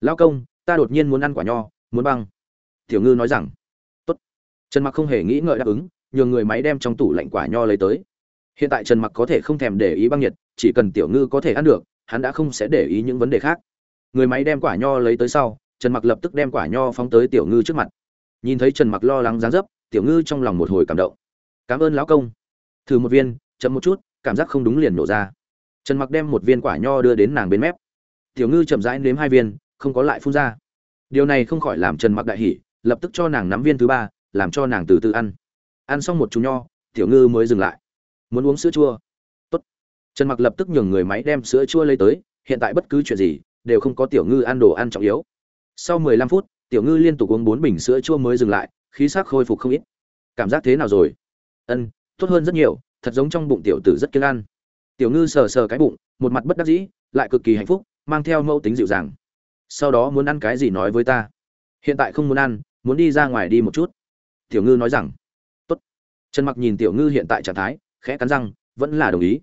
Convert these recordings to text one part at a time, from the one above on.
lão công, ta đột nhiên muốn ăn quả nho, muốn băng. Tiểu ngư nói rằng, tốt. Trần mặc không hề nghĩ ngợi đáp ứng nhường người máy đem trong tủ lạnh quả nho lấy tới. Hiện tại trần mặc có thể không thèm để ý băng nhiệt, chỉ cần tiểu ngư có thể ăn được, hắn đã không sẽ để ý những vấn đề khác. Người máy đem quả nho lấy tới sau, trần mặc lập tức đem quả nho phóng tới tiểu ngư trước mặt. Nhìn thấy trần mặc lo lắng dáng dấp, tiểu ngư trong lòng một hồi cảm động. Cảm ơn lão công. Thử một viên, chậm một chút, cảm giác không đúng liền nổ ra. Trần mặc đem một viên quả nho đưa đến nàng bên mép. Tiểu ngư chậm rãi nếm hai viên không có lại phun ra. Điều này không khỏi làm trần mặc đại hỉ, lập tức cho nàng nắm viên thứ ba, làm cho nàng từ từ ăn. Ăn xong một chú nho, tiểu ngư mới dừng lại. Muốn uống sữa chua? Tốt. trần mặc lập tức nhường người máy đem sữa chua lấy tới, hiện tại bất cứ chuyện gì, đều không có tiểu ngư ăn đồ ăn trọng yếu. Sau 15 phút, tiểu ngư liên tục uống bốn bình sữa chua mới dừng lại, khí sắc khôi phục không ít. Cảm giác thế nào rồi? Ân, tốt hơn rất nhiều, thật giống trong bụng tiểu tử rất kiêng ăn. Tiểu ngư sờ sờ cái bụng, một mặt bất đắc dĩ, lại cực kỳ hạnh phúc, mang theo mẫu tính dịu dàng sau đó muốn ăn cái gì nói với ta? Hiện tại không muốn ăn, muốn đi ra ngoài đi một chút. Tiểu ngư nói rằng. Tốt. Trần mặc nhìn tiểu ngư hiện tại trạng thái, khẽ cắn răng, vẫn là đồng ý.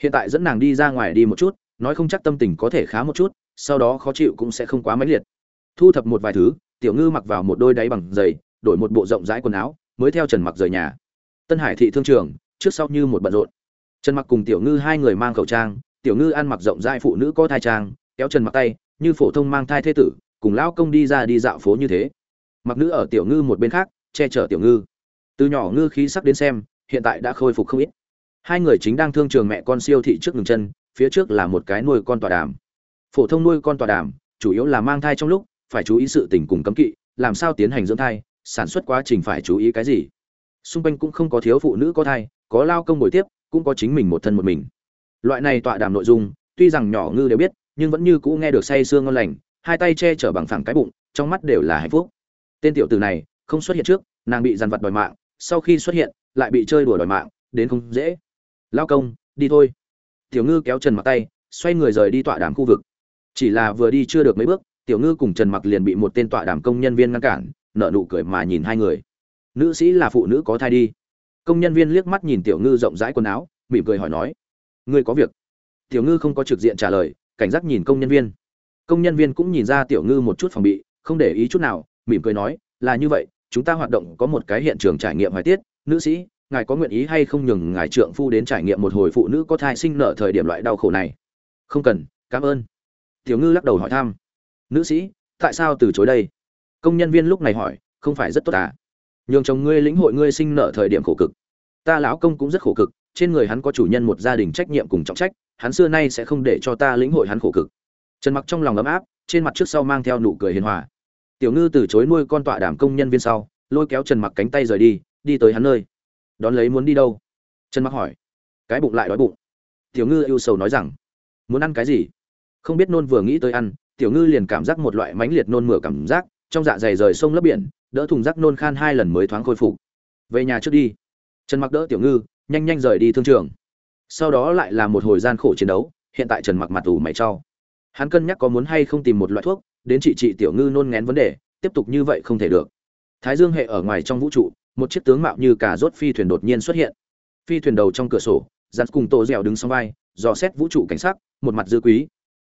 Hiện tại dẫn nàng đi ra ngoài đi một chút, nói không chắc tâm tình có thể khá một chút, sau đó khó chịu cũng sẽ không quá mãnh liệt. Thu thập một vài thứ, tiểu ngư mặc vào một đôi đáy bằng giày, đổi một bộ rộng rãi quần áo, mới theo trần mặc rời nhà. Tân hải thị thương trường, trước sau như một bận rộn. Trần mặc cùng tiểu ngư hai người mang khẩu trang, tiểu ngư ăn mặc rộng rãi phụ nữ có thai trang, kéo trần mặc tay như phổ thông mang thai thế tử, cùng lão công đi ra đi dạo phố như thế. Mặc nữ ở tiểu ngư một bên khác, che chở tiểu ngư. Từ nhỏ ngư khí sắc đến xem, hiện tại đã khôi phục không ít. Hai người chính đang thương trường mẹ con siêu thị trước ngừng chân, phía trước là một cái nuôi con tòa đàm. Phổ thông nuôi con tòa đàm, chủ yếu là mang thai trong lúc, phải chú ý sự tình cùng cấm kỵ, làm sao tiến hành dưỡng thai, sản xuất quá trình phải chú ý cái gì. Xung quanh cũng không có thiếu phụ nữ có thai, có lao công buổi tiếp, cũng có chính mình một thân một mình. Loại này tọa đàm nội dung, tuy rằng nhỏ ngư đều biết nhưng vẫn như cũ nghe được say sương ngon lành, hai tay che chở bằng phẳng cái bụng, trong mắt đều là hạnh phúc. Tên tiểu tử này không xuất hiện trước, nàng bị dằn vặt đòi mạng, sau khi xuất hiện, lại bị chơi đùa đòi mạng, đến không dễ. Lao công, đi thôi. Tiểu ngư kéo trần mặc tay, xoay người rời đi tọa đàm khu vực. Chỉ là vừa đi chưa được mấy bước, tiểu ngư cùng trần mặc liền bị một tên tọa đàm công nhân viên ngăn cản nợ nụ cười mà nhìn hai người. Nữ sĩ là phụ nữ có thai đi. Công nhân viên liếc mắt nhìn tiểu ngư rộng rãi quần áo, mỉm cười hỏi nói, ngươi có việc? Tiểu ngư không có trực diện trả lời cảnh giác nhìn công nhân viên. Công nhân viên cũng nhìn ra tiểu ngư một chút phòng bị, không để ý chút nào, mỉm cười nói, là như vậy, chúng ta hoạt động có một cái hiện trường trải nghiệm hoài tiết. Nữ sĩ, ngài có nguyện ý hay không nhường ngài trượng phu đến trải nghiệm một hồi phụ nữ có thai sinh nở thời điểm loại đau khổ này? Không cần, cảm ơn. Tiểu ngư lắc đầu hỏi thăm. Nữ sĩ, tại sao từ chối đây? Công nhân viên lúc này hỏi, không phải rất tốt à? Nhường chồng ngươi lĩnh hội ngươi sinh nở thời điểm khổ cực. Ta lão công cũng rất khổ cực, trên người hắn có chủ nhân một gia đình trách nhiệm cùng trọng trách hắn xưa nay sẽ không để cho ta lĩnh hội hắn khổ cực. Trần mặc trong lòng ấm áp, trên mặt trước sau mang theo nụ cười hiền hòa. Tiểu ngư từ chối nuôi con tọa đảm công nhân viên sau, lôi kéo trần mặc cánh tay rời đi đi tới hắn nơi. Đón lấy muốn đi đâu? Trần mặc hỏi. Cái bụng lại đói bụng. Tiểu ngư ưu sầu nói rằng, muốn ăn cái gì? Không biết nôn vừa nghĩ tới ăn, tiểu ngư liền cảm giác một loại mãnh liệt nôn mửa cảm giác, trong dạ dày rời sông lấp biển, đỡ thùng rác nôn khan hai lần mới thoáng khôi phục. Về nhà trước đi. Trần mặc đỡ tiểu ngư, nhanh nhanh rời đi thương trường sau đó lại là một hồi gian khổ chiến đấu hiện tại trần mặc mặt ủ mày cho. Hắn cân nhắc có muốn hay không tìm một loại thuốc đến trị trị tiểu ngư nôn ngén vấn đề tiếp tục như vậy không thể được. Thái dương hệ ở ngoài trong vũ trụ một chiếc tướng mạo như cà rốt phi thuyền đột nhiên xuất hiện. Phi thuyền đầu trong cửa sổ dắt cùng tổ dẻo đứng sau vai dò xét vũ trụ cảnh sắc, một mặt dư quý.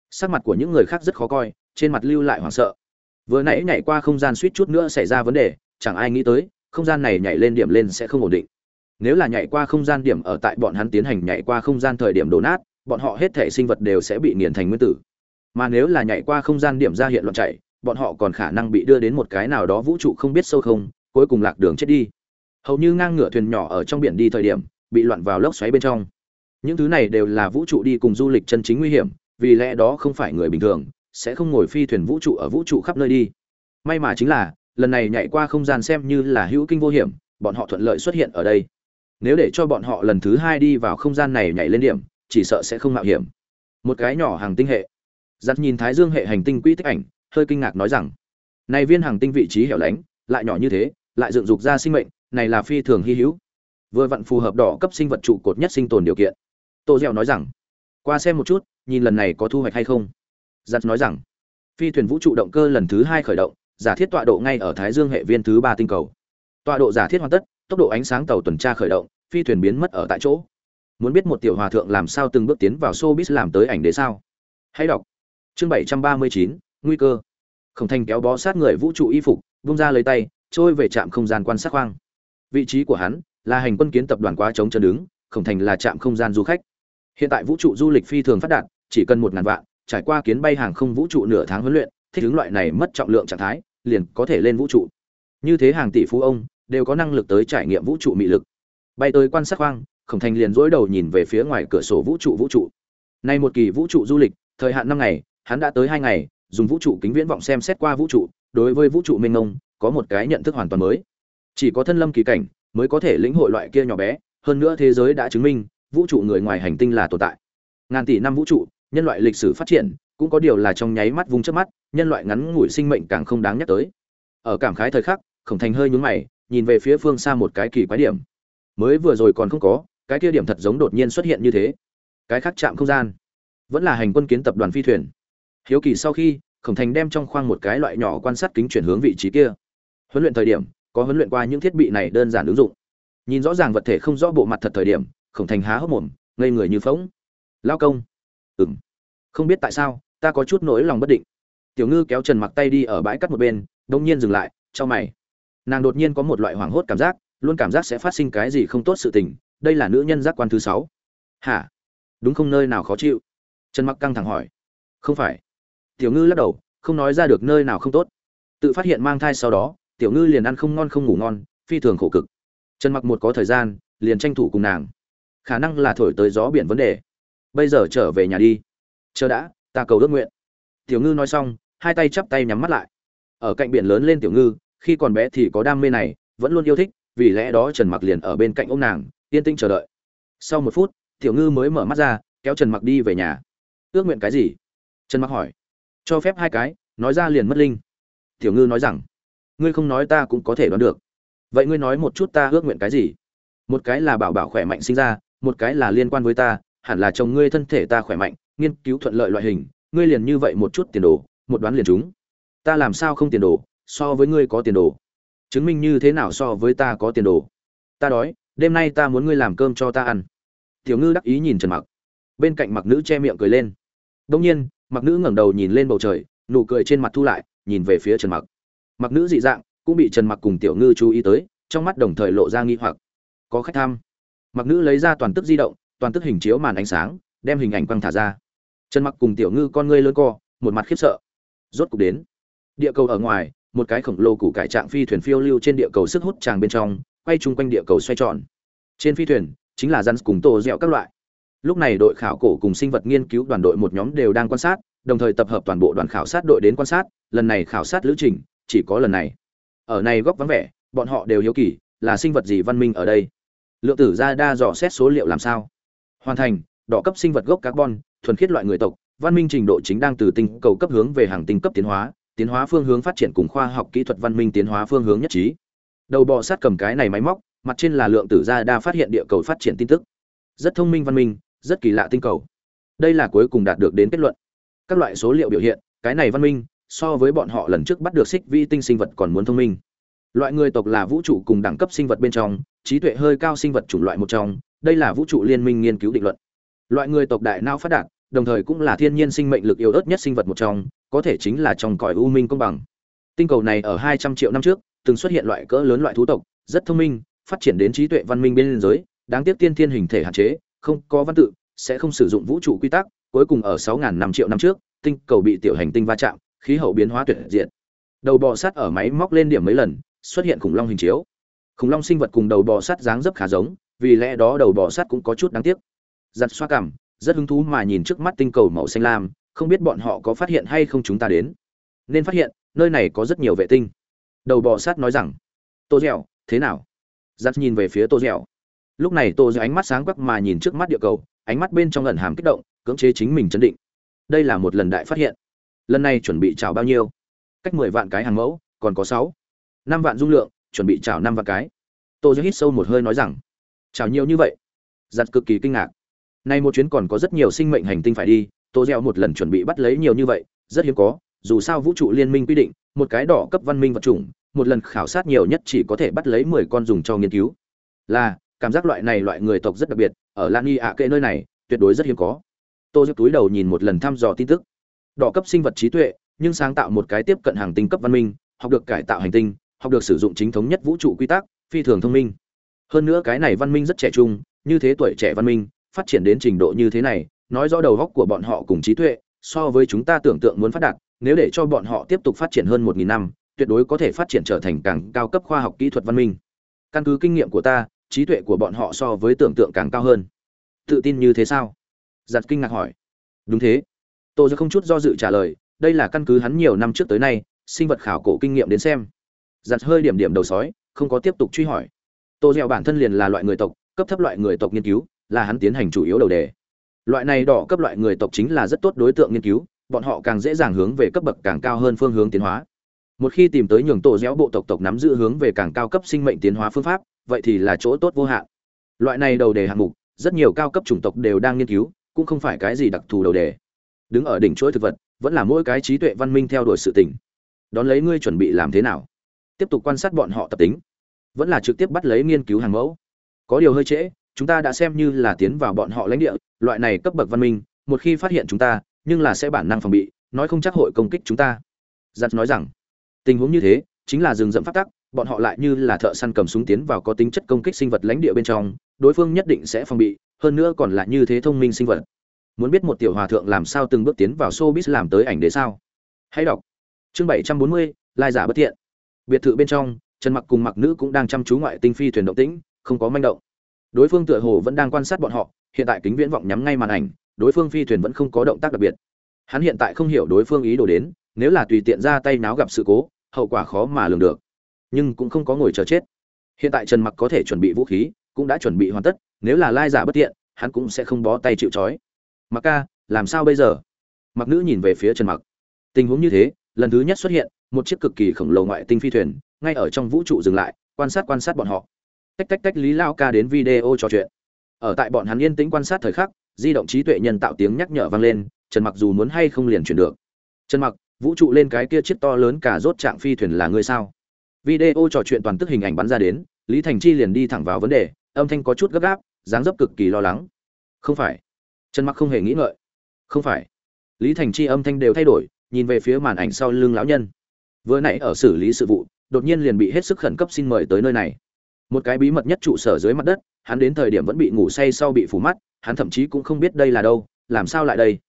Sắc mặt của những người khác rất khó coi trên mặt lưu lại hoảng sợ. Vừa nãy nhảy qua không gian suýt chút nữa xảy ra vấn đề chẳng ai nghĩ tới không gian này nhảy lên điểm lên sẽ không ổn định nếu là nhảy qua không gian điểm ở tại bọn hắn tiến hành nhảy qua không gian thời điểm đổ nát, bọn họ hết thể sinh vật đều sẽ bị nghiền thành nguyên tử. Mà nếu là nhảy qua không gian điểm ra hiện loạn chạy, bọn họ còn khả năng bị đưa đến một cái nào đó vũ trụ không biết sâu không, cuối cùng lạc đường chết đi. Hầu như ngang ngửa thuyền nhỏ ở trong biển đi thời điểm, bị loạn vào lốc xoáy bên trong. Những thứ này đều là vũ trụ đi cùng du lịch chân chính nguy hiểm, vì lẽ đó không phải người bình thường, sẽ không ngồi phi thuyền vũ trụ ở vũ trụ khắp nơi đi. May mà chính là, lần này nhảy qua không gian xem như là hữu kinh vô hiểm, bọn họ thuận lợi xuất hiện ở đây nếu để cho bọn họ lần thứ hai đi vào không gian này nhảy lên điểm, chỉ sợ sẽ không mạo hiểm. Một cái nhỏ hàng tinh hệ. Giặt nhìn thái dương hệ hành tinh quỹ tích ảnh, hơi kinh ngạc nói rằng, này viên hàng tinh vị trí hẻo lánh, lại nhỏ như thế, lại dựng dục ra sinh mệnh, này là phi thường hy hữu. Vừa vặn phù hợp đỏ cấp sinh vật trụ cột nhất sinh tồn điều kiện. Tô dẻo nói rằng, qua xem một chút, nhìn lần này có thu hoạch hay không? Giặt nói rằng, phi thuyền vũ trụ động cơ lần thứ hai khởi động, giả thiết tọa độ ngay ở thái dương hệ viên thứ ba tinh cầu. Tọa độ giả thiết hoàn tất, tốc độ ánh sáng tàu tuần tra khởi động phi thuyền biến mất ở tại chỗ. Muốn biết một tiểu hòa thượng làm sao từng bước tiến vào showbiz làm tới ảnh đế sao? Hãy đọc. Chương bảy trăm ba mươi chín, nguy cơ. Khổng thành kéo bó sát người vũ trụ y phục, vung ra lấy tay, trôi về trạm không gian quan sát khoang. Vị trí của hắn là hành quân kiến tập đoàn quá chống chân đứng, khổng thành là trạm không gian du khách. Hiện tại vũ trụ du lịch phi thường phát đạt, chỉ cần một ngàn vạn, trải qua kiến bay hàng không vũ trụ nửa tháng huấn luyện, thích ứng loại này mất trọng lượng trạng thái, liền có thể lên vũ trụ. Như thế hàng tỷ phú ông đều có năng lực tới trải nghiệm vũ trụ mị lực bay tới quan sát khoang, khổng thành liền dỗi đầu nhìn về phía ngoài cửa sổ vũ trụ vũ trụ. Nay một kỳ vũ trụ du lịch, thời hạn năm ngày, hắn đã tới hai ngày, dùng vũ trụ kính viễn vọng xem xét qua vũ trụ, đối với vũ trụ mênh mông, có một cái nhận thức hoàn toàn mới. Chỉ có thân lâm kỳ cảnh, mới có thể lĩnh hội loại kia nhỏ bé, hơn nữa thế giới đã chứng minh, vũ trụ người ngoài hành tinh là tồn tại. Ngàn tỷ năm vũ trụ, nhân loại lịch sử phát triển, cũng có điều là trong nháy mắt vung trước mắt, nhân loại ngắn ngủi sinh mệnh càng không đáng nhắc tới. Ở cảm khái thời khắc, khổng thành hơi nhún mày, nhìn về phía phương xa một cái kỳ quái điểm mới vừa rồi còn không có, cái kia điểm thật giống đột nhiên xuất hiện như thế. Cái khác chạm không gian. Vẫn là hành quân kiến tập đoàn phi thuyền. Hiếu kỳ sau khi, khổng thành đem trong khoang một cái loại nhỏ quan sát kính chuyển hướng vị trí kia. Huấn luyện thời điểm, có huấn luyện qua những thiết bị này đơn giản ứng dụng. Nhìn rõ ràng vật thể không rõ bộ mặt thật thời điểm, khổng thành há hốc mồm, ngây người như phóng lao công. Ừ m không biết tại sao, ta có chút nỗi lòng bất định. Tiểu ngư kéo trần mặc tay đi ở bãi cắt một bên, đông nhiên dừng lại cho mày. Nàng đột nhiên có một loại hoảng hốt cảm giác luôn cảm giác sẽ phát sinh cái gì không tốt sự tình, đây là nữ nhân giác quan thứ sáu. Hả? Đúng không nơi nào khó chịu? Trần mặc căng thẳng hỏi. Không phải. Tiểu ngư lắc đầu, không nói ra được nơi nào không tốt. Tự phát hiện mang thai sau đó, tiểu ngư liền ăn không ngon không ngủ ngon, phi thường khổ cực. Trần mặc một có thời gian, liền tranh thủ cùng nàng. Khả năng là thổi tới gió biển vấn đề. Bây giờ trở về nhà đi. Chờ đã, ta cầu ước nguyện. Tiểu ngư nói xong, hai tay chắp tay nhắm mắt lại. Ở cạnh biển lớn lên tiểu ngư, khi còn bé thì có đam mê này, vẫn luôn yêu thích vì lẽ đó trần mặc liền ở bên cạnh ông nàng, yên tĩnh chờ đợi. Sau một phút, tiểu ngư mới mở mắt ra, kéo trần mặc đi về nhà. Ước nguyện cái gì? Trần mặc hỏi. Cho phép hai cái, nói ra liền mất linh. Tiểu ngư nói rằng. Ngươi không nói ta cũng có thể đoán được. Vậy ngươi nói một chút ta ước nguyện cái gì? Một cái là bảo bảo khỏe mạnh sinh ra, một cái là liên quan với ta, hẳn là chồng ngươi thân thể ta khỏe mạnh, nghiên cứu thuận lợi loại hình, ngươi liền như vậy một chút tiền đồ, một đoán liền chúng ta làm sao không tiền đồ, so với ngươi có tiền đồ chứng minh như thế nào so với ta có tiền đồ. Ta đói, đêm nay ta muốn ngươi làm cơm cho ta ăn. Tiểu ngư đắc ý nhìn trần mặc. Bên cạnh mặc nữ che miệng cười lên. Đông nhiên, mặc nữ ngẩng đầu nhìn lên bầu trời, nụ cười trên mặt thu lại, nhìn về phía trần mặc. Mặc nữ dị dạng, cũng bị trần mặc cùng tiểu ngư chú ý tới, trong mắt đồng thời lộ ra nghi hoặc. Có khách thăm. Mặc nữ lấy ra toàn tức di động, toàn tức hình chiếu màn ánh sáng, đem hình ảnh quăng thả ra. Trần mặc cùng tiểu ngư con ngươi lớn co, một mặt khiếp sợ. Rốt cục đến. Địa cầu ở ngoài một cái khổng lồ củ cải trạng phi thuyền phiêu lưu trên địa cầu sức hút tràng bên trong, quay chung quanh địa cầu xoay tròn. Trên phi thuyền, chính là rắn cùng tổ dẻo các loại. Lúc này đội khảo cổ cùng sinh vật nghiên cứu đoàn đội một nhóm đều đang quan sát, đồng thời tập hợp toàn bộ đoàn khảo sát đội đến quan sát, lần này khảo sát lữ trình, chỉ có lần này. Ở này góc vắng vẻ, bọn họ đều hiếu kỳ, là sinh vật gì văn minh ở đây? Lượng tử ra đa dò xét số liệu làm sao? Hoàn thành, đỏ cấp sinh vật gốc carbon, thuần khiết loại người tộc, văn minh trình độ chính đang từ tinh cầu cấp hướng về hàng tinh cấp tiến hóa tiến hóa phương hướng phát triển cùng khoa học kỹ thuật văn minh tiến hóa phương hướng nhất trí. Đầu bò sát cầm cái này máy móc, mặt trên là lượng tử gia đa phát hiện địa cầu phát triển tin tức. Rất thông minh văn minh, rất kỳ lạ tinh cầu. Đây là cuối cùng đạt được đến kết luận. Các loại số liệu biểu hiện, cái này văn minh, so với bọn họ lần trước bắt được xích vi tinh sinh vật còn muốn thông minh. Loại người tộc là vũ trụ cùng đẳng cấp sinh vật bên trong, trí tuệ hơi cao sinh vật chủng loại một trong, đây là vũ trụ liên minh nghiên cứu định luận. Loại người tộc đại não phát đạt đồng thời cũng là thiên nhiên sinh mệnh lực yếu ớt nhất sinh vật một trong, có thể chính là trong cõi u minh công bằng. Tinh cầu này ở hai trăm triệu năm trước, từng xuất hiện loại cỡ lớn loại thú tộc, rất thông minh, phát triển đến trí tuệ văn minh bên giới đáng tiếc tiên thiên hình thể hạn chế, không có văn tự, sẽ không sử dụng vũ trụ quy tắc, cuối cùng ở sáu năm triệu năm trước, tinh cầu bị tiểu hành tinh va chạm, khí hậu biến hóa tuyệt diệt. Đầu bò sắt ở máy móc lên điểm mấy lần, xuất hiện khủng long hình chiếu. Khủng long sinh vật cùng đầu bò sắt dáng dấp khá giống, vì lẽ đó đầu bò sắt cũng có chút đáng tiếc. Giặt xoa cảm rất hứng thú mà nhìn trước mắt tinh cầu màu xanh lam, không biết bọn họ có phát hiện hay không chúng ta đến. Nên phát hiện, nơi này có rất nhiều vệ tinh. Đầu bò sát nói rằng, tô dẻo, thế nào? Giặt nhìn về phía tô dẻo. Lúc này tô dẻo ánh mắt sáng quắc mà nhìn trước mắt địa cầu, ánh mắt bên trong ẩn hàm kích động, cưỡng chế chính mình chấn định. Đây là một lần đại phát hiện. Lần này chuẩn bị chào bao nhiêu? Cách mười vạn cái hàng mẫu, còn có sáu. Năm vạn dung lượng, chuẩn bị chào năm vạn cái. Tô dẻo hít sâu một hơi nói rằng chào nhiều như vậy? Giặt cực kỳ kinh ngạc. Nay một chuyến còn có rất nhiều sinh mệnh hành tinh phải đi, Tô Gieo một lần chuẩn bị bắt lấy nhiều như vậy, rất hiếm có, dù sao vũ trụ liên minh quy định, một cái đỏ cấp văn minh vật chủng, một lần khảo sát nhiều nhất chỉ có thể bắt lấy 10 con dùng cho nghiên cứu. Là, cảm giác loại này loại người tộc rất đặc biệt, ở Lani ạ kệ nơi này, tuyệt đối rất hiếm có. Tô Gieo túi đầu nhìn một lần thăm dò tin tức. Đỏ cấp sinh vật trí tuệ, nhưng sáng tạo một cái tiếp cận hàng tinh cấp văn minh học được cải tạo hành tinh học được sử dụng chính thống nhất vũ trụ quy tắc phi thường thông minh hơn nữa cái này văn minh rất trẻ trung như thế tuổi trẻ văn minh phát triển đến trình độ như thế này, nói rõ đầu góc của bọn họ cùng trí tuệ, so với chúng ta tưởng tượng muốn phát đạt, nếu để cho bọn họ tiếp tục phát triển hơn một nghìn năm, tuyệt đối có thể phát triển trở thành càng cao cấp khoa học kỹ thuật văn minh. Căn cứ kinh nghiệm của ta, trí tuệ của bọn họ so với tưởng tượng càng cao hơn. Tự tin như thế sao? Giật kinh ngạc hỏi. Đúng thế. Tô Dư không chút do dự trả lời, đây là căn cứ hắn nhiều năm trước tới nay, sinh vật khảo cổ kinh nghiệm đến xem. Giật hơi điểm điểm đầu sói, không có tiếp tục truy hỏi. Tô dẻo bản thân liền là loại người tộc, cấp thấp loại người tộc nghiên cứu là hắn tiến hành chủ yếu đầu đề. Loại này đỏ cấp loại người tộc chính là rất tốt đối tượng nghiên cứu, bọn họ càng dễ dàng hướng về cấp bậc càng cao hơn phương hướng tiến hóa. Một khi tìm tới nhường tổ dẻo bộ tộc tộc nắm giữ hướng về càng cao cấp sinh mệnh tiến hóa phương pháp, vậy thì là chỗ tốt vô hạn. Loại này đầu đề hạng mục, rất nhiều cao cấp chủng tộc đều đang nghiên cứu, cũng không phải cái gì đặc thù đầu đề. Đứng ở đỉnh chuỗi thực vật, vẫn là mỗi cái trí tuệ văn minh theo đuổi sự tỉnh đón lấy ngươi chuẩn bị làm thế nào? Tiếp tục quan sát bọn họ tập tính. Vẫn là trực tiếp bắt lấy nghiên cứu hàng mẫu. Có điều hơi trễ chúng ta đã xem như là tiến vào bọn họ lãnh địa, loại này cấp bậc văn minh, một khi phát hiện chúng ta, nhưng là sẽ bản năng phòng bị, nói không chắc hội công kích chúng ta. Giật nói rằng, tình huống như thế, chính là rừng rậm phát tắc, bọn họ lại như là thợ săn cầm súng tiến vào có tính chất công kích sinh vật lãnh địa bên trong, đối phương nhất định sẽ phòng bị, hơn nữa còn là như thế thông minh sinh vật. Muốn biết một tiểu hòa thượng làm sao từng bước tiến vào showbiz làm tới ảnh đế sao? Hãy đọc. Chương bảy trăm bốn mươi, lai giả bất thiện. Biệt thự bên trong, trần mặc cùng mặc nữ cũng đang chăm chú ngoại tinh phi thuyền động tĩnh, không có manh động đối phương tựa hồ vẫn đang quan sát bọn họ, hiện tại kính viễn vọng nhắm ngay màn ảnh, đối phương phi thuyền vẫn không có động tác đặc biệt. Hắn hiện tại không hiểu đối phương ý đồ đến, nếu là tùy tiện ra tay náo gặp sự cố, hậu quả khó mà lường được. Nhưng cũng không có ngồi chờ chết. Hiện tại trần mặc có thể chuẩn bị vũ khí, cũng đã chuẩn bị hoàn tất, nếu là lai giả bất tiện, hắn cũng sẽ không bó tay chịu trói. Mặc ca, làm sao bây giờ? Mặc nữ nhìn về phía trần mặc. Tình huống như thế, lần thứ nhất xuất hiện, một chiếc cực kỳ khổng lồ ngoại tinh phi thuyền, ngay ở trong vũ trụ dừng lại, quan sát quan sát bọn họ tách tách tách lý lao ca đến video trò chuyện. Ở tại bọn hắn yên tĩnh quan sát thời khắc, di động trí tuệ nhân tạo tiếng nhắc nhở vang lên, trần mặc dù muốn hay không liền chuyển được. Trần mặc, vũ trụ lên cái kia chiếc to lớn cả rốt trạng phi thuyền là ngươi sao? Video trò chuyện toàn tức hình ảnh bắn ra đến, lý thành chi liền đi thẳng vào vấn đề, âm thanh có chút gấp gáp, dáng dấp cực kỳ lo lắng. Không phải. Trần mặc không hề nghĩ ngợi. Không phải. Lý thành chi âm thanh đều thay đổi, nhìn về phía màn ảnh sau lưng lão nhân. Vừa nãy ở xử lý sự vụ, đột nhiên liền bị hết sức khẩn cấp xin mời tới nơi này một cái bí mật nhất trụ sở dưới mặt đất, hắn đến thời điểm vẫn bị ngủ say sau bị phủ mắt, hắn thậm chí cũng không biết đây là đâu, làm sao lại đây?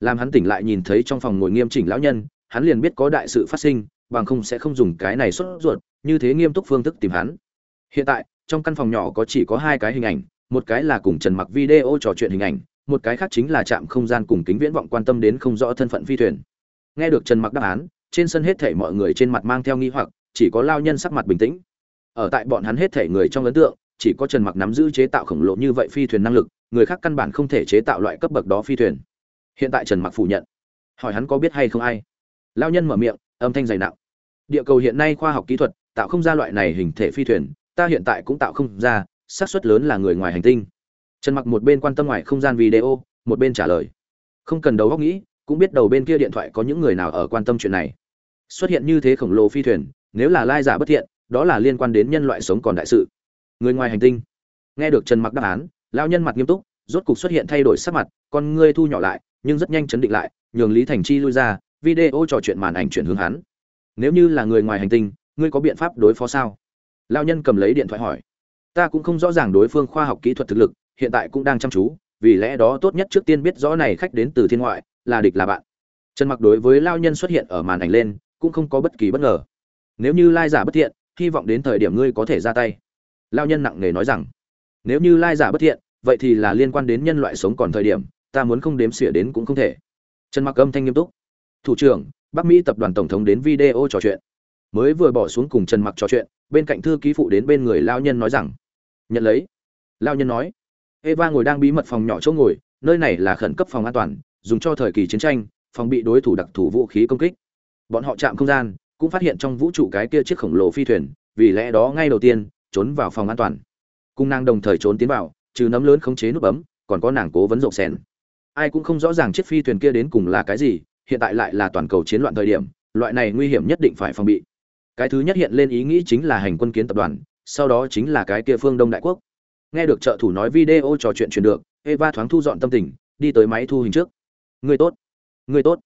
Làm hắn tỉnh lại nhìn thấy trong phòng ngồi nghiêm chỉnh lão nhân, hắn liền biết có đại sự phát sinh, bằng không sẽ không dùng cái này xuất ruột, như thế nghiêm túc phương thức tìm hắn. Hiện tại, trong căn phòng nhỏ có chỉ có hai cái hình ảnh, một cái là cùng trần mặc video trò chuyện hình ảnh, một cái khác chính là trạm không gian cùng kính viễn vọng quan tâm đến không rõ thân phận phi thuyền. Nghe được trần mặc đáp án, trên sân hết thảy mọi người trên mặt mang theo nghi hoặc, chỉ có lao nhân sắc mặt bình tĩnh ở tại bọn hắn hết thể người trong ấn tượng, chỉ có trần mặc nắm giữ chế tạo khổng lồ như vậy phi thuyền năng lực, người khác căn bản không thể chế tạo loại cấp bậc đó phi thuyền. Hiện tại trần mặc phủ nhận. Hỏi hắn có biết hay không ai? Lao nhân mở miệng, âm thanh dày nặng. Địa cầu hiện nay khoa học kỹ thuật, tạo không ra loại này hình thể phi thuyền, ta hiện tại cũng tạo không ra, xác suất lớn là người ngoài hành tinh. Trần mặc một bên quan tâm ngoài không gian video, một bên trả lời. Không cần đầu góc nghĩ, cũng biết đầu bên kia điện thoại có những người nào ở quan tâm chuyện này. Xuất hiện như thế khổng lồ phi thuyền, nếu là lai giả bất thiện đó là liên quan đến nhân loại sống còn đại sự. Người ngoài hành tinh. Nghe được trần mặc đáp án lao nhân mặt nghiêm túc, rốt cục xuất hiện thay đổi sắc mặt, con ngươi thu nhỏ lại, nhưng rất nhanh chấn định lại, nhường lý thành chi lui ra, video trò chuyện màn ảnh chuyển hướng hắn. Nếu như là người ngoài hành tinh, ngươi có biện pháp đối phó sao? Lao nhân cầm lấy điện thoại hỏi. Ta cũng không rõ ràng đối phương khoa học kỹ thuật thực lực, hiện tại cũng đang chăm chú, vì lẽ đó tốt nhất trước tiên biết rõ này khách đến từ thiên ngoại, là địch là bạn. Trần mặc đối với lao nhân xuất hiện ở màn ảnh lên, cũng không có bất kỳ bất ngờ. Nếu như lai giả bất thiện hy vọng đến thời điểm ngươi có thể ra tay. Lao nhân nặng nề nói rằng, nếu như lai giả bất thiện, vậy thì là liên quan đến nhân loại sống còn thời điểm, ta muốn không đếm xỉa đến cũng không thể. Trần mặc âm thanh nghiêm túc. Thủ trưởng, bắc mỹ tập đoàn tổng thống đến video trò chuyện. Mới vừa bỏ xuống cùng trần mặc trò chuyện, bên cạnh thư ký phụ đến bên người lao nhân nói rằng, nhận lấy. Lao nhân nói, eva ngồi đang bí mật phòng nhỏ chỗ ngồi, nơi này là khẩn cấp phòng an toàn, dùng cho thời kỳ chiến tranh, phòng bị đối thủ đặc thù vũ khí công kích. Bọn họ chạm không gian cũng phát hiện trong vũ trụ cái kia chiếc khổng lồ phi thuyền, vì lẽ đó ngay đầu tiên, trốn vào phòng an toàn. Cung nàng đồng thời trốn tiến vào, trừ nấm lớn khống chế nút bấm, còn có nàng cố vấn rộng sen ai cũng không rõ ràng chiếc phi thuyền kia đến cùng là cái gì, hiện tại lại là toàn cầu chiến loạn thời điểm, loại này nguy hiểm nhất định phải phòng bị. Cái thứ nhất hiện lên ý nghĩ chính là hành quân kiến tập đoàn, sau đó chính là cái kia phương đông đại quốc. Nghe được trợ thủ nói video trò chuyện truyền được, eva thoáng thu dọn tâm tình, đi tới máy thu hình trước. Người tốt người tốt.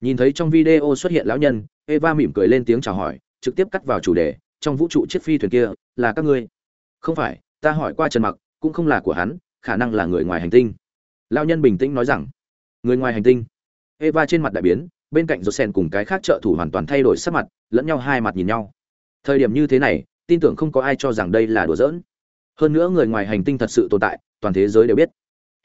Nhìn thấy trong video xuất hiện lão nhân eva mỉm cười lên tiếng chào hỏi, trực tiếp cắt vào chủ đề, trong vũ trụ chiếc phi thuyền kia, là các ngươi. Không phải, ta hỏi qua trần mặc, cũng không là của hắn, khả năng là người ngoài hành tinh. Lão nhân bình tĩnh nói rằng, người ngoài hành tinh. Eva trên mặt đại biến, bên cạnh Rosen cùng cái khác trợ thủ hoàn toàn thay đổi sắc mặt, lẫn nhau hai mặt nhìn nhau. Thời điểm như thế này, tin tưởng không có ai cho rằng đây là đùa giỡn. Hơn nữa người ngoài hành tinh thật sự tồn tại, toàn thế giới đều biết.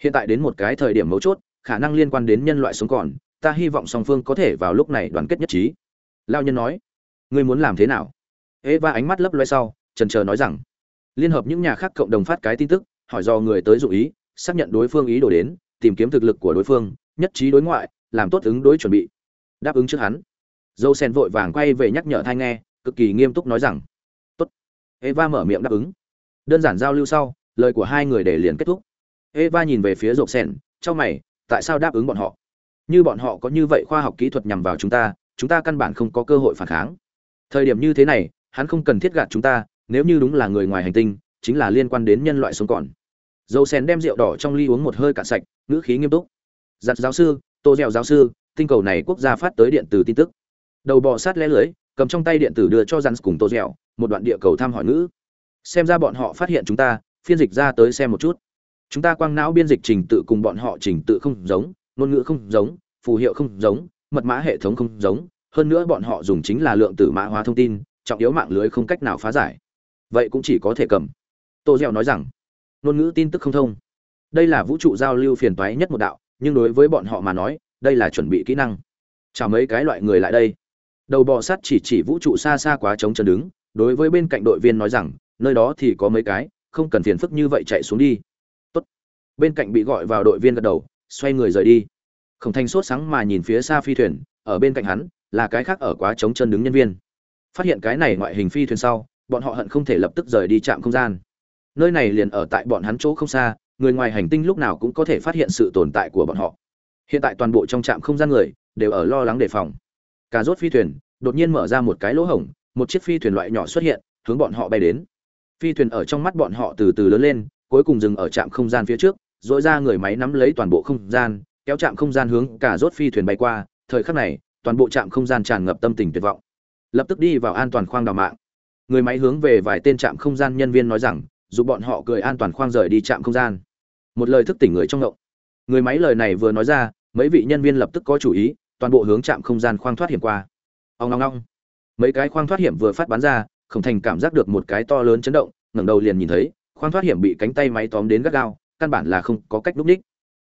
Hiện tại đến một cái thời điểm mấu chốt, khả năng liên quan đến nhân loại sống còn, ta hy vọng song phương có thể vào lúc này đoàn kết nhất trí lao nhân nói, ngươi muốn làm thế nào? Eva ánh mắt lấp loay sau trần trờ nói rằng, liên hợp những nhà khác cộng đồng phát cái tin tức, hỏi do người tới dụ ý, xác nhận đối phương ý đồ đến, tìm kiếm thực lực của đối phương, nhất trí đối ngoại, làm tốt ứng đối chuẩn bị. Đáp ứng trước hắn. Dâu sen vội vàng quay về nhắc nhở thai nghe, cực kỳ nghiêm túc nói rằng, tốt. Eva mở miệng đáp ứng. Đơn giản giao lưu sau, lời của hai người để liền kết thúc. Eva nhìn về phía dâu sen trong mày, tại sao đáp ứng bọn họ? Như bọn họ có như vậy khoa học kỹ thuật nhằm vào chúng ta chúng ta căn bản không có cơ hội phản kháng. Thời điểm như thế này, hắn không cần thiết gạt chúng ta, nếu như đúng là người ngoài hành tinh, chính là liên quan đến nhân loại sống còn. Dầu sen đem rượu đỏ trong ly uống một hơi cạn sạch, ngữ khí nghiêm túc. Giặt giáo sư, tô dẻo giáo sư, tinh cầu này quốc gia phát tới điện tử tin tức. Đầu bò sát lẽ lưới, cầm trong tay điện tử đưa cho rắn cùng tô dẻo, một đoạn địa cầu thăm hỏi ngữ. Xem ra bọn họ phát hiện chúng ta, phiên dịch ra tới xem một chút. Chúng ta quang não biên dịch trình tự cùng bọn họ trình tự không giống, ngôn ngữ không giống, phù hiệu không giống mật mã hệ thống không giống, hơn nữa bọn họ dùng chính là lượng tử mã hóa thông tin, trọng yếu mạng lưới không cách nào phá giải. Vậy cũng chỉ có thể cầm. Tô dẻo nói rằng, ngôn ngữ tin tức không thông. Đây là vũ trụ giao lưu phiền toái nhất một đạo, nhưng đối với bọn họ mà nói, đây là chuẩn bị kỹ năng. Chào mấy cái loại người lại đây. Đầu bò sắt chỉ chỉ vũ trụ xa xa quá trống chân đứng, đối với bên cạnh đội viên nói rằng, nơi đó thì có mấy cái, không cần phiền phức như vậy chạy xuống đi. Tốt. bên cạnh bị gọi vào đội viên gật đầu, xoay người rời đi khổng thanh sốt sáng mà nhìn phía xa phi thuyền, ở bên cạnh hắn là cái khác ở quá trống chân đứng nhân viên. Phát hiện cái này ngoại hình phi thuyền sau, bọn họ hận không thể lập tức rời đi trạm không gian. Nơi này liền ở tại bọn hắn chỗ không xa, người ngoài hành tinh lúc nào cũng có thể phát hiện sự tồn tại của bọn họ. Hiện tại toàn bộ trong trạm không gian người đều ở lo lắng đề phòng. Cà rốt phi thuyền đột nhiên mở ra một cái lỗ hổng, một chiếc phi thuyền loại nhỏ xuất hiện, hướng bọn họ bay đến. Phi thuyền ở trong mắt bọn họ từ từ lớn lên, cuối cùng dừng ở trạm không gian phía trước dội ra người máy nắm lấy toàn bộ không gian kéo trạm không gian hướng cả rốt phi thuyền bay qua, thời khắc này, toàn bộ trạm không gian tràn ngập tâm tình tuyệt vọng. Lập tức đi vào an toàn khoang đào mạng. Người máy hướng về vài tên trạm không gian nhân viên nói rằng dù bọn họ cười an toàn khoang rời đi trạm không gian. Một lời thức tỉnh người trong động người máy lời này vừa nói ra, mấy vị nhân viên lập tức có chủ ý, toàn bộ hướng trạm không gian khoang thoát hiểm qua. Ông ngong ngong mấy cái khoang thoát hiểm vừa phát bắn ra, khổng thành cảm giác được một cái to lớn chấn động, ngẩng đầu liền nhìn thấy, khoang thoát hiểm bị cánh tay máy tóm đến gắt gao, căn bản là không có cách núp ních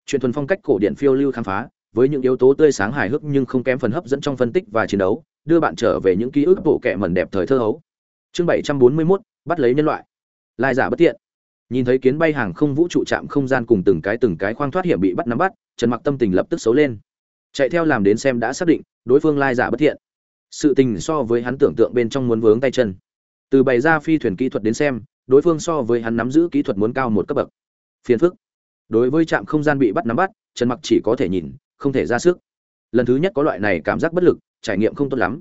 chuyện thuần phong cách cổ điện phiêu lưu khám phá với những yếu tố tươi sáng hài hước nhưng không kém phần hấp dẫn trong phân tích và chiến đấu đưa bạn trở về những ký ức bộ kệ mẩn đẹp thời thơ hấu. Chương 741, bắt lấy nhân loại. Lai giả bất tiện. Nhìn thấy kiến bay hàng không vũ trụ chạm không gian cùng từng cái từng cái khoang thoát hiểm bị bắt nắm bắt trần mặc tâm tình lập tức xấu lên. Chạy theo làm đến xem đã xác định đối phương lai giả bất thiện. Sự tình so với hắn tưởng tượng bên trong muốn vướng tay chân. Từ bày ra phi thuyền kỹ thuật đến xem đối phương so với hắn nắm giữ kỹ thuật muốn cao một cấp bậc. Phiền phức đối với trạm không gian bị bắt nắm bắt, trần mặc chỉ có thể nhìn, không thể ra sức. Lần thứ nhất có loại này cảm giác bất lực, trải nghiệm không tốt lắm.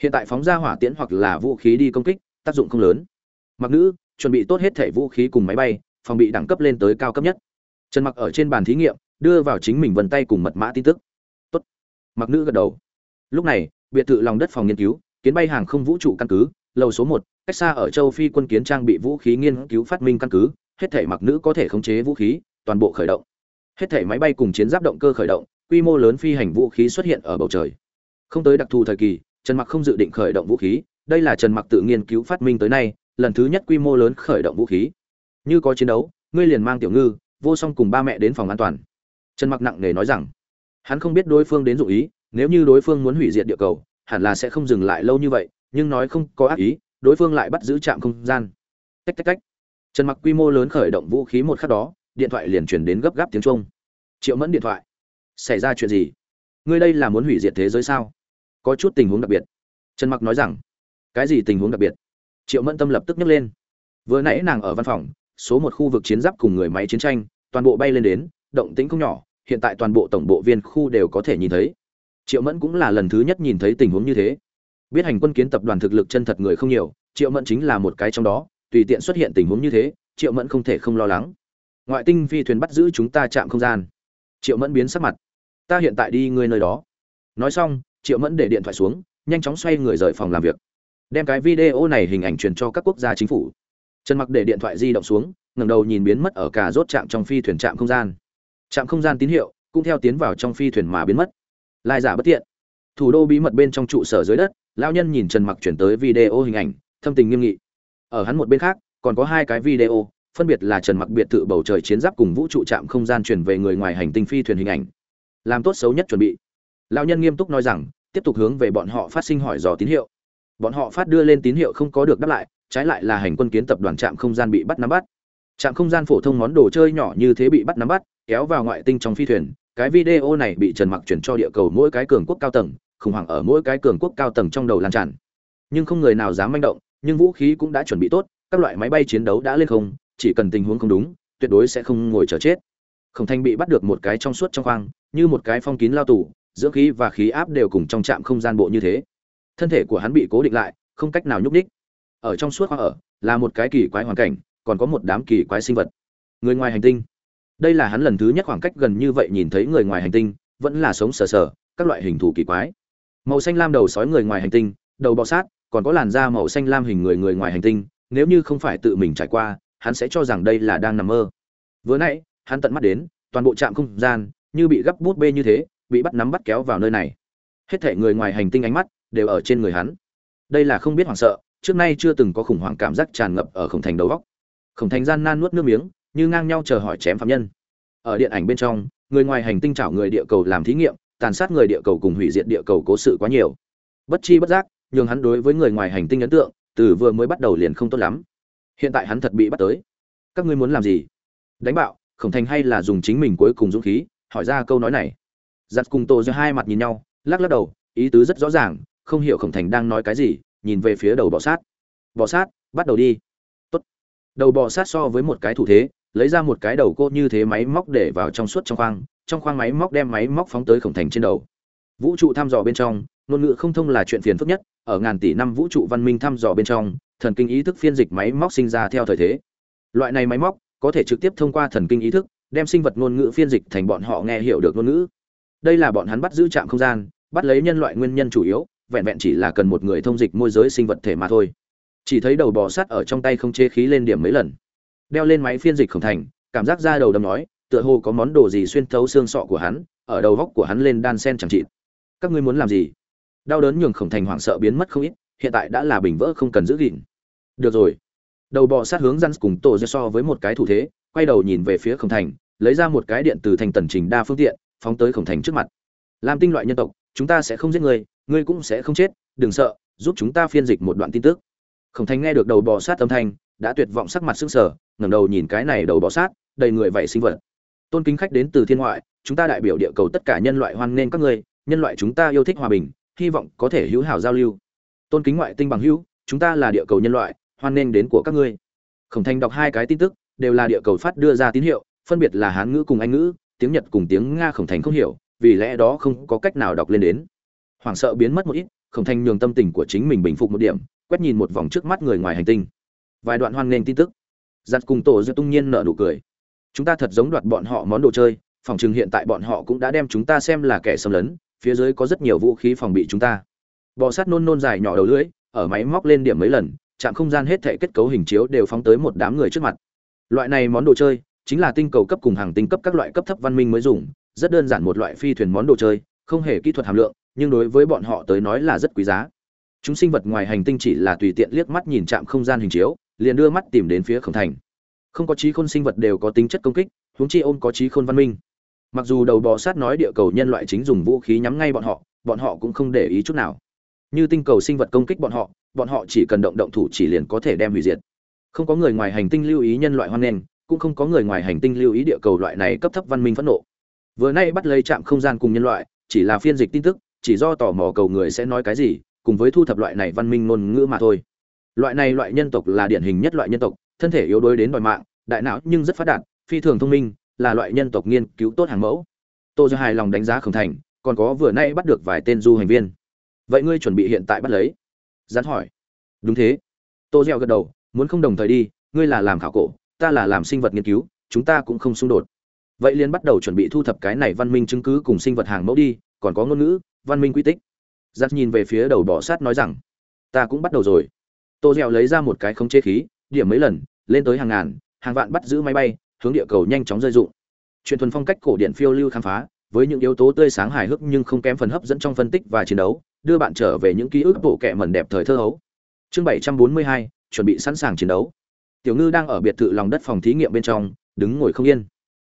Hiện tại phóng ra hỏa tiễn hoặc là vũ khí đi công kích, tác dụng không lớn. Mặc nữ, chuẩn bị tốt hết thể vũ khí cùng máy bay, phòng bị đẳng cấp lên tới cao cấp nhất. Trần mặc ở trên bàn thí nghiệm, đưa vào chính mình vân tay cùng mật mã tin tức. Tốt. Mặc nữ gật đầu. Lúc này, biệt thự lòng đất phòng nghiên cứu, kiến bay hàng không vũ trụ căn cứ, lầu số một, cách xa ở châu phi quân kiến trang bị vũ khí nghiên cứu phát minh căn cứ, hết thể mặc nữ có thể khống chế vũ khí toàn bộ khởi động. Hết thể máy bay cùng chiến giáp động cơ khởi động, quy mô lớn phi hành vũ khí xuất hiện ở bầu trời. Không tới đặc thù thời kỳ, trần mặc không dự định khởi động vũ khí, đây là trần mặc tự nghiên cứu phát minh tới nay, lần thứ nhất quy mô lớn khởi động vũ khí. Như có chiến đấu, ngươi liền mang tiểu ngư, vô song cùng ba mẹ đến phòng an toàn. Trần mặc nặng nề nói rằng, hắn không biết đối phương đến dụ ý, nếu như đối phương muốn hủy diệt địa cầu, hẳn là sẽ không dừng lại lâu như vậy, nhưng nói không có ác ý, đối phương lại bắt giữ trạm không gian. Tách tách tách. Trần mặc quy mô lớn khởi động vũ khí một khắc đó điện thoại liền chuyển đến gấp gáp tiếng trung. Triệu mẫn điện thoại. Xảy ra chuyện gì? Ngươi đây là muốn hủy diệt thế giới sao? Có chút tình huống đặc biệt. Trần mặc nói rằng, cái gì tình huống đặc biệt? Triệu mẫn tâm lập tức nhấc lên. Vừa nãy nàng ở văn phòng, số một khu vực chiến giáp cùng người máy chiến tranh, toàn bộ bay lên đến, động tĩnh không nhỏ, hiện tại toàn bộ tổng bộ viên khu đều có thể nhìn thấy. Triệu mẫn cũng là lần thứ nhất nhìn thấy tình huống như thế. Biết hành quân kiến tập đoàn thực lực chân thật người không nhiều, triệu mẫn chính là một cái trong đó, tùy tiện xuất hiện tình huống như thế, triệu mẫn không thể không lo lắng ngoại tinh phi thuyền bắt giữ chúng ta chạm không gian. Triệu mẫn biến sắc mặt. Ta hiện tại đi ngươi nơi đó. Nói xong, triệu mẫn để điện thoại xuống, nhanh chóng xoay người rời phòng làm việc. Đem cái video này hình ảnh truyền cho các quốc gia chính phủ. Trần mặc để điện thoại di động xuống, ngẩng đầu nhìn biến mất ở cả rốt trạm trong phi thuyền trạm không gian. Trạm không gian tín hiệu cũng theo tiến vào trong phi thuyền mà biến mất. Lai giả bất tiện. Thủ đô bí mật bên trong trụ sở dưới đất, lão nhân nhìn trần mặc chuyển tới video hình ảnh, thâm tình nghiêm nghị. Ở hắn một bên khác, còn có hai cái video phân biệt là trần mặc biệt thự bầu trời chiến giáp cùng vũ trụ trạm không gian chuyển về người ngoài hành tinh phi thuyền hình ảnh. Làm tốt xấu nhất chuẩn bị. Lão nhân nghiêm túc nói rằng, tiếp tục hướng về bọn họ phát sinh hỏi dò tín hiệu. Bọn họ phát đưa lên tín hiệu không có được đáp lại, trái lại là hành quân kiến tập đoàn trạm không gian bị bắt nắm bắt. Trạm không gian phổ thông món đồ chơi nhỏ như thế bị bắt nắm bắt, kéo vào ngoại tinh trong phi thuyền, cái video này bị trần mặc chuyển cho địa cầu mỗi cái cường quốc cao tầng, khủng hoảng ở mỗi cái cường quốc cao tầng trong đầu lan tràn. Nhưng không người nào dám manh động, nhưng vũ khí cũng đã chuẩn bị tốt, các loại máy bay chiến đấu đã lên không chỉ cần tình huống không đúng, tuyệt đối sẽ không ngồi chờ chết. Khổng thanh bị bắt được một cái trong suốt trong khoang, như một cái phong kín lao tù, dưỡng khí và khí áp đều cùng trong trạm không gian bộ như thế. Thân thể của hắn bị cố định lại, không cách nào nhúc nhích. Ở trong suốt khoang ở, là một cái kỳ quái hoàn cảnh, còn có một đám kỳ quái sinh vật. Người ngoài hành tinh. Đây là hắn lần thứ nhất khoảng cách gần như vậy nhìn thấy người ngoài hành tinh, vẫn là sống sờ sờ, các loại hình thù kỳ quái. Màu xanh lam đầu sói người ngoài hành tinh, đầu bọ sát, còn có làn da màu xanh lam hình người người ngoài hành tinh, nếu như không phải tự mình trải qua hắn sẽ cho rằng đây là đang nằm mơ. Vừa nãy, hắn tận mắt đến, toàn bộ trạm không gian như bị gấp bút bê như thế, bị bắt nắm bắt kéo vào nơi này. Hết thể người ngoài hành tinh ánh mắt đều ở trên người hắn. Đây là không biết hoảng sợ, trước nay chưa từng có khủng hoảng cảm giác tràn ngập ở khổng thành đầu góc. Khổng thành gian nan nuốt nước miếng, như ngang nhau chờ hỏi chém phạm nhân. Ở điện ảnh bên trong, người ngoài hành tinh chảo người địa cầu làm thí nghiệm, tàn sát người địa cầu cùng hủy diệt địa cầu cố sự quá nhiều. Bất chi bất giác, nhường hắn đối với người ngoài hành tinh ấn tượng, từ vừa mới bắt đầu liền không tốt lắm hiện tại hắn thật bị bắt tới. Các ngươi muốn làm gì? Đánh bạo, khổng thành hay là dùng chính mình cuối cùng dũng khí? Hỏi ra câu nói này. Giặt cùng tổ giữa hai mặt nhìn nhau, lắc lắc đầu, ý tứ rất rõ ràng, không hiểu khổng thành đang nói cái gì, nhìn về phía đầu bọ sát. Bọ sát, bắt đầu đi. Tốt. đầu bọ sát so với một cái thủ thế, lấy ra một cái đầu cô như thế máy móc để vào trong suốt trong khoang trong khoang máy móc đem máy móc phóng tới khổng thành trên đầu. Vũ trụ thăm dò bên trong, ngôn ngữ không thông là chuyện phiền phức nhất, ở ngàn tỷ năm vũ trụ văn minh thăm dò bên trong thần kinh ý thức phiên dịch máy móc sinh ra theo thời thế. Loại này máy móc có thể trực tiếp thông qua thần kinh ý thức, đem sinh vật ngôn ngữ phiên dịch thành bọn họ nghe hiểu được ngôn ngữ. Đây là bọn hắn bắt giữ trạm không gian, bắt lấy nhân loại nguyên nhân chủ yếu, vẹn vẹn chỉ là cần một người thông dịch môi giới sinh vật thể mà thôi. Chỉ thấy đầu bò sắt ở trong tay không chế khí lên điểm mấy lần. Đeo lên máy phiên dịch khổng thành, cảm giác ra đầu đâm nói, tựa hồ có món đồ gì xuyên thấu xương sọ của hắn, ở đầu góc của hắn lên đan sen chẳng trị các ngươi muốn làm gì? Đau đớn nhường khổng thành hoảng sợ biến mất không ít hiện tại đã là bình vỡ không cần giữ gìn. Được rồi. Đầu bò sát hướng răn cùng tổ ra so với một cái thủ thế, quay đầu nhìn về phía khổng thành, lấy ra một cái điện từ thành tần trình đa phương tiện, phóng tới khổng thành trước mặt. Làm tinh loại nhân tộc, chúng ta sẽ không giết người, ngươi cũng sẽ không chết, đừng sợ, giúp chúng ta phiên dịch một đoạn tin tức. Khổng thành nghe được đầu bò sát âm thanh, đã tuyệt vọng sắc mặt sưng sờ, ngẩng đầu nhìn cái này đầu bò sát, đầy người vậy sinh vật. Tôn kính khách đến từ thiên ngoại, chúng ta đại biểu địa cầu tất cả nhân loại hoan nghênh các ngươi, nhân loại chúng ta yêu thích hòa bình, hy vọng có thể hữu hảo giao lưu tôn kính ngoại tinh bằng hữu, chúng ta là địa cầu nhân loại, hoan nghênh đến của các ngươi. Khổng thành đọc hai cái tin tức, đều là địa cầu phát đưa ra tín hiệu, phân biệt là hán ngữ cùng anh ngữ, tiếng nhật cùng tiếng nga khổng thành không hiểu, vì lẽ đó không có cách nào đọc lên đến. Hoảng sợ biến mất một ít, khổng thành nhường tâm tình của chính mình bình phục một điểm, quét nhìn một vòng trước mắt người ngoài hành tinh. Vài đoạn hoan nghênh tin tức. Giặt cùng tổ giữa tung nhiên nở nụ cười. Chúng ta thật giống đoạt bọn họ món đồ chơi, phòng chừng hiện tại bọn họ cũng đã đem chúng ta xem là kẻ xâm lấn, phía dưới có rất nhiều vũ khí phòng bị chúng ta bò sát nôn nôn dài nhỏ đầu lưỡi, ở máy móc lên điểm mấy lần, chạm không gian hết thể kết cấu hình chiếu đều phóng tới một đám người trước mặt. Loại này món đồ chơi, chính là tinh cầu cấp cùng hàng tinh cấp các loại cấp thấp văn minh mới dùng, rất đơn giản một loại phi thuyền món đồ chơi, không hề kỹ thuật hàm lượng, nhưng đối với bọn họ tới nói là rất quý giá. Chúng sinh vật ngoài hành tinh chỉ là tùy tiện liếc mắt nhìn chạm không gian hình chiếu, liền đưa mắt tìm đến phía khổng thành. Không có trí khôn sinh vật đều có tính chất công kích, huống chi ôm có trí khôn văn minh. Mặc dù đầu bò sát nói địa cầu nhân loại chính dùng vũ khí nhắm ngay bọn họ bọn họ cũng không để ý chút nào như tinh cầu sinh vật công kích bọn họ bọn họ chỉ cần động động thủ chỉ liền có thể đem hủy diệt. Không có người ngoài hành tinh lưu ý nhân loại hoan nghênh, cũng không có người ngoài hành tinh lưu ý địa cầu loại này cấp thấp văn minh phẫn nộ. Vừa nay bắt lấy trạm không gian cùng nhân loại, chỉ là phiên dịch tin tức, chỉ do tò mò cầu người sẽ nói cái gì, cùng với thu thập loại này văn minh ngôn ngữ mà thôi. Loại này loại nhân tộc là điển hình nhất loại nhân tộc, thân thể yếu đuối đến đòi mạng, đại não nhưng rất phát đạt, phi thường thông minh, là loại nhân tộc nghiên cứu tốt hàng mẫu. Tô do hài lòng đánh giá khổng thành, còn có vừa nay bắt được vài tên du hành viên vậy ngươi chuẩn bị hiện tại bắt lấy? Gián hỏi. Đúng thế. Tô gieo gật đầu, muốn không đồng thời đi, ngươi là làm khảo cổ, ta là làm sinh vật nghiên cứu, chúng ta cũng không xung đột. Vậy liền bắt đầu chuẩn bị thu thập cái này văn minh chứng cứ cùng sinh vật hàng mẫu đi, còn có ngôn ngữ, văn minh quy tích. Giặt nhìn về phía đầu bỏ sát nói rằng, ta cũng bắt đầu rồi. Tô dẻo lấy ra một cái khống chế khí, điểm mấy lần, lên tới hàng ngàn, hàng vạn bắt giữ máy bay, hướng địa cầu nhanh chóng rơi dụng. Chuyện thuần phong cách cổ điện phiêu lưu khám phá, với những yếu tố tươi sáng hài hước nhưng không kém phần hấp dẫn trong phân tích và chiến đấu đưa bạn trở về những ký ức bộ kệ mẩn đẹp thời thơ hấu. Chương 742, chuẩn bị sẵn sàng chiến đấu. Tiểu ngư đang ở biệt thự lòng đất phòng thí nghiệm bên trong đứng ngồi không yên.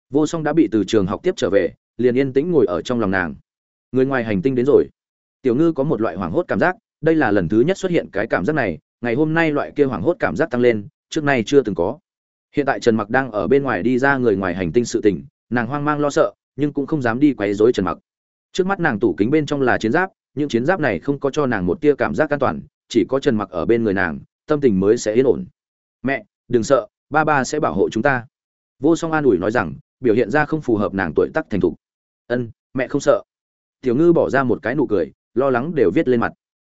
Vô song đã bị từ trường học tiếp trở về liền yên tĩnh ngồi ở trong lòng nàng. Người ngoài hành tinh đến rồi. Tiểu ngư có một loại hoảng hốt cảm giác đây là lần thứ nhất xuất hiện cái cảm giác này ngày hôm nay loại kia hoảng hốt cảm giác tăng lên trước nay chưa từng có. Hiện tại trần mặc đang ở bên ngoài đi ra người ngoài hành tinh sự tình nàng hoang mang lo sợ nhưng cũng không dám đi quấy rối trần mặc. Trước mắt nàng tủ kính bên trong là chiến giáp những chiến giáp này không có cho nàng một tia cảm giác an toàn, chỉ có trần mặc ở bên người nàng, tâm tình mới sẽ yên ổn. Mẹ, đừng sợ, ba ba sẽ bảo hộ chúng ta. Vô song an ủi nói rằng, biểu hiện ra không phù hợp nàng tuổi tác thành thục. Ân, mẹ không sợ. Tiểu ngư bỏ ra một cái nụ cười, lo lắng đều viết lên mặt.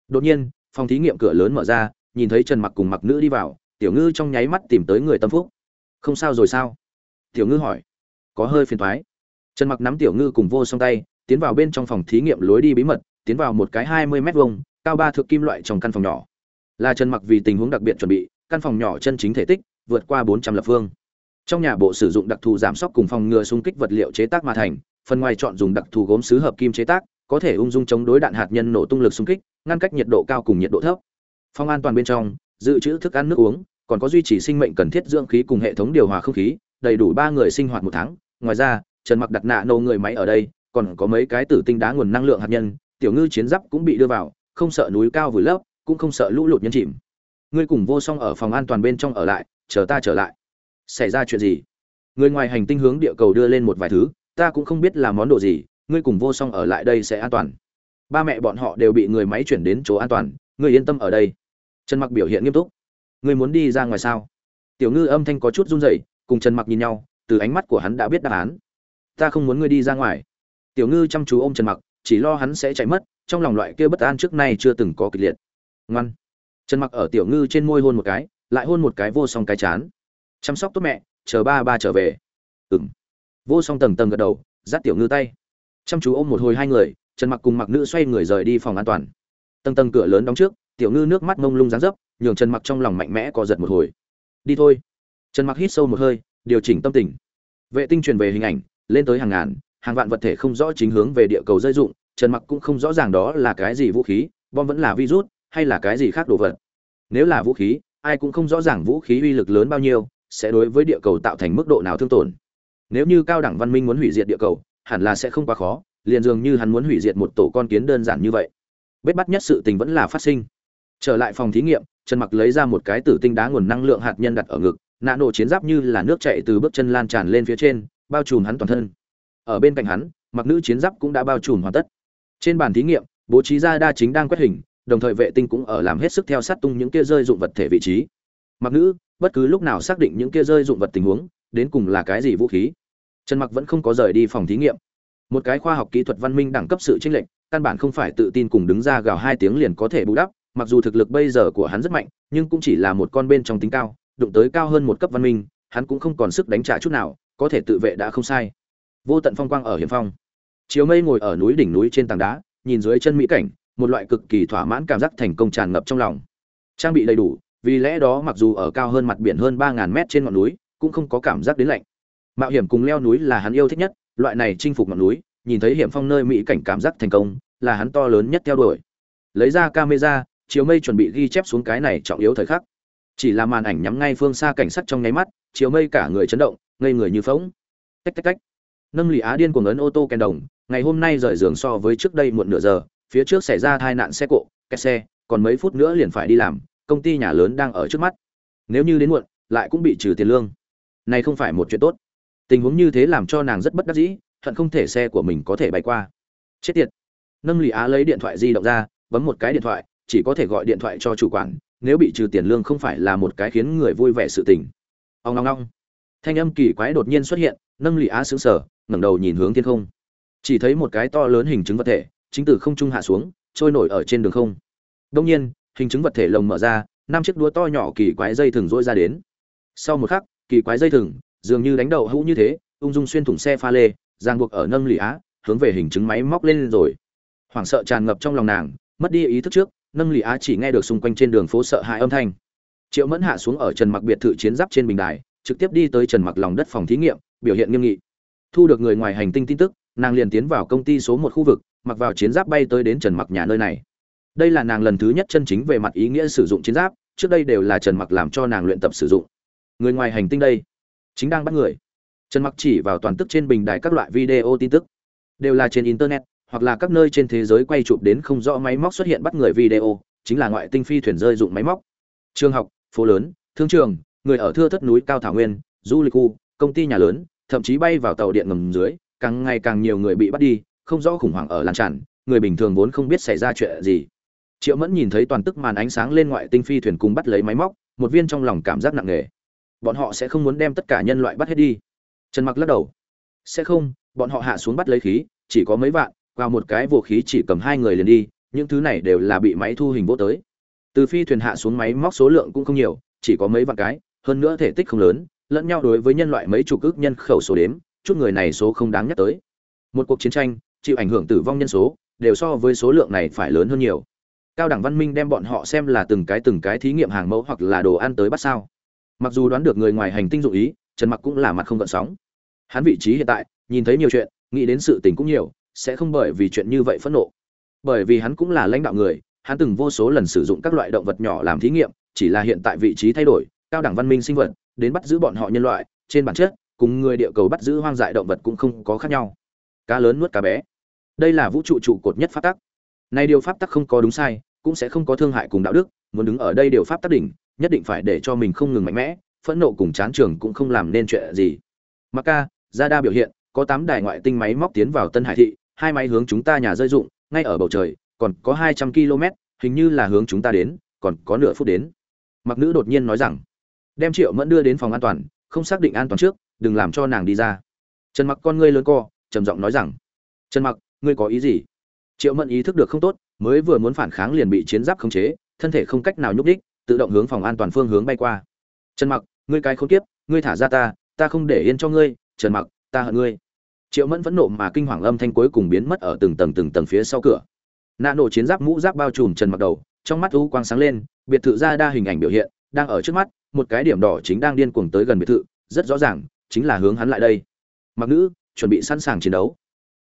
Đột nhiên, phòng thí nghiệm cửa lớn mở ra, nhìn thấy trần mặc cùng mặc nữ đi vào, tiểu ngư trong nháy mắt tìm tới người tâm phúc. Không sao rồi sao? Tiểu ngư hỏi. Có hơi phiền thoái. Trần mặc nắm tiểu ngư cùng vô song tay, tiến vào bên trong phòng thí nghiệm lối đi bí mật tiến vào một cái hai mươi mét vuông, cao ba thước kim loại trong căn phòng nhỏ. Là trần mặc vì tình huống đặc biệt chuẩn bị, căn phòng nhỏ chân chính thể tích vượt qua bốn trăm lập phương. Trong nhà bộ sử dụng đặc thù giảm sóc cùng phòng ngừa xung kích vật liệu chế tác mà thành, phần ngoài chọn dùng đặc thù gốm sứ hợp kim chế tác, có thể ung dung chống đối đạn hạt nhân nổ tung lực xung kích, ngăn cách nhiệt độ cao cùng nhiệt độ thấp. Phòng an toàn bên trong, dự trữ thức ăn nước uống, còn có duy trì sinh mệnh cần thiết dưỡng khí cùng hệ thống điều hòa không khí, đầy đủ ba người sinh hoạt một tháng. Ngoài ra, trần mặc đặt nạ nô người máy ở đây, còn có mấy cái tử tinh đá nguồn năng lượng hạt nhân tiểu ngư chiến giáp cũng bị đưa vào, không sợ núi cao vùi lấp, cũng không sợ lũ lụt nhân chìm. Ngươi cùng vô song ở phòng an toàn bên trong ở lại, chờ ta trở lại. Xảy ra chuyện gì? Người ngoài hành tinh hướng địa cầu đưa lên một vài thứ, ta cũng không biết là món đồ gì, ngươi cùng vô song ở lại đây sẽ an toàn. Ba mẹ bọn họ đều bị người máy chuyển đến chỗ an toàn, ngươi yên tâm ở đây. Trần mặc biểu hiện nghiêm túc. Ngươi muốn đi ra ngoài sao? Tiểu ngư âm thanh có chút run rẩy, cùng trần mặc nhìn nhau, từ ánh mắt của hắn đã biết đáp án. Ta không muốn ngươi đi ra ngoài. Tiểu ngư chăm chú ôm trần mặc chỉ lo hắn sẽ chạy mất, trong lòng loại kia bất an trước nay chưa từng có kịch liệt. Ngoan. Trần mặc ở tiểu ngư trên môi hôn một cái, lại hôn một cái vô song cái chán. Chăm sóc tốt mẹ, chờ ba ba trở về. Ừm. Vô song tầng tầng gật đầu, dắt tiểu ngư tay. Chăm chú ôm một hồi hai người, trần mặc cùng mặc nữ xoay người rời đi phòng an toàn. Tầng tầng cửa lớn đóng trước, tiểu ngư nước mắt mông lung dán dấp, nhường trần mặc trong lòng mạnh mẽ co giật một hồi. Đi thôi. Trần mặc hít sâu một hơi, điều chỉnh tâm tình. Vệ tinh truyền về hình ảnh, lên tới hàng ngàn hàng vạn vật thể không rõ chính hướng về địa cầu rơi dụng, trần mặc cũng không rõ ràng đó là cái gì vũ khí, bom vẫn là virus, hay là cái gì khác đồ vật. Nếu là vũ khí, ai cũng không rõ ràng vũ khí uy lực lớn bao nhiêu, sẽ đối với địa cầu tạo thành mức độ nào thương tổn. Nếu như cao đẳng văn minh muốn hủy diệt địa cầu, hẳn là sẽ không quá khó, liền dường như hắn muốn hủy diệt một tổ con kiến đơn giản như vậy. Bết bắt nhất sự tình vẫn là phát sinh. Trở lại phòng thí nghiệm, trần mặc lấy ra một cái tử tinh đá nguồn năng lượng hạt nhân đặt ở ngực nạ nổ chiến giáp như là nước chảy từ bước chân lan tràn lên phía trên, bao trùm hắn toàn thân ở bên cạnh hắn, mặc nữ chiến giáp cũng đã bao trùm hoàn tất. Trên bàn thí nghiệm, bố trí ra đa chính đang quét hình, đồng thời vệ tinh cũng ở làm hết sức theo sát tung những kia rơi dụng vật thể vị trí. Mặc nữ, bất cứ lúc nào xác định những kia rơi dụng vật tình huống, đến cùng là cái gì vũ khí? Trần mặc vẫn không có rời đi phòng thí nghiệm. Một cái khoa học kỹ thuật văn minh đẳng cấp sự chênh lệch, căn bản không phải tự tin cùng đứng ra gào hai tiếng liền có thể bù đắp, mặc dù thực lực bây giờ của hắn rất mạnh, nhưng cũng chỉ là một con bên trong tính cao, đụng tới cao hơn một cấp văn minh, hắn cũng không còn sức đánh trả chút nào, có thể tự vệ đã không sai vô tận phong quang ở hiểm phong. Chiếu mây ngồi ở núi đỉnh núi trên tảng đá, nhìn dưới chân mỹ cảnh, một loại cực kỳ thỏa mãn cảm giác thành công tràn ngập trong lòng. Trang bị đầy đủ, vì lẽ đó mặc dù ở cao hơn mặt biển hơn ba ngàn mét trên ngọn núi, cũng không có cảm giác đến lạnh. Mạo hiểm cùng leo núi là hắn yêu thích nhất, loại này chinh phục ngọn núi, nhìn thấy hiểm phong nơi mỹ cảnh cảm giác thành công, là hắn to lớn nhất theo đuổi. Lấy ra camera, Chiếu mây chuẩn bị ghi chép xuống cái này trọng yếu thời khắc. Chỉ là màn ảnh nhắm ngay phương xa cảnh sắc trong nháy mắt, Chiếu mây cả người chấn động, ngây người như phóng tách tách tách nâng lì á điên cuồng ấn ô tô kèn đồng, ngày hôm nay rời giường so với trước đây muộn nửa giờ, phía trước xảy ra tai nạn xe cộ, kẹt xe, còn mấy phút nữa liền phải đi làm, công ty nhà lớn đang ở trước mắt. Nếu như đến muộn, lại cũng bị trừ tiền lương. Này không phải một chuyện tốt. Tình huống như thế làm cho nàng rất bất đắc dĩ thận không thể xe của mình có thể bay qua. Chết tiệt. Nâng lì á lấy điện thoại di động ra, bấm một cái điện thoại, chỉ có thể gọi điện thoại cho chủ quản, nếu bị trừ tiền lương không phải là một cái khiến người vui vẻ sự tình. Ông long long thanh âm kỳ quái đột nhiên xuất hiện, nâng lì á xứng sở ngẩng đầu nhìn hướng thiên không. Chỉ thấy một cái to lớn hình chứng vật thể, chính từ không trung hạ xuống, trôi nổi ở trên đường không. Đông nhiên, hình chứng vật thể lồng mở ra, năm chiếc đũa to nhỏ kỳ quái dây thừng rỗi ra đến. Sau một khắc, kỳ quái dây thừng, dường như đánh đầu hũ như thế, ung dung xuyên thủng xe pha lê giang buộc ở nâng lì á, hướng về hình chứng máy móc lên rồi. Hoảng sợ tràn ngập trong lòng nàng, mất đi ý thức trước, nâng lì á chỉ nghe được xung quanh trên đường phố sợ hãi âm thanh. Triệu mẫn hạ xuống ở trần mặc biệt thự chiến giáp trên bình đài, trực tiếp đi tới trần mặc lòng đất phòng thí nghiệm, biểu hiện nghiêm nghị thu được người ngoài hành tinh tin tức, nàng liền tiến vào công ty số một khu vực, mặc vào chiến giáp bay tới đến trần mặc nhà nơi này. Đây là nàng lần thứ nhất chân chính về mặt ý nghĩa sử dụng chiến giáp, trước đây đều là trần mặc làm cho nàng luyện tập sử dụng. Người ngoài hành tinh đây, chính đang bắt người. Trần mặc chỉ vào toàn tức trên bình đài các loại video tin tức. Đều là trên internet, hoặc là các nơi trên thế giới quay chụp đến không rõ máy móc xuất hiện bắt người video, chính là ngoại tinh phi thuyền rơi dụng máy móc. Trường học, phố lớn, thương trường, người ở thưa thất núi cao thảo nguyên, du lịch khu, công ty nhà lớn thậm chí bay vào tàu điện ngầm dưới, càng ngày càng nhiều người bị bắt đi, không rõ khủng hoảng ở lan tràn, người bình thường vốn không biết xảy ra chuyện gì. Triệu mẫn nhìn thấy toàn tức màn ánh sáng lên ngoại tinh phi thuyền cùng bắt lấy máy móc, một viên trong lòng cảm giác nặng nề. Bọn họ sẽ không muốn đem tất cả nhân loại bắt hết đi. Trần mặc lắc đầu. Sẽ không, bọn họ hạ xuống bắt lấy khí, chỉ có mấy vạn qua một cái vũ khí chỉ cầm hai người liền đi, những thứ này đều là bị máy thu hình vô tới. Từ phi thuyền hạ xuống máy móc số lượng cũng không nhiều, chỉ có mấy vạn cái, hơn nữa thể tích không lớn lẫn nhau đối với nhân loại mấy chục ước nhân khẩu số đếm, chút người này số không đáng nhắc tới. Một cuộc chiến tranh, chịu ảnh hưởng tử vong nhân số, đều so với số lượng này phải lớn hơn nhiều. Cao đẳng văn minh đem bọn họ xem là từng cái từng cái thí nghiệm hàng mẫu hoặc là đồ ăn tới bắt sao. Mặc dù đoán được người ngoài hành tinh dụng ý, trần mặc cũng là mặt không gợn sóng. Hắn vị trí hiện tại, nhìn thấy nhiều chuyện, nghĩ đến sự tình cũng nhiều, sẽ không bởi vì chuyện như vậy phẫn nộ. Bởi vì hắn cũng là lãnh đạo người, hắn từng vô số lần sử dụng các loại động vật nhỏ làm thí nghiệm, chỉ là hiện tại vị trí thay đổi, cao đẳng văn minh sinh vật đến bắt giữ bọn họ nhân loại, trên bản chất, cùng người địa cầu bắt giữ hoang dại động vật cũng không có khác nhau. Cá lớn nuốt cá bé. Đây là vũ trụ trụ cột nhất pháp tắc. Nay điều pháp tắc không có đúng sai, cũng sẽ không có thương hại cùng đạo đức, muốn đứng ở đây điều pháp tắc đỉnh, nhất định phải để cho mình không ngừng mạnh mẽ, phẫn nộ cùng chán trường cũng không làm nên chuyện gì. Mặc ca ra đa biểu hiện, có tám đài ngoại tinh máy móc tiến vào tân hải thị, hai máy hướng chúng ta nhà rơi dụng, ngay ở bầu trời, còn có hai trăm km hình như là hướng chúng ta đến, còn có nửa phút đến. Mặc nữ đột nhiên nói rằng đem triệu mẫn đưa đến phòng an toàn, không xác định an toàn trước, đừng làm cho nàng đi ra. Trần mặc con ngươi lớn co, trầm giọng nói rằng, trần mặc, ngươi có ý gì? Triệu mẫn ý thức được không tốt, mới vừa muốn phản kháng liền bị chiến giáp khống chế, thân thể không cách nào nhúc đích tự động hướng phòng an toàn phương hướng bay qua. Trần mặc, ngươi cái khốn kiếp, ngươi thả ra ta ta không để yên cho ngươi, trần mặc, ta hận ngươi. Triệu mẫn vẫn nộ mà kinh hoàng âm thanh cuối cùng biến mất ở từng tầng từng tầng phía sau cửa. Nạ nổ chiến giáp mũ giáp bao trùm trần mặc đầu, trong mắt u quang sáng lên, biệt thự ra đa hình ảnh biểu hiện, đang ở trước mắt một cái điểm đỏ chính đang điên cuồng tới gần biệt thự, rất rõ ràng, chính là hướng hắn lại đây. Mặc nữ, chuẩn bị sẵn sàng chiến đấu.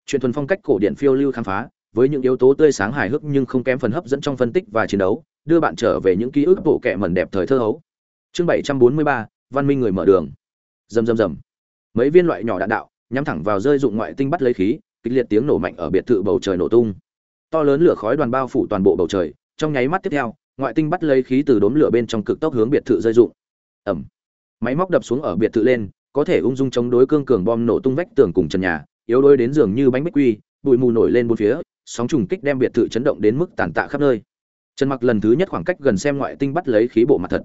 Chuyện thuần phong cách cổ điển phiêu lưu khám phá, với những yếu tố tươi sáng hài hước nhưng không kém phần hấp dẫn trong phân tích và chiến đấu, đưa bạn trở về những ký ức bộ kệ mẩn đẹp thời thơ hấu. Chương bảy trăm bốn mươi ba, văn minh người mở đường. Rầm rầm rầm. Mấy viên loại nhỏ đạn đạo, nhắm thẳng vào rơi dụng ngoại tinh bắt lấy khí, kịch liệt tiếng nổ mạnh ở biệt thự bầu trời nổ tung. To lớn lửa khói đoàn bao phủ toàn bộ bầu trời, trong nháy mắt tiếp theo, ngoại tinh bắt lấy khí từ đốm lửa bên trong cực tốc hướng biệt thự rơi dụng ẩm. Máy móc đập xuống ở biệt thự lên, có thể ung dung chống đối cương cường bom nổ tung vách tường cùng trần nhà, yếu đuối đến giường như bánh bích quy, bụi mù nổi lên bốn phía, sóng trùng kích đem biệt thự chấn động đến mức tàn tạ khắp nơi. Trần mặc lần thứ nhất khoảng cách gần xem ngoại tinh bắt lấy khí bộ mặt thật.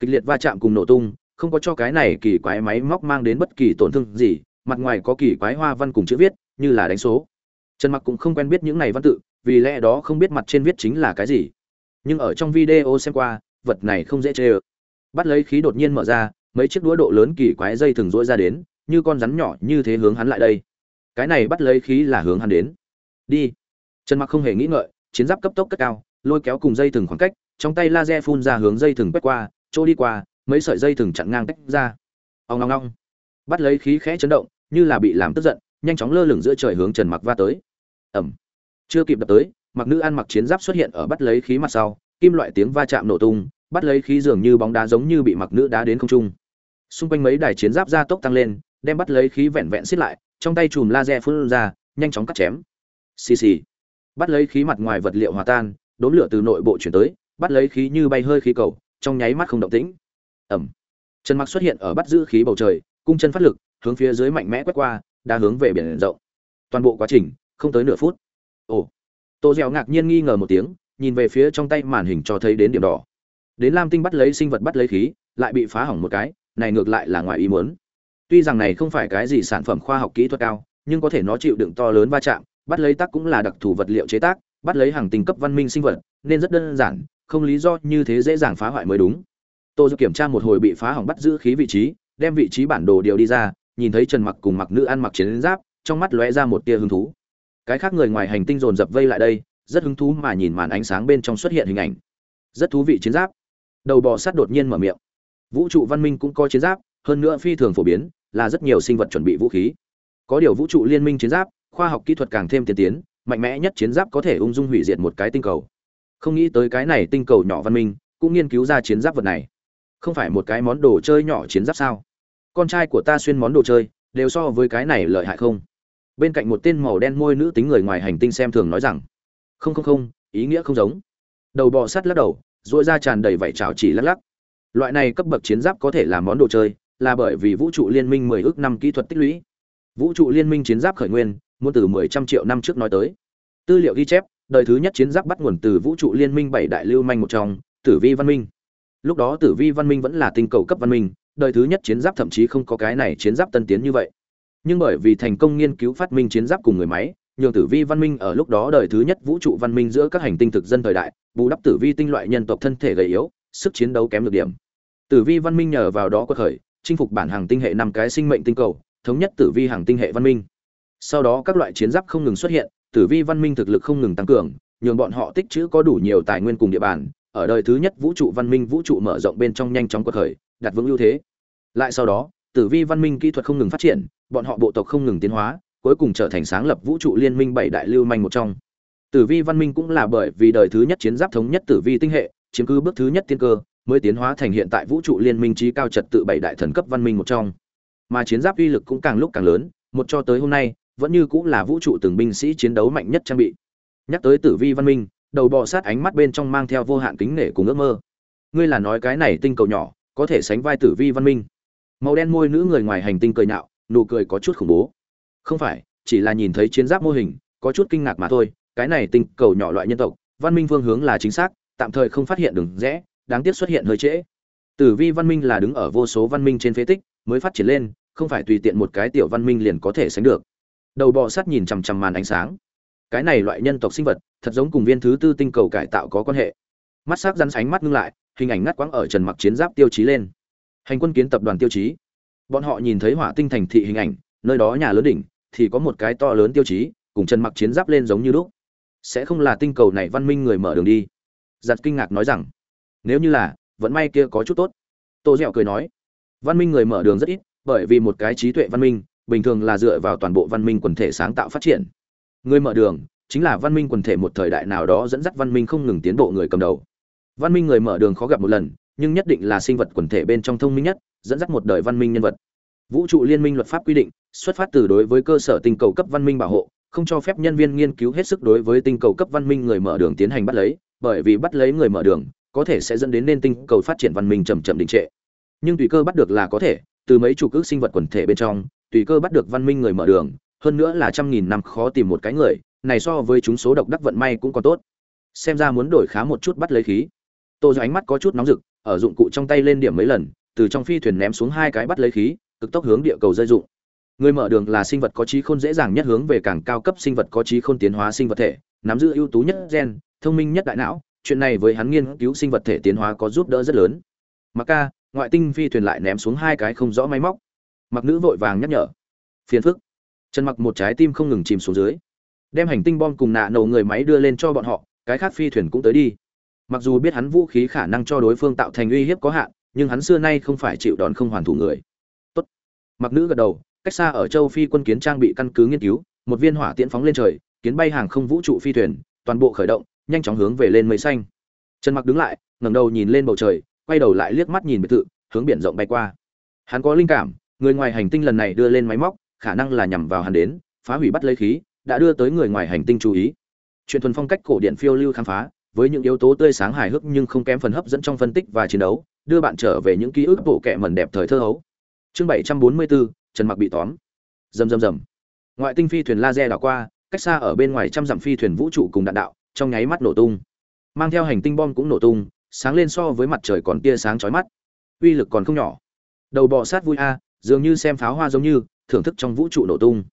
Kịch liệt va chạm cùng nổ tung, không có cho cái này kỳ quái máy móc mang đến bất kỳ tổn thương gì, mặt ngoài có kỳ quái hoa văn cùng chữ viết, như là đánh số. Trần mặc cũng không quen biết những này văn tự, vì lẽ đó không biết mặt trên viết chính là cái gì. Nhưng ở trong video xem qua, vật này không dễ chê ơ bắt lấy khí đột nhiên mở ra, mấy chiếc đũa độ lớn kỳ quái dây thường rỗi ra đến, như con rắn nhỏ như thế hướng hắn lại đây. Cái này bắt lấy khí là hướng hắn đến. Đi. Trần mặc không hề nghĩ ngợi, chiến giáp cấp tốc cất cao, lôi kéo cùng dây thừng khoảng cách, trong tay laser phun ra hướng dây thừng quét qua, chỗ đi qua, mấy sợi dây thừng chặn ngang tách ra. Ông ngong ngong bắt lấy khí khẽ chấn động, như là bị làm tức giận, nhanh chóng lơ lửng giữa trời hướng trần mặc va tới. Ẩm chưa kịp đập tới, mặc nữ ăn mặc chiến giáp xuất hiện ở bắt lấy khí mặt sau, kim loại tiếng va chạm nổ tung bắt lấy khí dường như bóng đá giống như bị mặc nữ đá đến không trung. Xung quanh mấy đài chiến giáp gia tốc tăng lên, đem bắt lấy khí vẹn vẹn xiết lại, trong tay chùm laser phun ra, nhanh chóng cắt chém. Xì xì. Bắt lấy khí mặt ngoài vật liệu hòa tan, đốm lửa từ nội bộ chuyển tới, bắt lấy khí như bay hơi khí cầu, trong nháy mắt không động tĩnh. Ẩm. Trần mặc xuất hiện ở bắt giữ khí bầu trời, cung chân phát lực, hướng phía dưới mạnh mẽ quét qua, đã hướng về biển rộng. Toàn bộ quá trình, không tới nửa phút. Ồ. Tô dẻo ngạc nhiên nghi ngờ một tiếng, nhìn về phía trong tay màn hình cho thấy đến điểm đỏ đến lam tinh bắt lấy sinh vật bắt lấy khí, lại bị phá hỏng một cái, này ngược lại là ngoài ý muốn. Tuy rằng này không phải cái gì sản phẩm khoa học kỹ thuật cao, nhưng có thể nó chịu đựng to lớn va chạm, bắt lấy tác cũng là đặc thù vật liệu chế tác, bắt lấy hàng tinh cấp văn minh sinh vật, nên rất đơn giản, không lý do như thế dễ dàng phá hoại mới đúng. Tô kiểm tra một hồi bị phá hỏng bắt giữ khí vị trí, đem vị trí bản đồ điều đi ra, nhìn thấy trần mặc cùng mặc nữ ăn mặc chiến giáp, trong mắt lóe ra một tia hứng thú. Cái khác người ngoài hành tinh dồn dập vây lại đây, rất hứng thú mà nhìn màn ánh sáng bên trong xuất hiện hình ảnh. Rất thú vị chiến giáp đầu bò sát đột nhiên mở miệng. Vũ trụ văn minh cũng có chiến giáp, hơn nữa phi thường phổ biến, là rất nhiều sinh vật chuẩn bị vũ khí. Có điều vũ trụ liên minh chiến giáp, khoa học kỹ thuật càng thêm tiên tiến, mạnh mẽ nhất chiến giáp có thể ung dung hủy diệt một cái tinh cầu. Không nghĩ tới cái này tinh cầu nhỏ văn minh cũng nghiên cứu ra chiến giáp vật này. Không phải một cái món đồ chơi nhỏ chiến giáp sao? Con trai của ta xuyên món đồ chơi, đều so với cái này lợi hại không? Bên cạnh một tên màu đen môi nữ tính người ngoài hành tinh xem thường nói rằng, không không không, ý nghĩa không giống. Đầu bò sắt lắc đầu dội ra tràn đầy vảy trào chỉ lắc lắc. Loại này cấp bậc chiến giáp có thể là món đồ chơi, là bởi vì vũ trụ liên minh mười ước năm kỹ thuật tích lũy. Vũ trụ liên minh chiến giáp khởi nguyên, muốn từ mười trăm triệu năm trước nói tới. Tư liệu ghi chép, đời thứ nhất chiến giáp bắt nguồn từ vũ trụ liên minh bảy đại lưu manh một trong, tử vi văn minh. Lúc đó tử vi văn minh vẫn là tinh cầu cấp văn minh, đời thứ nhất chiến giáp thậm chí không có cái này chiến giáp tân tiến như vậy. Nhưng bởi vì thành công nghiên cứu phát minh chiến giáp cùng người máy nhường tử vi văn minh ở lúc đó đời thứ nhất vũ trụ văn minh giữa các hành tinh thực dân thời đại, bù đắp tử vi tinh loại nhân tộc thân thể gầy yếu, sức chiến đấu kém được điểm. Tử vi văn minh nhờ vào đó có khởi, chinh phục bản hàng tinh hệ năm cái sinh mệnh tinh cầu, thống nhất tử vi hàng tinh hệ văn minh. Sau đó các loại chiến giáp không ngừng xuất hiện, tử vi văn minh thực lực không ngừng tăng cường, nhường bọn họ tích trữ có đủ nhiều tài nguyên cùng địa bàn, ở đời thứ nhất vũ trụ văn minh vũ trụ mở rộng bên trong nhanh chóng quật khởi, đặt vững ưu thế. Lại sau đó, tử vi văn minh kỹ thuật không ngừng phát triển, bọn họ bộ tộc không ngừng tiến hóa cuối cùng trở thành sáng lập vũ trụ liên minh bảy đại lưu manh một trong. Tử vi văn minh cũng là bởi vì đời thứ nhất chiến giáp thống nhất tử vi tinh hệ, chiếm cứ bước thứ nhất tiên cơ, mới tiến hóa thành hiện tại vũ trụ liên minh trí cao trật tự bảy đại thần cấp văn minh một trong. Mà chiến giáp uy lực cũng càng lúc càng lớn, một cho tới hôm nay, vẫn như cũng là vũ trụ từng binh sĩ chiến đấu mạnh nhất trang bị. Nhắc tới tử vi văn minh, đầu bò sát ánh mắt bên trong mang theo vô hạn kính nể cùng ước mơ. Ngươi là nói cái này tinh cầu nhỏ, có thể sánh vai tử vi văn minh. Màu đen môi nữ người ngoài hành tinh cười nhạo, nụ cười có chút khủng bố không phải, chỉ là nhìn thấy chiến giáp mô hình, có chút kinh ngạc mà thôi, cái này tinh cầu nhỏ loại nhân tộc, văn minh phương hướng là chính xác, tạm thời không phát hiện đường rẽ, đáng tiếc xuất hiện hơi trễ. Tử vi văn minh là đứng ở vô số văn minh trên phế tích, mới phát triển lên, không phải tùy tiện một cái tiểu văn minh liền có thể sánh được. Đầu bò sắt nhìn chằm chằm màn ánh sáng. Cái này loại nhân tộc sinh vật, thật giống cùng viên thứ tư tinh cầu cải tạo có quan hệ. Mắt sắc rắn ánh mắt ngưng lại, hình ảnh ngắt quãng ở trần mặc chiến giáp tiêu chí lên. Hành quân kiến tập đoàn tiêu chí. Bọn họ nhìn thấy hỏa tinh thành thị hình ảnh, nơi đó nhà lớn đỉnh thì có một cái to lớn tiêu chí, cùng trần mặc chiến giáp lên giống như lúc. Sẽ không là tinh cầu này văn minh người mở đường đi. Giặt kinh ngạc nói rằng, nếu như là vẫn may kia có chút tốt. Tô dẹo cười nói, văn minh người mở đường rất ít, bởi vì một cái trí tuệ văn minh, bình thường là dựa vào toàn bộ văn minh quần thể sáng tạo phát triển. Người mở đường, chính là văn minh quần thể một thời đại nào đó dẫn dắt văn minh không ngừng tiến bộ người cầm đầu. Văn minh người mở đường khó gặp một lần, nhưng nhất định là sinh vật quần thể bên trong thông minh nhất, dẫn dắt một đời văn minh nhân vật vũ trụ liên minh luật pháp quy định, xuất phát từ đối với cơ sở tinh cầu cấp văn minh bảo hộ, không cho phép nhân viên nghiên cứu hết sức đối với tinh cầu cấp văn minh người mở đường tiến hành bắt lấy, bởi vì bắt lấy người mở đường, có thể sẽ dẫn đến nên tinh cầu phát triển văn minh chậm chậm đình trệ. Nhưng tùy cơ bắt được là có thể, từ mấy chủ cước sinh vật quần thể bên trong, tùy cơ bắt được văn minh người mở đường, hơn nữa là trăm nghìn năm khó tìm một cái người, này so với chúng số độc đắc vận may cũng còn tốt. Xem ra muốn đổi khá một chút bắt lấy khí. Tô do ánh mắt có chút nóng rực, ở dụng cụ trong tay lên điểm mấy lần, từ trong phi thuyền ném xuống hai cái bắt lấy khí cực tốc hướng địa cầu rơi dụng. Người mở đường là sinh vật có trí khôn dễ dàng nhất hướng về càng cao cấp sinh vật có trí khôn tiến hóa sinh vật thể, nắm giữ ưu tú nhất gen, thông minh nhất đại não. Chuyện này với hắn nghiên cứu sinh vật thể tiến hóa có giúp đỡ rất lớn. Mặc ca, ngoại tinh phi thuyền lại ném xuống hai cái không rõ máy móc. Mặc nữ vội vàng nhắc nhở. Phiền phức. Trần mặc một trái tim không ngừng chìm xuống dưới. Đem hành tinh bom cùng nạ nổ người máy đưa lên cho bọn họ, cái khác phi thuyền cũng tới đi. Mặc dù biết hắn vũ khí khả năng cho đối phương tạo thành uy hiếp có hạn, nhưng hắn xưa nay không phải chịu đòn không hoàn thủ người mặc nữ gật đầu, cách xa ở châu phi quân kiến trang bị căn cứ nghiên cứu, một viên hỏa tiễn phóng lên trời, kiến bay hàng không vũ trụ phi thuyền, toàn bộ khởi động, nhanh chóng hướng về lên mây xanh. Trần mặc đứng lại, ngẩng đầu nhìn lên bầu trời, quay đầu lại liếc mắt nhìn biệt thự, hướng biển rộng bay qua. Hắn có linh cảm, người ngoài hành tinh lần này đưa lên máy móc, khả năng là nhằm vào hắn đến, phá hủy bắt lấy khí, đã đưa tới người ngoài hành tinh chú ý. Chuyện thuần phong cách cổ điện phiêu lưu khám phá, với những yếu tố tươi sáng hài hước nhưng không kém phần hấp dẫn trong phân tích và chiến đấu, đưa bạn trở về những ký ức bộ kệ mẩn đẹp thời thơ hấu chương 744, trần mặc bị tóm. Rầm rầm rầm. Ngoại tinh phi thuyền laser đảo qua cách xa ở bên ngoài trăm dặm phi thuyền vũ trụ cùng đạn đạo trong nháy mắt nổ tung. Mang theo hành tinh bom cũng nổ tung sáng lên so với mặt trời còn tia sáng chói mắt. Uy lực còn không nhỏ. Đầu bò sát vui a dường như xem pháo hoa giống như thưởng thức trong vũ trụ nổ tung.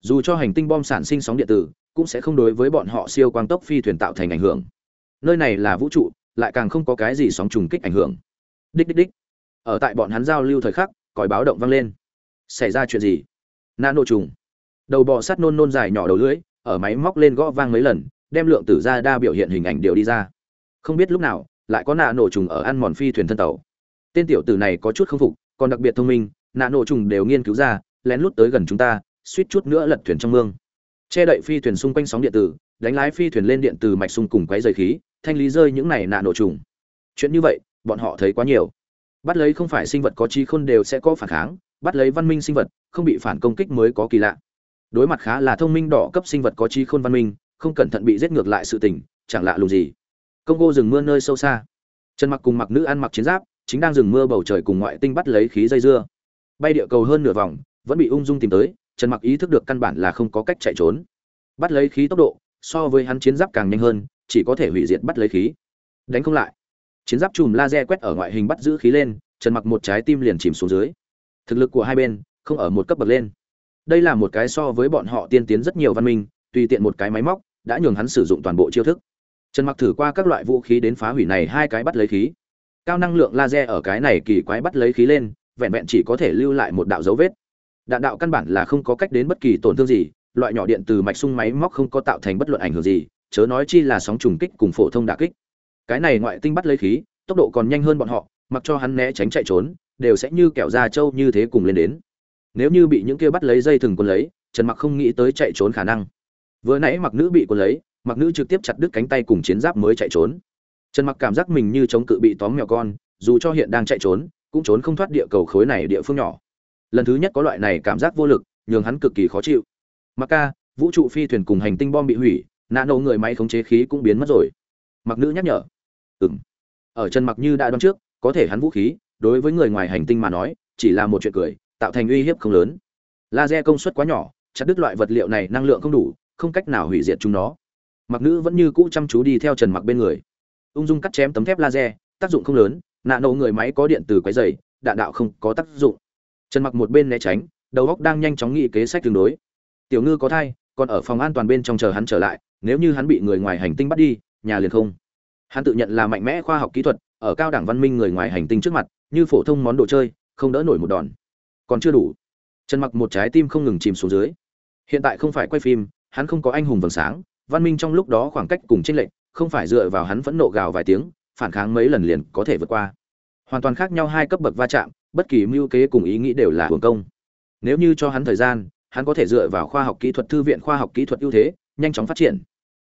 Dù cho hành tinh bom sản sinh sóng điện tử cũng sẽ không đối với bọn họ siêu quang tốc phi thuyền tạo thành ảnh hưởng. Nơi này là vũ trụ lại càng không có cái gì sóng trùng kích ảnh hưởng. Đích đích đích. Ở tại bọn hắn giao lưu thời khắc còi báo động vang lên. Xảy ra chuyện gì? Nano trùng. Đầu bò sát nôn nôn dài nhỏ đầu lưỡi, ở máy móc lên gõ vang mấy lần, đem lượng tử ra đa biểu hiện hình ảnh điều đi ra. Không biết lúc nào, lại có nạ nổ trùng ở ăn mòn phi thuyền thân tàu. Tên tiểu tử này có chút không phục, còn đặc biệt thông minh nạ nổ trùng đều nghiên cứu ra, lén lút tới gần chúng ta, suýt chút nữa lật thuyền trong mương. Che đậy phi thuyền xung quanh sóng điện tử, đánh lái phi thuyền lên điện từ mạch sung cùng quấy dày khí, thanh lý rơi những này nạ nổ trùng. Chuyện như vậy, bọn họ thấy quá nhiều bắt lấy không phải sinh vật có trí khôn đều sẽ có phản kháng, bắt lấy văn minh sinh vật, không bị phản công kích mới có kỳ lạ. Đối mặt khá là thông minh đỏ cấp sinh vật có trí khôn văn minh, không cẩn thận bị giết ngược lại sự tình, chẳng lạ lùng gì. Công gô rừng mưa nơi sâu xa. Trần mặc cùng mặc nữ ăn mặc chiến giáp, chính đang rừng mưa bầu trời cùng ngoại tinh bắt lấy khí dây dưa. Bay địa cầu hơn nửa vòng, vẫn bị ung dung tìm tới, trần mặc ý thức được căn bản là không có cách chạy trốn. Bắt lấy khí tốc độ, so với hắn chiến giáp càng nhanh hơn, chỉ có thể hủy diệt bắt lấy khí. Đánh không lại chiến giáp chùm laser quét ở ngoại hình bắt giữ khí lên, trần mặc một trái tim liền chìm xuống dưới. Thực lực của hai bên không ở một cấp bậc lên. Đây là một cái so với bọn họ tiên tiến rất nhiều văn minh, tùy tiện một cái máy móc đã nhường hắn sử dụng toàn bộ chiêu thức. Trần mặc thử qua các loại vũ khí đến phá hủy này hai cái bắt lấy khí. Cao năng lượng laser ở cái này kỳ quái bắt lấy khí lên, vẹn vẹn chỉ có thể lưu lại một đạo dấu vết. Đạn đạo căn bản là không có cách đến bất kỳ tổn thương gì, loại nhỏ điện từ mạch sung máy móc không có tạo thành bất luận ảnh hưởng gì, chớ nói chi là sóng trùng kích cùng phổ thông đả kích cái này ngoại tinh bắt lấy khí, tốc độ còn nhanh hơn bọn họ, mặc cho hắn né tránh chạy trốn, đều sẽ như kẹo da trâu như thế cùng lên đến. Nếu như bị những kia bắt lấy dây thừng quân lấy, trần mặc không nghĩ tới chạy trốn khả năng. Vừa nãy mặc nữ bị quân lấy, mặc nữ trực tiếp chặt đứt cánh tay cùng chiến giáp mới chạy trốn. Trần mặc cảm giác mình như chống cự bị tóm mèo con, dù cho hiện đang chạy trốn, cũng trốn không thoát địa cầu khối này địa phương nhỏ. Lần thứ nhất có loại này cảm giác vô lực, nhường hắn cực kỳ khó chịu. Mặc ca, vũ trụ phi thuyền cùng hành tinh bom bị hủy nano người máy khống chế khí cũng biến mất rồi. Mặc nữ nhắc nhở Ừm. ở Trần mặc như đã đoán trước, có thể hắn vũ khí, đối với người ngoài hành tinh mà nói, chỉ là một chuyện cười, tạo thành uy hiếp không lớn. Laser công suất quá nhỏ, chặt đứt loại vật liệu này năng lượng không đủ, không cách nào hủy diệt chúng nó. Mặc nữ vẫn như cũ chăm chú đi theo trần mặc bên người. Ung dung cắt chém tấm thép laser, tác dụng không lớn, nạ nổ người máy có điện từ quái dày đạn đạo không có tác dụng. Trần mặc một bên né tránh, đầu óc đang nhanh chóng nghĩ kế sách tương đối. Tiểu ngư có thai, còn ở phòng an toàn bên trong chờ hắn trở lại, nếu như hắn bị người ngoài hành tinh bắt đi, nhà liền không hắn tự nhận là mạnh mẽ khoa học kỹ thuật, ở cao đẳng văn minh người ngoài hành tinh trước mặt, như phổ thông món đồ chơi, không đỡ nổi một đòn. Còn chưa đủ. Trần mặc một trái tim không ngừng chìm xuống dưới. Hiện tại không phải quay phim, hắn không có anh hùng vầng sáng, văn minh trong lúc đó khoảng cách cùng tranh lệch, không phải dựa vào hắn phẫn nộ gào vài tiếng, phản kháng mấy lần liền có thể vượt qua. Hoàn toàn khác nhau hai cấp bậc va chạm, bất kỳ mưu kế cùng ý nghĩ đều là hưởng công. Nếu như cho hắn thời gian, hắn có thể dựa vào khoa học kỹ thuật thư viện khoa học kỹ thuật ưu thế, nhanh chóng phát triển.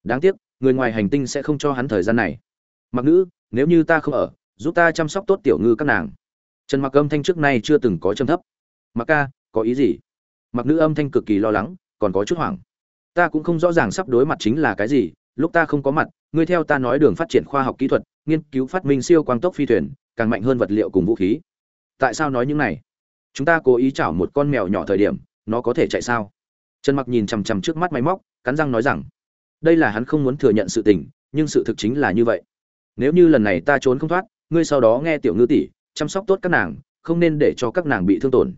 Đáng tiếc, người ngoài hành tinh sẽ không cho hắn thời gian này mặc nữ, nếu như ta không ở, giúp ta chăm sóc tốt tiểu ngư các nàng. Trần mặc âm thanh trước nay chưa từng có châm thấp. Mặc ca, có ý gì? Mặc nữ âm thanh cực kỳ lo lắng, còn có chút hoảng. Ta cũng không rõ ràng sắp đối mặt chính là cái gì, lúc ta không có mặt, ngươi theo ta nói đường phát triển khoa học kỹ thuật, nghiên cứu phát minh siêu quang tốc phi thuyền, càng mạnh hơn vật liệu cùng vũ khí. Tại sao nói những này? Chúng ta cố ý chảo một con mèo nhỏ thời điểm, nó có thể chạy sao? Trần mặc nhìn chằm chằm trước mắt máy móc, cắn răng nói rằng, đây là hắn không muốn thừa nhận sự tình, nhưng sự thực chính là như vậy nếu như lần này ta trốn không thoát, ngươi sau đó nghe tiểu ngư tỷ chăm sóc tốt các nàng, không nên để cho các nàng bị thương tổn.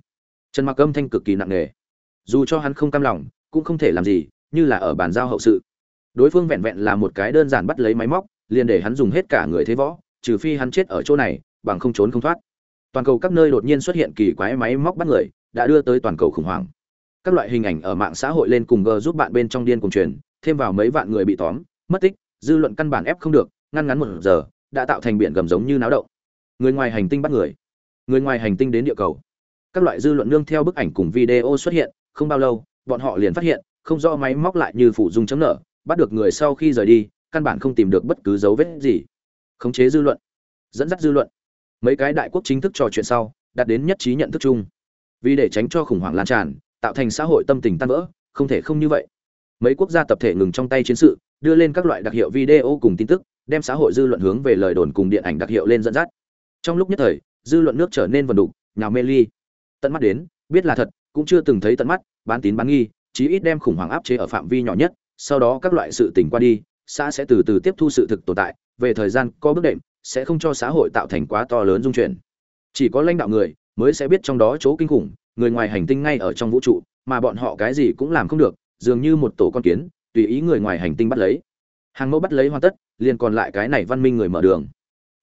Trần mặc âm thanh cực kỳ nặng nề. Dù cho hắn không cam lòng, cũng không thể làm gì, như là ở bàn giao hậu sự. Đối phương vẹn vẹn là một cái đơn giản bắt lấy máy móc, liền để hắn dùng hết cả người thế võ, trừ phi hắn chết ở chỗ này, bằng không trốn không thoát. Toàn cầu các nơi đột nhiên xuất hiện kỳ quái máy móc bắt người, đã đưa tới toàn cầu khủng hoảng. Các loại hình ảnh ở mạng xã hội lên cùng g giúp bạn bên trong điên cùng truyền, thêm vào mấy vạn người bị tóm, mất tích, dư luận căn bản ép không được ngăn ngắn một giờ, đã tạo thành biển gầm giống như náo động. Người ngoài hành tinh bắt người. Người ngoài hành tinh đến địa cầu. Các loại dư luận nương theo bức ảnh cùng video xuất hiện, không bao lâu, bọn họ liền phát hiện, không rõ máy móc lại như phủ dung chấm nở, bắt được người sau khi rời đi, căn bản không tìm được bất cứ dấu vết gì. Khống chế dư luận. Dẫn dắt dư luận. Mấy cái đại quốc chính thức trò chuyện sau, đạt đến nhất trí nhận thức chung. Vì để tránh cho khủng hoảng lan tràn, tạo thành xã hội tâm tình tan vỡ, không thể không như vậy. Mấy quốc gia tập thể ngừng trong tay chiến sự, đưa lên các loại đặc hiệu video cùng tin tức đem xã hội dư luận hướng về lời đồn cùng điện ảnh đặc hiệu lên dẫn dắt. Trong lúc nhất thời, dư luận nước trở nên vần đục, nhào mê ly. Tận mắt đến, biết là thật, cũng chưa từng thấy tận mắt, bán tín bán nghi, chí ít đem khủng hoảng áp chế ở phạm vi nhỏ nhất, sau đó các loại sự tỉnh qua đi, xã sẽ từ từ tiếp thu sự thực tồn tại, về thời gian có bước đệm, sẽ không cho xã hội tạo thành quá to lớn dung chuyển. Chỉ có lãnh đạo người mới sẽ biết trong đó chỗ kinh khủng, người ngoài hành tinh ngay ở trong vũ trụ, mà bọn họ cái gì cũng làm không được, dường như một tổ con kiến, tùy ý người ngoài hành tinh bắt lấy hàng mẫu bắt lấy hoàn tất, liền còn lại cái này văn minh người mở đường.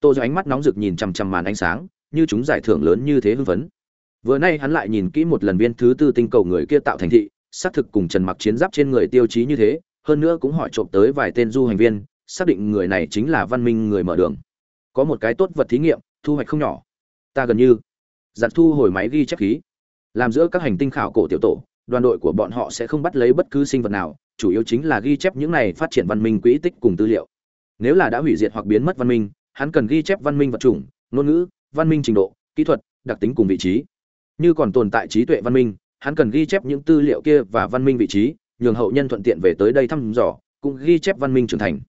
Tô do ánh mắt nóng rực nhìn chằm chằm màn ánh sáng, như chúng giải thưởng lớn như thế hưng phấn. Vừa nay hắn lại nhìn kỹ một lần viên thứ tư tinh cầu người kia tạo thành thị, xác thực cùng trần mặc chiến giáp trên người tiêu chí như thế, hơn nữa cũng hỏi trộm tới vài tên du hành viên, xác định người này chính là văn minh người mở đường. Có một cái tốt vật thí nghiệm, thu hoạch không nhỏ. Ta gần như giặt thu hồi máy ghi chép khí. Làm giữa các hành tinh khảo cổ tiểu tổ, đoàn đội của bọn họ sẽ không bắt lấy bất cứ sinh vật nào chủ yếu chính là ghi chép những này phát triển văn minh quỹ tích cùng tư liệu. Nếu là đã hủy diệt hoặc biến mất văn minh, hắn cần ghi chép văn minh vật chủng, ngôn ngữ, văn minh trình độ, kỹ thuật, đặc tính cùng vị trí. Như còn tồn tại trí tuệ văn minh, hắn cần ghi chép những tư liệu kia và văn minh vị trí, nhường hậu nhân thuận tiện về tới đây thăm dò, cũng ghi chép văn minh trưởng thành.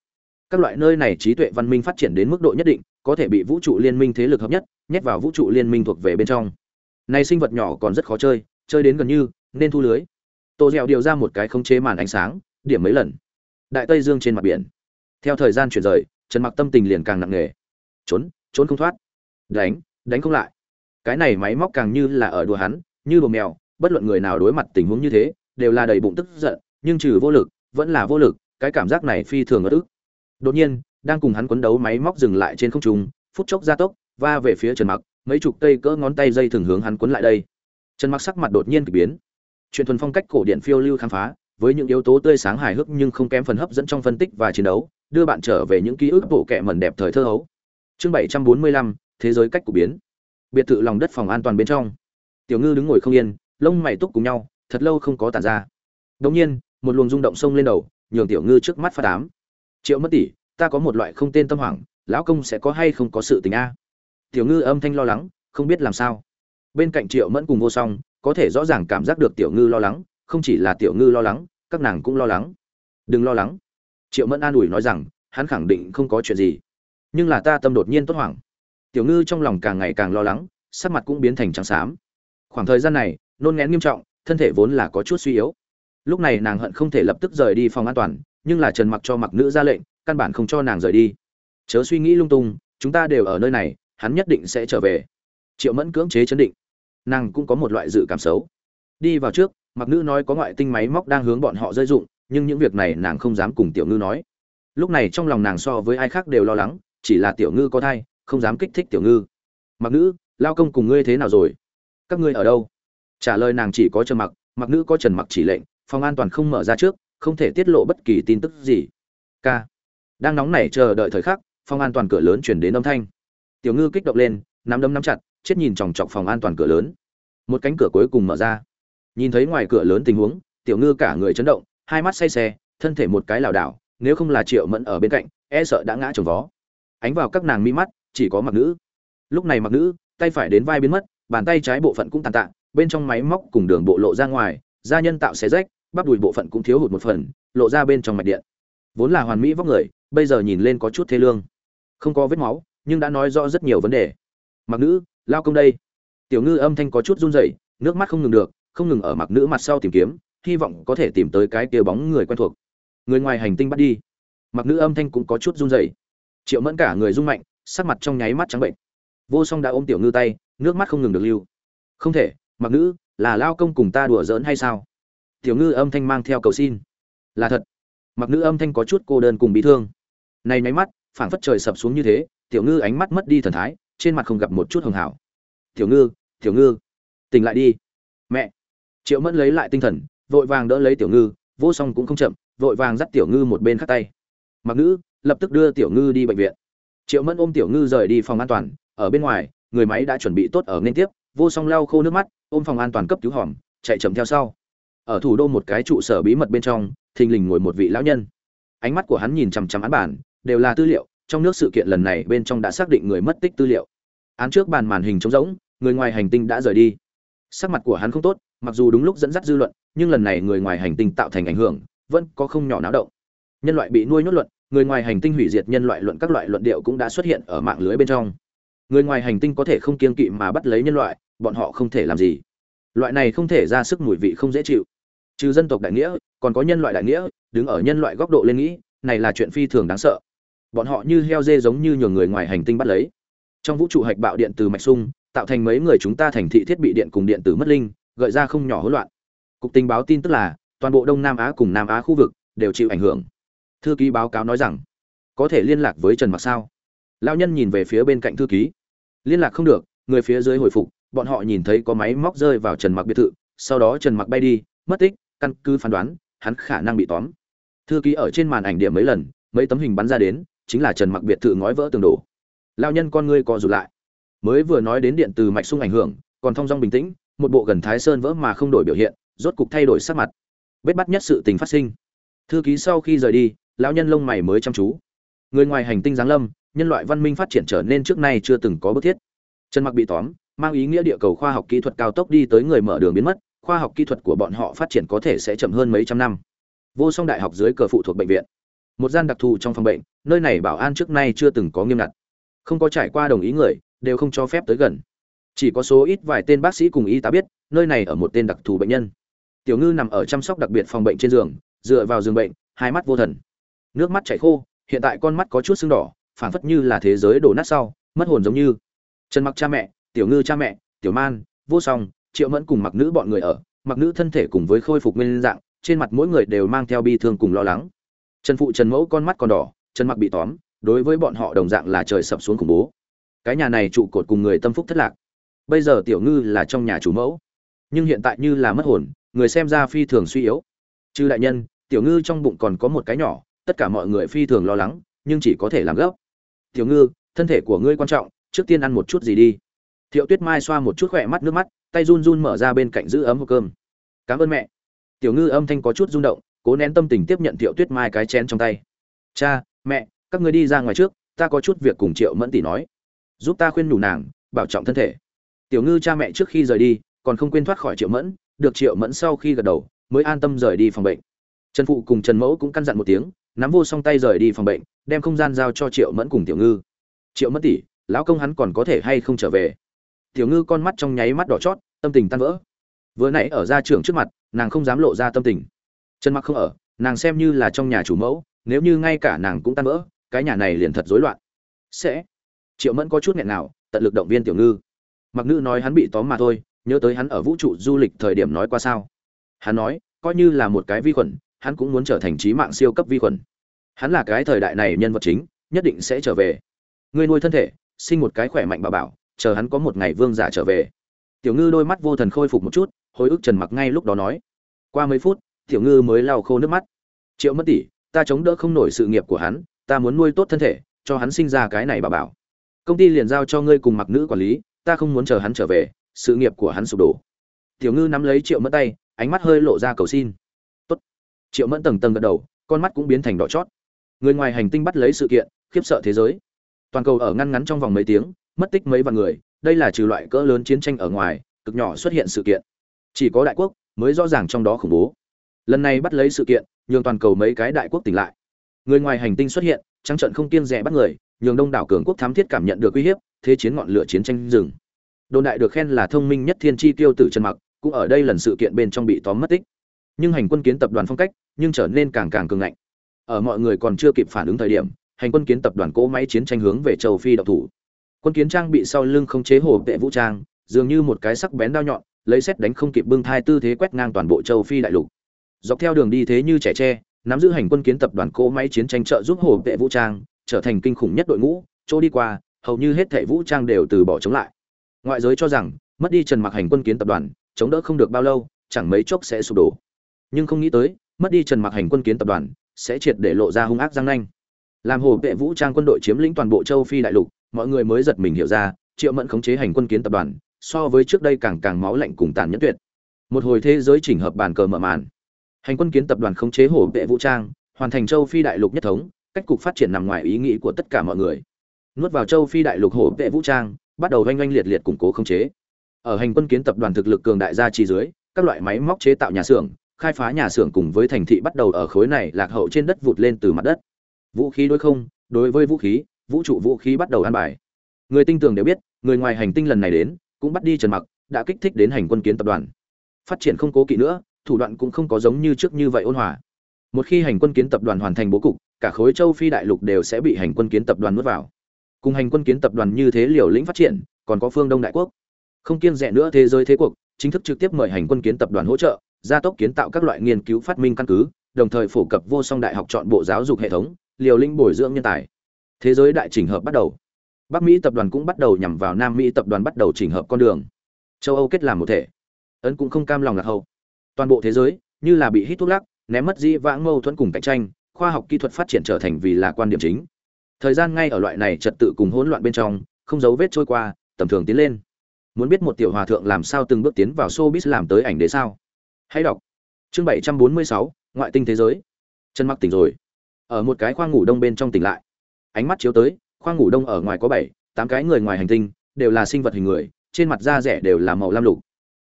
Các loại nơi này trí tuệ văn minh phát triển đến mức độ nhất định, có thể bị vũ trụ liên minh thế lực hợp nhất, nhét vào vũ trụ liên minh thuộc về bên trong. Này sinh vật nhỏ còn rất khó chơi chơi đến gần như, nên thu lưới tô dẻo điều ra một cái khống chế màn ánh sáng, điểm mấy lần? Đại tây dương trên mặt biển. Theo thời gian chuyển rời, trần mặc tâm tình liền càng nặng nề. Trốn trốn không thoát. Đánh đánh không lại. Cái này máy móc càng như là ở đùa hắn, như đồ mèo, bất luận người nào đối mặt tình huống như thế, đều là đầy bụng tức giận, nhưng trừ vô lực, vẫn là vô lực, cái cảm giác này phi thường ở ức. Đột nhiên, đang cùng hắn quấn đấu máy móc dừng lại trên không trung, phút chốc gia tốc, va về phía trần mặc, mấy chục cây cỡ ngón tay dây thường hướng hắn quấn lại đây. Trần mặc sắc mặt đột nhiên kỳ biến truyền thuần phong cách cổ điển phiêu lưu khám phá với những yếu tố tươi sáng hài hước nhưng không kém phần hấp dẫn trong phân tích và chiến đấu đưa bạn trở về những ký ức bộ kệ mẩn đẹp thời thơ hấu. Chương 745, thế giới cách của biến. Biệt thự lòng đất phòng an toàn bên trong. Tiểu ngư đứng ngồi không yên lông mày túc cùng nhau thật lâu không có tản ra. Đột nhiên một luồng rung động sông lên đầu nhường tiểu ngư trước mắt phát ám. Triệu mất tỷ ta có một loại không tên tâm hoảng lão công sẽ có hay không có sự tình a? Tiểu ngư âm thanh lo lắng không biết làm sao. Bên cạnh triệu mẫn cùng vô song có thể rõ ràng cảm giác được tiểu ngư lo lắng, không chỉ là tiểu ngư lo lắng, các nàng cũng lo lắng. Đừng lo lắng. Triệu mẫn an ủi nói rằng, hắn khẳng định không có chuyện gì. Nhưng là ta tâm đột nhiên tốt hoảng. Tiểu ngư trong lòng càng ngày càng lo lắng, sắc mặt cũng biến thành trắng xám. Khoảng thời gian này, nôn ngén nghiêm trọng, thân thể vốn là có chút suy yếu. Lúc này nàng hận không thể lập tức rời đi phòng an toàn, nhưng là trần mặc cho mặc nữ ra lệnh, căn bản không cho nàng rời đi. Chớ suy nghĩ lung tung, chúng ta đều ở nơi này, hắn nhất định sẽ trở về. Triệu mẫn cưỡng chế chấn định nàng cũng có một loại dự cảm xấu. Đi vào trước, mặc nữ nói có ngoại tinh máy móc đang hướng bọn họ rơi dụng, nhưng những việc này nàng không dám cùng tiểu ngư nói. Lúc này trong lòng nàng so với ai khác đều lo lắng, chỉ là tiểu ngư có thai, không dám kích thích tiểu ngư. Mặc nữ, lao công cùng ngươi thế nào rồi? Các ngươi ở đâu? Trả lời nàng chỉ có trần mặc mặc nữ có trần mặc chỉ lệnh, phòng an toàn không mở ra trước, không thể tiết lộ bất kỳ tin tức gì. K đang nóng nảy chờ đợi thời khắc, phòng an toàn cửa lớn chuyển đến âm thanh. Tiểu ngư kích động lên, nắm đấm nắm chặt chết nhìn chòng chọc phòng an toàn cửa lớn. Một cánh cửa cuối cùng mở ra. Nhìn thấy ngoài cửa lớn tình huống, tiểu ngư cả người chấn động, hai mắt say xe, thân thể một cái lảo đảo, nếu không là triệu mẫn ở bên cạnh e sợ đã ngã trồng vó. Ánh vào các nàng mi mắt, chỉ có mặc nữ. Lúc này mặc nữ, tay phải đến vai biến mất, bàn tay trái bộ phận cũng tàn tạ, bên trong máy móc cùng đường bộ lộ ra ngoài da nhân tạo xé rách, bắp đùi bộ phận cũng thiếu hụt một phần, lộ ra bên trong mạch điện. Vốn là hoàn mỹ vóc người, bây giờ nhìn lên có chút thê lương. Không có vết máu, nhưng đã nói rõ rất nhiều vấn đề. Mặc nữ lao công đây. Tiểu ngư âm thanh có chút run rẩy, nước mắt không ngừng được, không ngừng ở mặc nữ mặt sau tìm kiếm, hy vọng có thể tìm tới cái kia bóng người quen thuộc. Người ngoài hành tinh bắt đi. Mặc nữ âm thanh cũng có chút run rẩy. Triệu mẫn cả người rung mạnh, sắc mặt trong nháy mắt trắng bệnh. Vô song đã ôm tiểu ngư tay, nước mắt không ngừng được lưu. Không thể, mặc nữ, là lao công cùng ta đùa giỡn hay sao? Tiểu ngư âm thanh mang theo cầu xin. Là thật. Mặc nữ âm thanh có chút cô đơn cùng bị thương. Này nháy mắt, phảng phất trời sập xuống như thế, tiểu ngư ánh mắt mất đi thần thái trên mặt không gặp một chút hường hảo. Tiểu ngư tiểu ngư, tỉnh lại đi. Mẹ. Triệu mẫn lấy lại tinh thần, vội vàng đỡ lấy tiểu ngư, vô song cũng không chậm, vội vàng dắt tiểu ngư một bên khắc tay. Mặc nữ, lập tức đưa tiểu ngư đi bệnh viện. Triệu mẫn ôm tiểu ngư rời đi phòng an toàn, ở bên ngoài, người máy đã chuẩn bị tốt ở nên tiếp, vô song lau khô nước mắt, ôm phòng an toàn cấp cứu hòm, chạy chậm theo sau. Ở thủ đô một cái trụ sở bí mật bên trong, thình lình ngồi một vị lão nhân. Ánh mắt của hắn nhìn chằm chằm án bản, đều là tư liệu trong nước sự kiện lần này bên trong đã xác định người mất tích tư liệu. Án trước bàn màn hình trống rỗng, người ngoài hành tinh đã rời đi. Sắc mặt của hắn không tốt, mặc dù đúng lúc dẫn dắt dư luận, nhưng lần này người ngoài hành tinh tạo thành ảnh hưởng, vẫn có không nhỏ náo động. Nhân loại bị nuôi nhốt luận, người ngoài hành tinh hủy diệt nhân loại luận các loại luận điệu cũng đã xuất hiện ở mạng lưới bên trong. Người ngoài hành tinh có thể không kiên kỵ mà bắt lấy nhân loại, bọn họ không thể làm gì. Loại này không thể ra sức mùi vị không dễ chịu. Trừ dân tộc đại nghĩa, còn có nhân loại đại nghĩa, đứng ở nhân loại góc độ lên nghĩ, này là chuyện phi thường đáng sợ bọn họ như heo dê giống như nhường người ngoài hành tinh bắt lấy. Trong vũ trụ hạch bạo điện từ mạch sung tạo thành mấy người chúng ta thành thị thiết bị điện cùng điện tử mất linh, gợi ra không nhỏ hỗn loạn. Cục tình báo tin tức là, toàn bộ đông nam á cùng nam á khu vực đều chịu ảnh hưởng. Thư ký báo cáo nói rằng, có thể liên lạc với trần mặc sao? Lao nhân nhìn về phía bên cạnh thư ký. Liên lạc không được, người phía dưới hồi phục, bọn họ nhìn thấy có máy móc rơi vào trần mặc biệt thự, sau đó trần mặc bay đi, mất tích, căn cứ phán đoán, hắn khả năng bị tóm. Thư ký ở trên màn ảnh điểm mấy lần, mấy tấm hình bắn ra đến chính là trần mặc biệt thự ngói vỡ tường đổ. Lao nhân con ngươi co rụt lại. Mới vừa nói đến điện từ mạch sung ảnh hưởng, còn thong dong bình tĩnh, một bộ gần thái sơn vỡ mà không đổi biểu hiện, rốt cục thay đổi sắc mặt. Bết bắt nhất sự tình phát sinh. Thư ký sau khi rời đi, lão nhân lông mày mới chăm chú. Người ngoài hành tinh giáng lâm, nhân loại văn minh phát triển trở nên trước nay chưa từng có bức thiết. Trần mặc bị tóm, mang ý nghĩa địa cầu khoa học kỹ thuật cao tốc đi tới người mở đường biến mất, khoa học kỹ thuật của bọn họ phát triển có thể sẽ chậm hơn mấy trăm năm. Vô song đại học dưới cờ phụ thuộc bệnh viện. Một gian đặc thù trong phòng bệnh nơi này bảo an trước nay chưa từng có nghiêm ngặt. Không có trải qua đồng ý người, đều không cho phép tới gần. Chỉ có số ít vài tên bác sĩ cùng y tá biết, nơi này ở một tên đặc thù bệnh nhân. Tiểu ngư nằm ở chăm sóc đặc biệt phòng bệnh trên giường, dựa vào giường bệnh, hai mắt vô thần. Nước mắt chảy khô, hiện tại con mắt có chút sưng đỏ, phảng phất như là thế giới đổ nát sau, mất hồn giống như. Trần mặc cha mẹ, tiểu ngư cha mẹ, tiểu man, vô song, triệu mẫn cùng mặc nữ bọn người ở, mặc nữ thân thể cùng với khôi phục nguyên dạng, trên mặt mỗi người đều mang theo bi thương cùng lo lắng. Trần phụ trần mẫu con mắt còn đỏ trần mặc bị tóm, đối với bọn họ đồng dạng là trời sập xuống khủng bố. Cái nhà này trụ cột cùng người tâm phúc thất lạc. Bây giờ tiểu ngư là trong nhà chủ mẫu. Nhưng hiện tại như là mất hồn, người xem ra phi thường suy yếu. Chư đại nhân, tiểu ngư trong bụng còn có một cái nhỏ, tất cả mọi người phi thường lo lắng, nhưng chỉ có thể làm gấp. Tiểu ngư, thân thể của ngươi quan trọng, trước tiên ăn một chút gì đi. Thiệu tuyết mai xoa một chút khỏe mắt nước mắt, tay run run mở ra bên cạnh giữ ấm hộp cơm. Cảm ơn mẹ. Tiểu ngư âm thanh có chút rung động, cố nén tâm tình tiếp nhận thiệu tuyết mai cái chén trong tay. Cha mẹ, các người đi ra ngoài trước, ta có chút việc cùng triệu mẫn tỷ nói. Giúp ta khuyên nhủ nàng, bảo trọng thân thể. Tiểu ngư cha mẹ trước khi rời đi, còn không quên thoát khỏi triệu mẫn, được triệu mẫn sau khi gật đầu, mới an tâm rời đi phòng bệnh. Trần phụ cùng trần mẫu cũng căn dặn một tiếng, nắm vô song tay rời đi phòng bệnh, đem không gian giao cho triệu mẫn cùng tiểu ngư. Triệu mẫn tỷ, lão công hắn còn có thể hay không trở về? Tiểu ngư con mắt trong nháy mắt đỏ chót, tâm tình tan vỡ. Vừa nãy ở ra trường trước mặt, nàng không dám lộ ra tâm tình. Trần mặc không ở, nàng xem như là trong nhà chủ mẫu nếu như ngay cả nàng cũng tan vỡ, cái nhà này liền thật rối loạn. Sẽ. Triệu mẫn có chút nghẹn nào, tận lực động viên tiểu ngư. Mặc nữ nói hắn bị tóm mà thôi, nhớ tới hắn ở vũ trụ du lịch thời điểm nói qua sao. Hắn nói, coi như là một cái vi khuẩn, hắn cũng muốn trở thành trí mạng siêu cấp vi khuẩn. Hắn là cái thời đại này nhân vật chính, nhất định sẽ trở về. Ngươi nuôi thân thể, sinh một cái khỏe mạnh bà bảo, chờ hắn có một ngày vương giả trở về. Tiểu ngư đôi mắt vô thần khôi phục một chút, hồi ức trần mặc ngay lúc đó nói. Qua mấy phút, tiểu ngư mới lau khô nước mắt. Triệu mất tỷ ta chống đỡ không nổi sự nghiệp của hắn, ta muốn nuôi tốt thân thể, cho hắn sinh ra cái này bà bảo. Công ty liền giao cho ngươi cùng mặc nữ quản lý, ta không muốn chờ hắn trở về, sự nghiệp của hắn sụp đổ. Tiểu ngư nắm lấy triệu mẫn tay, ánh mắt hơi lộ ra cầu xin. Tốt. triệu mẫn tầng tầng gật đầu, con mắt cũng biến thành đỏ chót. Người ngoài hành tinh bắt lấy sự kiện, khiếp sợ thế giới. Toàn cầu ở ngăn ngắn trong vòng mấy tiếng, mất tích mấy vạn người, đây là trừ loại cỡ lớn chiến tranh ở ngoài, cực nhỏ xuất hiện sự kiện. Chỉ có đại quốc mới rõ ràng trong đó khủng bố lần này bắt lấy sự kiện, nhường toàn cầu mấy cái đại quốc tỉnh lại. Người ngoài hành tinh xuất hiện, trắng trận không kiêng rẻ bắt người, nhường đông đảo cường quốc thám thiết cảm nhận được uy hiếp, thế chiến ngọn lửa chiến tranh rừng đồn đại được khen là thông minh nhất thiên chi tiêu tử trần mặc, cũng ở đây lần sự kiện bên trong bị tóm mất tích. Nhưng hành quân kiến tập đoàn phong cách, nhưng trở nên càng càng cường ngạnh. Ở mọi người còn chưa kịp phản ứng thời điểm, hành quân kiến tập đoàn cỗ máy chiến tranh hướng về châu phi độc thủ. Quân kiến trang bị sau lưng không chế hồ vệ vũ trang, dường như một cái sắc bén đao nhọn, lấy xét đánh không kịp bưng thai tư thế quét ngang toàn bộ châu phi đại lục dọc theo đường đi thế như trẻ tre, nắm giữ hành quân kiến tập đoàn cỗ máy chiến tranh trợ giúp hồ vệ vũ trang, trở thành kinh khủng nhất đội ngũ, chỗ đi qua, hầu như hết thảy vũ trang đều từ bỏ chống lại. Ngoại giới cho rằng, mất đi trần mặc hành quân kiến tập đoàn, chống đỡ không được bao lâu, chẳng mấy chốc sẽ sụp đổ. Nhưng không nghĩ tới, mất đi trần mặc hành quân kiến tập đoàn, sẽ triệt để lộ ra hung ác giang nanh. Làm hồ vệ vũ trang quân đội chiếm lĩnh toàn bộ châu phi đại lục, mọi người mới giật mình hiểu ra, triệu mẫn khống chế hành quân kiến tập đoàn, so với trước đây càng càng máu lạnh cùng tàn nhẫn tuyệt. Một hồi thế giới chỉnh hợp bàn cờ mở màn hành quân kiến tập đoàn khống chế hổ vệ vũ trang, hoàn thành châu phi đại lục nhất thống, cách cục phát triển nằm ngoài ý nghĩ của tất cả mọi người. Nuốt vào châu phi đại lục hổ vệ vũ trang, bắt đầu oanh oanh liệt liệt củng cố khống chế. Ở hành quân kiến tập đoàn thực lực cường đại gia trì dưới, các loại máy móc chế tạo nhà xưởng, khai phá nhà xưởng cùng với thành thị bắt đầu ở khối này lạc hậu trên đất vụt lên từ mặt đất. Vũ khí đối không, đối với vũ khí, vũ trụ vũ khí bắt đầu ăn bài. Người tinh tường đều biết, người ngoài hành tinh lần này đến, cũng bắt đi trần mặc, đã kích thích đến hành quân kiến tập đoàn. Phát triển không cố kỵ nữa thủ đoạn cũng không có giống như trước như vậy ôn hòa. Một khi hành quân kiến tập đoàn hoàn thành bố cục, cả khối châu phi đại lục đều sẽ bị hành quân kiến tập đoàn nuốt vào. Cùng hành quân kiến tập đoàn như thế liều lĩnh phát triển, còn có phương đông đại quốc. Không kiêng rẻ nữa thế giới thế cuộc, chính thức trực tiếp mời hành quân kiến tập đoàn hỗ trợ, gia tốc kiến tạo các loại nghiên cứu phát minh căn cứ, đồng thời phổ cập vô song đại học chọn bộ giáo dục hệ thống, liều lĩnh bồi dưỡng nhân tài. Thế giới đại chỉnh hợp bắt đầu. Bắc mỹ tập đoàn cũng bắt đầu nhằm vào nam mỹ tập đoàn bắt đầu chỉnh hợp con đường. Châu âu kết làm một thể. Ấn cũng không cam lòng lạc hậu toàn bộ thế giới, như là bị hít thuốc lắc, ném mất di vãng mâu thuẫn cùng cạnh tranh, khoa học kỹ thuật phát triển trở thành vì là quan điểm chính. Thời gian ngay ở loại này trật tự cùng hỗn loạn bên trong, không dấu vết trôi qua, tầm thường tiến lên. Muốn biết một tiểu hòa thượng làm sao từng bước tiến vào showbiz làm tới ảnh đế sao? Hãy đọc. Chương bảy trăm bốn mươi sáu, ngoại tinh thế giới. Chân mắc tỉnh rồi. Ở một cái khoang ngủ đông bên trong tỉnh lại. Ánh mắt chiếu tới, khoang ngủ đông ở ngoài có bảy, tám cái người ngoài hành tinh, đều là sinh vật hình người, trên mặt da rẻ đều là màu lam lục.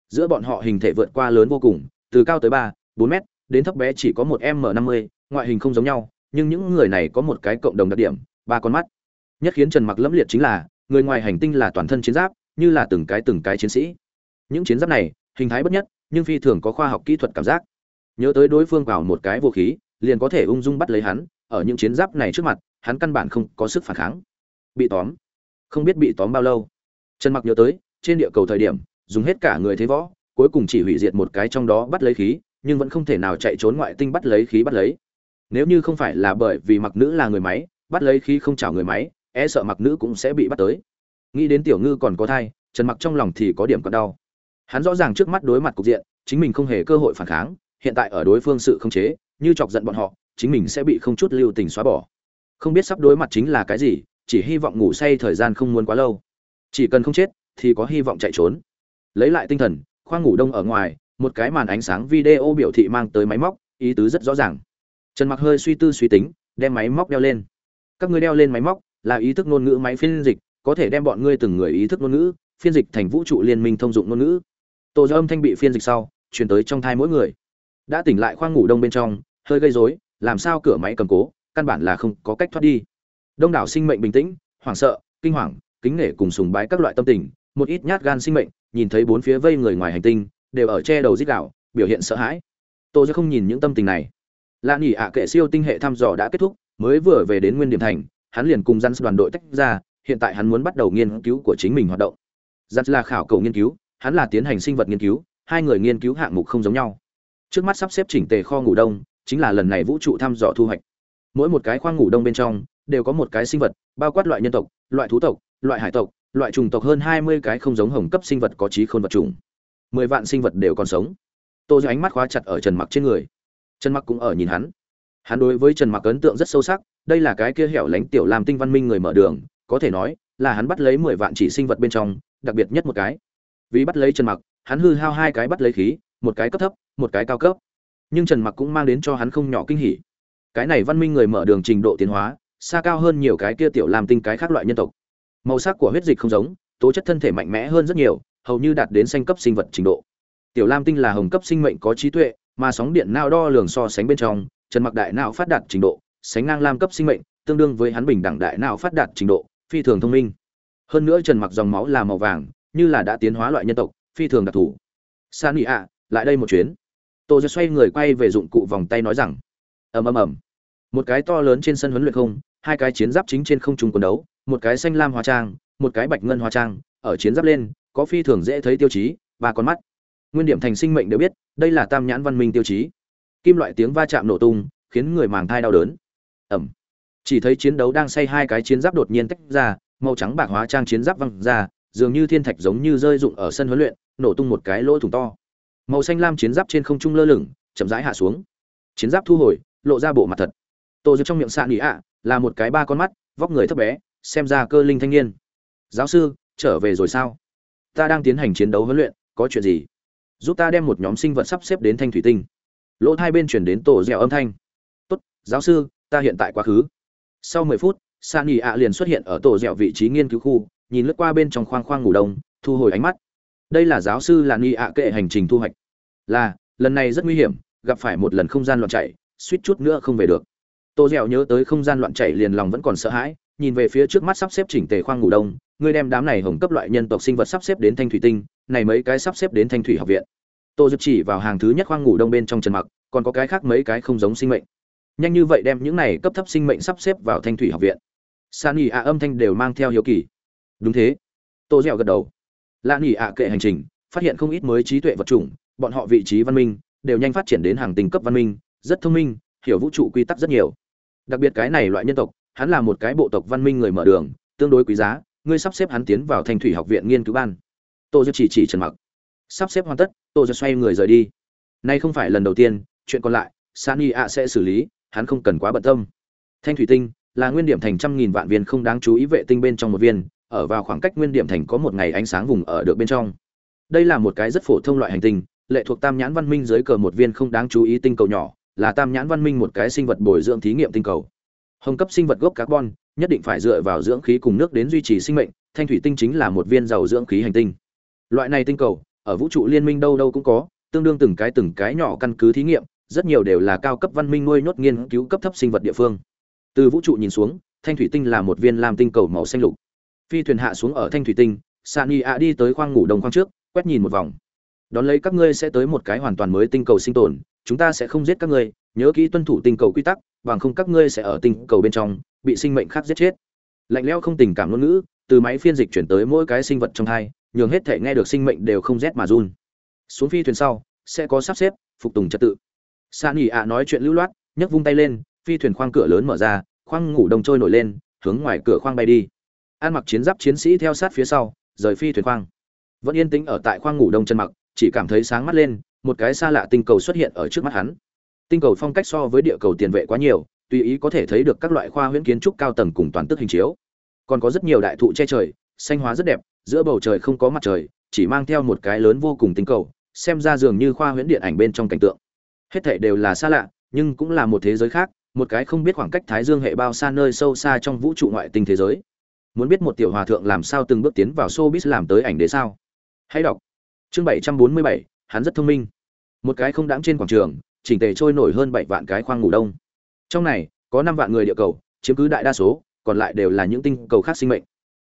Giữa bọn họ hình thể vượt qua lớn vô cùng từ cao tới ba, bốn mét, đến thấp bé chỉ có một m năm mươi, ngoại hình không giống nhau, nhưng những người này có một cái cộng đồng đặc điểm, ba con mắt. Nhất khiến trần mặc lẫm liệt chính là, người ngoài hành tinh là toàn thân chiến giáp, như là từng cái từng cái chiến sĩ. Những chiến giáp này, hình thái bất nhất, nhưng phi thường có khoa học kỹ thuật cảm giác. Nhớ tới đối phương vào một cái vũ khí, liền có thể ung dung bắt lấy hắn, ở những chiến giáp này trước mặt, hắn căn bản không có sức phản kháng. Bị tóm. Không biết bị tóm bao lâu. Trần mặc nhớ tới, trên địa cầu thời điểm, dùng hết cả người thế võ cuối cùng chỉ hủy diệt một cái trong đó bắt lấy khí, nhưng vẫn không thể nào chạy trốn ngoại tinh bắt lấy khí bắt lấy. Nếu như không phải là bởi vì mặc nữ là người máy, bắt lấy khí không chào người máy e sợ mặc nữ cũng sẽ bị bắt tới. Nghĩ đến tiểu ngư còn có thai, trần mặc trong lòng thì có điểm còn đau. Hắn rõ ràng trước mắt đối mặt cục diện, chính mình không hề cơ hội phản kháng, hiện tại ở đối phương sự không chế, như chọc giận bọn họ, chính mình sẽ bị không chút lưu tình xóa bỏ. Không biết sắp đối mặt chính là cái gì, chỉ hy vọng ngủ say thời gian không muốn quá lâu. Chỉ cần không chết, thì có hy vọng chạy trốn. Lấy lại tinh thần khoang ngủ đông ở ngoài, một cái màn ánh sáng video biểu thị mang tới máy móc, ý tứ rất rõ ràng. Trần mặc hơi suy tư suy tính, đem máy móc đeo lên. Các ngươi đeo lên máy móc là ý thức ngôn ngữ máy phiên dịch, có thể đem bọn ngươi từng người ý thức ngôn ngữ, phiên dịch thành vũ trụ liên minh thông dụng ngôn ngữ. Tổ do âm thanh bị phiên dịch sau, truyền tới trong thai mỗi người. Đã tỉnh lại khoang ngủ đông bên trong, hơi gây rối, làm sao cửa máy cầm cố, căn bản là không có cách thoát đi. Đông đảo sinh mệnh bình tĩnh, hoảng sợ, kinh hoàng, kính nể cùng sùng bái các loại tâm tình một ít nhát gan sinh mệnh, nhìn thấy bốn phía vây người ngoài hành tinh, đều ở che đầu dít đạo biểu hiện sợ hãi. Tôi sẽ không nhìn những tâm tình này. Lạ nghỉ ạ, kệ siêu tinh hệ thăm dò đã kết thúc, mới vừa về đến nguyên điểm thành, hắn liền cùng dân đoàn đội tách ra, hiện tại hắn muốn bắt đầu nghiên cứu của chính mình hoạt động. Giặt là khảo cầu nghiên cứu, hắn là tiến hành sinh vật nghiên cứu, hai người nghiên cứu hạng mục không giống nhau. Trước mắt sắp xếp chỉnh tề kho ngủ đông, chính là lần này vũ trụ thăm dò thu hoạch. Mỗi một cái khoang ngủ đông bên trong, đều có một cái sinh vật, bao quát loại nhân tộc, loại thú tộc, loại hải tộc loại trùng tộc hơn hai mươi cái không giống hồng cấp sinh vật có trí khôn vật trùng mười vạn sinh vật đều còn sống. Tô ánh mắt khóa chặt ở trần mặc trên người. Trần mặc cũng ở nhìn hắn. Hắn đối với trần mặc ấn tượng rất sâu sắc, đây là cái kia hẻo lánh tiểu làm tinh văn minh người mở đường, có thể nói là hắn bắt lấy mười vạn chỉ sinh vật bên trong, đặc biệt nhất một cái. Vì bắt lấy trần mặc, hắn hư hao hai cái bắt lấy khí, một cái cấp thấp, một cái cao cấp. Nhưng trần mặc cũng mang đến cho hắn không nhỏ kinh hỉ. Cái này văn minh người mở đường trình độ tiến hóa, xa cao hơn nhiều cái kia tiểu làm tinh cái khác loại nhân tộc màu sắc của huyết dịch không giống, tố chất thân thể mạnh mẽ hơn rất nhiều, hầu như đạt đến xanh cấp sinh vật trình độ. Tiểu lam tinh là hồng cấp sinh mệnh có trí tuệ, mà sóng điện não đo lường so sánh bên trong, trần mặc đại não phát đạt trình độ, sánh ngang lam cấp sinh mệnh, tương đương với hắn bình đẳng đại não phát đạt trình độ, phi thường thông minh. Hơn nữa trần mặc dòng máu là màu vàng, như là đã tiến hóa loại nhân tộc, phi thường đặc thù. San ý ạ, lại đây một chuyến. Tô xoay người quay về dụng cụ vòng tay nói rằng, ầm ầm ầm. Một cái to lớn trên sân huấn luyện không, hai cái chiến giáp chính trên không trung quần đấu một cái xanh lam hóa trang, một cái bạch ngân hóa trang, ở chiến giáp lên, có phi thường dễ thấy tiêu chí và con mắt. Nguyên điểm thành sinh mệnh đều biết, đây là tam nhãn văn minh tiêu chí. Kim loại tiếng va chạm nổ tung, khiến người màng thai đau đớn. Ẩm. Chỉ thấy chiến đấu đang say hai cái chiến giáp đột nhiên tách ra, màu trắng bạc hóa trang chiến giáp văng ra, dường như thiên thạch giống như rơi rụng ở sân huấn luyện, nổ tung một cái lỗ thủng to. Màu xanh lam chiến giáp trên không trung lơ lửng, chậm rãi hạ xuống. Chiến giáp thu hồi, lộ ra bộ mặt thật. Tô dư trong miệng sạn nỉ ạ, là một cái ba con mắt, vóc người thấp bé xem ra cơ linh thanh niên. Giáo sư, trở về rồi sao? Ta đang tiến hành chiến đấu huấn luyện, có chuyện gì? Giúp ta đem một nhóm sinh vật sắp xếp đến thanh thủy tinh. Lỗ hai bên chuyển đến tổ dẻo âm thanh. Tốt, giáo sư, ta hiện tại quá khứ. Sau mười phút san nghỉ ạ liền xuất hiện ở tổ dẻo vị trí nghiên cứu khu, nhìn lướt qua bên trong khoang khoang ngủ đông, thu hồi ánh mắt. Đây là giáo sư là nghi ạ kệ hành trình thu hoạch. Là, lần này rất nguy hiểm, gặp phải một lần không gian loạn chạy suýt chút nữa không về được. Tô dẻo nhớ tới không gian loạn chạy liền lòng vẫn còn sợ hãi nhìn về phía trước mắt sắp xếp chỉnh tề khoang ngủ đông, ngươi đem đám này hồng cấp loại nhân tộc sinh vật sắp xếp đến thanh thủy tinh, này mấy cái sắp xếp đến thanh thủy học viện. Tô dực chỉ vào hàng thứ nhất khoang ngủ đông bên trong trần mặc, còn có cái khác mấy cái không giống sinh mệnh. Nhanh như vậy đem những này cấp thấp sinh mệnh sắp xếp vào thanh thủy học viện. San ỉ ạ âm thanh đều mang theo hiếu kỳ. Đúng thế. Tô dẻo gật đầu. Lan ỉ ạ kệ hành trình, phát hiện không ít mới trí tuệ vật chủng, bọn họ vị trí văn minh, đều nhanh phát triển đến hàng tình cấp văn minh, rất thông minh, hiểu vũ trụ quy tắc rất nhiều. Đặc biệt cái này loại nhân tộc hắn là một cái bộ tộc văn minh người mở đường tương đối quý giá ngươi sắp xếp hắn tiến vào thanh thủy học viện nghiên cứu ban tô diệp chỉ chỉ trần mặc sắp xếp hoàn tất tô diệp xoay người rời đi nay không phải lần đầu tiên chuyện còn lại Sani ạ sẽ xử lý, hắn không cần quá bận tâm. Thanh thủy tinh là nguyên điểm thành trăm nghìn vạn viên không đáng chú ý vệ tinh bên trong một viên, ở vào khoảng cách nguyên điểm thành có một ngày ánh sáng vùng ở được bên trong. Đây là một cái rất phổ thông loại hành tinh, lệ thuộc Tam nhãn văn minh dưới cờ một viên không đáng chú ý tinh cầu nhỏ, là Tam nhãn văn minh một cái sinh vật bồi dưỡng thí nghiệm tinh cầu. Hồng cấp sinh vật gốc carbon, nhất định phải dựa vào dưỡng khí cùng nước đến duy trì sinh mệnh, thanh thủy tinh chính là một viên giàu dưỡng khí hành tinh. Loại này tinh cầu, ở vũ trụ liên minh đâu đâu cũng có, tương đương từng cái từng cái nhỏ căn cứ thí nghiệm, rất nhiều đều là cao cấp văn minh nuôi nhốt nghiên cứu cấp thấp sinh vật địa phương. Từ vũ trụ nhìn xuống, thanh thủy tinh là một viên lam tinh cầu màu xanh lục. Phi thuyền hạ xuống ở thanh thủy tinh, Sani a đi tới khoang ngủ đông khoang trước, quét nhìn một vòng. Đón lấy các ngươi sẽ tới một cái hoàn toàn mới tinh cầu sinh tồn, chúng ta sẽ không giết các ngươi, nhớ kỹ tuân thủ tinh cầu quy tắc, bằng không các ngươi sẽ ở tinh cầu bên trong bị sinh mệnh khác giết chết. Lạnh lẽo không tình cảm ngôn ngữ, từ máy phiên dịch chuyển tới mỗi cái sinh vật trong thai, nhường hết thể nghe được sinh mệnh đều không rét mà run. Xuống phi thuyền sau, sẽ có sắp xếp, phục tùng trật tự. san ỉ ạ nói chuyện lưu loát, nhấc vung tay lên, phi thuyền khoang cửa lớn mở ra, khoang ngủ đông trôi nổi lên, hướng ngoài cửa khoang bay đi. An mặc chiến giáp chiến sĩ theo sát phía sau, rời phi thuyền khoang. Vẫn yên tĩnh ở tại khoang ngủ đông chân mặc, chỉ cảm thấy sáng mắt lên, một cái xa lạ tinh cầu xuất hiện ở trước mắt hắn. Tinh cầu phong cách so với địa cầu tiền vệ quá nhiều, tùy ý có thể thấy được các loại khoa huyễn kiến trúc cao tầng cùng toàn tức hình chiếu. Còn có rất nhiều đại thụ che trời, xanh hóa rất đẹp, giữa bầu trời không có mặt trời, chỉ mang theo một cái lớn vô cùng tinh cầu, xem ra dường như khoa huyễn điện ảnh bên trong cảnh tượng. Hết thảy đều là xa lạ, nhưng cũng là một thế giới khác, một cái không biết khoảng cách thái dương hệ bao xa nơi sâu xa trong vũ trụ ngoại tinh thế giới muốn biết một tiểu hòa thượng làm sao từng bước tiến vào showbiz làm tới ảnh đế sao hãy đọc chương bảy trăm bốn mươi bảy hắn rất thông minh một cái không đáng trên quảng trường chỉnh tề trôi nổi hơn bảy vạn cái khoang ngủ đông. Trong này, có năm vạn người địa cầu, chiếm cứ đại đa số, còn lại đều là những tinh cầu khác sinh mệnh.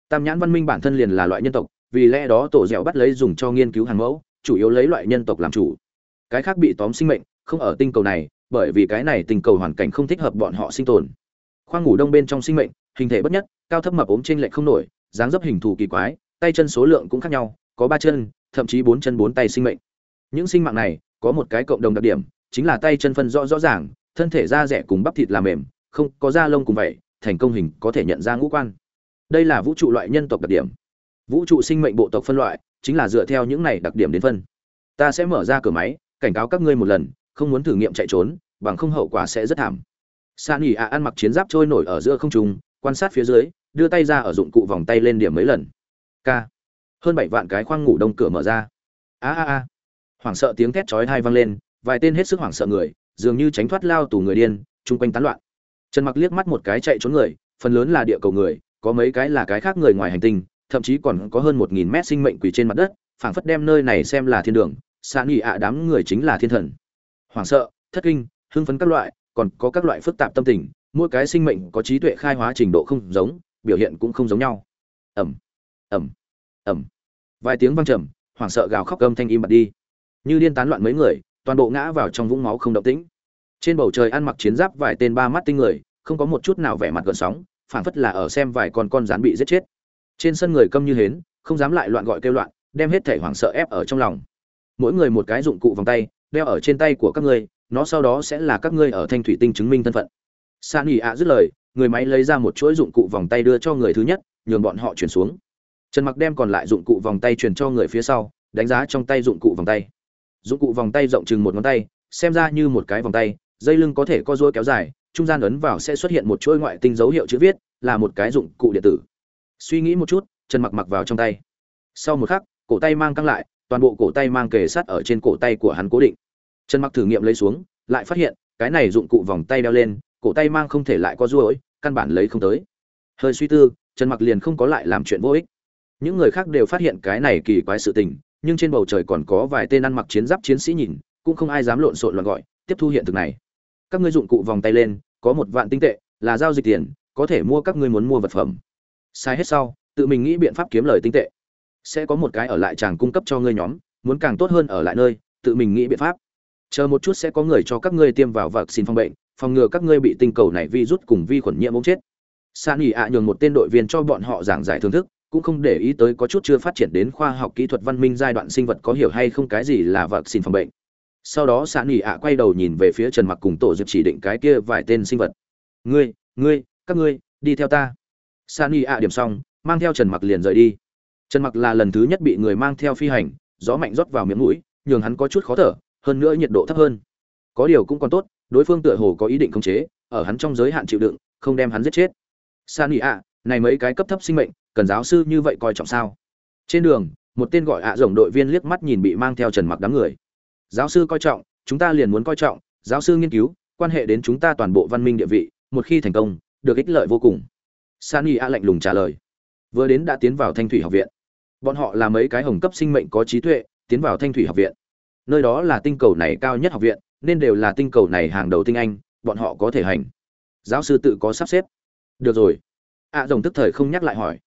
Tam nhãn văn minh bản thân liền là loại nhân tộc, vì lẽ đó tổ dẻo bắt lấy dùng cho nghiên cứu hàng mẫu, chủ yếu lấy loại nhân tộc làm chủ. Cái khác bị tóm sinh mệnh, không ở tinh cầu này, bởi vì cái này tinh cầu hoàn cảnh không thích hợp bọn họ sinh tồn. Khoang ngủ đông bên trong sinh mệnh, hình thể bất nhất, cao thấp mập ốm trên lệch không nổi, dáng dấp hình thù kỳ quái, tay chân số lượng cũng khác nhau, có ba chân, thậm chí bốn chân bốn tay sinh mệnh. Những sinh mạng này, có một cái cộng đồng đặc điểm chính là tay chân phân rõ rõ ràng, thân thể da rẻ cùng bắp thịt làm mềm, không có da lông cùng vậy, thành công hình có thể nhận ra ngũ quan. Đây là vũ trụ loại nhân tộc đặc điểm. Vũ trụ sinh mệnh bộ tộc phân loại chính là dựa theo những này đặc điểm đến phân. Ta sẽ mở ra cửa máy, cảnh cáo các ngươi một lần, không muốn thử nghiệm chạy trốn, bằng không hậu quả sẽ rất thảm. San ỉ ạ ăn mặc chiến giáp trôi nổi ở giữa không trung, quan sát phía dưới, đưa tay ra ở dụng cụ vòng tay lên điểm mấy lần. K hơn bảy vạn cái khoang ngủ đông cửa mở ra. A a a. Hoảng sợ tiếng thét chói tai vang lên vài tên hết sức hoảng sợ người, dường như tránh thoát lao tù người điên, chung quanh tán loạn. Trần mặc liếc mắt một cái chạy trốn người, phần lớn là địa cầu người, có mấy cái là cái khác người ngoài hành tinh, thậm chí còn có hơn một nghìn mét sinh mệnh quỷ trên mặt đất, phảng phất đem nơi này xem là thiên đường san ỉ ạ đám người chính là thiên thần. Hoảng sợ, thất kinh, hưng phấn các loại, còn có các loại phức tạp tâm tình, mỗi cái sinh mệnh có trí tuệ khai hóa trình độ không giống, biểu hiện cũng không giống nhau. Ẩm ẩm ẩm vài tiếng vang trầm, hoảng sợ gào khóc gầm thanh im bặt đi. Như điên tán loạn mấy người toàn bộ ngã vào trong vũng máu không động tĩnh. Trên bầu trời ăn mặc chiến giáp vài tên ba mắt tinh người, không có một chút nào vẻ mặt gợn sóng, phảng phất là ở xem vài con con rắn bị giết chết. Trên sân người câm như hến, không dám lại loạn gọi kêu loạn, đem hết thể hoảng sợ ép ở trong lòng. Mỗi người một cái dụng cụ vòng tay, đeo ở trên tay của các ngươi, nó sau đó sẽ là các ngươi ở thanh thủy tinh chứng minh thân phận. San ỉ ạ dứt lời, người máy lấy ra một chuỗi dụng cụ vòng tay đưa cho người thứ nhất, nhường bọn họ chuyển xuống. Trần mặc đem còn lại dụng cụ vòng tay truyền cho người phía sau, đánh giá trong tay dụng cụ vòng tay dụng cụ vòng tay rộng chừng một ngón tay, xem ra như một cái vòng tay, dây lưng có thể co dối kéo dài, trung gian ấn vào sẽ xuất hiện một chuỗi ngoại tinh dấu hiệu chữ viết, là một cái dụng cụ điện tử. Suy nghĩ một chút chân mặc mặc vào trong tay. Sau một khắc, cổ tay mang căng lại, toàn bộ cổ tay mang kề sát ở trên cổ tay của hắn cố định. Chân mặc thử nghiệm lấy xuống, lại phát hiện, cái này dụng cụ vòng tay đeo lên, cổ tay mang không thể lại có ruỗi căn bản lấy không tới. Hơi suy tư, trần mặc liền không có lại làm chuyện vô ích. Những người khác đều phát hiện cái này kỳ quái sự tình nhưng trên bầu trời còn có vài tên ăn mặc chiến giáp chiến sĩ nhìn, cũng không ai dám lộn xộn loạn gọi, tiếp thu hiện thực này. Các ngươi dụng cụ vòng tay lên, có một vạn tinh tệ, là giao dịch tiền, có thể mua các ngươi muốn mua vật phẩm. Sai hết sau, tự mình nghĩ biện pháp kiếm lời tinh tệ. Sẽ có một cái ở lại chàng cung cấp cho ngươi nhóm, muốn càng tốt hơn ở lại nơi, tự mình nghĩ biện pháp. Chờ một chút sẽ có người cho các ngươi tiêm vào vật xin phòng bệnh, phòng ngừa các ngươi bị tinh cầu này vi rút cùng vi khuẩn nhiễm ống chết. San ỉ ạ nhường một tên đội viên cho bọn họ giảng giải thưởng thức cũng không để ý tới có chút chưa phát triển đến khoa học kỹ thuật văn minh giai đoạn sinh vật có hiểu hay không cái gì là vật xin phòng bệnh. Sau đó san ỉ ạ quay đầu nhìn về phía trần mặc cùng tổ dịp chỉ định cái kia vài tên sinh vật. Ngươi ngươi, các ngươi, đi theo ta. San ỉ ạ điểm xong, mang theo trần mặc liền rời đi. Trần mặc là lần thứ nhất bị người mang theo phi hành, gió mạnh rót vào miệng mũi, nhường hắn có chút khó thở, hơn nữa nhiệt độ thấp hơn. Có điều cũng còn tốt, đối phương tựa hồ có ý định khống chế, ở hắn trong giới hạn chịu đựng, không đem hắn giết chết. San ý ạ, này mấy cái cấp thấp sinh mệnh cần giáo sư như vậy coi trọng sao? Trên đường một tên gọi ạ rồng đội viên liếc mắt nhìn bị mang theo trần mặc đám người. Giáo sư coi trọng chúng ta liền muốn coi trọng giáo sư nghiên cứu quan hệ đến chúng ta toàn bộ văn minh địa vị một khi thành công được ích lợi vô cùng. Sani a lạnh lùng trả lời. Vừa đến đã tiến vào thanh thủy học viện. Bọn họ là mấy cái hồng cấp sinh mệnh có trí tuệ tiến vào thanh thủy học viện. Nơi đó là tinh cầu này cao nhất học viện nên đều là tinh cầu này hàng đầu tinh anh bọn họ có thể hành. Giáo sư tự có sắp xếp. Được rồi. Ạ à, rồng tức thời không nhắc lại hỏi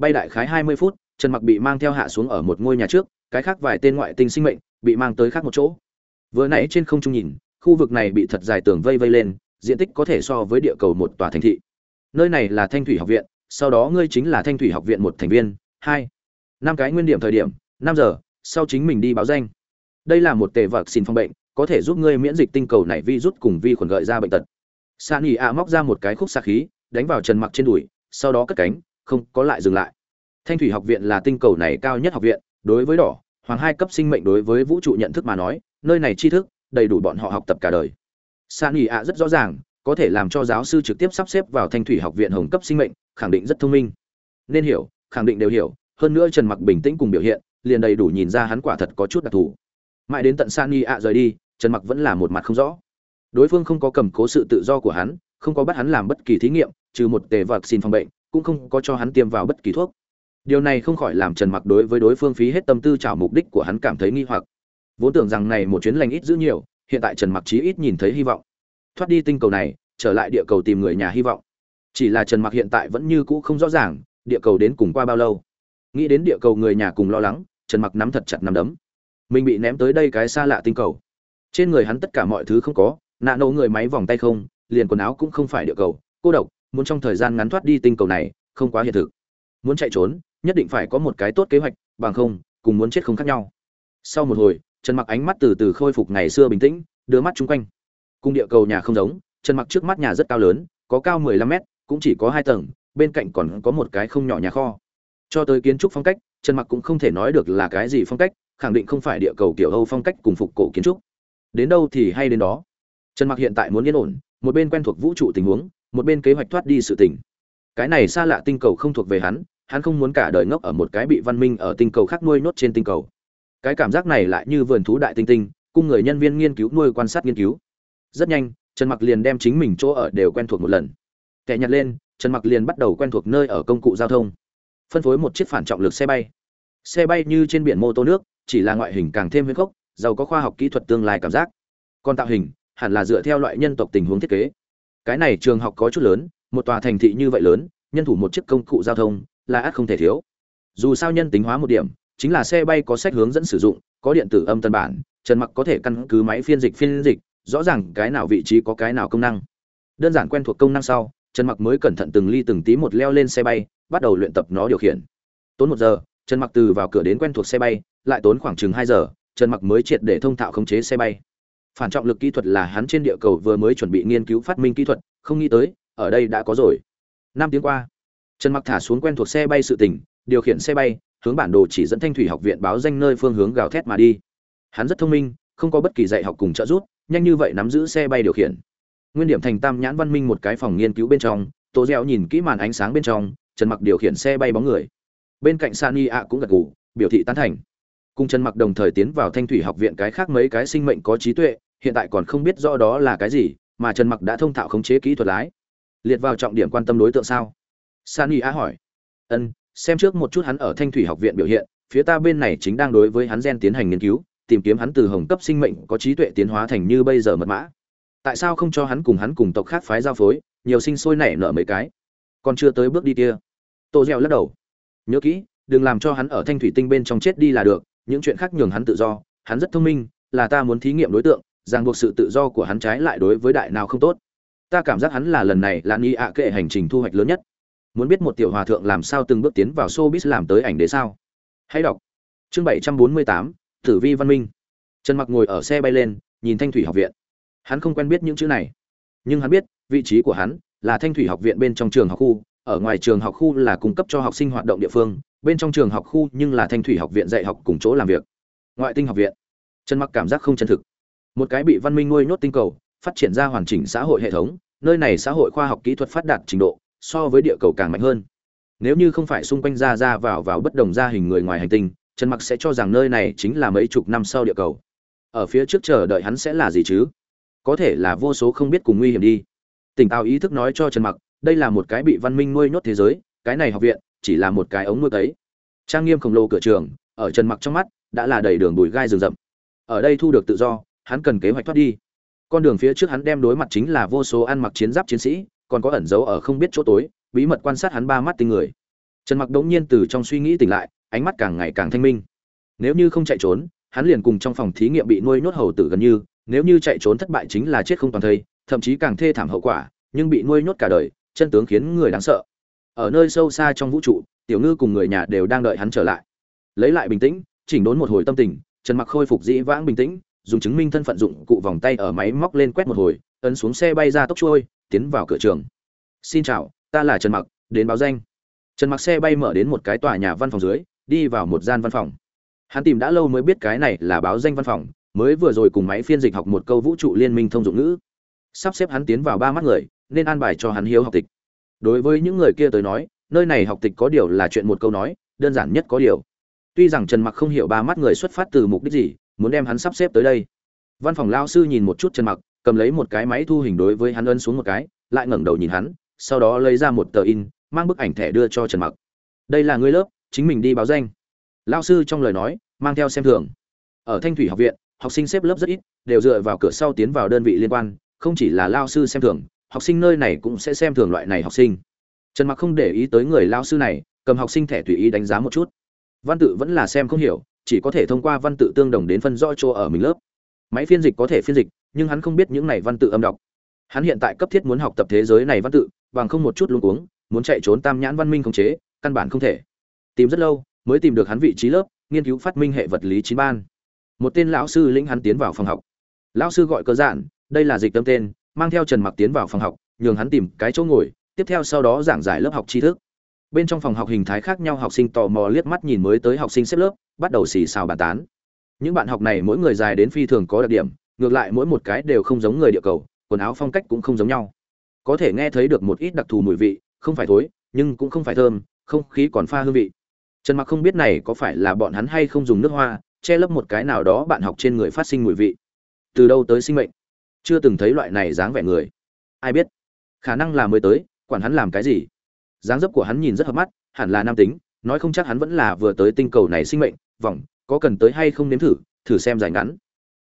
bay đại khái hai mươi phút, trần mặc bị mang theo hạ xuống ở một ngôi nhà trước, cái khác vài tên ngoại tinh sinh mệnh bị mang tới khác một chỗ. Vừa nãy trên không trung nhìn, khu vực này bị thật dài tường vây vây lên, diện tích có thể so với địa cầu một tòa thành thị. Nơi này là thanh thủy học viện, sau đó ngươi chính là thanh thủy học viện một thành viên. Hai. Năm cái nguyên điểm thời điểm, năm giờ, sau chính mình đi báo danh. Đây là một tề vật xin phòng bệnh, có thể giúp ngươi miễn dịch tinh cầu này vi rút cùng vi khuẩn gợi ra bệnh tật. San ỉ ạ móc ra một cái khúc xạ khí, đánh vào trần mặc trên đùi, sau đó cất cánh không có lại dừng lại. Thanh thủy học viện là tinh cầu này cao nhất học viện, đối với đỏ, hoàng hai cấp sinh mệnh đối với vũ trụ nhận thức mà nói, nơi này tri thức, đầy đủ bọn họ học tập cả đời. San ỉ ạ rất rõ ràng, có thể làm cho giáo sư trực tiếp sắp xếp vào thanh thủy học viện hồng cấp sinh mệnh, khẳng định rất thông minh. Nên hiểu, khẳng định đều hiểu, hơn nữa trần mặc bình tĩnh cùng biểu hiện, liền đầy đủ nhìn ra hắn quả thật có chút đặc thù. Mãi đến tận san ạ rời đi, trần mặc vẫn là một mặt không rõ. Đối phương không có cầm cố sự tự do của hắn, không có bắt hắn làm bất kỳ thí nghiệm, trừ một tề vật xin phòng bệnh cũng không có cho hắn tiêm vào bất kỳ thuốc. Điều này không khỏi làm trần mặc đối với đối phương phí hết tâm tư trảo mục đích của hắn cảm thấy nghi hoặc. Vốn tưởng rằng này một chuyến lành ít giữ nhiều, hiện tại trần mặc chí ít nhìn thấy hy vọng. Thoát đi tinh cầu này, trở lại địa cầu tìm người nhà hy vọng. Chỉ là trần mặc hiện tại vẫn như cũ không rõ ràng, địa cầu đến cùng qua bao lâu. Nghĩ đến địa cầu người nhà cùng lo lắng, trần mặc nắm thật chặt nắm đấm. Mình bị ném tới đây cái xa lạ tinh cầu. Trên người hắn tất cả mọi thứ không có, nạ nổ người máy vòng tay không, liền quần áo cũng không phải địa cầu. Cô độc muốn trong thời gian ngắn thoát đi tinh cầu này, không quá hiện thực. Muốn chạy trốn, nhất định phải có một cái tốt kế hoạch, bằng không, cùng muốn chết không khác nhau. Sau một hồi, trần mặc ánh mắt từ từ khôi phục ngày xưa bình tĩnh, đưa mắt chung quanh. Cung địa cầu nhà không giống, trần mặc trước mắt nhà rất cao lớn, có cao 15 mét, cũng chỉ có hai tầng, bên cạnh còn có một cái không nhỏ nhà kho. Cho tới kiến trúc phong cách, trần mặc cũng không thể nói được là cái gì phong cách, khẳng định không phải địa cầu kiểu âu phong cách cùng phục cổ kiến trúc. Đến đâu thì hay đến đó. Trần mặc hiện tại muốn yên ổn, một bên quen thuộc vũ trụ tình huống một bên kế hoạch thoát đi sự tình. Cái này xa lạ tinh cầu không thuộc về hắn hắn không muốn cả đời ngốc ở một cái bị văn minh ở tinh cầu khác nuôi nốt trên tinh cầu. Cái cảm giác này lại như vườn thú đại tinh tinh, cung người nhân viên nghiên cứu nuôi quan sát nghiên cứu. Rất nhanh, trần mặc liền đem chính mình chỗ ở đều quen thuộc một lần. Kẻ nhặt lên, trần mặc liền bắt đầu quen thuộc nơi ở công cụ giao thông. Phân phối một chiếc phản trọng lực xe bay. Xe bay như trên biển mô tô nước, chỉ là ngoại hình càng thêm huyết gốc giàu có khoa học kỹ thuật tương lai cảm giác. Còn tạo hình, hẳn là dựa theo loại nhân tộc tình huống thiết kế cái này trường học có chút lớn, một tòa thành thị như vậy lớn, nhân thủ một chiếc công cụ giao thông, là ắt không thể thiếu. Dù sao nhân tính hóa một điểm, chính là xe bay có sách hướng dẫn sử dụng, có điện tử âm tân bản, trần mặc có thể căn cứ máy phiên dịch phiên dịch, rõ ràng cái nào vị trí có cái nào công năng. Đơn giản quen thuộc công năng sau, trần mặc mới cẩn thận từng ly từng tí một leo lên xe bay, bắt đầu luyện tập nó điều khiển. Tốn một giờ, trần mặc từ vào cửa đến quen thuộc xe bay, lại tốn khoảng chừng hai giờ, trần mặc mới triệt để thông thạo khống chế xe bay phản trọng lực kỹ thuật là hắn trên địa cầu vừa mới chuẩn bị nghiên cứu phát minh kỹ thuật, không nghĩ tới, ở đây đã có rồi. Năm tiếng qua, trần mặc thả xuống quen thuộc xe bay sự tỉnh điều khiển xe bay, hướng bản đồ chỉ dẫn thanh thủy học viện báo danh nơi phương hướng gào thét mà đi. Hắn rất thông minh, không có bất kỳ dạy học cùng trợ giúp, nhanh như vậy nắm giữ xe bay điều khiển. Nguyên điểm thành tam nhãn văn minh một cái phòng nghiên cứu bên trong, tô reo nhìn kỹ màn ánh sáng bên trong, trần mặc điều khiển xe bay bóng người. Bên cạnh sani ạ cũng gật gù, biểu thị tán thành cùng trần mặc đồng thời tiến vào thanh thủy học viện cái khác mấy cái sinh mệnh có trí tuệ, hiện tại còn không biết rõ đó là cái gì, mà trần mặc đã thông thạo khống chế kỹ thuật lái. Liệt vào trọng điểm quan tâm đối tượng sao? Sani ạ hỏi. Ân, xem trước một chút hắn ở thanh thủy học viện biểu hiện, phía ta bên này chính đang đối với hắn gen tiến hành nghiên cứu, tìm kiếm hắn từ hồng cấp sinh mệnh có trí tuệ tiến hóa thành như bây giờ mật mã. Tại sao không cho hắn cùng hắn cùng tộc khác phái giao phối, nhiều sinh sôi nảy nở mấy cái? Còn chưa tới bước đi kia. Tô gieo lắc đầu. Nhớ kỹ, đừng làm cho hắn ở thanh thủy tinh bên trong chết đi là được những chuyện khác nhường hắn tự do, hắn rất thông minh, là ta muốn thí nghiệm đối tượng, ràng buộc sự tự do của hắn trái lại đối với đại nào không tốt. Ta cảm giác hắn là lần này là y ạ kệ hành trình thu hoạch lớn nhất. Muốn biết một tiểu hòa thượng làm sao từng bước tiến vào showbiz làm tới ảnh đế sao? Hãy đọc. Chương bảy trăm bốn mươi tám, tử vi văn minh. Trần mặc ngồi ở xe bay lên, nhìn thanh thủy học viện. Hắn không quen biết những chữ này. Nhưng hắn biết, vị trí của hắn là thanh thủy học viện bên trong trường học khu, ở ngoài trường học khu là cung cấp cho học sinh hoạt động địa phương bên trong trường học khu nhưng là thanh thủy học viện dạy học cùng chỗ làm việc. Ngoại tinh học viện. Trần mặc cảm giác không chân thực. Một cái bị văn minh nuôi nhốt tinh cầu, phát triển ra hoàn chỉnh xã hội hệ thống, nơi này xã hội khoa học kỹ thuật phát đạt trình độ, so với địa cầu càng mạnh hơn. Nếu như không phải xung quanh ra ra vào vào bất đồng gia hình người ngoài hành tinh, trần mặc sẽ cho rằng nơi này chính là mấy chục năm sau địa cầu. Ở phía trước chờ đợi hắn sẽ là gì chứ? Có thể là vô số không biết cùng nguy hiểm đi. Tỉnh táo ý thức nói cho trần mặc, đây là một cái bị văn minh nuôi nhốt thế giới, cái này học viện chỉ là một cái ống nuôi ấy trang nghiêm khổng lồ cửa trường, ở trần mặc trong mắt, đã là đầy đường bụi gai rừng rậm. Ở đây thu được tự do, hắn cần kế hoạch thoát đi. Con đường phía trước hắn đem đối mặt chính là vô số ăn mặc chiến giáp chiến sĩ, còn có ẩn giấu ở không biết chỗ tối, bí mật quan sát hắn ba mắt tinh người. Trần mặc đống nhiên từ trong suy nghĩ tỉnh lại, ánh mắt càng ngày càng thanh minh. Nếu như không chạy trốn, hắn liền cùng trong phòng thí nghiệm bị nuôi nhốt hầu tử gần như, nếu như chạy trốn thất bại chính là chết không toàn thây, thậm chí càng thê thảm hậu quả, nhưng bị nuôi nhốt cả đời, chân tướng khiến người đáng sợ ở nơi sâu xa trong vũ trụ, tiểu ngư cùng người nhà đều đang đợi hắn trở lại. Lấy lại bình tĩnh, chỉnh đốn một hồi tâm tình, trần mặc khôi phục dĩ vãng bình tĩnh, dùng chứng minh thân phận dụng cụ vòng tay ở máy móc lên quét một hồi, ấn xuống xe bay ra tốc trôi, tiến vào cửa trường. Xin chào, ta là trần mặc, đến báo danh. Trần mặc xe bay mở đến một cái tòa nhà văn phòng dưới, đi vào một gian văn phòng. Hắn tìm đã lâu mới biết cái này là báo danh văn phòng, mới vừa rồi cùng máy phiên dịch học một câu vũ trụ liên minh thông dụng ngữ. Sắp xếp hắn tiến vào ba mắt người, nên an bài cho hắn hiếu học tịch đối với những người kia tới nói, nơi này học tịch có điều là chuyện một câu nói, đơn giản nhất có điều. Tuy rằng trần mặc không hiểu ba mắt người xuất phát từ mục đích gì, muốn đem hắn sắp xếp tới đây. Văn phòng lao sư nhìn một chút trần mặc, cầm lấy một cái máy thu hình đối với hắn ân xuống một cái, lại ngẩng đầu nhìn hắn, sau đó lấy ra một tờ in, mang bức ảnh thẻ đưa cho trần mặc. Đây là người lớp, chính mình đi báo danh. Lao sư trong lời nói, mang theo xem thường. Ở thanh thủy học viện, học sinh xếp lớp rất ít, đều dựa vào cửa sau tiến vào đơn vị liên quan, không chỉ là lao sư xem thường học sinh nơi này cũng sẽ xem thường loại này học sinh. Trần mặc không để ý tới người lao sư này, cầm học sinh thẻ tùy ý đánh giá một chút. Văn tự vẫn là xem không hiểu, chỉ có thể thông qua văn tự tương đồng đến phân rõ chỗ ở mình lớp. Máy phiên dịch có thể phiên dịch, nhưng hắn không biết những này văn tự âm đọc. Hắn hiện tại cấp thiết muốn học tập thế giới này văn tự, bằng không một chút luống cuống, muốn chạy trốn tam nhãn văn minh khống chế, căn bản không thể. Tìm rất lâu, mới tìm được hắn vị trí lớp, nghiên cứu phát minh hệ vật lý chín ban. Một tên lão sư lĩnh hắn tiến vào phòng học. Lão sư gọi cơ giản, đây là dịch tâm tên mang theo trần mặc tiến vào phòng học, nhường hắn tìm cái chỗ ngồi, tiếp theo sau đó giảng giải lớp học tri thức. Bên trong phòng học hình thái khác nhau, học sinh tò mò liếc mắt nhìn mới tới học sinh xếp lớp, bắt đầu xì xào bàn tán. Những bạn học này mỗi người dài đến phi thường có đặc điểm, ngược lại mỗi một cái đều không giống người địa cầu, quần áo phong cách cũng không giống nhau. Có thể nghe thấy được một ít đặc thù mùi vị, không phải thối, nhưng cũng không phải thơm, không khí còn pha hương vị. Trần mặc không biết này có phải là bọn hắn hay không dùng nước hoa, che lấp một cái nào đó bạn học trên người phát sinh mùi vị. Từ đâu tới sinh mệnh? Chưa từng thấy loại này dáng vẻ người. Ai biết? Khả năng là mới tới, quản hắn làm cái gì? Dáng dấp của hắn nhìn rất hợp mắt, hẳn là nam tính, nói không chắc hắn vẫn là vừa tới tinh cầu này sinh mệnh vòng có cần tới hay không nếm thử thử xem dài ngắn.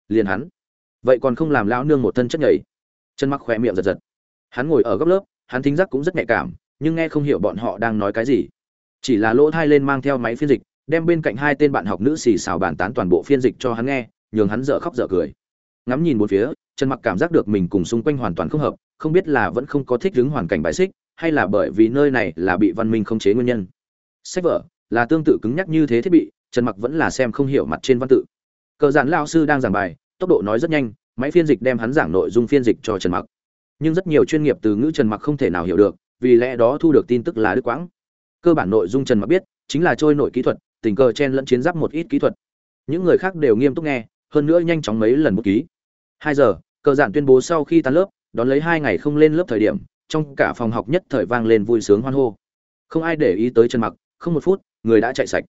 Liền hắn. Vậy còn không làm lão nương một thân chất nhảy. Chân mắc khỏe miệng giật giật. Hắn ngồi ở góc lớp, hắn thính giác cũng rất nhạy cảm, nhưng nghe không hiểu bọn họ đang nói cái gì. Chỉ là lỗ thai lên mang theo máy phiên dịch, đem bên cạnh hai tên bạn học nữ xì xào bàn tán toàn bộ phiên dịch cho hắn nghe, nhường hắn dở khóc dở cười ngắm nhìn bốn phía, trần mặc cảm giác được mình cùng xung quanh hoàn toàn không hợp, không biết là vẫn không có thích đứng hoàn cảnh bài xích, hay là bởi vì nơi này là bị văn minh không chế nguyên nhân. Sách vở là tương tự cứng nhắc như thế thiết bị, trần mặc vẫn là xem không hiểu mặt trên văn tự. Cờ giản lao sư đang giảng bài, tốc độ nói rất nhanh, máy phiên dịch đem hắn giảng nội dung phiên dịch cho trần mặc. Nhưng rất nhiều chuyên nghiệp từ ngữ trần mặc không thể nào hiểu được, vì lẽ đó thu được tin tức là đứt quãng. Cơ bản nội dung trần mặc biết, chính là trôi nổi kỹ thuật, tình cờ chen lẫn chiến giáp một ít kỹ thuật. Những người khác đều nghiêm túc nghe, hơn nữa nhanh chóng mấy lần bút ký hai giờ, cờ giản tuyên bố sau khi tan lớp, đón lấy hai ngày không lên lớp thời điểm, trong cả phòng học nhất thời vang lên vui sướng hoan hô. Không ai để ý tới trần mặc, không một phút, người đã chạy sạch.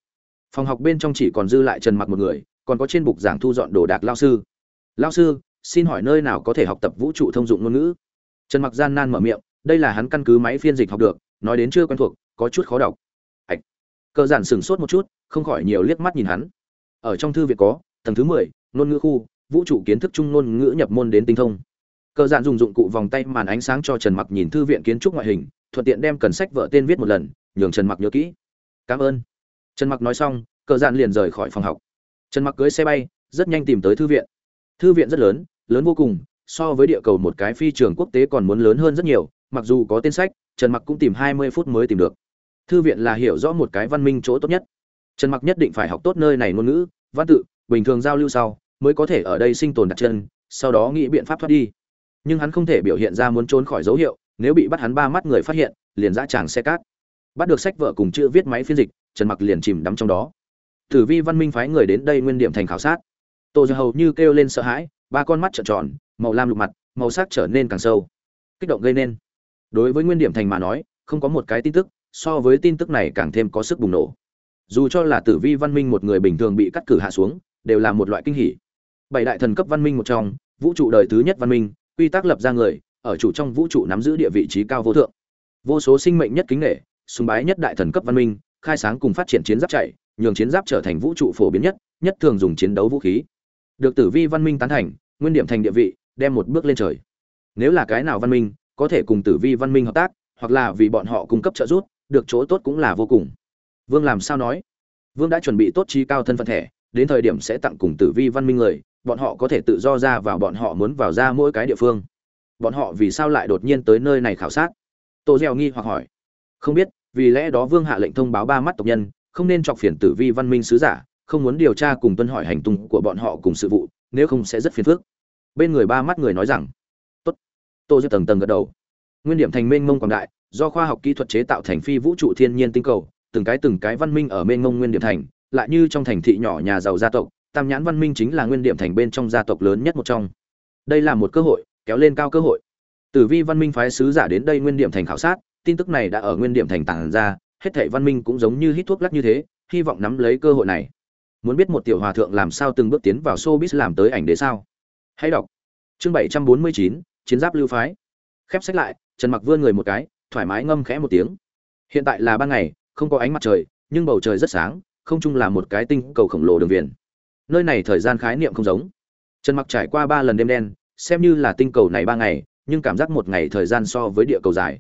Phòng học bên trong chỉ còn dư lại trần mặc một người, còn có trên bục giảng thu dọn đồ đạc lao sư. Lao sư, xin hỏi nơi nào có thể học tập vũ trụ thông dụng ngôn ngữ? Trần mặc gian nan mở miệng, đây là hắn căn cứ máy phiên dịch học được, nói đến chưa quen thuộc, có chút khó đọc. Ạch cờ giản sửng sốt một chút, không khỏi nhiều liếc mắt nhìn hắn. Ở trong thư viện có, tầng thứ mười, ngôn ngữ khu vũ trụ kiến thức trung ngôn ngữ nhập môn đến tinh thông. Cờ dạn dùng dụng cụ vòng tay màn ánh sáng cho trần mặc nhìn thư viện kiến trúc ngoại hình, thuận tiện đem cần sách vợ tên viết một lần, nhường trần mặc nhớ kỹ. Cảm ơn. Trần mặc nói xong, cờ dạn liền rời khỏi phòng học. Trần mặc cưới xe bay, rất nhanh tìm tới thư viện. Thư viện rất lớn lớn vô cùng, so với địa cầu một cái phi trường quốc tế còn muốn lớn hơn rất nhiều, mặc dù có tên sách, trần mặc cũng tìm 20 phút mới tìm được. Thư viện là hiểu rõ một cái văn minh chỗ tốt nhất. Trần mặc nhất định phải học tốt nơi này ngôn ngữ, văn tự, bình thường giao lưu sau mới có thể ở đây sinh tồn đặt chân, sau đó nghĩ biện pháp thoát đi. Nhưng hắn không thể biểu hiện ra muốn trốn khỏi dấu hiệu, nếu bị bắt hắn ba mắt người phát hiện, liền dã tràng xe cát. Bắt được sách vợ cùng chữ viết máy phiên dịch, trần mặc liền chìm đắm trong đó. Tử vi văn minh phái người đến đây nguyên điểm thành khảo sát. Tô giờ hầu như kêu lên sợ hãi, ba con mắt trợn tròn, màu lam lục mặt, màu sắc trở nên càng sâu. Kích động gây nên. Đối với nguyên điểm thành mà nói, không có một cái tin tức, so với tin tức này càng thêm có sức bùng nổ. Dù cho là tử vi văn minh một người bình thường bị cắt cử hạ xuống, đều là một loại kinh hỉ bảy đại thần cấp văn minh một trong, vũ trụ đời thứ nhất văn minh, quy tắc lập ra người, ở chủ trong vũ trụ nắm giữ địa vị trí cao vô thượng. Vô số sinh mệnh nhất kính nghệ sùng bái nhất đại thần cấp văn minh, khai sáng cùng phát triển chiến giáp chạy, nhường chiến giáp trở thành vũ trụ phổ biến nhất nhất thường dùng chiến đấu vũ khí. Được tử vi văn minh tán thành, nguyên điểm thành địa vị, đem một bước lên trời. Nếu là cái nào văn minh, có thể cùng tử vi văn minh hợp tác, hoặc là vì bọn họ cung cấp trợ giúp, được chỗ tốt cũng là vô cùng. Vương làm sao nói? Vương đã chuẩn bị tốt chi cao thân phận thẻ, đến thời điểm sẽ tặng cùng tử vi văn minh người bọn họ có thể tự do ra vào, bọn họ muốn vào ra mỗi cái địa phương. Bọn họ vì sao lại đột nhiên tới nơi này khảo sát? Tô gieo nghi hoặc hỏi. Không biết, vì lẽ đó vương hạ lệnh thông báo ba mắt tộc nhân, không nên chọc phiền tử vi văn minh sứ giả, không muốn điều tra cùng tuân hỏi hành tung của bọn họ cùng sự vụ, nếu không sẽ rất phiền phức. Bên người ba mắt người nói rằng, tốt. Tô gieo tầng tầng gật đầu. Nguyên điểm thành mênh mông quảng đại, do khoa học kỹ thuật chế tạo thành phi vũ trụ thiên nhiên tinh cầu, từng cái từng cái văn minh ở mênh mông nguyên điểm thành, lại như trong thành thị nhỏ nhà giàu gia tộc tam nhãn văn minh chính là nguyên điểm thành bên trong gia tộc lớn nhất một trong. Đây là một cơ hội, kéo lên cao cơ hội. Tử vi văn minh phái sứ giả đến đây nguyên điểm thành khảo sát, tin tức này đã ở nguyên điểm thành tàng ra, hết thảy văn minh cũng giống như hít thuốc lắc như thế, hy vọng nắm lấy cơ hội này. Muốn biết một tiểu hòa thượng làm sao từng bước tiến vào showbiz làm tới ảnh đế sao? Hãy đọc. Chương bảy trăm bốn mươi chín, chiến giáp lưu phái. Khép sách lại, trần mặc vươn người một cái, thoải mái ngâm khẽ một tiếng. Hiện tại là ban ngày, không có ánh mặt trời, nhưng bầu trời rất sáng, không chung là một cái tinh cầu khổng lồ đường viền nơi này thời gian khái niệm không giống. Trần mặc trải qua ba lần đêm đen, xem như là tinh cầu này ba ngày, nhưng cảm giác một ngày thời gian so với địa cầu dài.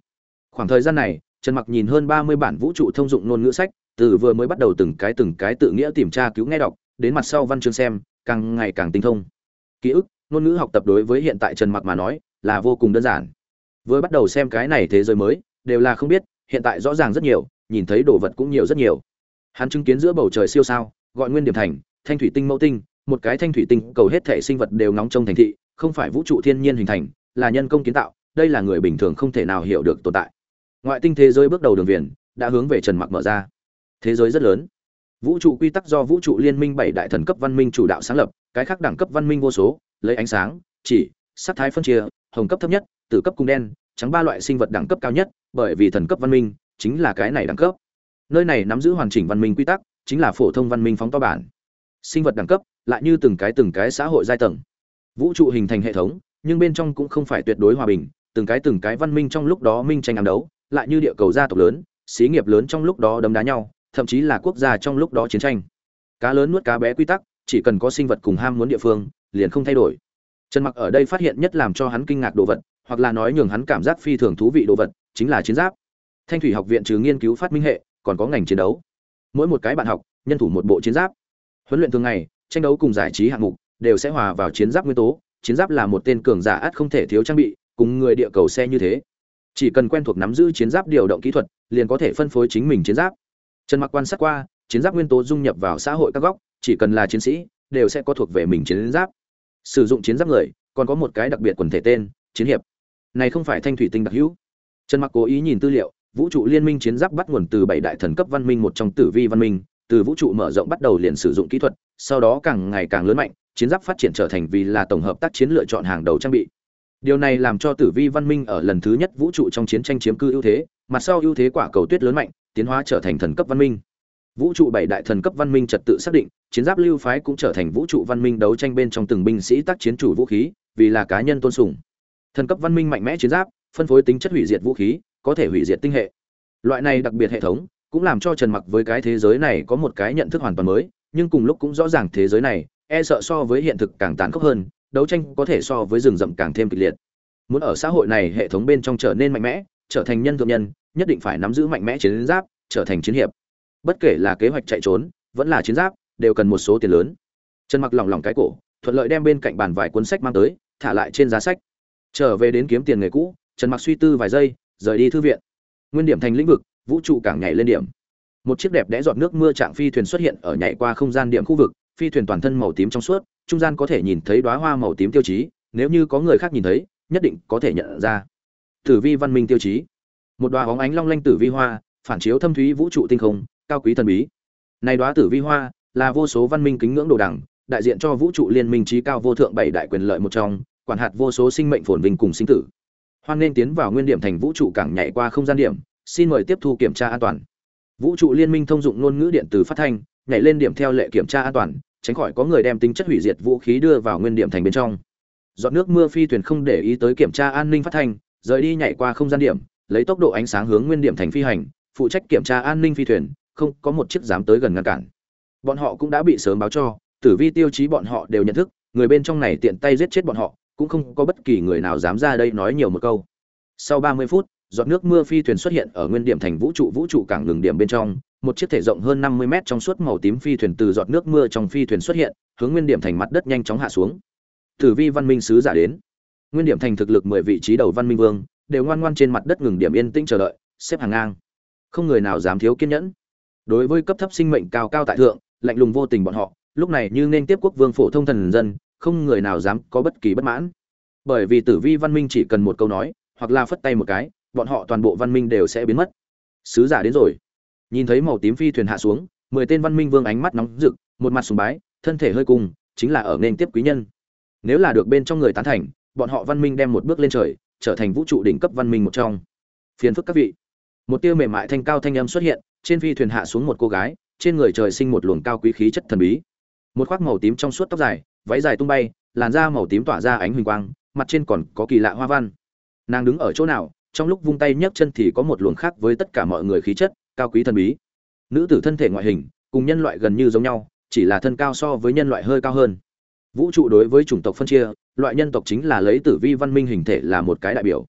Khoảng thời gian này, trần mặc nhìn hơn 30 bản vũ trụ thông dụng ngôn ngữ sách, từ vừa mới bắt đầu từng cái từng cái tự nghĩa tìm tra cứu nghe đọc, đến mặt sau văn chương xem, càng ngày càng tinh thông. Ký ức, ngôn ngữ học tập đối với hiện tại trần mặc mà nói, là vô cùng đơn giản. Vừa bắt đầu xem cái này thế giới mới, đều là không biết, hiện tại rõ ràng rất nhiều, nhìn thấy đồ vật cũng nhiều rất nhiều. Hắn chứng kiến giữa bầu trời siêu sao, gọi nguyên điểm thành thanh thủy tinh mẫu tinh, một cái thanh thủy tinh, cầu hết thể sinh vật đều nóng trong thành thị, không phải vũ trụ thiên nhiên hình thành, là nhân công kiến tạo, đây là người bình thường không thể nào hiểu được tồn tại. Ngoại tinh thế giới bước đầu đường viền, đã hướng về trần mặc mở ra. Thế giới rất lớn. Vũ trụ quy tắc do vũ trụ liên minh bảy đại thần cấp văn minh chủ đạo sáng lập, cái khác đẳng cấp văn minh vô số, lấy ánh sáng, chỉ, sắc thái phân chia, hồng cấp thấp nhất, tử cấp cung đen, trắng ba loại sinh vật đẳng cấp cao nhất, bởi vì thần cấp văn minh chính là cái này đẳng cấp. Nơi này nắm giữ hoàn chỉnh văn minh quy tắc, chính là phổ thông văn minh phóng to bản sinh vật đẳng cấp, lại như từng cái từng cái xã hội giai tầng. Vũ trụ hình thành hệ thống, nhưng bên trong cũng không phải tuyệt đối hòa bình, từng cái từng cái văn minh trong lúc đó minh tranh ám đấu, lại như địa cầu gia tộc lớn, xí nghiệp lớn trong lúc đó đấm đá nhau, thậm chí là quốc gia trong lúc đó chiến tranh. Cá lớn nuốt cá bé quy tắc, chỉ cần có sinh vật cùng ham muốn địa phương, liền không thay đổi. Trần mặc ở đây phát hiện nhất làm cho hắn kinh ngạc đồ vật, hoặc là nói nhường hắn cảm giác phi thường thú vị đồ vật, chính là chiến giáp. Thanh thủy học viện trừ nghiên cứu phát minh hệ, còn có ngành chiến đấu. Mỗi một cái bạn học, nhân thủ một bộ chiến giáp huấn luyện thường ngày, tranh đấu cùng giải trí hạng mục đều sẽ hòa vào chiến giáp nguyên tố, chiến giáp là một tên cường giả át không thể thiếu trang bị, cùng người địa cầu xe như thế. Chỉ cần quen thuộc nắm giữ chiến giáp điều động kỹ thuật, liền có thể phân phối chính mình chiến giáp. Trần mặc quan sát qua, chiến giáp nguyên tố dung nhập vào xã hội các góc, chỉ cần là chiến sĩ, đều sẽ có thuộc về mình chiến giáp. Sử dụng chiến giáp người, còn có một cái đặc biệt quần thể tên, chiến hiệp. Này không phải thanh thủy tinh đặc hữu. Trần mặc cố ý nhìn tư liệu, vũ trụ liên minh chiến giáp bắt nguồn từ bảy đại thần cấp văn minh một trong tử vi văn minh từ vũ trụ mở rộng bắt đầu liền sử dụng kỹ thuật, sau đó càng ngày càng lớn mạnh, chiến giáp phát triển trở thành vì là tổng hợp tác chiến lựa chọn hàng đầu trang bị. Điều này làm cho tử vi văn minh ở lần thứ nhất vũ trụ trong chiến tranh chiếm cư ưu thế, mặt sau ưu thế quả cầu tuyết lớn mạnh, tiến hóa trở thành thần cấp văn minh. Vũ trụ bảy đại thần cấp văn minh trật tự xác định, chiến giáp lưu phái cũng trở thành vũ trụ văn minh đấu tranh bên trong từng binh sĩ tác chiến chủ vũ khí, vì là cá nhân tôn sùng. Thần cấp văn minh mạnh mẽ chiến giáp, phân phối tính chất hủy diệt vũ khí, có thể hủy diệt tinh hệ. Loại này đặc biệt hệ thống cũng làm cho trần mặc với cái thế giới này có một cái nhận thức hoàn toàn mới, nhưng cùng lúc cũng rõ ràng thế giới này e sợ so với hiện thực càng tàn khốc hơn, đấu tranh có thể so với rừng rậm càng thêm kịch liệt. Muốn ở xã hội này hệ thống bên trong trở nên mạnh mẽ, trở thành nhân thượng nhân, nhất định phải nắm giữ mạnh mẽ chiến giáp, trở thành chiến hiệp. Bất kể là kế hoạch chạy trốn, vẫn là chiến giáp, đều cần một số tiền lớn. Trần mặc lỏng lỏng cái cổ, thuận lợi đem bên cạnh bàn vài cuốn sách mang tới, thả lại trên giá sách. Trở về đến kiếm tiền nghề cũ, trần mặc suy tư vài giây, rời đi thư viện. Nguyên điểm thành lĩnh vực vũ trụ càng nhảy lên điểm. Một chiếc đẹp đẽ giọt nước mưa trạng phi thuyền xuất hiện ở nhảy qua không gian điểm khu vực, phi thuyền toàn thân màu tím trong suốt, trung gian có thể nhìn thấy đóa hoa màu tím tiêu chí, nếu như có người khác nhìn thấy, nhất định có thể nhận ra. Tử vi văn minh tiêu chí. Một đóa bóng ánh long lanh tử vi hoa, phản chiếu thâm thúy vũ trụ tinh không, cao quý thần bí. Này đóa tử vi hoa là vô số văn minh kính ngưỡng đồ đẳng đại diện cho vũ trụ liên minh trí cao vô thượng bảy đại quyền lợi một trong, quản hạt vô số sinh mệnh phồn vinh cùng sinh tử. Hoan nên tiến vào nguyên điểm thành vũ trụ cảng nhảy qua không gian điểm xin mời tiếp thu kiểm tra an toàn. Vũ trụ liên minh thông dụng ngôn ngữ điện từ phát thanh, nhảy lên điểm theo lệ kiểm tra an toàn, tránh khỏi có người đem tính chất hủy diệt vũ khí đưa vào nguyên điểm thành bên trong. Giọt nước mưa phi thuyền không để ý tới kiểm tra an ninh phát thanh, rời đi nhảy qua không gian điểm, lấy tốc độ ánh sáng hướng nguyên điểm thành phi hành, phụ trách kiểm tra an ninh phi thuyền, không có một chiếc dám tới gần ngăn cản. Bọn họ cũng đã bị sớm báo cho, tử vi tiêu chí bọn họ đều nhận thức, người bên trong này tiện tay giết chết bọn họ, cũng không có bất kỳ người nào dám ra đây nói nhiều một câu. Sau 30 phút giọt nước mưa phi thuyền xuất hiện ở nguyên điểm thành vũ trụ vũ trụ cảng ngừng điểm bên trong. Một chiếc thể rộng hơn 50 mét trong suốt màu tím phi thuyền từ giọt nước mưa trong phi thuyền xuất hiện, hướng nguyên điểm thành mặt đất nhanh chóng hạ xuống. Tử vi văn minh sứ giả đến. Nguyên điểm thành thực lực 10 vị trí đầu văn minh vương, đều ngoan ngoan trên mặt đất ngừng điểm yên tĩnh chờ đợi, xếp hàng ngang. Không người nào dám thiếu kiên nhẫn. Đối với cấp thấp sinh mệnh cao cao tại thượng, lạnh lùng vô tình bọn họ, lúc này như nên tiếp quốc vương phổ thông thần dân, không người nào dám có bất kỳ bất mãn. Bởi vì tử vi văn minh chỉ cần một câu nói, hoặc là phất tay một cái bọn họ toàn bộ văn minh đều sẽ biến mất. Sứ giả đến rồi. Nhìn thấy màu tím phi thuyền hạ xuống, mười tên văn minh vương ánh mắt nóng rực, một mặt sùng bái, thân thể hơi cùng, chính là ở nên tiếp quý nhân. Nếu là được bên trong người tán thành, bọn họ văn minh đem một bước lên trời, trở thành vũ trụ đỉnh cấp văn minh một trong. Phiền phức các vị. Một tia mềm mại thanh cao thanh âm xuất hiện, trên phi thuyền hạ xuống một cô gái, trên người trời sinh một luồng cao quý khí chất thần bí. Một khoác màu tím trong suốt tóc dài, váy dài tung bay, làn da màu tím tỏa ra ánh huỳnh quang, mặt trên còn có kỳ lạ hoa văn. Nàng đứng ở chỗ nào trong lúc vung tay nhấc chân thì có một luồng khác với tất cả mọi người khí chất, cao quý thần bí. Nữ tử thân thể ngoại hình, cùng nhân loại gần như giống nhau, chỉ là thân cao so với nhân loại hơi cao hơn. Vũ trụ đối với chủng tộc phân chia, loại nhân tộc chính là lấy tử vi văn minh hình thể là một cái đại biểu.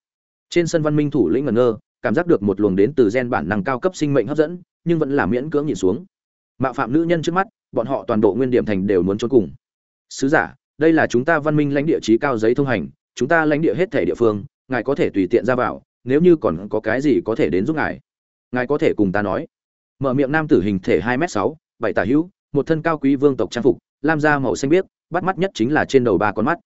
Trên sân văn minh thủ lĩnh ngẩn ngơ, cảm giác được một luồng đến từ gen bản năng cao cấp sinh mệnh hấp dẫn, nhưng vẫn là miễn cưỡng nhìn xuống. Mạo phạm nữ nhân trước mắt, bọn họ toàn bộ nguyên điểm thành đều muốn trốn cùng. Sứ giả, đây là chúng ta văn minh lãnh địa trí cao giấy thông hành, chúng ta lãnh địa hết thể địa phương, ngài có thể tùy tiện ra vào nếu như còn có cái gì có thể đến giúp ngài ngài có thể cùng ta nói. Mở miệng nam tử hình thể hai m sáu, bảy tả hữu, một thân cao quý vương tộc trang phục, lam da màu xanh biếc, bắt mắt nhất chính là trên đầu ba con mắt.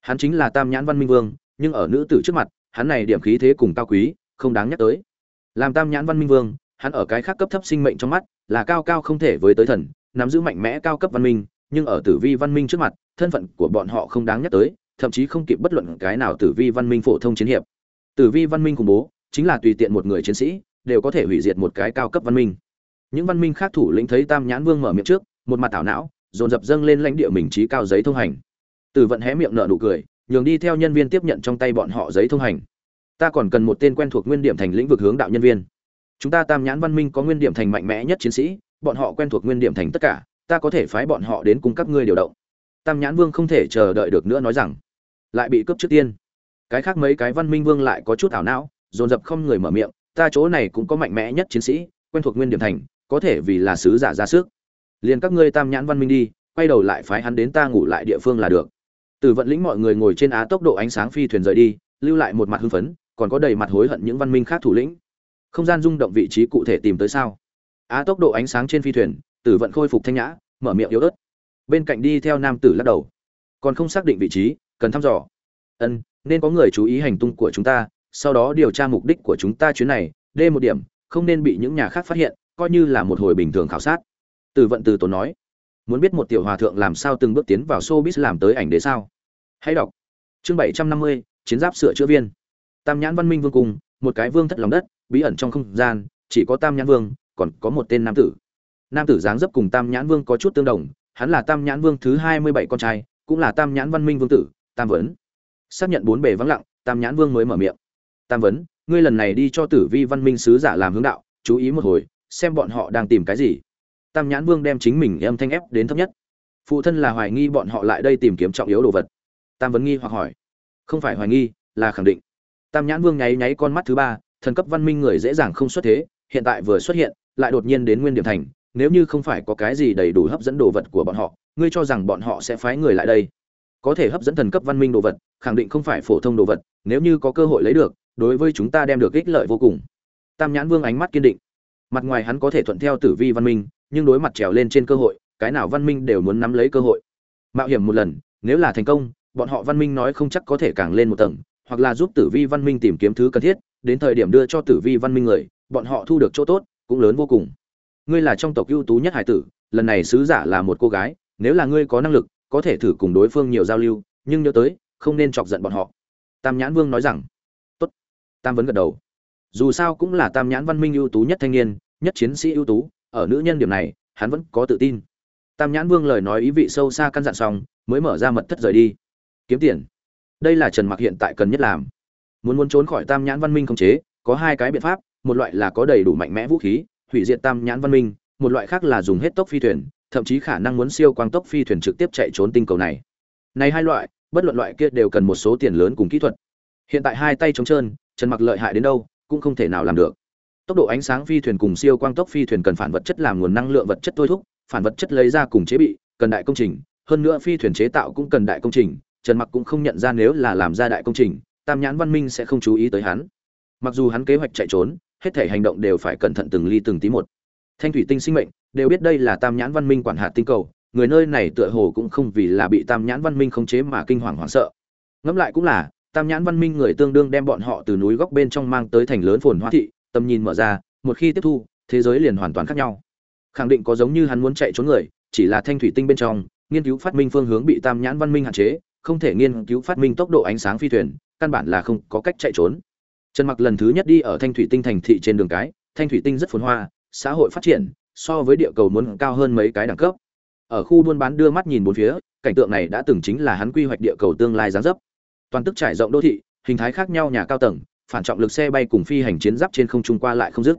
Hắn chính là tam nhãn văn minh vương, nhưng ở nữ tử trước mặt, hắn này điểm khí thế cùng cao quý, không đáng nhắc tới. Làm tam nhãn văn minh vương, hắn ở cái khác cấp thấp sinh mệnh trong mắt, là cao cao không thể với tới thần, nắm giữ mạnh mẽ cao cấp văn minh, nhưng ở tử vi văn minh trước mặt, thân phận của bọn họ không đáng nhắc tới, thậm chí không kịp bất luận cái nào tử vi văn minh phổ thông chiến hiệp tử vi văn minh khủng bố, chính là tùy tiện một người chiến sĩ, đều có thể hủy diệt một cái cao cấp văn minh. Những văn minh khác thủ lĩnh thấy tam nhãn vương mở miệng trước, một mặt thảo não, dồn dập dâng lên lãnh địa mình trí cao giấy thông hành. Tử vận hé miệng nở nụ cười, nhường đi theo nhân viên tiếp nhận trong tay bọn họ giấy thông hành. Ta còn cần một tên quen thuộc nguyên điểm thành lĩnh vực hướng đạo nhân viên. Chúng ta tam nhãn văn minh có nguyên điểm thành mạnh mẽ nhất chiến sĩ, bọn họ quen thuộc nguyên điểm thành tất cả, ta có thể phái bọn họ đến cung cấp ngươi điều động. Tam nhãn vương không thể chờ đợi được nữa nói rằng, lại bị cướp trước tiên cái khác mấy cái văn minh vương lại có chút ảo não, dồn dập không người mở miệng, ta chỗ này cũng có mạnh mẽ nhất chiến sĩ, quen thuộc nguyên điểm thành, có thể vì là sứ giả ra sức. Liền các ngươi tam nhãn văn minh đi, quay đầu lại phái hắn đến ta ngủ lại địa phương là được. Từ vận lĩnh mọi người ngồi trên á tốc độ ánh sáng phi thuyền rời đi, lưu lại một mặt hưng phấn, còn có đầy mặt hối hận những văn minh khác thủ lĩnh. Không gian rung động vị trí cụ thể tìm tới sao? Á tốc độ ánh sáng trên phi thuyền, tử vận khôi phục thanh nhã, mở miệng yếu ớt. Bên cạnh đi theo nam tử lắc đầu. Còn không xác định vị trí, cần thăm dò. Ân nên có người chú ý hành tung của chúng ta, sau đó điều tra mục đích của chúng ta chuyến này d một điểm, không nên bị những nhà khác phát hiện, coi như là một hồi bình thường khảo sát. Từ vận từ tốn nói. Muốn biết một tiểu hòa thượng làm sao từng bước tiến vào showbiz làm tới ảnh đế sao? Hãy đọc. Chương bảy trăm năm mươi, chiến giáp sửa chữa viên. Tam nhãn văn minh vương cung, một cái vương thất lòng đất, bí ẩn trong không gian, chỉ có tam nhãn vương, còn có một tên nam tử. Nam tử dáng dấp cùng tam nhãn vương có chút tương đồng, hắn là tam nhãn vương thứ hai mươi bảy con trai, cũng là tam nhãn văn minh vương tử, tam vấn xác nhận bốn bề vắng lặng, tam nhãn vương mới mở miệng. Tam vấn, ngươi lần này đi cho tử vi văn minh sứ giả làm hướng đạo, chú ý một hồi, xem bọn họ đang tìm cái gì. Tam nhãn vương đem chính mình âm thanh ép đến thấp nhất. Phụ thân là hoài nghi bọn họ lại đây tìm kiếm trọng yếu đồ vật. Tam vấn nghi hoặc hỏi. Không phải hoài nghi, là khẳng định. Tam nhãn vương nháy nháy con mắt thứ ba, thần cấp văn minh người dễ dàng không xuất thế, hiện tại vừa xuất hiện, lại đột nhiên đến nguyên điểm thành, nếu như không phải có cái gì đầy đủ hấp dẫn đồ vật của bọn họ, ngươi cho rằng bọn họ sẽ phái người lại đây có thể hấp dẫn thần cấp văn minh đồ vật, khẳng định không phải phổ thông đồ vật, nếu như có cơ hội lấy được, đối với chúng ta đem được ích lợi vô cùng. Tam nhãn vương ánh mắt kiên định. Mặt ngoài hắn có thể thuận theo tử vi văn minh, nhưng đối mặt trèo lên trên cơ hội, cái nào văn minh đều muốn nắm lấy cơ hội. Mạo hiểm một lần, nếu là thành công, bọn họ văn minh nói không chắc có thể càng lên một tầng, hoặc là giúp tử vi văn minh tìm kiếm thứ cần thiết, đến thời điểm đưa cho tử vi văn minh người, bọn họ thu được chỗ tốt, cũng lớn vô cùng. Ngươi là trong tộc ưu tú nhất hải tử, lần này sứ giả là một cô gái, nếu là ngươi có năng lực có thể thử cùng đối phương nhiều giao lưu, nhưng nhớ tới, không nên chọc giận bọn họ. Tam nhãn vương nói rằng. Tốt. Tam vấn gật đầu. Dù sao cũng là tam nhãn văn minh ưu tú nhất thanh niên, nhất chiến sĩ ưu tú, ở nữ nhân điểm này, hắn vẫn có tự tin. Tam nhãn vương lời nói ý vị sâu xa căn dặn xong, mới mở ra mật thất rời đi. Kiếm tiền. Đây là trần mặc hiện tại cần nhất làm. Muốn muốn trốn khỏi tam nhãn văn minh không chế, có hai cái biện pháp, một loại là có đầy đủ mạnh mẽ vũ khí, hủy diệt tam nhãn văn minh, một loại khác là dùng hết tốc phi thuyền thậm chí khả năng muốn siêu quang tốc phi thuyền trực tiếp chạy trốn tinh cầu này. Này hai loại, bất luận loại kia đều cần một số tiền lớn cùng kỹ thuật. Hiện tại hai tay trống trơn, trần mặc lợi hại đến đâu, cũng không thể nào làm được. Tốc độ ánh sáng phi thuyền cùng siêu quang tốc phi thuyền cần phản vật chất làm nguồn năng lượng vật chất thôi thúc, phản vật chất lấy ra cùng chế bị, cần đại công trình. Hơn nữa phi thuyền chế tạo cũng cần đại công trình. Trần mặc cũng không nhận ra nếu là làm ra đại công trình, tam nhãn văn minh sẽ không chú ý tới hắn. Mặc dù hắn kế hoạch chạy trốn, hết thể hành động đều phải cẩn thận từng ly từng tí một thanh thủy tinh sinh mệnh, đều biết đây là tam nhãn văn minh quản hạt tinh cầu, người nơi này tựa hồ cũng không vì là bị tam nhãn văn minh khống chế mà kinh hoàng hoảng sợ. Ngẫm lại cũng là, tam nhãn văn minh người tương đương đem bọn họ từ núi góc bên trong mang tới thành lớn phồn hoa thị, tầm nhìn mở ra, một khi tiếp thu, thế giới liền hoàn toàn khác nhau. Khẳng định có giống như hắn muốn chạy trốn người, chỉ là thanh thủy tinh bên trong, nghiên cứu phát minh phương hướng bị tam nhãn văn minh hạn chế, không thể nghiên cứu phát minh tốc độ ánh sáng phi thuyền, căn bản là không có cách chạy trốn. Trần mặc lần thứ nhất đi ở thanh thủy tinh thành thị trên đường cái, thanh thủy tinh rất phồn hoa xã hội phát triển, so với địa cầu muốn cao hơn mấy cái đẳng cấp. Ở khu buôn bán đưa mắt nhìn bốn phía, cảnh tượng này đã từng chính là hắn quy hoạch địa cầu tương lai gián dấp. Toàn tức trải rộng đô thị, hình thái khác nhau nhà cao tầng, phản trọng lực xe bay cùng phi hành chiến giáp trên không trung qua lại không dứt.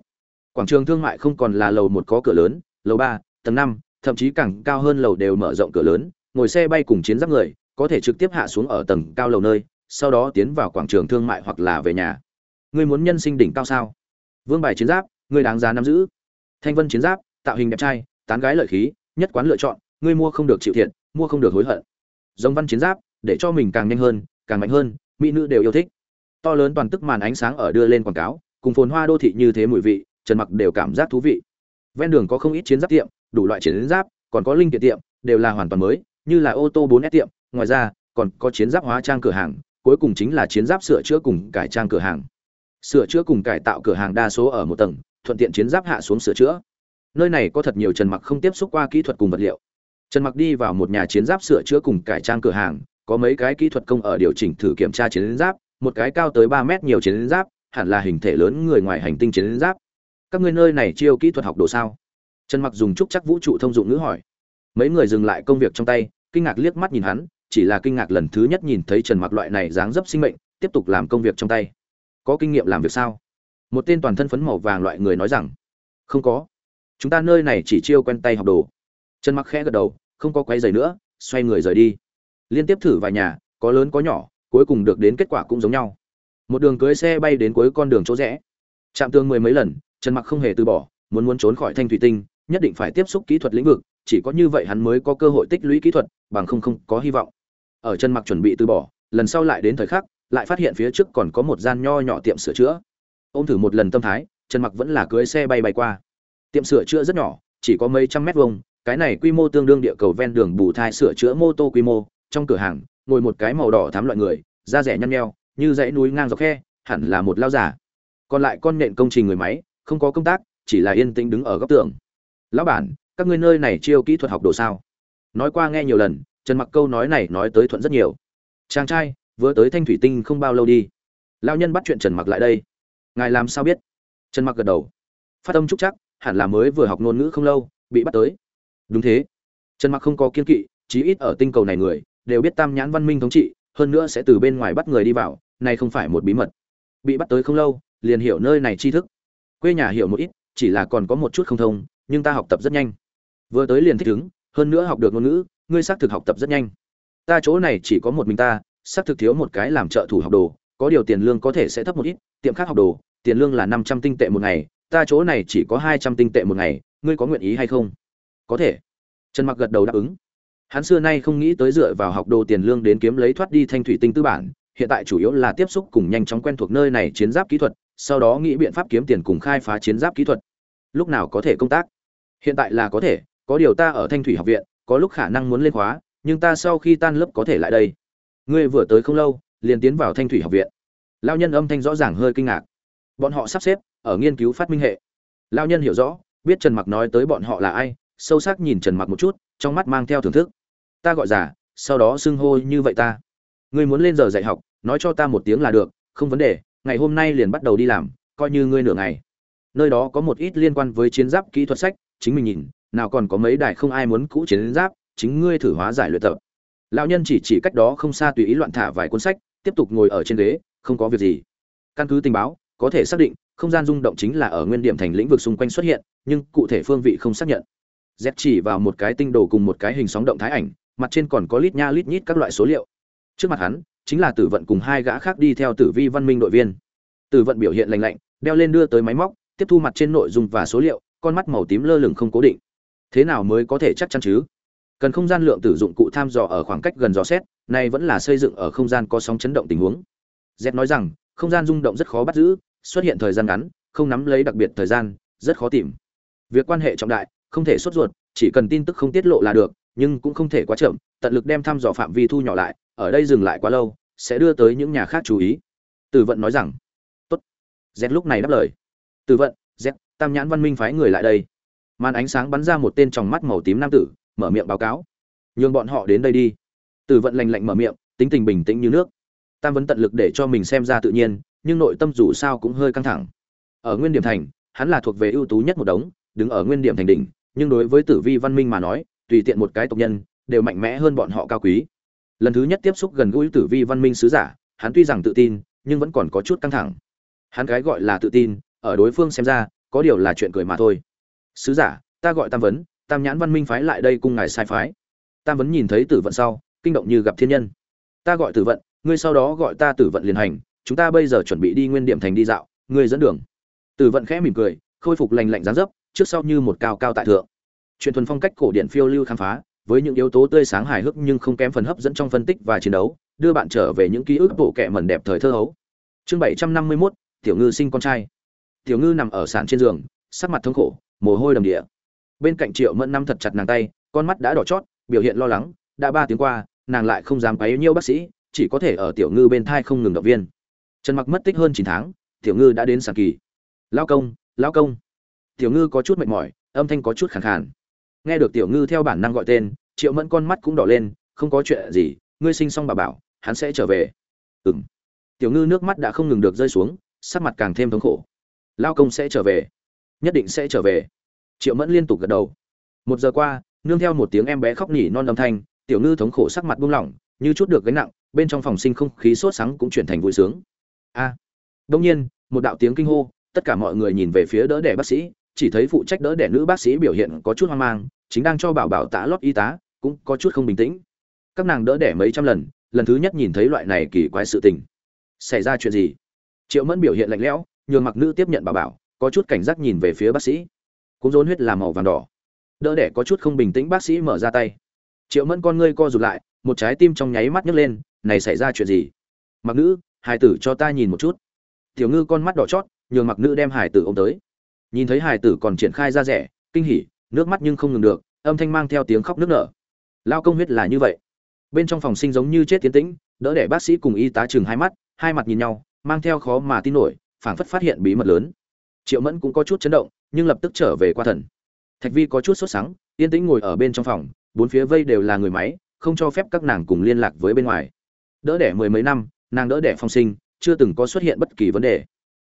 Quảng trường thương mại không còn là lầu một có cửa lớn, lầu ba, tầng năm, thậm chí càng cao hơn lầu đều mở rộng cửa lớn, ngồi xe bay cùng chiến giáp người, có thể trực tiếp hạ xuống ở tầng cao lầu nơi, sau đó tiến vào quảng trường thương mại hoặc là về nhà. Ngươi muốn nhân sinh đỉnh cao sao? Vương bài chiến giáp, ngươi đáng giá nắm giữ thanh vân chiến giáp, tạo hình đẹp trai, tán gái lợi khí, nhất quán lựa chọn, ngươi mua không được chịu thiệt, mua không được hối hận. Giống văn chiến giáp, để cho mình càng nhanh hơn, càng mạnh hơn, mỹ nữ đều yêu thích. To lớn toàn tức màn ánh sáng ở đưa lên quảng cáo, cùng phồn hoa đô thị như thế mùi vị, trần mặc đều cảm giác thú vị. Ven đường có không ít chiến giáp tiệm, đủ loại chiến giáp, còn có linh kiện tiệm, đều là hoàn toàn mới, như là ô tô 4S tiệm, ngoài ra, còn có chiến giáp hóa trang cửa hàng, cuối cùng chính là chiến giáp sửa chữa cùng cải trang cửa hàng. Sửa chữa cùng cải tạo cửa hàng đa số ở một tầng thuận tiện chiến giáp hạ xuống sửa chữa. Nơi này có thật nhiều trần mặc không tiếp xúc qua kỹ thuật cùng vật liệu. Trần mặc đi vào một nhà chiến giáp sửa chữa cùng cải trang cửa hàng, có mấy cái kỹ thuật công ở điều chỉnh thử kiểm tra chiến giáp, một cái cao tới 3 mét nhiều chiến giáp, hẳn là hình thể lớn người ngoài hành tinh chiến giáp. Các ngươi nơi này chiêu kỹ thuật học đồ sao? Trần mặc dùng trúc chắc vũ trụ thông dụng ngữ hỏi. Mấy người dừng lại công việc trong tay, kinh ngạc liếc mắt nhìn hắn, chỉ là kinh ngạc lần thứ nhất nhìn thấy trần mặc loại này dáng dấp sinh mệnh, tiếp tục làm công việc trong tay. Có kinh nghiệm làm việc sao? Một tên toàn thân phấn màu vàng loại người nói rằng, không có. Chúng ta nơi này chỉ chiêu quen tay học đồ. Trần mặc khẽ gật đầu, không có quay giày nữa, xoay người rời đi. Liên tiếp thử vài nhà, có lớn có nhỏ, cuối cùng được đến kết quả cũng giống nhau. Một đường cưới xe bay đến cuối con đường chỗ rẽ. Chạm tương mười mấy lần, trần mặc không hề từ bỏ, muốn muốn trốn khỏi thanh thủy tinh, nhất định phải tiếp xúc kỹ thuật lĩnh vực, chỉ có như vậy hắn mới có cơ hội tích lũy kỹ thuật, bằng không không có hy vọng. Ở trần mặc chuẩn bị từ bỏ, lần sau lại đến thời khắc, lại phát hiện phía trước còn có một gian nho nhỏ tiệm sửa chữa ôm thử một lần tâm thái, trần mặc vẫn là cưới xe bay bay qua. Tiệm sửa chữa rất nhỏ, chỉ có mấy trăm mét vuông, cái này quy mô tương đương địa cầu ven đường bù thai sửa chữa mô tô quy mô, trong cửa hàng, ngồi một cái màu đỏ thám loại người, da rẻ nhăn nheo, như dãy núi ngang dọc khe, hẳn là một lao giả còn lại con nện công trình người máy, không có công tác, chỉ là yên tĩnh đứng ở góc tường. Lão bản, các ngươi nơi này chiêu kỹ thuật học đồ sao? Nói qua nghe nhiều lần, trần mặc câu nói này nói tới thuận rất nhiều. Chàng trai, vừa tới thanh thủy tinh không bao lâu đi. Lao nhân bắt chuyện trần mặc lại đây ngài làm sao biết? Trần mặc gật đầu. Phát âm trúc chắc, hẳn là mới vừa học ngôn ngữ không lâu, bị bắt tới. Đúng thế. Trần mặc không có kiên kỵ, chí ít ở tinh cầu này người, đều biết tam nhãn văn minh thống trị, hơn nữa sẽ từ bên ngoài bắt người đi vào, này không phải một bí mật. Bị bắt tới không lâu, liền hiểu nơi này tri thức. Quê nhà hiểu một ít, chỉ là còn có một chút không thông, nhưng ta học tập rất nhanh. Vừa tới liền thích ứng, hơn nữa học được ngôn ngữ, ngươi xác thực học tập rất nhanh. Ta chỗ này chỉ có một mình ta, xác thực thiếu một cái làm trợ thủ học đồ, có điều tiền lương có thể sẽ thấp một ít tiệm khác học đồ, tiền lương là năm trăm tinh tệ một ngày, ta chỗ này chỉ có hai trăm tinh tệ một ngày, ngươi có nguyện ý hay không? Có thể. Trần mặc gật đầu đáp ứng. Hắn xưa nay không nghĩ tới dựa vào học đồ tiền lương đến kiếm lấy thoát đi thanh thủy tinh tư bản, hiện tại chủ yếu là tiếp xúc cùng nhanh chóng quen thuộc nơi này chiến giáp kỹ thuật, sau đó nghĩ biện pháp kiếm tiền cùng khai phá chiến giáp kỹ thuật. Lúc nào có thể công tác? Hiện tại là có thể, có điều ta ở thanh thủy học viện, có lúc khả năng muốn lên khóa, nhưng ta sau khi tan lớp có thể lại đây. Ngươi vừa tới không lâu, liền tiến vào thanh thủy học viện lao nhân âm thanh rõ ràng hơi kinh ngạc. Bọn họ sắp xếp ở nghiên cứu phát minh hệ. Lao nhân hiểu rõ, biết trần mặc nói tới bọn họ là ai, sâu sắc nhìn trần mặc một chút, trong mắt mang theo thưởng thức. Ta gọi giả sau đó xưng hô như vậy ta. Ngươi muốn lên giờ dạy học, nói cho ta một tiếng là được, không vấn đề, ngày hôm nay liền bắt đầu đi làm, coi như ngươi nửa ngày. Nơi đó có một ít liên quan với chiến giáp kỹ thuật sách, chính mình nhìn, nào còn có mấy đài không ai muốn cũ chiến giáp, chính ngươi thử hóa giải luyện tập. Lão nhân chỉ chỉ cách đó không xa tùy ý loạn thả vài cuốn sách, tiếp tục ngồi ở trên ghế không có việc gì. Căn cứ tình báo, có thể xác định, không gian rung động chính là ở nguyên điểm thành lĩnh vực xung quanh xuất hiện, nhưng cụ thể phương vị không xác nhận. Z chỉ vào một cái tinh đồ cùng một cái hình sóng động thái ảnh, mặt trên còn có lít nha lít nhít các loại số liệu. Trước mặt hắn, chính là tử vận cùng hai gã khác đi theo tử vi văn minh đội viên. Tử vận biểu hiện lành lạnh, đeo lên đưa tới máy móc, tiếp thu mặt trên nội dung và số liệu, con mắt màu tím lơ lửng không cố định. Thế nào mới có thể chắc chắn chứ? Cần không gian lượng tử dụng cụ tham dò ở khoảng cách gần dò xét này vẫn là xây dựng ở không gian có sóng chấn động tình huống z nói rằng, không gian rung động rất khó bắt giữ, xuất hiện thời gian ngắn, không nắm lấy đặc biệt thời gian, rất khó tìm. Việc quan hệ trọng đại, không thể sốt ruột, chỉ cần tin tức không tiết lộ là được, nhưng cũng không thể quá chậm, tận lực đem thăm dò phạm vi thu nhỏ lại, ở đây dừng lại quá lâu, sẽ đưa tới những nhà khác chú ý. Tử vận nói rằng, tốt. Z lúc này đáp lời. Tử vận, z, tam nhãn văn minh phái người lại đây. Màn ánh sáng bắn ra một tên tròng mắt màu tím nam tử, mở miệng báo cáo. Nhường bọn họ đến đây đi. Tử vận lành lạnh mở miệng, tính tình bình tĩnh như nước tam vẫn tận lực để cho mình xem ra tự nhiên, nhưng nội tâm dù sao cũng hơi căng thẳng. Ở nguyên điểm thành, hắn là thuộc về ưu tú nhất một đống, đứng ở nguyên điểm thành đỉnh, nhưng đối với tử vi văn minh mà nói, tùy tiện một cái tộc nhân, đều mạnh mẽ hơn bọn họ cao quý. Lần thứ nhất tiếp xúc gần gũi tử vi văn minh sứ giả, hắn tuy rằng tự tin, nhưng vẫn còn có chút căng thẳng. Hắn cái gọi là tự tin, ở đối phương xem ra, có điều là chuyện cười mà thôi. Sứ giả, ta gọi tam vấn, tam nhãn văn minh phái lại đây cung ngài sai phái. Tam vấn nhìn thấy tử vận sau, kinh động như gặp thiên nhân. Ta gọi tử vận ngươi sau đó gọi ta tử vận liền hành chúng ta bây giờ chuẩn bị đi nguyên điểm thành đi dạo ngươi dẫn đường. Tử vận khẽ mỉm cười khôi phục lành lạnh dáng dấp trước sau như một cao cao tại thượng. Chuyện thuần phong cách cổ điển phiêu lưu khám phá với những yếu tố tươi sáng hài hước nhưng không kém phần hấp dẫn trong phân tích và chiến đấu đưa bạn trở về những ký ức bộ kệ mẩn đẹp thời thơ hấu. Chương bảy trăm năm mươi 751, tiểu ngư sinh con trai. Tiểu ngư nằm ở sàn trên giường sắc mặt thống khổ mồ hôi đầm địa bên cạnh triệu mẫn nắm thật chặt nàng tay con mắt đã đỏ chót biểu hiện lo lắng đã ba tiếng qua nàng lại không dám quấy nhiêu bác sĩ chỉ có thể ở tiểu ngư bên thai không ngừng động viên. Trần mặc mất tích hơn chín tháng, tiểu ngư đã đến sàn kỳ. Lao công lao công. Tiểu ngư có chút mệt mỏi, âm thanh có chút khàn khàn. Nghe được tiểu ngư theo bản năng gọi tên, triệu mẫn con mắt cũng đỏ lên, không có chuyện gì, ngươi sinh xong bà bảo, hắn sẽ trở về. Ừm. Tiểu ngư nước mắt đã không ngừng được rơi xuống, sắc mặt càng thêm thống khổ. Lao công sẽ trở về. Nhất định sẽ trở về. Triệu mẫn liên tục gật đầu. Một giờ qua, nương theo một tiếng em bé khóc nhỉ non âm thanh, tiểu ngư thống khổ sắc mặt buông lỏng, như chút được gánh nặng bên trong phòng sinh không khí sốt sắng cũng chuyển thành vui sướng. A. À, đông nhiên một đạo tiếng kinh hô tất cả mọi người nhìn về phía đỡ đẻ bác sĩ chỉ thấy phụ trách đỡ đẻ nữ bác sĩ biểu hiện có chút hoang mang chính đang cho bảo bảo tã lót y tá cũng có chút không bình tĩnh. Các nàng đỡ đẻ mấy trăm lần lần thứ nhất nhìn thấy loại này kỳ quái sự tình. Xảy ra chuyện gì? Triệu mẫn biểu hiện lạnh lẽo nhường mặc nữ tiếp nhận bảo bảo có chút cảnh giác nhìn về phía bác sĩ. Cũng rốn huyết là màu vàng đỏ. Đỡ đẻ có chút không bình tĩnh bác sĩ mở ra tay. Triệu mẫn con ngươi co rụt lại một trái tim trong nháy mắt nhấc lên này xảy ra chuyện gì? Mặc nữ hải tử cho ta nhìn một chút. Tiểu ngư con mắt đỏ chót, nhường mặc nữ đem hải tử ô m tới. Nhìn thấy hải tử còn triển khai ra rẻ, kinh hỉ, nước mắt nhưng không ngừng được, âm thanh mang theo tiếng khóc nước nở. Lao công huyết là như vậy. Bên trong phòng sinh giống như chết tiến tĩnh, đỡ để bác sĩ cùng y tá chừng hai mắt, hai mặt nhìn nhau, mang theo khó mà tin nổi, phảng phất phát hiện bí mật lớn. Triệu mẫn cũng có chút chấn động, nhưng lập tức trở về qua thần. Thạch vi có chút sốt sắng, yên tĩnh ngồi ở bên trong phòng, bốn phía vây đều là người máy, không cho phép các nàng cùng liên lạc với bên ngoài đỡ đẻ mười mấy năm, nàng đỡ đẻ phong sinh, chưa từng có xuất hiện bất kỳ vấn đề.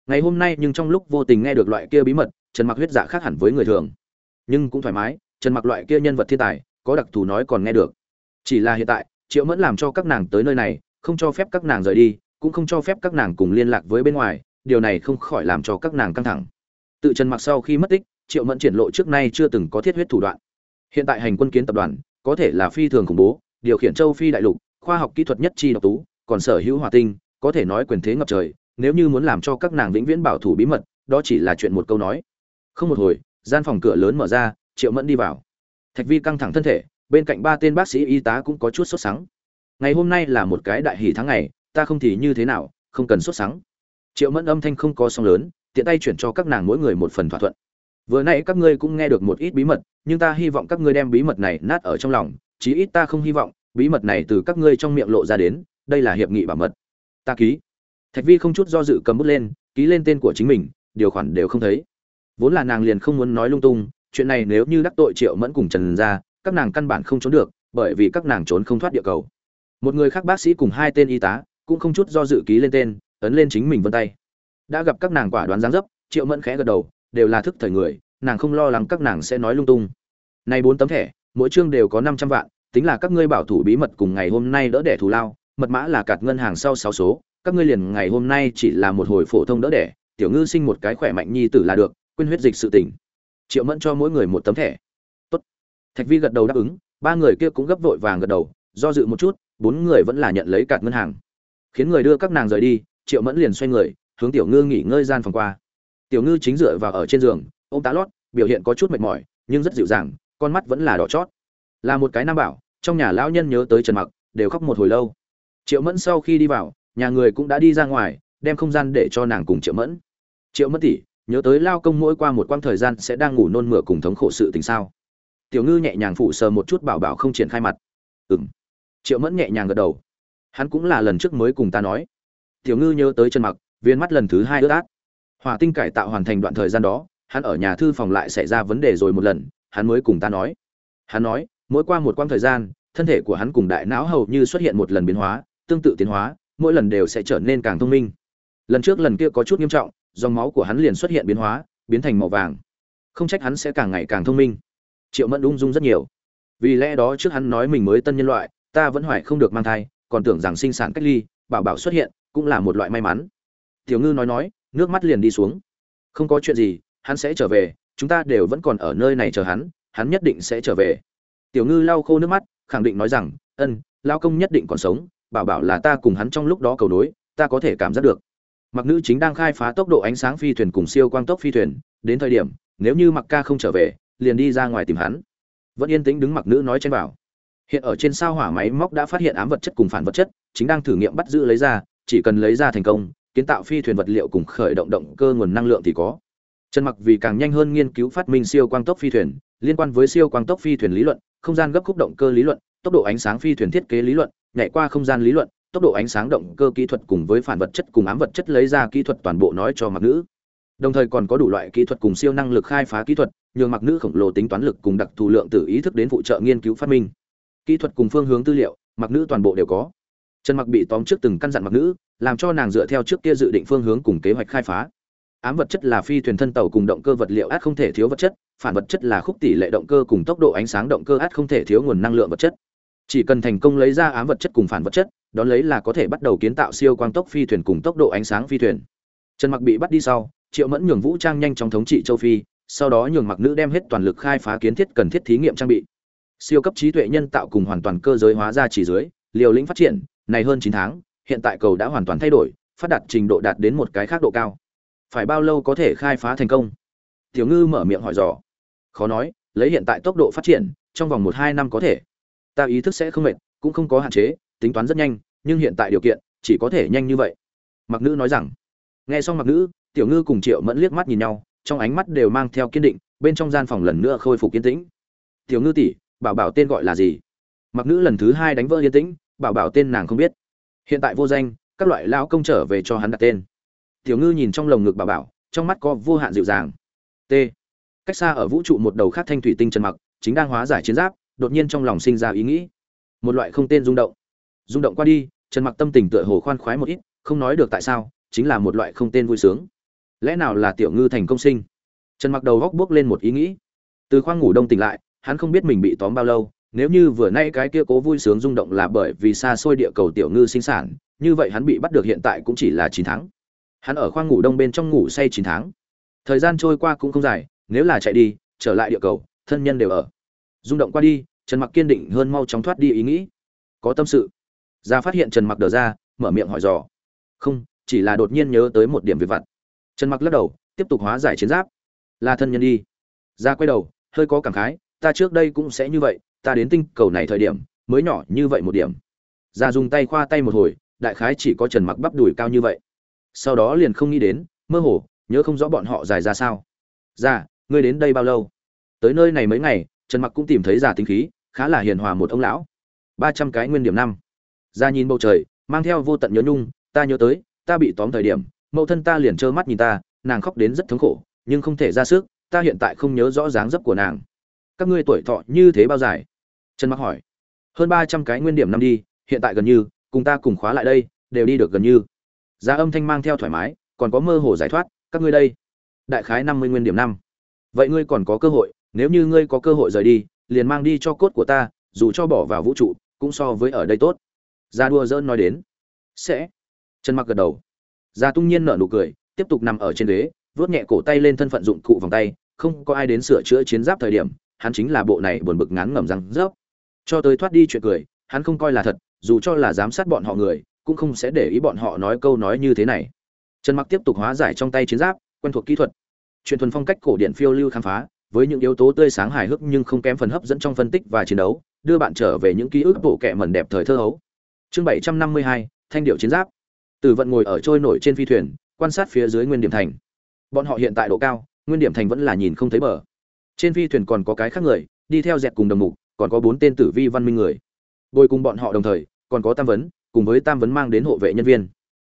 Ngày hôm nay nhưng trong lúc vô tình nghe được loại kia bí mật, trần mặc huyết dạ khác hẳn với người thường. Nhưng cũng thoải mái, trần mặc loại kia nhân vật thiên tài, có đặc thù nói còn nghe được. Chỉ là hiện tại, triệu mẫn làm cho các nàng tới nơi này, không cho phép các nàng rời đi, cũng không cho phép các nàng cùng liên lạc với bên ngoài, điều này không khỏi làm cho các nàng căng thẳng. Tự trần mặc sau khi mất tích, triệu mẫn triển lộ trước nay chưa từng có thiết huyết thủ đoạn. Hiện tại hành quân kiến tập đoàn, có thể là phi thường khủng bố, điều khiển châu phi đại lục khoa học kỹ thuật nhất chi độc tú, còn sở hữu hỏa tinh, có thể nói quyền thế ngập trời, nếu như muốn làm cho các nàng vĩnh viễn bảo thủ bí mật, đó chỉ là chuyện một câu nói. Không một hồi, gian phòng cửa lớn mở ra, triệu mẫn đi vào. Thạch vi căng thẳng thân thể, bên cạnh ba tên bác sĩ y tá cũng có chút sốt sắng. Ngày hôm nay là một cái đại hỷ tháng ngày, ta không thì như thế nào, không cần sốt sắng. Triệu mẫn âm thanh không có sóng lớn, tiện tay chuyển cho các nàng mỗi người một phần thỏa thuận. Vừa nãy các ngươi cũng nghe được một ít bí mật, nhưng ta hy vọng các ngươi đem bí mật này nát ở trong lòng, chí ít ta không hy vọng bí mật này từ các ngươi trong miệng lộ ra đến, đây là hiệp nghị bảo mật. Ta ký. Thạch vi không chút do dự cầm bút lên, ký lên tên của chính mình, điều khoản đều không thấy. Vốn là nàng liền không muốn nói lung tung, chuyện này nếu như đắc tội triệu mẫn cùng trần ra các nàng căn bản không trốn được, bởi vì các nàng trốn không thoát địa cầu. Một người khác bác sĩ cùng hai tên y tá cũng không chút do dự ký lên tên, ấn lên chính mình vân tay. Đã gặp các nàng quả đoán dáng dấp, triệu mẫn khẽ gật đầu, đều là thức thời người, nàng không lo lắng các nàng sẽ nói lung tung. Này bốn tấm thẻ, mỗi chương đều có năm trăm vạn tính là các ngươi bảo thủ bí mật cùng ngày hôm nay đỡ đẻ thù lao, mật mã là cạt ngân hàng sau sáu số, các ngươi liền ngày hôm nay chỉ là một hồi phổ thông đỡ đẻ, tiểu ngư sinh một cái khỏe mạnh nhi tử là được, quên huyết dịch sự tỉnh triệu mẫn cho mỗi người một tấm thẻ. Tốt. thạch vi gật đầu đáp ứng, ba người kia cũng gấp vội vàng gật đầu, do dự một chút, bốn người vẫn là nhận lấy cạt ngân hàng. Khiến người đưa các nàng rời đi, triệu mẫn liền xoay người, hướng tiểu ngư nghỉ ngơi gian phòng qua. Tiểu ngư chính dựa vào ở trên giường ô m tá lót, biểu hiện có chút mệt mỏi, nhưng rất dịu dàng, con mắt vẫn là đỏ chót là một cái nam bảo, trong nhà lão nhân nhớ tới trần mặc, đều khóc một hồi lâu. Triệu mẫn sau khi đi vào, nhà người cũng đã đi ra ngoài, đem không gian để cho nàng cùng triệu mẫn. Triệu mẫn tỉ nhớ tới lao công mỗi qua một quãng thời gian sẽ đang ngủ nôn mửa cùng thống khổ sự tình sao? Tiểu ngư nhẹ nhàng phụ sờ một chút bảo bảo không triển khai mặt. Ừng triệu mẫn nhẹ nhàng gật đầu. Hắn cũng là lần trước mới cùng ta nói. Tiểu ngư nhớ tới chân mặc, viên mắt lần thứ hai ướt át. Hòa tinh cải tạo hoàn thành đoạn thời gian đó, hắn ở nhà thư phòng lại xảy ra vấn đề rồi một lần, hắn mới cùng ta nói. Hắn nói mỗi qua một quãng thời gian, thân thể của hắn cùng đại não hầu như xuất hiện một lần biến hóa, tương tự tiến hóa, mỗi lần đều sẽ trở nên càng thông minh. Lần trước lần kia có chút nghiêm trọng, dòng máu của hắn liền xuất hiện biến hóa, biến thành màu vàng. Không trách hắn sẽ càng ngày càng thông minh. Triệu mẫn ung dung rất nhiều. Vì lẽ đó trước hắn nói mình mới tân nhân loại, ta vẫn hoài không được mang thai, còn tưởng rằng sinh sản cách ly, bảo bảo xuất hiện, cũng là một loại may mắn. Tiểu ngư nói nói, nước mắt liền đi xuống. Không có chuyện gì, hắn sẽ trở về, chúng ta đều vẫn còn ở nơi này chờ hắn hắn nhất định sẽ trở về tiểu ngư lau khô nước mắt, khẳng định nói rằng, ân lao công nhất định còn sống, bảo bảo là ta cùng hắn trong lúc đó cầu nối, ta có thể cảm giác được. Mặc nữ chính đang khai phá tốc độ ánh sáng phi thuyền cùng siêu quang tốc phi thuyền, đến thời điểm, nếu như mặc ca không trở về, liền đi ra ngoài tìm hắn. Vẫn yên tĩnh đứng mặc nữ nói trên bảo. Hiện ở trên sao hỏa máy móc đã phát hiện ám vật chất cùng phản vật chất, chính đang thử nghiệm bắt giữ lấy ra, chỉ cần lấy ra thành công, kiến tạo phi thuyền vật liệu cùng khởi động động cơ nguồn năng lượng thì có. Trần mặc vì càng nhanh hơn nghiên cứu phát minh siêu quang tốc phi thuyền, liên quan với siêu quang tốc phi thuyền lý luận không gian gấp khúc động cơ lý luận, tốc độ ánh sáng phi thuyền thiết kế lý luận, nhảy qua không gian lý luận, tốc độ ánh sáng động cơ kỹ thuật cùng với phản vật chất cùng ám vật chất lấy ra kỹ thuật toàn bộ nói cho mặc nữ. Đồng thời còn có đủ loại kỹ thuật cùng siêu năng lực khai phá kỹ thuật, nhường mặc nữ khổng lồ tính toán lực cùng đặc thù lượng tử ý thức đến phụ trợ nghiên cứu phát minh. Kỹ thuật cùng phương hướng tư liệu, mặc nữ toàn bộ đều có. Trần mặc bị tóm trước từng căn dặn mặc nữ, làm cho nàng dựa theo trước kia dự định phương hướng cùng kế hoạch khai phá ám vật chất là phi thuyền thân tàu cùng động cơ vật liệu át không thể thiếu vật chất, phản vật chất là khúc tỷ lệ động cơ cùng tốc độ ánh sáng động cơ át không thể thiếu nguồn năng lượng vật chất. Chỉ cần thành công lấy ra ám vật chất cùng phản vật chất, đón lấy là có thể bắt đầu kiến tạo siêu quang tốc phi thuyền cùng tốc độ ánh sáng phi thuyền. Trần mặc bị bắt đi sau, triệu mẫn nhường vũ trang nhanh trong thống trị châu phi, sau đó nhường mặc nữ đem hết toàn lực khai phá kiến thiết cần thiết thí nghiệm trang bị. Siêu cấp trí tuệ nhân tạo cùng hoàn toàn cơ giới hóa ra chỉ dưới, liều lĩnh phát triển, này hơn 9 tháng, hiện tại cầu đã hoàn toàn thay đổi, phát đạt trình độ đạt đến một cái khác độ cao phải bao lâu có thể khai phá thành công? Tiểu ngư mở miệng hỏi dò. Khó nói, lấy hiện tại tốc độ phát triển, trong vòng một hai năm có thể. Ta ý thức sẽ không mệt, cũng không có hạn chế, tính toán rất nhanh, nhưng hiện tại điều kiện, chỉ có thể nhanh như vậy. Mặc nữ nói rằng. Nghe xong mặc nữ, tiểu ngư cùng triệu mẫn liếc mắt nhìn nhau, trong ánh mắt đều mang theo kiên định, bên trong gian phòng lần nữa khôi phục kiên tĩnh. Tiểu ngư tỷ, bảo bảo tên gọi là gì? Mặc nữ lần thứ hai đánh vỡ yên tĩnh, bảo bảo tên nàng không biết. Hiện tại vô danh, các loại lão công trở về cho hắn đặt tên tiểu ngư nhìn trong lồng ngực bà bảo, trong mắt có vô hạn dịu dàng. T. Cách xa ở vũ trụ một đầu khác thanh thủy tinh trần mặc, chính đang hóa giải chiến giáp, đột nhiên trong lòng sinh ra ý nghĩ. Một loại không tên rung động. Rung động qua đi trần mặc tâm tình tựa hồ khoan khoái một ít, không nói được tại sao, chính là một loại không tên vui sướng. Lẽ nào là tiểu ngư thành công sinh? Trần mặc đầu góc bước lên một ý nghĩ. Từ khoang ngủ đông tỉnh lại, hắn không biết mình bị tóm bao lâu, nếu như vừa nay cái kia cố vui sướng rung động là bởi vì xa xôi địa cầu tiểu ngư sinh sản, như vậy hắn bị bắt được hiện tại cũng chỉ là chín tháng hắn ở khoang ngủ đông bên trong ngủ say chín tháng. Thời gian trôi qua cũng không dài, nếu là chạy đi, trở lại địa cầu, thân nhân đều ở. Rung động qua đi, trần mặc kiên định hơn mau chóng thoát đi ý nghĩ. Có tâm sự. Ra phát hiện trần mặc đờ ra, mở miệng hỏi dò. Không, chỉ là đột nhiên nhớ tới một điểm việc vặt. Trần mặc lắc đầu, tiếp tục hóa giải chiến giáp. Là thân nhân đi. Ra quay đầu, hơi có cảm khái, ta trước đây cũng sẽ như vậy, ta đến tinh cầu này thời điểm, mới nhỏ như vậy một điểm. Ra dùng tay khoa tay một hồi, đại khái chỉ có trần mặc bắp đùi cao như vậy sau đó liền không nghĩ đến, mơ hồ, nhớ không rõ bọn họ dài ra sao. Già ngươi đến đây bao lâu? Tới nơi này mấy ngày, trần mặc cũng tìm thấy già tính khí, khá là hiền hòa một ông lão. Ba trăm cái nguyên điểm năm. Ra nhìn bầu trời, mang theo vô tận nhớ nhung, ta nhớ tới, ta bị tóm thời điểm, mẫu thân ta liền trơ mắt nhìn ta, nàng khóc đến rất thống khổ, nhưng không thể ra sức, ta hiện tại không nhớ rõ dáng dấp của nàng. Các ngươi tuổi thọ như thế bao dài? Trần mặc hỏi. Hơn ba trăm cái nguyên điểm năm đi, hiện tại gần như, cùng ta cùng khóa lại đây, đều đi được gần như giá âm thanh mang theo thoải mái, còn có mơ hồ giải thoát, các ngươi đây. Đại khái năm mươi nguyên điểm năm. Vậy ngươi còn có cơ hội, nếu như ngươi có cơ hội rời đi, liền mang đi cho cốt của ta, dù cho bỏ vào vũ trụ, cũng so với ở đây tốt. Gia đua dỡn nói đến. Sẽ. Trần mặc gật đầu. Gia tung nhiên nở nụ cười, tiếp tục nằm ở trên ghế, vuốt nhẹ cổ tay lên thân phận dụng cụ vòng tay, không có ai đến sửa chữa chiến giáp thời điểm, hắn chính là bộ này buồn bực ngán ngẩm răng rớp. Cho tới thoát đi chuyện cười, hắn không coi là thật, dù cho là giám sát bọn họ người cũng không sẽ để ý bọn họ nói câu nói như thế này. Trần mặc tiếp tục hóa giải trong tay chiến giáp quen thuộc kỹ thuật. Truyền thuần phong cách cổ điển phiêu lưu khám phá với những yếu tố tươi sáng hài hước nhưng không kém phần hấp dẫn trong phân tích và chiến đấu đưa bạn trở về những ký ức bộ kệ mẩn đẹp thời thơ hấu. Chương 752, thanh điệu chiến giáp. Tử vận ngồi ở trôi nổi trên phi thuyền quan sát phía dưới nguyên điểm thành. Bọn họ hiện tại độ cao nguyên điểm thành vẫn là nhìn không thấy bờ. Trên phi thuyền còn có cái khác người đi theo dẹt cùng đồng mục còn có bốn tên tử vi văn minh người. Bồi cùng bọn họ đồng thời còn có tam vấn cùng với tam vấn mang đến hộ vệ nhân viên.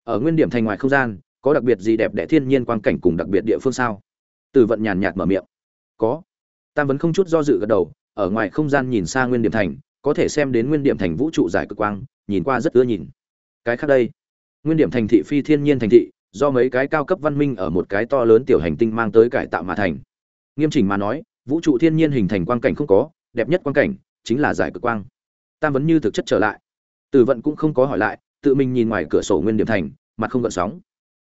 Ở nguyên điểm thành ngoài không gian, có đặc biệt gì đẹp đẽ thiên nhiên quang cảnh cùng đặc biệt địa phương sao? Từ vận nhàn nhạt mở miệng. Có. Tam vấn không chút do dự gật đầu, ở ngoài không gian nhìn xa nguyên điểm thành, có thể xem đến nguyên điểm thành vũ trụ giải cực quang, nhìn qua rất ưa nhìn. Cái khác đây. Nguyên điểm thành thị phi thiên nhiên thành thị, do mấy cái cao cấp văn minh ở một cái to lớn tiểu hành tinh mang tới cải tạo mà thành. Nghiêm chỉnh mà nói, vũ trụ thiên nhiên hình thành quang cảnh không có, đẹp nhất quang cảnh chính là giải cực quang. Tam vấn như thực chất trở lại tử vận cũng không có hỏi lại, tự mình nhìn ngoài cửa sổ nguyên điểm thành, mặt không gợn sóng.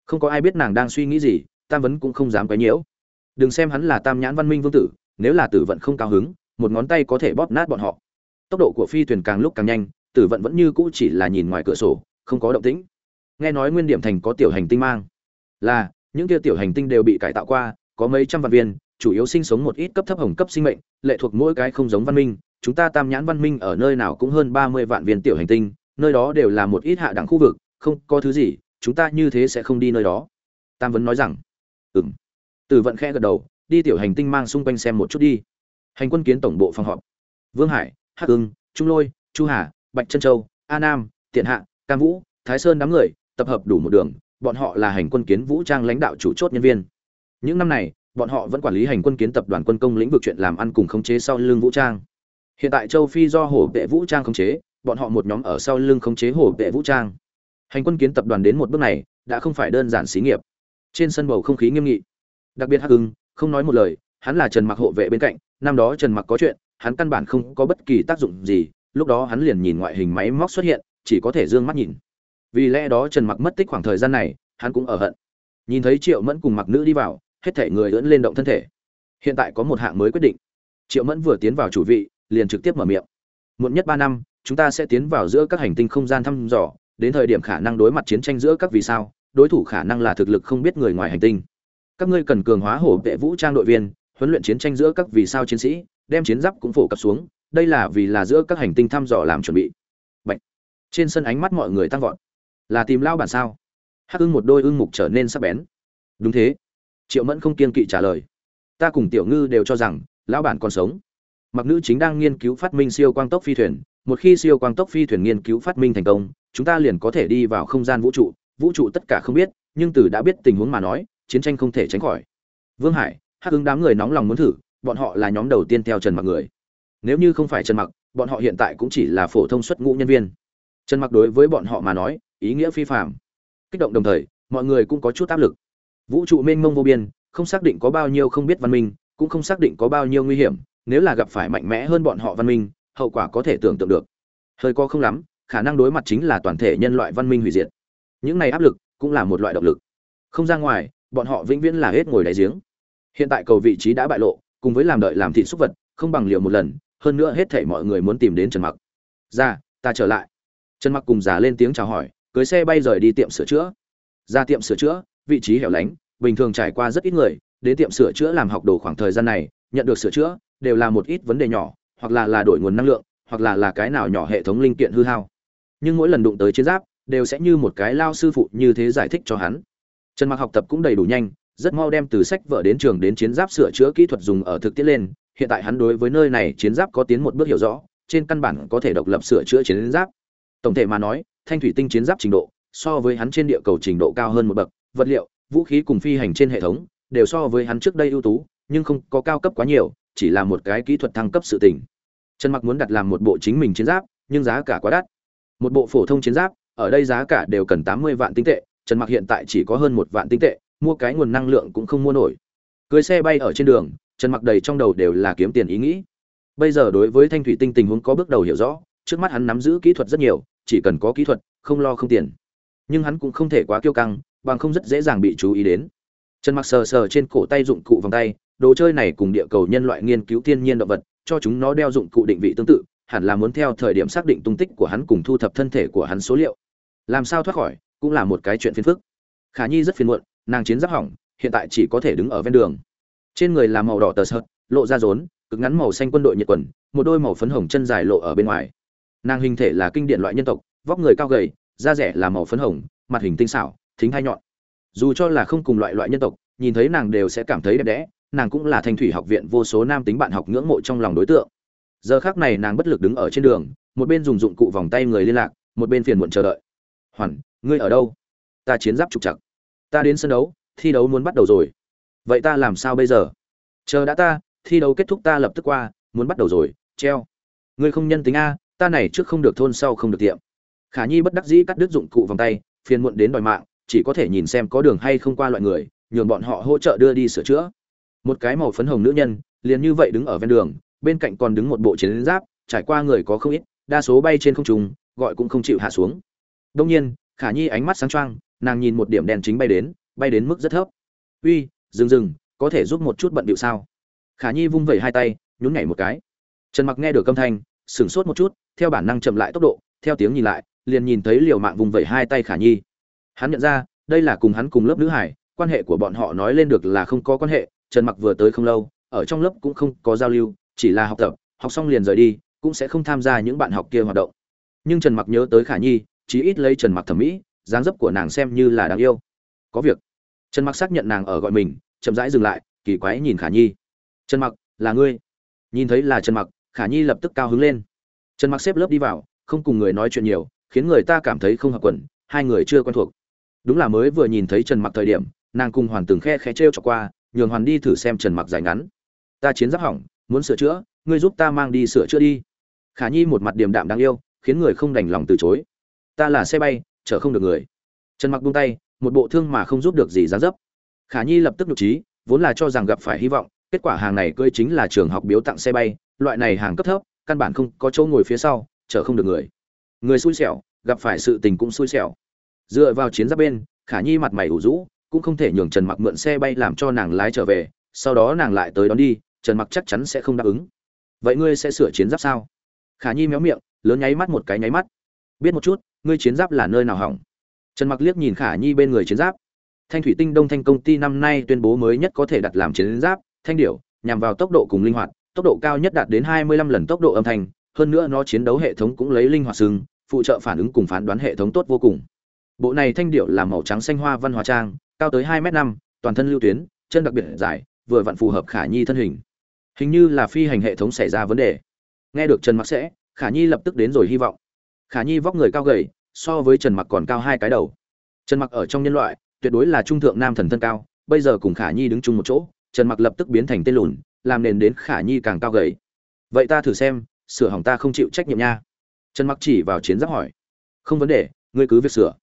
Không có ai biết nàng đang suy nghĩ gì, tam vấn cũng không dám quấy nhiễu. Đừng xem hắn là tam nhãn văn minh vương tử, nếu là tử vận không cao hứng, một ngón tay có thể bóp nát bọn họ. Tốc độ của phi thuyền càng lúc càng nhanh, tử vận vẫn như cũ chỉ là nhìn ngoài cửa sổ, không có động tĩnh. Nghe nói nguyên điểm thành có tiểu hành tinh mang. Là, những kia tiểu hành tinh đều bị cải tạo qua, có mấy trăm vạn viên, chủ yếu sinh sống một ít cấp thấp hồng cấp sinh mệnh, lệ thuộc mỗi cái không giống văn minh chúng ta tam nhãn văn minh ở nơi nào cũng hơn ba mươi vạn viên tiểu hành tinh, nơi đó đều là một ít hạ đẳng khu vực, không có thứ gì, chúng ta như thế sẽ không đi nơi đó. Tam vấn nói rằng. Ừm. Tử vận khẽ gật đầu, đi tiểu hành tinh mang xung quanh xem một chút đi. Hành quân kiến tổng bộ phòng họp. Vương hải, hắc ưng, trung lôi, chu hà, bạch trân châu, a nam, tiện hạ, cam vũ, thái sơn đám người, tập hợp đủ một đường, bọn họ là hành quân kiến vũ trang lãnh đạo chủ chốt nhân viên. Những năm này, bọn họ vẫn quản lý hành quân kiến tập đoàn quân công lĩnh vực chuyện làm ăn cùng khống chế sau lưng vũ trang hiện tại châu phi do hổ vệ vũ trang khống chế, bọn họ một nhóm ở sau lưng khống chế hổ vệ vũ trang. Hành quân kiến tập đoàn đến một bước này, đã không phải đơn giản xí nghiệp. Trên sân bầu không khí nghiêm nghị. Đặc biệt hắc hưng, không nói một lời, hắn là trần mặc hộ vệ bên cạnh, năm đó trần mặc có chuyện, hắn căn bản không có bất kỳ tác dụng gì, lúc đó hắn liền nhìn ngoại hình máy móc xuất hiện, chỉ có thể d ư ơ n g mắt nhìn. Vì lẽ đó trần mặc mất tích khoảng thời gian này, hắn cũng ở hận. Nhìn thấy triệu mẫn cùng mặc nữ đi vào, hết thể người ưỡn lên động thân thể. Hiện tại có một hạng mới quyết định. Triệu mẫn vừa tiến vào chủ vị liền trực tiếp mở miệng. Muộn nhất ba năm, chúng ta sẽ tiến vào giữa các hành tinh không gian thăm dò, đến thời điểm khả năng đối mặt chiến tranh giữa các vì sao, đối thủ khả năng là thực lực không biết người ngoài hành tinh. Các ngươi cần cường hóa hổ vệ vũ trang đội viên, huấn luyện chiến tranh giữa các vì sao chiến sĩ, đem chiến giáp cũng phổ cập xuống, đây là vì là giữa các hành tinh thăm dò làm chuẩn bị. Bạch. trên sân ánh mắt mọi người tăng vọt. Là tìm lao bản sao? Hắc ưng một đôi ưng mục trở nên sắc bén. Đúng thế. Triệu mẫn không kiên kỵ trả lời. Ta cùng tiểu ngư đều cho rằng lão bản còn sống mặc nữ chính đang nghiên cứu phát minh siêu quang tốc phi thuyền, một khi siêu quang tốc phi thuyền nghiên cứu phát minh thành công, chúng ta liền có thể đi vào không gian vũ trụ. Vũ trụ tất cả không biết, nhưng từ đã biết tình huống mà nói, chiến tranh không thể tránh khỏi. Vương hải, hắc ứng đám người nóng lòng muốn thử, bọn họ là nhóm đầu tiên theo trần mặc người. Nếu như không phải trần mặc, bọn họ hiện tại cũng chỉ là phổ thông xuất ngũ nhân viên. Trần mặc đối với bọn họ mà nói, ý nghĩa phi phạm kích động đồng thời, mọi người cũng có chút áp lực. Vũ trụ mênh mông vô biên, không xác định có bao nhiêu không biết văn minh, cũng không xác định có bao nhiêu nguy hiểm nếu là gặp phải mạnh mẽ hơn bọn họ văn minh, hậu quả có thể tưởng tượng được. Hơi có không lắm, khả năng đối mặt chính là toàn thể nhân loại văn minh hủy diệt. Những này áp lực cũng là một loại động lực. Không ra ngoài, bọn họ vĩnh viễn là hết ngồi đáy giếng. Hiện tại cầu vị trí đã bại lộ, cùng với làm đợi làm thị xúc vật, không bằng liều một lần, hơn nữa hết thảy mọi người muốn tìm đến trần mặc. Ra ta trở lại. Trần mặc cùng già lên tiếng chào hỏi, cưới xe bay rời đi tiệm sửa chữa. Ra tiệm sửa chữa, vị trí hẻo lánh, bình thường trải qua rất ít người, đến tiệm sửa chữa làm học đồ khoảng thời gian này, nhận được sửa chữa đều là một ít vấn đề nhỏ, hoặc là là đổi nguồn năng lượng, hoặc là là cái nào nhỏ hệ thống linh kiện hư hao. Nhưng mỗi lần đụng tới chiến giáp, đều sẽ như một cái lao sư phụ như thế giải thích cho hắn. Trần mặc học tập cũng đầy đủ nhanh, rất mau đem từ sách vở đến trường đến chiến giáp sửa chữa kỹ thuật dùng ở thực tiễn lên. Hiện tại hắn đối với nơi này chiến giáp có tiến một bước hiểu rõ, trên căn bản có thể độc lập sửa chữa chiến giáp. Tổng thể mà nói, thanh thủy tinh chiến giáp trình độ, so với hắn trên địa cầu trình độ cao hơn một bậc. Vật liệu, vũ khí cùng phi hành trên hệ thống, đều so với hắn trước đây ưu tú, nhưng không có cao cấp quá nhiều chỉ là một cái kỹ thuật thăng cấp sự tình. Trần mặc muốn đặt làm một bộ chính mình chiến giáp, nhưng giá cả quá đắt. Một bộ phổ thông chiến giáp, ở đây giá cả đều cần tám mươi vạn tinh tệ, trần mặc hiện tại chỉ có hơn một vạn tinh tệ, mua cái nguồn năng lượng cũng không mua nổi. Cưới xe bay ở trên đường, trần mặc đầy trong đầu đều là kiếm tiền ý nghĩ. Bây giờ đối với thanh thủy tinh tình huống có bước đầu hiểu rõ, trước mắt hắn nắm giữ kỹ thuật rất nhiều, chỉ cần có kỹ thuật, không lo không tiền. Nhưng hắn cũng không thể quá kiêu căng, bằng không rất dễ dàng bị chú ý đến. Trần mặc sờ sờ trên cổ tay dụng cụ vòng tay đồ chơi này cùng địa cầu nhân loại nghiên cứu thiên nhiên động vật, cho chúng nó đeo dụng cụ định vị tương tự, hẳn là muốn theo thời điểm xác định tung tích của hắn cùng thu thập thân thể của hắn số liệu. Làm sao thoát khỏi, cũng là một cái chuyện phiền phức. Khả nhi rất phiền muộn, nàng chiến giáp hỏng, hiện tại chỉ có thể đứng ở ven đường. Trên người là màu đỏ tờ sợt, lộ ra rốn, cực ngắn màu xanh quân đội nhiệt quần, một đôi màu phấn hồng chân dài lộ ở bên ngoài. Nàng hình thể là kinh điển loại nhân tộc, vóc người cao gầy, da rẻ là màu phấn hồng, mặt hình tinh xảo, thính hai nhọn. Dù cho là không cùng loại loại nhân tộc, nhìn thấy nàng đều sẽ cảm thấy đẹp đẽ nàng cũng là thanh thủy học viện vô số nam tính bạn học ngưỡng mộ trong lòng đối tượng. Giờ khác này nàng bất lực đứng ở trên đường, một bên dùng dụng cụ vòng tay người liên lạc, một bên phiền muộn chờ đợi. Hoàn, ngươi ở đâu? Ta chiến giáp trục chặt ta đến sân đấu, thi đấu muốn bắt đầu rồi. Vậy ta làm sao bây giờ? Chờ đã ta, thi đấu kết thúc ta lập tức qua, muốn bắt đầu rồi, treo. Ngươi không nhân tính a, ta này trước không được thôn sau không được tiệm. Khả nhi bất đắc dĩ cắt đứt dụng cụ vòng tay, phiền muộn đến đòi mạng, chỉ có thể nhìn xem có đường hay không qua loại người, nhường bọn họ hỗ trợ đưa đi sửa chữa một cái màu phấn hồng nữ nhân, liền như vậy đứng ở ven đường, bên cạnh còn đứng một bộ chiến giáp, trải qua người có không ít, đa số bay trên không trung, gọi cũng không chịu hạ xuống. Đông nhiên, khả nhi ánh mắt sáng choang, nàng nhìn một điểm đèn chính bay đến bay đến mức rất thấp. Uy, dừng dừng, có thể giúp một chút bận điệu sao? Khả nhi vung vẩy hai tay, nhún nhảy một cái. Trần mặc nghe được âm thanh, sửng sốt một chút, theo bản năng chậm lại tốc độ, theo tiếng nhìn lại, liền nhìn thấy liều mạng vùng vẩy hai tay khả nhi. Hắn nhận ra, đây là cùng hắn cùng lớp nữ hải, quan hệ của bọn họ nói lên được là không có quan hệ trần mặc vừa tới không lâu, ở trong lớp cũng không có giao lưu, chỉ là học tập, học xong liền rời đi, cũng sẽ không tham gia những bạn học kia hoạt động. Nhưng trần mặc nhớ tới khả nhi, chí ít lấy trần mặc thẩm mỹ, dáng dấp của nàng xem như là đáng yêu. Có việc. Trần mặc xác nhận nàng ở gọi mình, chậm rãi dừng lại, kỳ quái nhìn khả nhi. Trần mặc, là ngươi? Nhìn thấy là trần mặc, khả nhi lập tức cao hứng lên. Trần mặc xếp lớp đi vào, không cùng người nói chuyện nhiều, khiến người ta cảm thấy không hợp quần, hai người chưa quen thuộc. Đúng là mới vừa nhìn thấy trần mặc thời điểm, nàng cùng hoàn từng khe khẽ trêu cho qua nhường hoàn đi thử xem trần mặc dài ngắn. Ta chiến giáp hỏng, muốn sửa chữa, ngươi giúp ta mang đi sửa chữa đi. Khả nhi một mặt điềm đạm đáng yêu, khiến người không đành lòng từ chối. Ta là xe bay, chở không được người. Trần mặc buông tay, một bộ thương mà không giúp được gì giá dấp. Khả nhi lập tức nhục trí, vốn là cho rằng gặp phải hy vọng, kết quả hàng này cơi chính là trường học biếu tặng xe bay, loại này hàng cấp thấp, căn bản không có chỗ ngồi phía sau, chở không được người. Người xui xẻo, gặp phải sự tình cũng xui xẻo. Dựa vào chiến giáp bên, khả nhi mặt mày ủ rũ cũng không thể nhường trần mặc mượn xe bay làm cho nàng lái trở về, sau đó nàng lại tới đón đi, trần mặc chắc chắn sẽ không đáp ứng. Vậy ngươi sẽ sửa chiến giáp sao? Khả nhi méo miệng, lớn nháy mắt một cái nháy mắt. Biết một chút, ngươi chiến giáp là nơi nào hỏng? Trần mặc liếc nhìn khả nhi bên người chiến giáp. Thanh thủy tinh đông thanh công ty năm nay tuyên bố mới nhất có thể đặt làm chiến giáp, thanh điểu, nhằm vào tốc độ cùng linh hoạt, tốc độ cao nhất đạt đến 25 lần tốc độ âm thanh, hơn nữa nó chiến đấu hệ thống cũng lấy linh hoạt sừng phụ trợ phản ứng cùng phán đoán hệ thống tốt vô cùng. Bộ này thanh điệu là màu trắng xanh hoa văn hóa trang cao tới 2 m năm, toàn thân lưu tuyến, chân đặc biệt dài, vừa vặn phù hợp khả nhi thân hình. Hình như là phi hành hệ thống xảy ra vấn đề. Nghe được trần mặc sẽ, khả nhi lập tức đến rồi hy vọng. Khả nhi vóc người cao gầy, so với trần mặc còn cao hai cái đầu. Trần mặc ở trong nhân loại, tuyệt đối là trung thượng nam thần thân cao, bây giờ cùng khả nhi đứng chung một chỗ, trần mặc lập tức biến thành tên lùn, làm nền đến khả nhi càng cao gầy. Vậy ta thử xem, sửa hỏng ta không chịu trách nhiệm nha. Trần mặc chỉ vào chiến giáp hỏi. Không vấn đề, ngươi cứ việc sửa.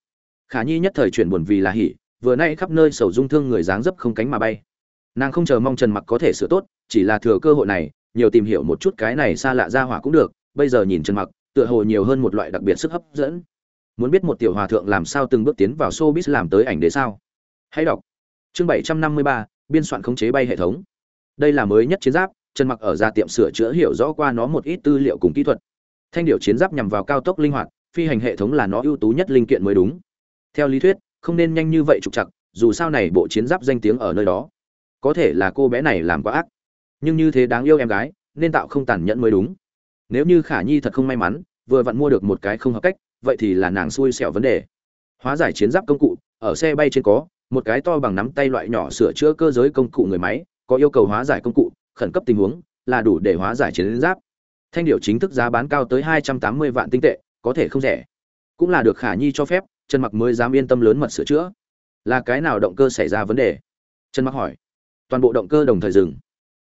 Khả nhi nhất thời chuyển buồn vì là hỉ vừa nay khắp nơi sầu dung thương người dáng dấp không cánh mà bay. Nàng không chờ mong trần mặc có thể sửa tốt chỉ là thừa cơ hội này nhiều tìm hiểu một chút cái này xa lạ ra hỏa cũng được bây giờ nhìn trần mặc tựa hồ nhiều hơn một loại đặc biệt sức hấp dẫn. Muốn biết một tiểu hòa thượng làm sao từng bước tiến vào showbiz làm tới ảnh đế sao? Hãy đọc. Chương 753, biên soạn khống chế bay hệ thống. Đây là mới nhất chiến giáp trần mặc ở ra tiệm sửa chữa hiểu rõ qua nó một ít tư liệu cùng kỹ thuật. Thanh điệu chiến giáp nhằm vào cao tốc linh hoạt phi hành hệ thống là nó ưu tú nhất linh kiện mới đúng. Theo lý thuyết không nên nhanh như vậy trục chặt dù sao này bộ chiến giáp danh tiếng ở nơi đó. Có thể là cô bé này làm quá ác. Nhưng như thế đáng yêu em gái, nên tạo không tàn nhẫn mới đúng. Nếu như khả nhi thật không may mắn, vừa vặn mua được một cái không hợp cách, vậy thì là nàng xui xẻo vấn đề. Hóa giải chiến giáp công cụ, ở xe bay trên có, một cái to bằng nắm tay loại nhỏ sửa chữa cơ giới công cụ người máy, có yêu cầu hóa giải công cụ, khẩn cấp tình huống, là đủ để hóa giải chiến giáp. Thanh điệu chính thức giá bán cao tới hai trăm tám mươi vạn tinh tệ, có thể không rẻ. Cũng là được khả nhi cho phép trần mặc mới dám yên tâm lớn mật sửa chữa. Là cái nào động cơ xảy ra vấn đề? Trần mặc hỏi. Toàn bộ động cơ đồng thời dừng.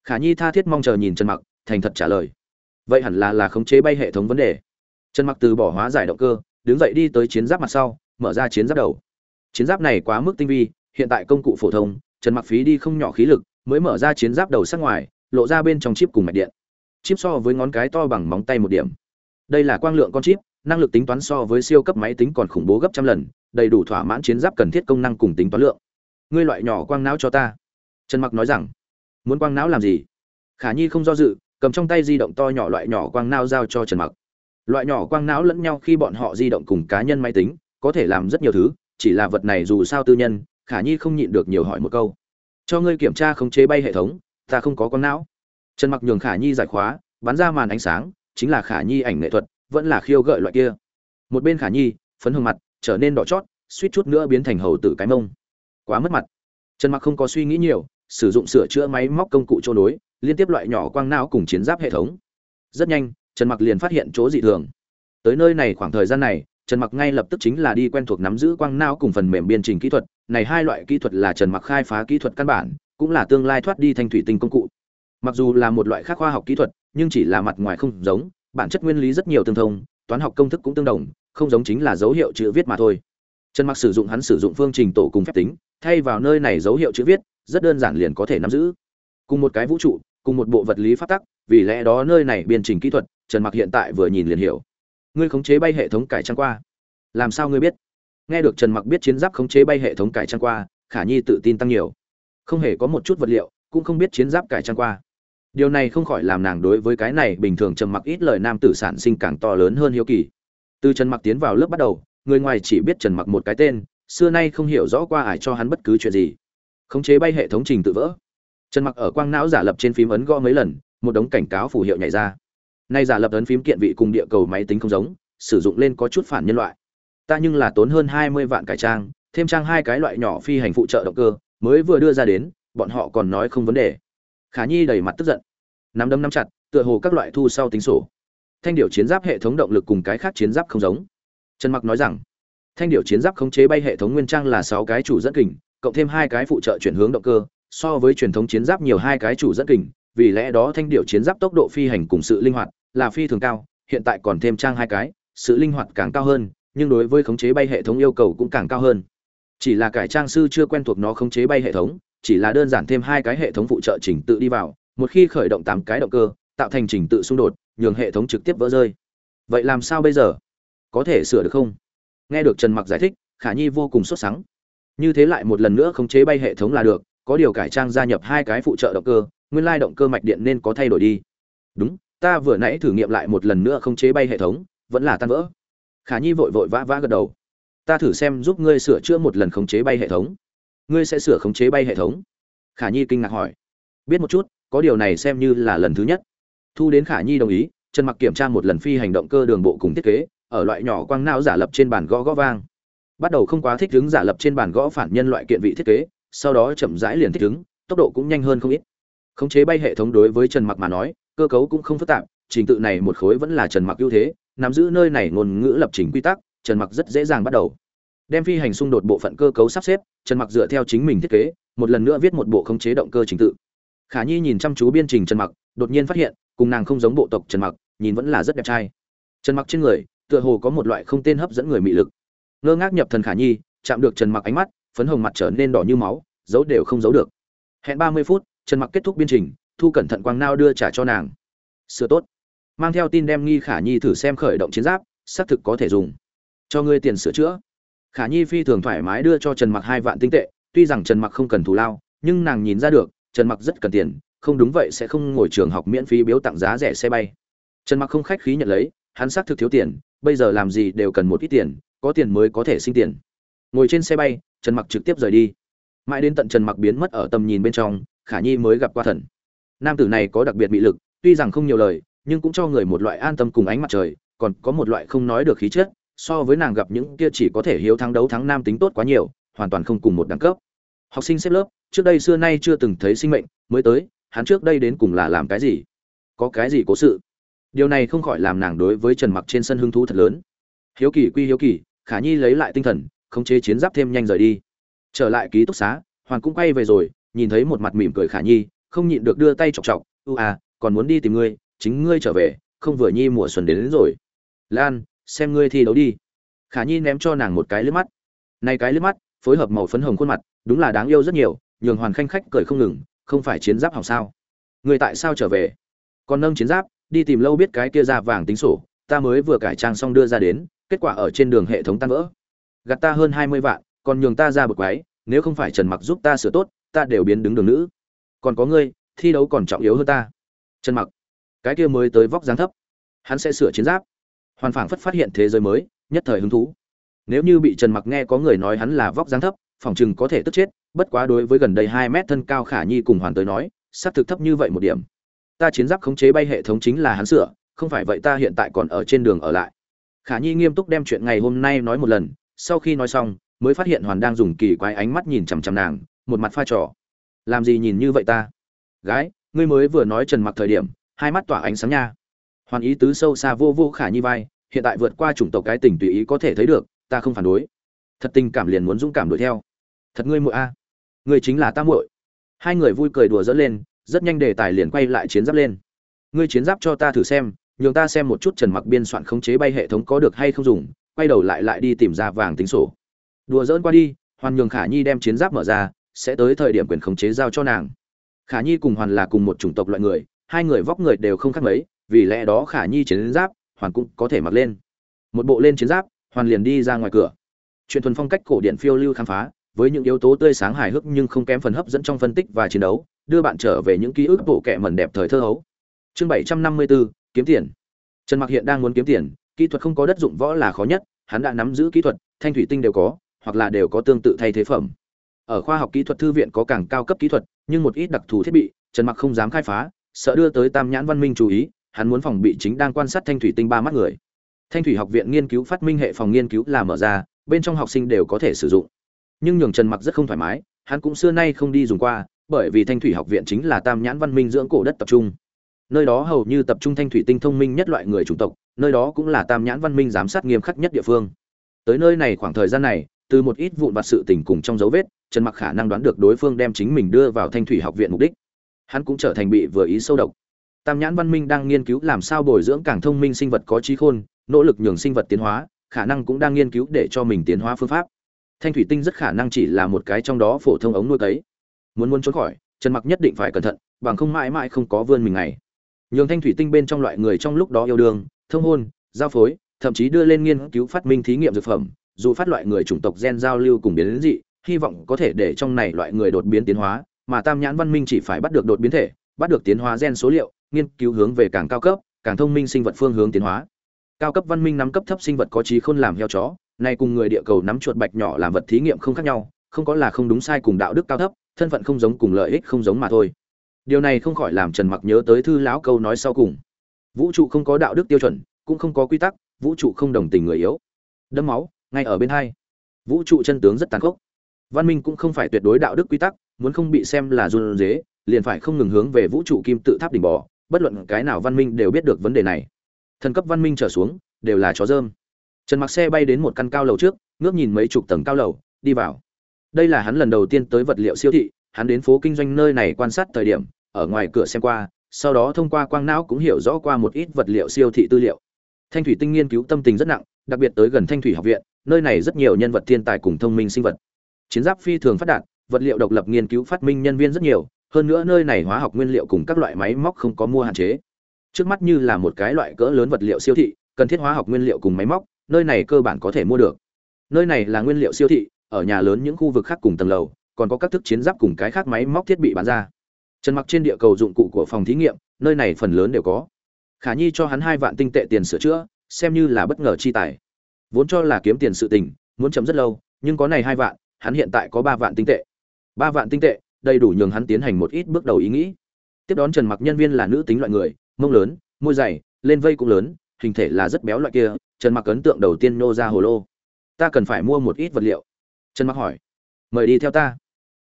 Khả nhi tha thiết mong chờ nhìn trần mặc, thành thật trả lời. Vậy hẳn là là khống chế bay hệ thống vấn đề. Trần mặc từ bỏ hóa giải động cơ, đứng dậy đi tới chiến giáp mặt sau, mở ra chiến giáp đầu. Chiến giáp này quá mức tinh vi, hiện tại công cụ phổ thông, trần mặc phí đi không nhỏ khí lực, mới mở ra chiến giáp đầu sát ngoài, lộ ra bên trong chip cùng mạch điện. Chip so với ngón cái to bằng móng tay một điểm. Đây là quang lượng con chip năng lực tính toán so với siêu cấp máy tính còn khủng bố gấp trăm lần, đầy đủ thỏa mãn chiến giáp cần thiết công năng cùng tính toán lượng. Ngươi loại nhỏ quang não cho ta. Trần mặc nói rằng. Muốn quang não làm gì? Khả nhi không do dự, cầm trong tay di động to nhỏ loại nhỏ quang não giao cho trần mặc. Loại nhỏ quang não lẫn nhau khi bọn họ di động cùng cá nhân máy tính, có thể làm rất nhiều thứ, chỉ là vật này dù sao tư nhân, khả nhi không nhịn được nhiều hỏi một câu. Cho ngươi kiểm tra khống chế bay hệ thống, ta không có quang não. Trần mặc nhường khả nhi giải khóa, bắn ra màn ánh sáng, chính là khả nhi ảnh nghệ thuật vẫn là khiêu gợi loại kia. Một bên khả nhi, phấn hương mặt, trở nên đỏ chót, suýt chút nữa biến thành hầu tử cái mông. Quá mất mặt. Trần mặc không có suy nghĩ nhiều, sử dụng sửa chữa máy móc công cụ trôi nối, liên tiếp loại nhỏ quang não cùng chiến giáp hệ thống. Rất nhanh, trần mặc liền phát hiện chỗ dị thường. Tới nơi này khoảng thời gian này, trần mặc ngay lập tức chính là đi quen thuộc nắm giữ quang não cùng phần mềm biên trình kỹ thuật. Này hai loại kỹ thuật là trần mặc khai phá kỹ thuật căn bản, cũng là tương lai thoát đi thành thủy tinh công cụ. Mặc dù là một loại khác khoa học kỹ thuật, nhưng chỉ là mặt ngoài không giống bản chất nguyên lý rất nhiều tương thông, toán học công thức cũng tương đồng, không giống chính là dấu hiệu chữ viết mà thôi. Trần mặc sử dụng hắn sử dụng phương trình tổ cùng phép tính, thay vào nơi này dấu hiệu chữ viết, rất đơn giản liền có thể nắm giữ. Cùng một cái vũ trụ, cùng một bộ vật lý pháp tắc, vì lẽ đó nơi này biên trình kỹ thuật, trần mặc hiện tại vừa nhìn liền hiểu. Ngươi khống chế bay hệ thống cải trang qua. Làm sao ngươi biết? Nghe được trần mặc biết chiến giáp khống chế bay hệ thống cải trang qua, khả nhi tự tin tăng nhiều. Không hề có một chút vật liệu, cũng không biết chiến giáp cải trang qua điều này không khỏi làm nàng đối với cái này bình thường trầm mặc ít lời nam tử sản sinh càng to lớn hơn hiếu kỳ. Từ trần mặc tiến vào lớp bắt đầu, người ngoài chỉ biết trần mặc một cái tên, xưa nay không hiểu rõ qua ải cho hắn bất cứ chuyện gì. Khống chế bay hệ thống trình tự vỡ. Trần mặc ở quang não giả lập trên phím ấn gõ mấy lần, một đống cảnh cáo phù hiệu nhảy ra. Nay giả lập ấn phím kiện vị cùng địa cầu máy tính không giống, sử dụng lên có chút phản nhân loại. Ta nhưng là tốn hơn 20 vạn cải trang, thêm trang hai cái loại nhỏ phi hành phụ trợ động cơ, mới vừa đưa ra đến, bọn họ còn nói không vấn đề khả nhi đầy mặt tức giận. Nắm đấm nắm chặt, tựa hồ các loại thu sau tính sổ. Thanh điệu chiến giáp hệ thống động lực cùng cái khác chiến giáp không giống. Trần mặc nói rằng, thanh điệu chiến giáp khống chế bay hệ thống nguyên trang là sáu cái chủ dẫn kình, cộng thêm hai cái phụ trợ chuyển hướng động cơ, so với truyền thống chiến giáp nhiều hai cái chủ dẫn kình, vì lẽ đó thanh điệu chiến giáp tốc độ phi hành cùng sự linh hoạt là phi thường cao, hiện tại còn thêm trang hai cái, sự linh hoạt càng cao hơn, nhưng đối với khống chế bay hệ thống yêu cầu cũng càng cao hơn. Chỉ là cải trang sư chưa quen thuộc nó khống chế bay hệ thống chỉ là đơn giản thêm hai cái hệ thống phụ trợ chỉnh tự đi vào, một khi khởi động tám cái động cơ, tạo thành chỉnh tự xung đột, nhường hệ thống trực tiếp vỡ rơi. Vậy làm sao bây giờ? Có thể sửa được không? Nghe được trần mặc giải thích, khả nhi vô cùng sốt sắng. Như thế lại một lần nữa khống chế bay hệ thống là được, có điều cải trang gia nhập hai cái phụ trợ động cơ, nguyên lai động cơ mạch điện nên có thay đổi đi. Đúng, ta vừa nãy thử nghiệm lại một lần nữa khống chế bay hệ thống, vẫn là tan vỡ. Khả nhi vội vội vã vã gật đầu. Ta thử xem giúp ngươi sửa chữa một lần khống chế bay hệ thống ngươi sẽ sửa khống chế bay hệ thống? Khả nhi kinh ngạc hỏi. Biết một chút, có điều này xem như là lần thứ nhất. Thu đến khả nhi đồng ý, trần mặc kiểm tra một lần phi hành động cơ đường bộ cùng thiết kế, ở loại nhỏ quang não giả lập trên bàn gõ gõ vang. Bắt đầu không quá thích ứng giả lập trên bàn gõ phản nhân loại kiện vị thiết kế, sau đó chậm rãi liền thích ứng, tốc độ cũng nhanh hơn không ít. Khống chế bay hệ thống đối với trần mặc mà nói, cơ cấu cũng không phức tạp, trình tự này một khối vẫn là trần mặc ưu thế, nắm giữ nơi này ngôn ngữ lập trình quy tắc, trần mặc rất dễ dàng bắt đầu đem phi hành xung đột bộ phận cơ cấu sắp xếp, trần mặc dựa theo chính mình thiết kế, một lần nữa viết một bộ khống chế động cơ trình tự. Khả nhi nhìn chăm chú biên trình trần mặc, đột nhiên phát hiện, cùng nàng không giống bộ tộc trần mặc, nhìn vẫn là rất đẹp trai. Trần mặc trên người, tựa hồ có một loại không tên hấp dẫn người mị lực. Ngơ ngác nhập thần khả nhi, chạm được trần mặc ánh mắt, phấn hồng mặt trở nên đỏ như máu giấu đều không giấu được. Hẹn 30 phút, trần mặc kết thúc biên trình, thu cẩn thận quang nao đưa trả cho nàng. Sửa tốt. Mang theo tin đem nghi khả nhi thử xem khởi động chiến giáp, xác thực có thể dùng. Cho ngươi tiền sửa chữa khả nhi phi thường thoải mái đưa cho trần mặc hai vạn tinh tệ, tuy rằng trần mặc không cần thù lao, nhưng nàng nhìn ra được, trần mặc rất cần tiền, không đúng vậy sẽ không ngồi trường học miễn phí biếu tặng giá rẻ xe bay. Trần mặc không khách khí nhận lấy, hắn xác thực thiếu tiền, bây giờ làm gì đều cần một ít tiền, có tiền mới có thể sinh tiền. Ngồi trên xe bay, trần mặc trực tiếp rời đi. Mãi đến tận trần mặc biến mất ở tầm nhìn bên trong, khả nhi mới gặp qua thần. Nam tử này có đặc biệt bị lực, tuy rằng không nhiều lời, nhưng cũng cho người một loại an tâm cùng ánh mặt trời, còn có một loại không nói được khí chất so với nàng gặp những kia chỉ có thể hiếu thắng đấu thắng nam tính tốt quá nhiều hoàn toàn không cùng một đẳng cấp. Học sinh xếp lớp trước đây xưa nay chưa từng thấy sinh mệnh mới tới hắn trước đây đến cùng là làm cái gì? Có cái gì cố sự? Điều này không khỏi làm nàng đối với trần mặc trên sân hứng thú thật lớn. Hiếu kỳ quy hiếu kỳ khả nhi lấy lại tinh thần khống chế chiến giáp thêm nhanh rời đi. Trở lại ký túc xá hoàn cũng quay về rồi nhìn thấy một mặt mỉm cười khả nhi không nhịn được đưa tay chọc chọc. Ưu à còn muốn đi tìm ngươi chính ngươi trở về không vừa nhi mùa xuân đến, đến rồi. Lan xem ngươi thi đấu đi. Khả nhi ném cho nàng một cái liếc mắt. Này cái liếc mắt, phối hợp màu phấn hồng khuôn mặt, đúng là đáng yêu rất nhiều, nhường hoàn khanh khách cười không ngừng, không phải chiến giáp hỏng sao? Người tại sao trở về? Còn nâng chiến giáp, đi tìm lâu biết cái kia ra vàng tính sổ, ta mới vừa cải trang xong đưa ra đến, kết quả ở trên đường hệ thống tan vỡ. Gạt ta hơn hai mươi vạn, còn nhường ta ra bực quái, nếu không phải trần mặc giúp ta sửa tốt, ta đều biến đứng đường nữ. Còn có ngươi, thi đấu còn trọng yếu hơn ta. Trần mặc, cái kia mới tới vóc dáng thấp. Hắn sẽ sửa chiến giáp hoàn phảng phất phát hiện thế giới mới, nhất thời hứng thú. Nếu như bị trần mặc nghe có người nói hắn là vóc dáng thấp, phòng chừng có thể tức chết, bất quá đối với gần đây hai mét thân cao khả nhi cùng hoàn tới nói, xác thực thấp như vậy một điểm. Ta chiến giáp khống chế bay hệ thống chính là hắn sửa, không phải vậy ta hiện tại còn ở trên đường ở lại. Khả nhi nghiêm túc đem chuyện ngày hôm nay nói một lần, sau khi nói xong, mới phát hiện hoàn đang dùng kỳ quái ánh mắt nhìn chằm chằm nàng, một mặt pha trò. Làm gì nhìn như vậy ta? Gái, ngươi mới vừa nói trần mặc thời điểm, hai mắt tỏa ánh sáng nha hoàn ý tứ sâu xa vô vô khả nhi vai, hiện tại vượt qua chủng tộc cái tình tùy ý có thể thấy được, ta không phản đối. Thật tình cảm liền muốn dũng cảm đuổi theo. Thật ngươi muội a. Ngươi chính là ta muội. Hai người vui cười đùa dỡ lên, rất nhanh đề tài liền quay lại chiến giáp lên. Ngươi chiến giáp cho ta thử xem, nhường ta xem một chút trần mặc biên soạn khống chế bay hệ thống có được hay không dùng, quay đầu lại lại đi tìm ra vàng tính sổ. Đùa dỡn qua đi, hoàn nhường khả nhi đem chiến giáp mở ra, sẽ tới thời điểm quyền khống chế giao cho nàng. Khả nhi cùng hoàn là cùng một chủng tộc loại người, hai người vóc người đều không khác mấy vì lẽ đó khả nhi chiến giáp, hoàn cũng có thể mặc lên. Một bộ lên chiến giáp, hoàn liền đi ra ngoài cửa. Chuyện thuần phong cách cổ điển phiêu lưu khám phá, với những yếu tố tươi sáng hài hước nhưng không kém phần hấp dẫn trong phân tích và chiến đấu, đưa bạn trở về những ký ức bộ kệ mẩn đẹp thời thơ hấu. Chương bảy trăm năm mươi bốn kiếm tiền. Trần mặc hiện đang muốn kiếm tiền, kỹ thuật không có đất dụng võ là khó nhất, hắn đã nắm giữ kỹ thuật, thanh thủy tinh đều có, hoặc là đều có tương tự thay thế phẩm. Ở khoa học kỹ thuật thư viện có càng cao cấp kỹ thuật, nhưng một ít đặc thù thiết bị, trần mặc không dám khai phá, sợ đưa tới tam nhãn văn minh chú ý hắn muốn phòng bị chính đang quan sát thanh thủy tinh ba mắt người. Thanh thủy học viện nghiên cứu phát minh hệ phòng nghiên cứu là mở ra, bên trong học sinh đều có thể sử dụng. Nhưng nhường trần mặc rất không thoải mái, hắn cũng xưa nay không đi dùng qua, bởi vì thanh thủy học viện chính là tam nhãn văn minh dưỡng cổ đất tập trung. Nơi đó hầu như tập trung thanh thủy tinh thông minh nhất loại người chủng tộc, nơi đó cũng là tam nhãn văn minh giám sát nghiêm khắc nhất địa phương. Tới nơi này khoảng thời gian này, từ một ít vụn vặt sự tình cùng trong dấu vết, trần mặc khả năng đoán được đối phương đem chính mình đưa vào thanh thủy học viện mục đích. Hắn cũng trở thành bị vừa ý sâu độc tam nhãn văn minh đang nghiên cứu làm sao bồi dưỡng càng thông minh sinh vật có trí khôn, nỗ lực nhường sinh vật tiến hóa, khả năng cũng đang nghiên cứu để cho mình tiến hóa phương pháp. Thanh thủy tinh rất khả năng chỉ là một cái trong đó phổ thông ống nuôi cấy. Muốn muốn trốn khỏi, trần mặc nhất định phải cẩn thận, bằng không mãi mãi không có vươn mình này nhường thanh thủy tinh bên trong loại người trong lúc đó yêu đương, thông hôn, giao phối, thậm chí đưa lên nghiên cứu phát minh thí nghiệm dược phẩm, dù phát loại người chủng tộc gen giao lưu cùng biến dị, hy vọng có thể để trong này loại người đột biến tiến hóa, mà tam nhãn văn minh chỉ phải bắt được đột biến thể bắt được tiến hóa gen số liệu, nghiên cứu hướng về càng cao cấp, càng thông minh sinh vật phương hướng tiến hóa. Cao cấp văn minh nắm cấp thấp sinh vật có trí khôn làm heo chó nay cùng người địa cầu nắm chuột bạch nhỏ làm vật thí nghiệm không khác nhau, không có là không đúng sai cùng đạo đức cao thấp, thân phận không giống cùng lợi ích không giống mà thôi. Điều này không khỏi làm trần mặc nhớ tới thư lão câu nói sau cùng. Vũ trụ không có đạo đức tiêu chuẩn, cũng không có quy tắc, vũ trụ không đồng tình người yếu. Đấm máu, ngay ở bên hai. Vũ trụ chân tướng rất tàn khốc. Văn minh cũng không phải tuyệt đối đạo đức quy tắc, muốn không bị xem là run dế liền phải không ngừng hướng về vũ trụ kim tự tháp đỉnh bò bất luận cái nào văn minh đều biết được vấn đề này. Thần cấp văn minh trở xuống, đều là chó dơm. Trần mặc xe bay đến một căn cao lầu trước, ngước nhìn mấy chục tầng cao lầu, đi vào. Đây là hắn lần đầu tiên tới vật liệu siêu thị, hắn đến phố kinh doanh nơi này quan sát thời điểm, ở ngoài cửa xem qua, sau đó thông qua quang não cũng hiểu rõ qua một ít vật liệu siêu thị tư liệu. Thanh thủy tinh nghiên cứu tâm tình rất nặng, đặc biệt tới gần thanh thủy học viện, nơi này rất nhiều nhân vật thiên tài cùng thông minh sinh vật. Chiến giáp phi thường phát đạt, vật liệu độc lập nghiên cứu phát minh nhân viên rất nhiều hơn nữa nơi này hóa học nguyên liệu cùng các loại máy móc không có mua hạn chế. Trước mắt như là một cái loại cỡ lớn vật liệu siêu thị, cần thiết hóa học nguyên liệu cùng máy móc, nơi này cơ bản có thể mua được. Nơi này là nguyên liệu siêu thị, ở nhà lớn những khu vực khác cùng tầng lầu, còn có các thức chiến giáp cùng cái khác máy móc thiết bị bán ra. Trần mặc trên địa cầu dụng cụ của phòng thí nghiệm, nơi này phần lớn đều có. Khả nhi cho hắn hai vạn tinh tệ tiền sửa chữa, xem như là bất ngờ chi tài. Vốn cho là kiếm tiền sự tình, muốn chấm rất lâu, nhưng có này hai vạn, hắn hiện tại có ba vạn tinh tệ. Ba vạn tinh tệ đầy đủ nhường hắn tiến hành một ít bước đầu ý nghĩ. Tiếp đón trần mặc nhân viên là nữ tính loại người, mông lớn, môi dày, lên vây cũng lớn, hình thể là rất béo loại kia, trần mặc ấn tượng đầu tiên nô ra hồ lô. Ta cần phải mua một ít vật liệu. Trần mặc hỏi. Mời đi theo ta.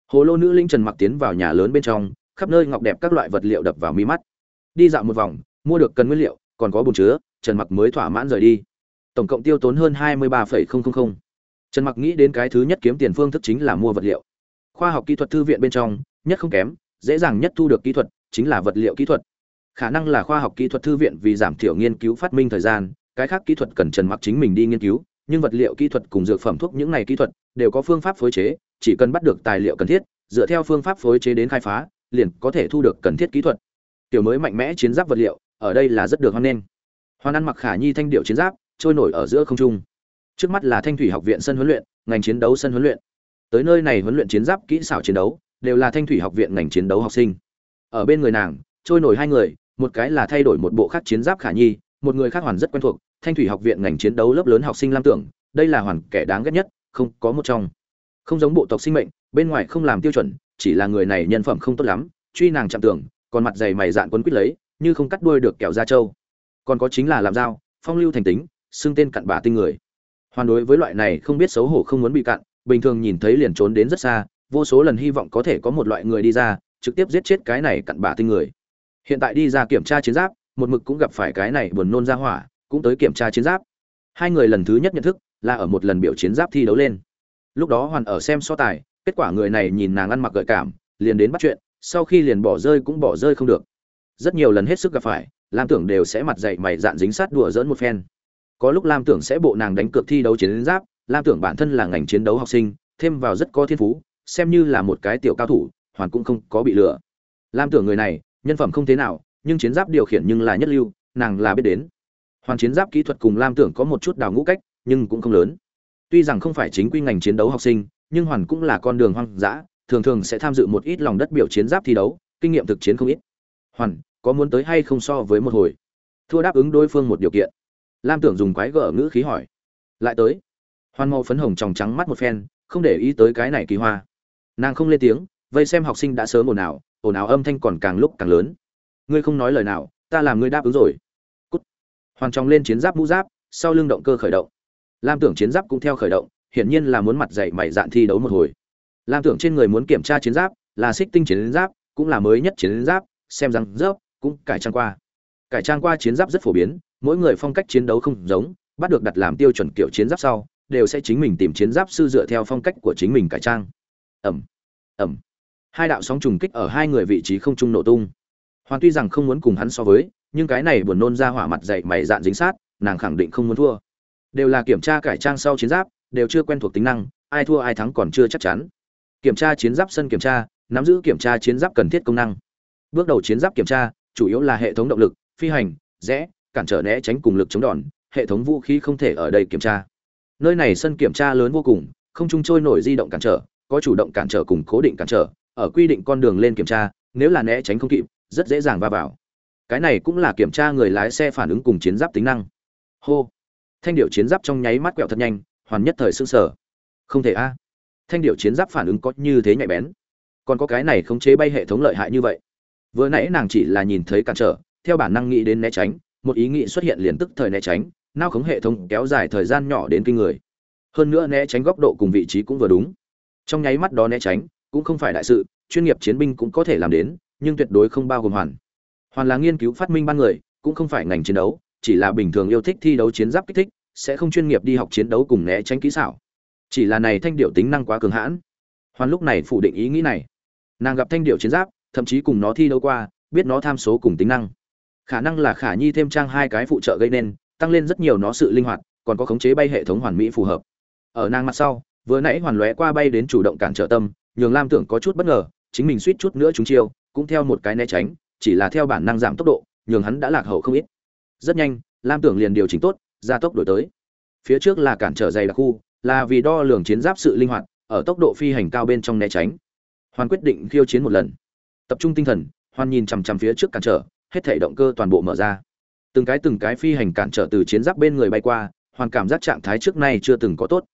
Hồ lô nữ linh trần mặc tiến vào nhà lớn bên trong, khắp nơi ngọc đẹp các loại vật liệu đập vào mi mắt. Đi dạo một vòng, mua được cần nguyên liệu, còn có bồn chứa, trần mặc mới thỏa mãn rời đi. Tổng cộng tiêu tốn hơn hai mươi ba trần mặc nghĩ đến cái thứ nhất kiếm tiền phương thức chính là mua vật liệu khoa học kỹ thuật thư viện bên trong, nhất không kém, dễ dàng nhất thu được kỹ thuật, chính là vật liệu kỹ thuật. Khả năng là khoa học kỹ thuật thư viện vì giảm thiểu nghiên cứu phát minh thời gian, cái khác kỹ thuật cần trần mặc chính mình đi nghiên cứu, nhưng vật liệu kỹ thuật cùng dược phẩm thuốc những này kỹ thuật đều có phương pháp phối chế, chỉ cần bắt được tài liệu cần thiết, dựa theo phương pháp phối chế đến khai phá, liền có thể thu được cần thiết kỹ thuật. Tiểu mới mạnh mẽ chiến giáp vật liệu, ở đây là rất được hoan nghênh. Hoan ăn mặc khả nhi thanh điệu chiến giáp, trôi nổi ở giữa không trung. Trước mắt là thanh thủy học viện sân huấn luyện, ngành chiến đấu sân huấn luyện tới nơi này huấn luyện chiến giáp kỹ xảo chiến đấu, đều là thanh thủy học viện ngành chiến đấu học sinh. Ở bên người nàng, trôi nổi hai người, một cái là thay đổi một bộ khác chiến giáp khả nhi, một người khác hoàn rất quen thuộc, thanh thủy học viện ngành chiến đấu lớp lớn học sinh lam tưởng, đây là hoàn kẻ đáng ghét nhất, không có một trong. Không giống bộ tộc sinh mệnh, bên ngoài không làm tiêu chuẩn, chỉ là người này nhân phẩm không tốt lắm, truy nàng chạm tưởng còn mặt dày mày dạn quấn quýt lấy, như không cắt đuôi được kẹo da trâu. Còn có chính là làm dao, phong lưu thành tính, xưng tên cặn bà tinh người. Hoàn đối với loại này không biết xấu hổ không muốn bị cặn bình thường nhìn thấy liền trốn đến rất xa, vô số lần hy vọng có thể có một loại người đi ra, trực tiếp giết chết cái này cặn bả tinh người. Hiện tại đi ra kiểm tra chiến giáp, một mực cũng gặp phải cái này buồn nôn ra hỏa, cũng tới kiểm tra chiến giáp. Hai người lần thứ nhất nhận thức, là ở một lần biểu chiến giáp thi đấu lên. Lúc đó hoàn ở xem so tài, kết quả người này nhìn nàng ăn mặc gợi cảm, liền đến bắt chuyện, sau khi liền bỏ rơi cũng bỏ rơi không được. Rất nhiều lần hết sức gặp phải, lam tưởng đều sẽ mặt dậy mày dạn dính sát đùa dỡn một phen. Có lúc lam tưởng sẽ bộ nàng đánh cược thi đấu chiến giáp lam tưởng bản thân là ngành chiến đấu học sinh, thêm vào rất có thiên phú, xem như là một cái tiểu cao thủ, hoàn cũng không có bị lừa. Lam tưởng người này, nhân phẩm không thế nào, nhưng chiến giáp điều khiển nhưng là nhất lưu, nàng là biết đến. Hoàn chiến giáp kỹ thuật cùng lam tưởng có một chút đào ngũ cách, nhưng cũng không lớn. Tuy rằng không phải chính quy ngành chiến đấu học sinh, nhưng hoàn cũng là con đường hoang dã, thường thường sẽ tham dự một ít lòng đất biểu chiến giáp thi đấu, kinh nghiệm thực chiến không ít. Hoàn, có muốn tới hay không so với một hồi? Thua đáp ứng đối phương một điều kiện. Lam tưởng dùng quái gở ngữ khí hỏi. Lại tới. Hoan màu phấn hồng tròng trắng mắt một phen, không để ý tới cái này kỳ hoa. Nàng không lên tiếng, vây xem học sinh đã sớm ồn ào ồn ào âm thanh còn càng lúc càng lớn. Ngươi không nói lời nào, ta làm ngươi đáp ứng rồi. Cút. Hoàn tròng lên chiến giáp mũ giáp, sau lưng động cơ khởi động. Lam tưởng chiến giáp cũng theo khởi động, hiển nhiên là muốn mặt dạy mày dạn thi đấu một hồi. Lam tưởng trên người muốn kiểm tra chiến giáp, là xích tinh chiến giáp, cũng là mới nhất chiến giáp, xem rằng rớp, cũng cải trang qua. Cải trang qua chiến giáp rất phổ biến, mỗi người phong cách chiến đấu không giống, bắt được đặt làm tiêu chuẩn kiểu chiến giáp sau đều sẽ chính mình tìm chiến giáp sư dựa theo phong cách của chính mình cải trang. Ẩm ẩm. Hai đạo sóng trùng kích ở hai người vị trí không trung nổ tung. Hoàn tuy rằng không muốn cùng hắn so với, nhưng cái này buồn nôn ra hỏa mặt dậy mày dạn dính sát, nàng khẳng định không muốn thua. Đều là kiểm tra cải trang sau chiến giáp, đều chưa quen thuộc tính năng, ai thua ai thắng còn chưa chắc chắn. Kiểm tra chiến giáp sân kiểm tra, nắm giữ kiểm tra chiến giáp cần thiết công năng. Bước đầu chiến giáp kiểm tra, chủ yếu là hệ thống động lực, phi hành, rẽ, cản trở né tránh cùng lực chống đòn, hệ thống vũ khí không thể ở đây kiểm tra nơi này sân kiểm tra lớn vô cùng, không trung trôi nổi di động cản trở, có chủ động cản trở cùng cố định cản trở, ở quy định con đường lên kiểm tra, nếu là né tránh không kịp, rất dễ dàng va vào. Cái này cũng là kiểm tra người lái xe phản ứng cùng chiến giáp tính năng. Hô. Thanh điệu chiến giáp trong nháy mắt quẹo thật nhanh, hoàn nhất thời sưng sở không thể a. Thanh điệu chiến giáp phản ứng có như thế nhạy bén. Còn có cái này khống chế bay hệ thống lợi hại như vậy. Vừa nãy nàng chỉ là nhìn thấy cản trở, theo bản năng nghĩ đến né tránh, một ý nghĩ xuất hiện liền tức thời né tránh nao khống hệ thống kéo dài thời gian nhỏ đến kinh người. Hơn nữa né tránh góc độ cùng vị trí cũng vừa đúng. Trong nháy mắt đó né tránh cũng không phải đại sự, chuyên nghiệp chiến binh cũng có thể làm đến, nhưng tuyệt đối không bao gồm hoàn. Hoàn là nghiên cứu phát minh ban người, cũng không phải ngành chiến đấu, chỉ là bình thường yêu thích thi đấu chiến giáp kích thích, sẽ không chuyên nghiệp đi học chiến đấu cùng né tránh kỹ xảo. Chỉ là này thanh điệu tính năng quá cường hãn. Hoàn lúc này phủ định ý nghĩ này. Nàng gặp thanh điệu chiến giáp, thậm chí cùng nó thi đấu qua, biết nó tham số cùng tính năng. Khả năng là khả nhi thêm trang hai cái phụ trợ gây nên tăng lên rất nhiều nó sự linh hoạt, còn có khống chế bay hệ thống hoàn mỹ phù hợp. Ở nàng mặt sau, vừa nãy hoàn lóe qua bay đến chủ động cản trở tâm, nhường lam tưởng có chút bất ngờ, chính mình suýt chút nữa chúng chiêu, cũng theo một cái né tránh, chỉ là theo bản năng giảm tốc độ, nhường hắn đã lạc hậu không ít. Rất nhanh, lam tưởng liền điều chỉnh tốt gia tốc đổi tới. Phía trước là cản trở dày đặc khu, là vì đo lường chiến giáp sự linh hoạt, ở tốc độ phi hành cao bên trong né tránh. Hoàn quyết định khiêu chiến một lần. Tập trung tinh thần hoàn nhìn chằm chằm phía trước cản trở, hết thể động cơ toàn bộ mở ra từng cái từng cái phi hành cản trở từ chiến giáp bên người bay qua, hoàn cảm giác trạng thái trước nay chưa từng có tốt.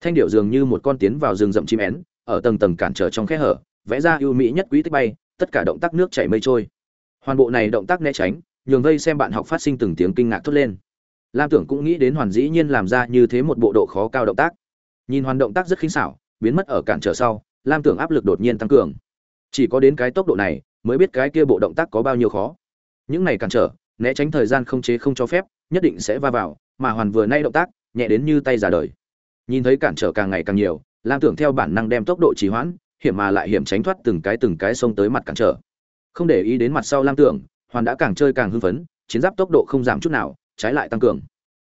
Thanh điệu dường như một con tiến vào rừng rậm chim én, ở tầng tầng cản trở trong khe hở, vẽ ra ưu mỹ nhất quý tích bay, tất cả động tác nước chảy mây trôi. Hoàn bộ này động tác né tránh, nhường vây xem bạn học phát sinh từng tiếng kinh ngạc thốt lên. Lam tưởng cũng nghĩ đến hoàn dĩ nhiên làm ra như thế một bộ độ khó cao động tác. Nhìn hoàn động tác rất khinh xảo, biến mất ở cản trở sau, lam tưởng áp lực đột nhiên tăng cường. Chỉ có đến cái tốc độ này, mới biết cái kia bộ động tác có bao nhiêu khó. Những này cản trở né tránh thời gian không chế không cho phép, nhất định sẽ va vào, mà hoàn vừa nay động tác, nhẹ đến như tay giả đời. Nhìn thấy cản trở càng ngày càng nhiều, lam tưởng theo bản năng đem tốc độ trì hoãn, hiểm mà lại hiểm tránh thoát từng cái từng cái xông tới mặt cản trở. Không để ý đến mặt sau lam tưởng, hoàn đã càng chơi càng hưng phấn, chiến giáp tốc độ không giảm chút nào, trái lại tăng cường.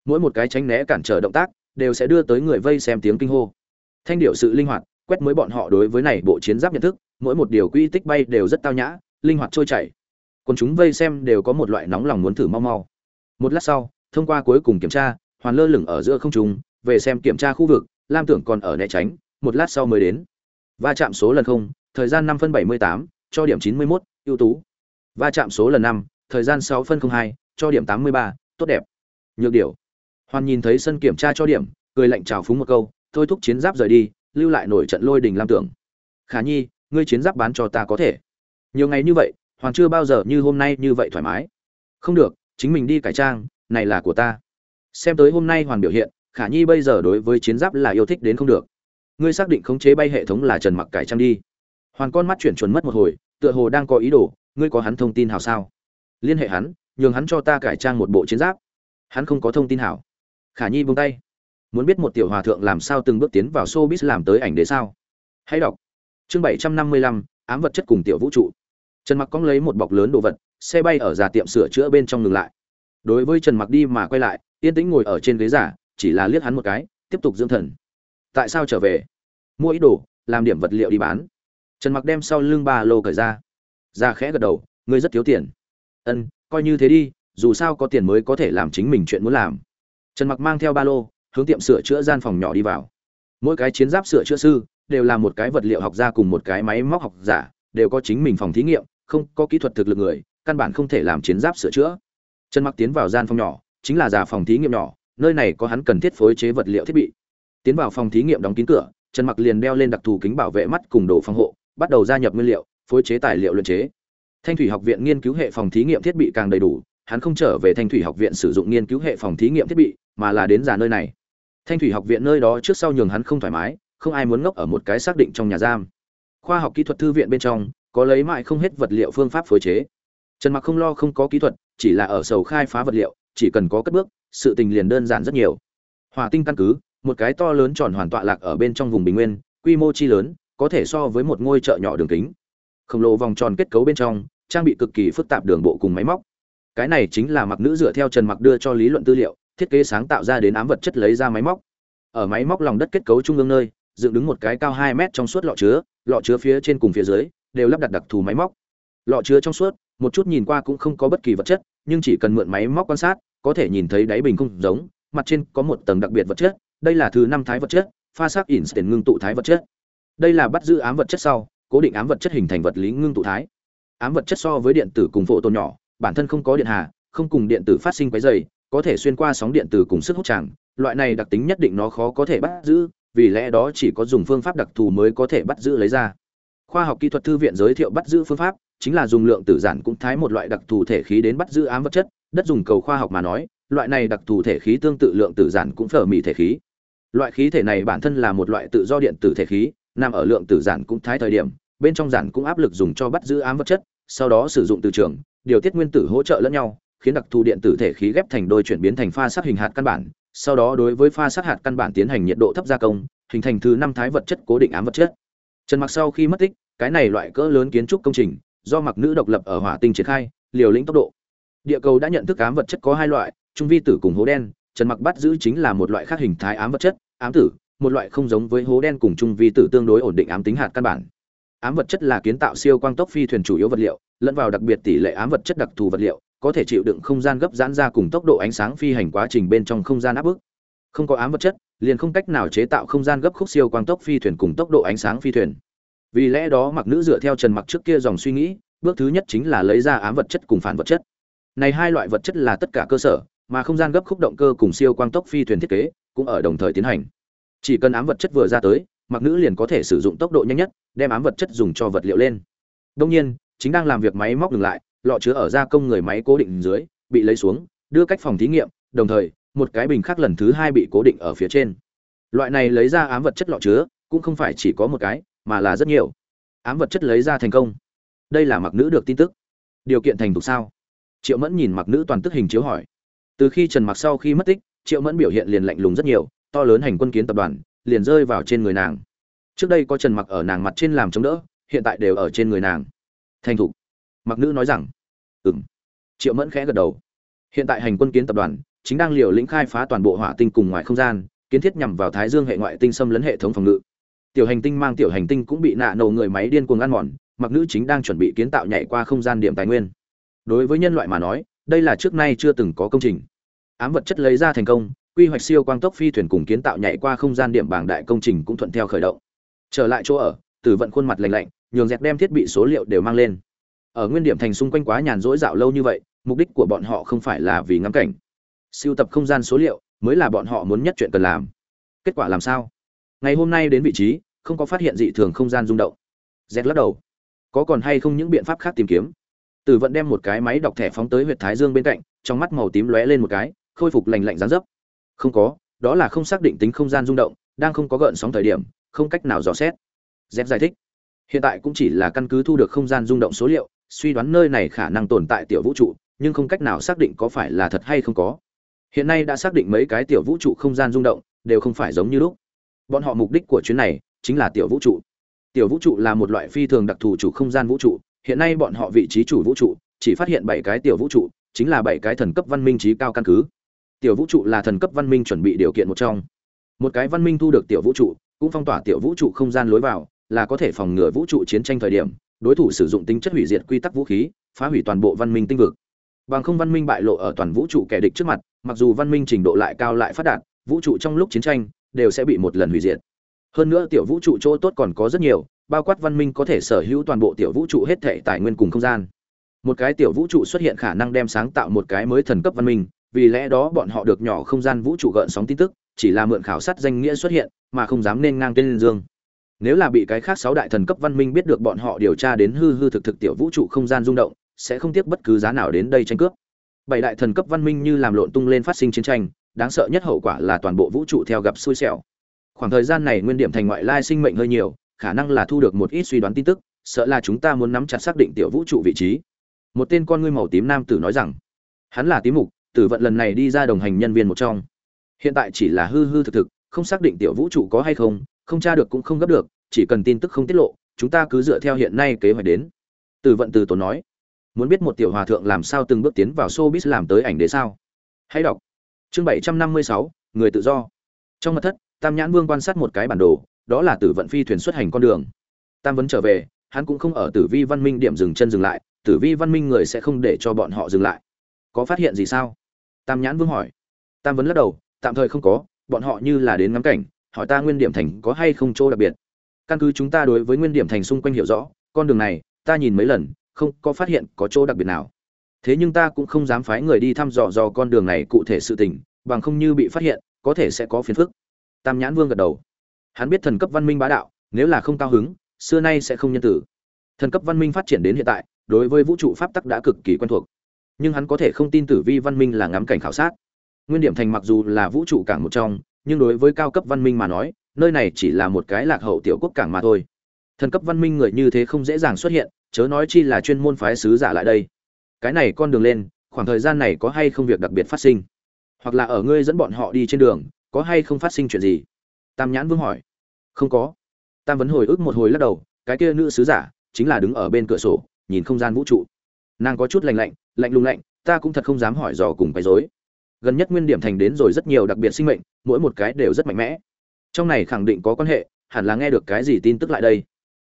Mỗi một cái tránh né cản trở động tác, đều sẽ đưa tới người vây xem tiếng kinh hô. Thanh điệu sự linh hoạt, quét mới bọn họ đối với này bộ chiến giáp nhận thức, mỗi một điều quy tích bay đều rất tao nhã, linh hoạt trôi chảy còn chúng vây xem đều có một loại nóng lòng muốn thử mau mau. Một lát sau thông qua cuối cùng kiểm tra hoàn lơ lửng ở giữa không trung về xem kiểm tra khu vực lam tưởng còn ở né tránh một lát sau mới đến. Va chạm số lần không thời gian năm phân bảy mươi tám cho điểm chín mươi 91, ưu tú. Va chạm số lần năm thời gian sáu phân không hai cho điểm tám mươi ba tốt đẹp. Nhược điệu hoàn nhìn thấy sân kiểm tra cho điểm cười lạnh chào phúng một câu thôi thúc chiến giáp rời đi lưu lại nổi trận lôi đình lam tưởng. Khả nhi ngươi chiến giáp bán cho ta có thể. Nhiều ngày như vậy hoàng chưa bao giờ như hôm nay như vậy thoải mái. Không được, chính mình đi cải trang, này là của ta. Xem tới hôm nay hoàn biểu hiện, khả nhi bây giờ đối với chiến giáp là yêu thích đến không được. Ngươi xác định khống chế bay hệ thống là trần mặc cải trang đi. Hoàn con mắt chuyển chuẩn mất một hồi, tựa hồ đang có ý đồ, ngươi có hắn thông tin hào sao? Liên hệ hắn, nhường hắn cho ta cải trang một bộ chiến giáp. Hắn không có thông tin hảo. Khả nhi buông tay. Muốn biết một tiểu hòa thượng làm sao từng bước tiến vào showbiz làm tới ảnh đế sao? Hãy đọc. Chương bảy trăm năm mươi lăm, ám vật chất cùng tiểu vũ trụ trần mặc cong lấy một bọc lớn đồ vật, xe bay ở già tiệm sửa chữa bên trong ngừng lại. Đối với trần mặc đi mà quay lại, yên tĩnh ngồi ở trên ghế giả, chỉ là liếc hắn một cái, tiếp tục dưỡng thần. Tại sao trở về? Mua ít đồ, làm điểm vật liệu đi bán. Trần mặc đem sau lưng ba lô cởi ra. Ra khẽ gật đầu, ngươi rất thiếu tiền. Ân, coi như thế đi, dù sao có tiền mới có thể làm chính mình chuyện muốn làm. Trần mặc mang theo ba lô, hướng tiệm sửa chữa gian phòng nhỏ đi vào. Mỗi cái chiến giáp sửa chữa sư, đều là một cái vật liệu học gia cùng một cái máy móc học giả đều có chính mình phòng thí nghiệm, không có kỹ thuật thực lực người, căn bản không thể làm chiến giáp sửa chữa. Trần mặc tiến vào gian phòng nhỏ, chính là già phòng thí nghiệm nhỏ, nơi này có hắn cần thiết phối chế vật liệu thiết bị. Tiến vào phòng thí nghiệm đóng kín cửa, trần mặc liền đeo lên đặc thù kính bảo vệ mắt cùng đồ phòng hộ, bắt đầu gia nhập nguyên liệu, phối chế tài liệu luyện chế. Thanh thủy học viện nghiên cứu hệ phòng thí nghiệm thiết bị càng đầy đủ, hắn không trở về thanh thủy học viện sử dụng nghiên cứu hệ phòng thí nghiệm thiết bị, mà là đến già nơi này. Thanh thủy học viện nơi đó trước sau nhường hắn không thoải mái, không ai muốn ngốc ở một cái xác định trong nhà giam khoa học kỹ thuật thư viện bên trong, có lấy mãi không hết vật liệu phương pháp phối chế. Trần mặc không lo không có kỹ thuật, chỉ là ở sầu khai phá vật liệu, chỉ cần có cất bước, sự tình liền đơn giản rất nhiều. Hòa tinh căn cứ, một cái to lớn tròn hoàn tọa lạc ở bên trong vùng bình nguyên, quy mô chi lớn, có thể so với một ngôi chợ nhỏ đường kính. Khổng lồ vòng tròn kết cấu bên trong, trang bị cực kỳ phức tạp đường bộ cùng máy móc. Cái này chính là mặc nữ dựa theo trần mặc đưa cho lý luận tư liệu, thiết kế sáng tạo ra đến ám vật chất lấy ra máy móc. Ở máy móc lòng đất kết cấu trung ương nơi dựng đứng một cái cao 2 mét trong suốt lọ chứa lọ chứa phía trên cùng phía dưới đều lắp đặt đặc thù máy móc lọ chứa trong suốt một chút nhìn qua cũng không có bất kỳ vật chất nhưng chỉ cần mượn máy móc quan sát có thể nhìn thấy đáy bình không giống mặt trên có một tầng đặc biệt vật chất đây là thứ năm thái vật chất pha sắc instant ngưng tụ thái vật chất đây là bắt giữ ám vật chất sau cố định ám vật chất hình thành vật lý ngưng tụ thái ám vật chất so với điện tử cùng phổ tồn nhỏ bản thân không có điện hà không cùng điện tử phát sinh quấy rầy, có thể xuyên qua sóng điện tử cùng sức hút chẳng. loại này đặc tính nhất định nó khó có thể bắt giữ vì lẽ đó chỉ có dùng phương pháp đặc thù mới có thể bắt giữ lấy ra. Khoa học kỹ thuật thư viện giới thiệu bắt giữ phương pháp, chính là dùng lượng tử giản cũng thái một loại đặc thù thể khí đến bắt giữ ám vật chất, đất dùng cầu khoa học mà nói, loại này đặc thù thể khí tương tự lượng tử giản cũng phở mì thể khí. Loại khí thể này bản thân là một loại tự do điện tử thể khí, nằm ở lượng tử giản cũng thái thời điểm, bên trong giản cũng áp lực dùng cho bắt giữ ám vật chất, sau đó sử dụng từ trường, điều tiết nguyên tử hỗ trợ lẫn nhau, khiến đặc thù điện tử thể khí ghép thành đôi chuyển biến thành pha sát hình hạt căn bản sau đó đối với pha sát hạt căn bản tiến hành nhiệt độ thấp gia công, hình thành thứ năm thái vật chất cố định ám vật chất. Trần mặc sau khi mất tích, cái này loại cỡ lớn kiến trúc công trình, do mặc nữ độc lập ở hỏa tinh triển khai, liều lĩnh tốc độ. Địa cầu đã nhận thức ám vật chất có hai loại, trung vi tử cùng hố đen, trần mặc bắt giữ chính là một loại khác hình thái ám vật chất, ám tử, một loại không giống với hố đen cùng trung vi tử tương đối ổn định ám tính hạt căn bản. Ám vật chất là kiến tạo siêu quang tốc phi thuyền chủ yếu vật liệu, lẫn vào đặc biệt tỷ lệ ám vật chất đặc thù vật liệu có thể chịu đựng không gian gấp giãn ra cùng tốc độ ánh sáng phi hành quá trình bên trong không gian áp bức. Không có ám vật chất, liền không cách nào chế tạo không gian gấp khúc siêu quang tốc phi thuyền cùng tốc độ ánh sáng phi thuyền. Vì lẽ đó mặc nữ dựa theo trần mặc trước kia dòng suy nghĩ, bước thứ nhất chính là lấy ra ám vật chất cùng phản vật chất. Này hai loại vật chất là tất cả cơ sở, mà không gian gấp khúc động cơ cùng siêu quang tốc phi thuyền thiết kế cũng ở đồng thời tiến hành. Chỉ cần ám vật chất vừa ra tới, mặc nữ liền có thể sử dụng tốc độ nhanh nhất, đem ám vật chất dùng cho vật liệu lên. Đương nhiên, chính đang làm việc máy móc ngừng lại lọ chứa ở gia công người máy cố định dưới, bị lấy xuống, đưa cách phòng thí nghiệm, đồng thời, một cái bình khác lần thứ hai bị cố định ở phía trên. Loại này lấy ra ám vật chất lọ chứa, cũng không phải chỉ có một cái, mà là rất nhiều. Ám vật chất lấy ra thành công. Đây là mặc nữ được tin tức. Điều kiện thành tục sao? Triệu mẫn nhìn mặc nữ toàn tức hình chiếu hỏi. Từ khi trần mặc sau khi mất tích, triệu mẫn biểu hiện liền lạnh lùng rất nhiều, to lớn hành quân kiến tập đoàn, liền rơi vào trên người nàng. Trước đây có trần mặc ở nàng mặt trên làm chống đỡ, hiện tại đều ở trên người nàng. Thành thục mặc nữ nói rằng ừ m triệu mẫn khẽ gật đầu. Hiện tại hành quân kiến tập đoàn chính đang liều lĩnh khai phá toàn bộ hỏa tinh cùng ngoài không gian, kiến thiết nhằm vào thái dương hệ ngoại tinh xâm lấn hệ thống phòng ngự. Tiểu hành tinh mang tiểu hành tinh cũng bị nạ nổ người máy điên cuồng ăn mòn, mặc nữ chính đang chuẩn bị kiến tạo nhảy qua không gian điểm tài nguyên. Đối với nhân loại mà nói, đây là trước nay chưa từng có công trình. Ám vật chất lấy ra thành công, quy hoạch siêu quang tốc phi thuyền cùng kiến tạo nhảy qua không gian điểm bảng đại công trình cũng thuận theo khởi động. Trở lại chỗ ở, tử vận khuôn mặt lành lạnh, nhường dẹt đem thiết bị số liệu đều mang lên ở nguyên điểm thành xung quanh quá nhàn rỗi dạo lâu như vậy, mục đích của bọn họ không phải là vì ngắm cảnh. Siêu tập không gian số liệu mới là bọn họ muốn nhất chuyện cần làm. Kết quả làm sao? Ngày hôm nay đến vị trí, không có phát hiện dị thường không gian rung động. Dẹt lắc đầu. Có còn hay không những biện pháp khác tìm kiếm? Tử vận đem một cái máy đọc thẻ phóng tới huyệt thái dương bên cạnh, trong mắt màu tím lóe lên một cái, khôi phục lành lạnh dán dấp. Không có, đó là không xác định tính không gian rung động, đang không có gợn sóng thời điểm, không cách nào dò xét. Z giải thích. Hiện tại cũng chỉ là căn cứ thu được không gian rung động số liệu suy đoán nơi này khả năng tồn tại tiểu vũ trụ, nhưng không cách nào xác định có phải là thật hay không có. Hiện nay đã xác định mấy cái tiểu vũ trụ không gian rung động, đều không phải giống như lúc. Bọn họ mục đích của chuyến này chính là tiểu vũ trụ. Tiểu vũ trụ là một loại phi thường đặc thù chủ không gian vũ trụ, hiện nay bọn họ vị trí chủ vũ trụ, chỉ phát hiện bảy cái tiểu vũ trụ, chính là bảy cái thần cấp văn minh trí cao căn cứ. Tiểu vũ trụ là thần cấp văn minh chuẩn bị điều kiện một trong. Một cái văn minh thu được tiểu vũ trụ, cũng phong tỏa tiểu vũ trụ không gian lối vào, là có thể phòng ngừa vũ trụ chiến tranh thời điểm đối thủ sử dụng tính chất hủy diệt quy tắc vũ khí, phá hủy toàn bộ văn minh tinh vực. Bằng không văn minh bại lộ ở toàn vũ trụ kẻ địch trước mặt, mặc dù văn minh trình độ lại cao lại phát đạt, vũ trụ trong lúc chiến tranh đều sẽ bị một lần hủy diệt. Hơn nữa tiểu vũ trụ chỗ tốt còn có rất nhiều, bao quát văn minh có thể sở hữu toàn bộ tiểu vũ trụ hết thể tài nguyên cùng không gian. Một cái tiểu vũ trụ xuất hiện khả năng đem sáng tạo một cái mới thần cấp văn minh, vì lẽ đó bọn họ được nhỏ không gian vũ trụ gợn sóng tin tức, chỉ là mượn khảo sát danh nghĩa xuất hiện, mà không dám nên ngang tên dương nếu là bị cái khác sáu đại thần cấp văn minh biết được bọn họ điều tra đến hư hư thực thực tiểu vũ trụ không gian rung động, sẽ không tiếc bất cứ giá nào đến đây tranh cướp. Bảy đại thần cấp văn minh như làm lộn tung lên phát sinh chiến tranh, đáng sợ nhất hậu quả là toàn bộ vũ trụ theo gặp xui xẻo. Khoảng thời gian này nguyên điểm thành ngoại lai sinh mệnh hơi nhiều, khả năng là thu được một ít suy đoán tin tức, sợ là chúng ta muốn nắm chặt xác định tiểu vũ trụ vị trí. Một tên con ngươi màu tím nam tử nói rằng, hắn là tím mục, tử vận lần này đi ra đồng hành nhân viên một trong. Hiện tại chỉ là hư hư thực thực, không xác định tiểu vũ trụ có hay không không tra được cũng không gấp được, chỉ cần tin tức không tiết lộ, chúng ta cứ dựa theo hiện nay kế hoạch đến. Tử vận từ tổ nói. Muốn biết một tiểu hòa thượng làm sao từng bước tiến vào showbiz làm tới ảnh đế sao? Hãy đọc. Chương bảy trăm năm mươi sáu, người tự do. Trong mật thất, tam nhãn vương quan sát một cái bản đồ, đó là tử vận phi thuyền xuất hành con đường. Tam vấn trở về, hắn cũng không ở tử vi văn minh điểm dừng chân dừng lại, tử vi văn minh người sẽ không để cho bọn họ dừng lại. Có phát hiện gì sao? Tam nhãn vương hỏi. Tam vấn lắc đầu, tạm thời không có, bọn họ như là đến ngắm cảnh hỏi ta nguyên điểm thành có hay không chỗ đặc biệt. Căn cứ chúng ta đối với nguyên điểm thành xung quanh hiểu rõ, con đường này, ta nhìn mấy lần, không có phát hiện có chỗ đặc biệt nào. Thế nhưng ta cũng không dám phái người đi thăm dò dò con đường này cụ thể sự tình, bằng không như bị phát hiện, có thể sẽ có phiền phức. Tam nhãn vương gật đầu. Hắn biết thần cấp văn minh bá đạo, nếu là không cao hứng, xưa nay sẽ không nhân tử. Thần cấp văn minh phát triển đến hiện tại, đối với vũ trụ pháp tắc đã cực kỳ quen thuộc. Nhưng hắn có thể không tin tử vi văn minh là ngắm cảnh khảo sát. Nguyên điểm thành mặc dù là vũ trụ cảng một trong nhưng đối với cao cấp văn minh mà nói, nơi này chỉ là một cái lạc hậu tiểu quốc cảng mà thôi. Thần cấp văn minh người như thế không dễ dàng xuất hiện, chớ nói chi là chuyên môn phái sứ giả lại đây. Cái này con đường lên, khoảng thời gian này có hay không việc đặc biệt phát sinh? Hoặc là ở ngươi dẫn bọn họ đi trên đường, có hay không phát sinh chuyện gì? Tam nhãn vương hỏi. Không có. Tam vấn hồi ức một hồi lắc đầu, cái kia nữ sứ giả chính là đứng ở bên cửa sổ, nhìn không gian vũ trụ. Nàng có chút lạnh lạnh lạnh lùng lạnh, ta cũng thật không dám hỏi dò cùng cái dối gần nhất nguyên điểm thành đến rồi rất nhiều đặc biệt sinh mệnh, mỗi một cái đều rất mạnh mẽ. Trong này khẳng định có quan hệ, hẳn là nghe được cái gì tin tức lại đây.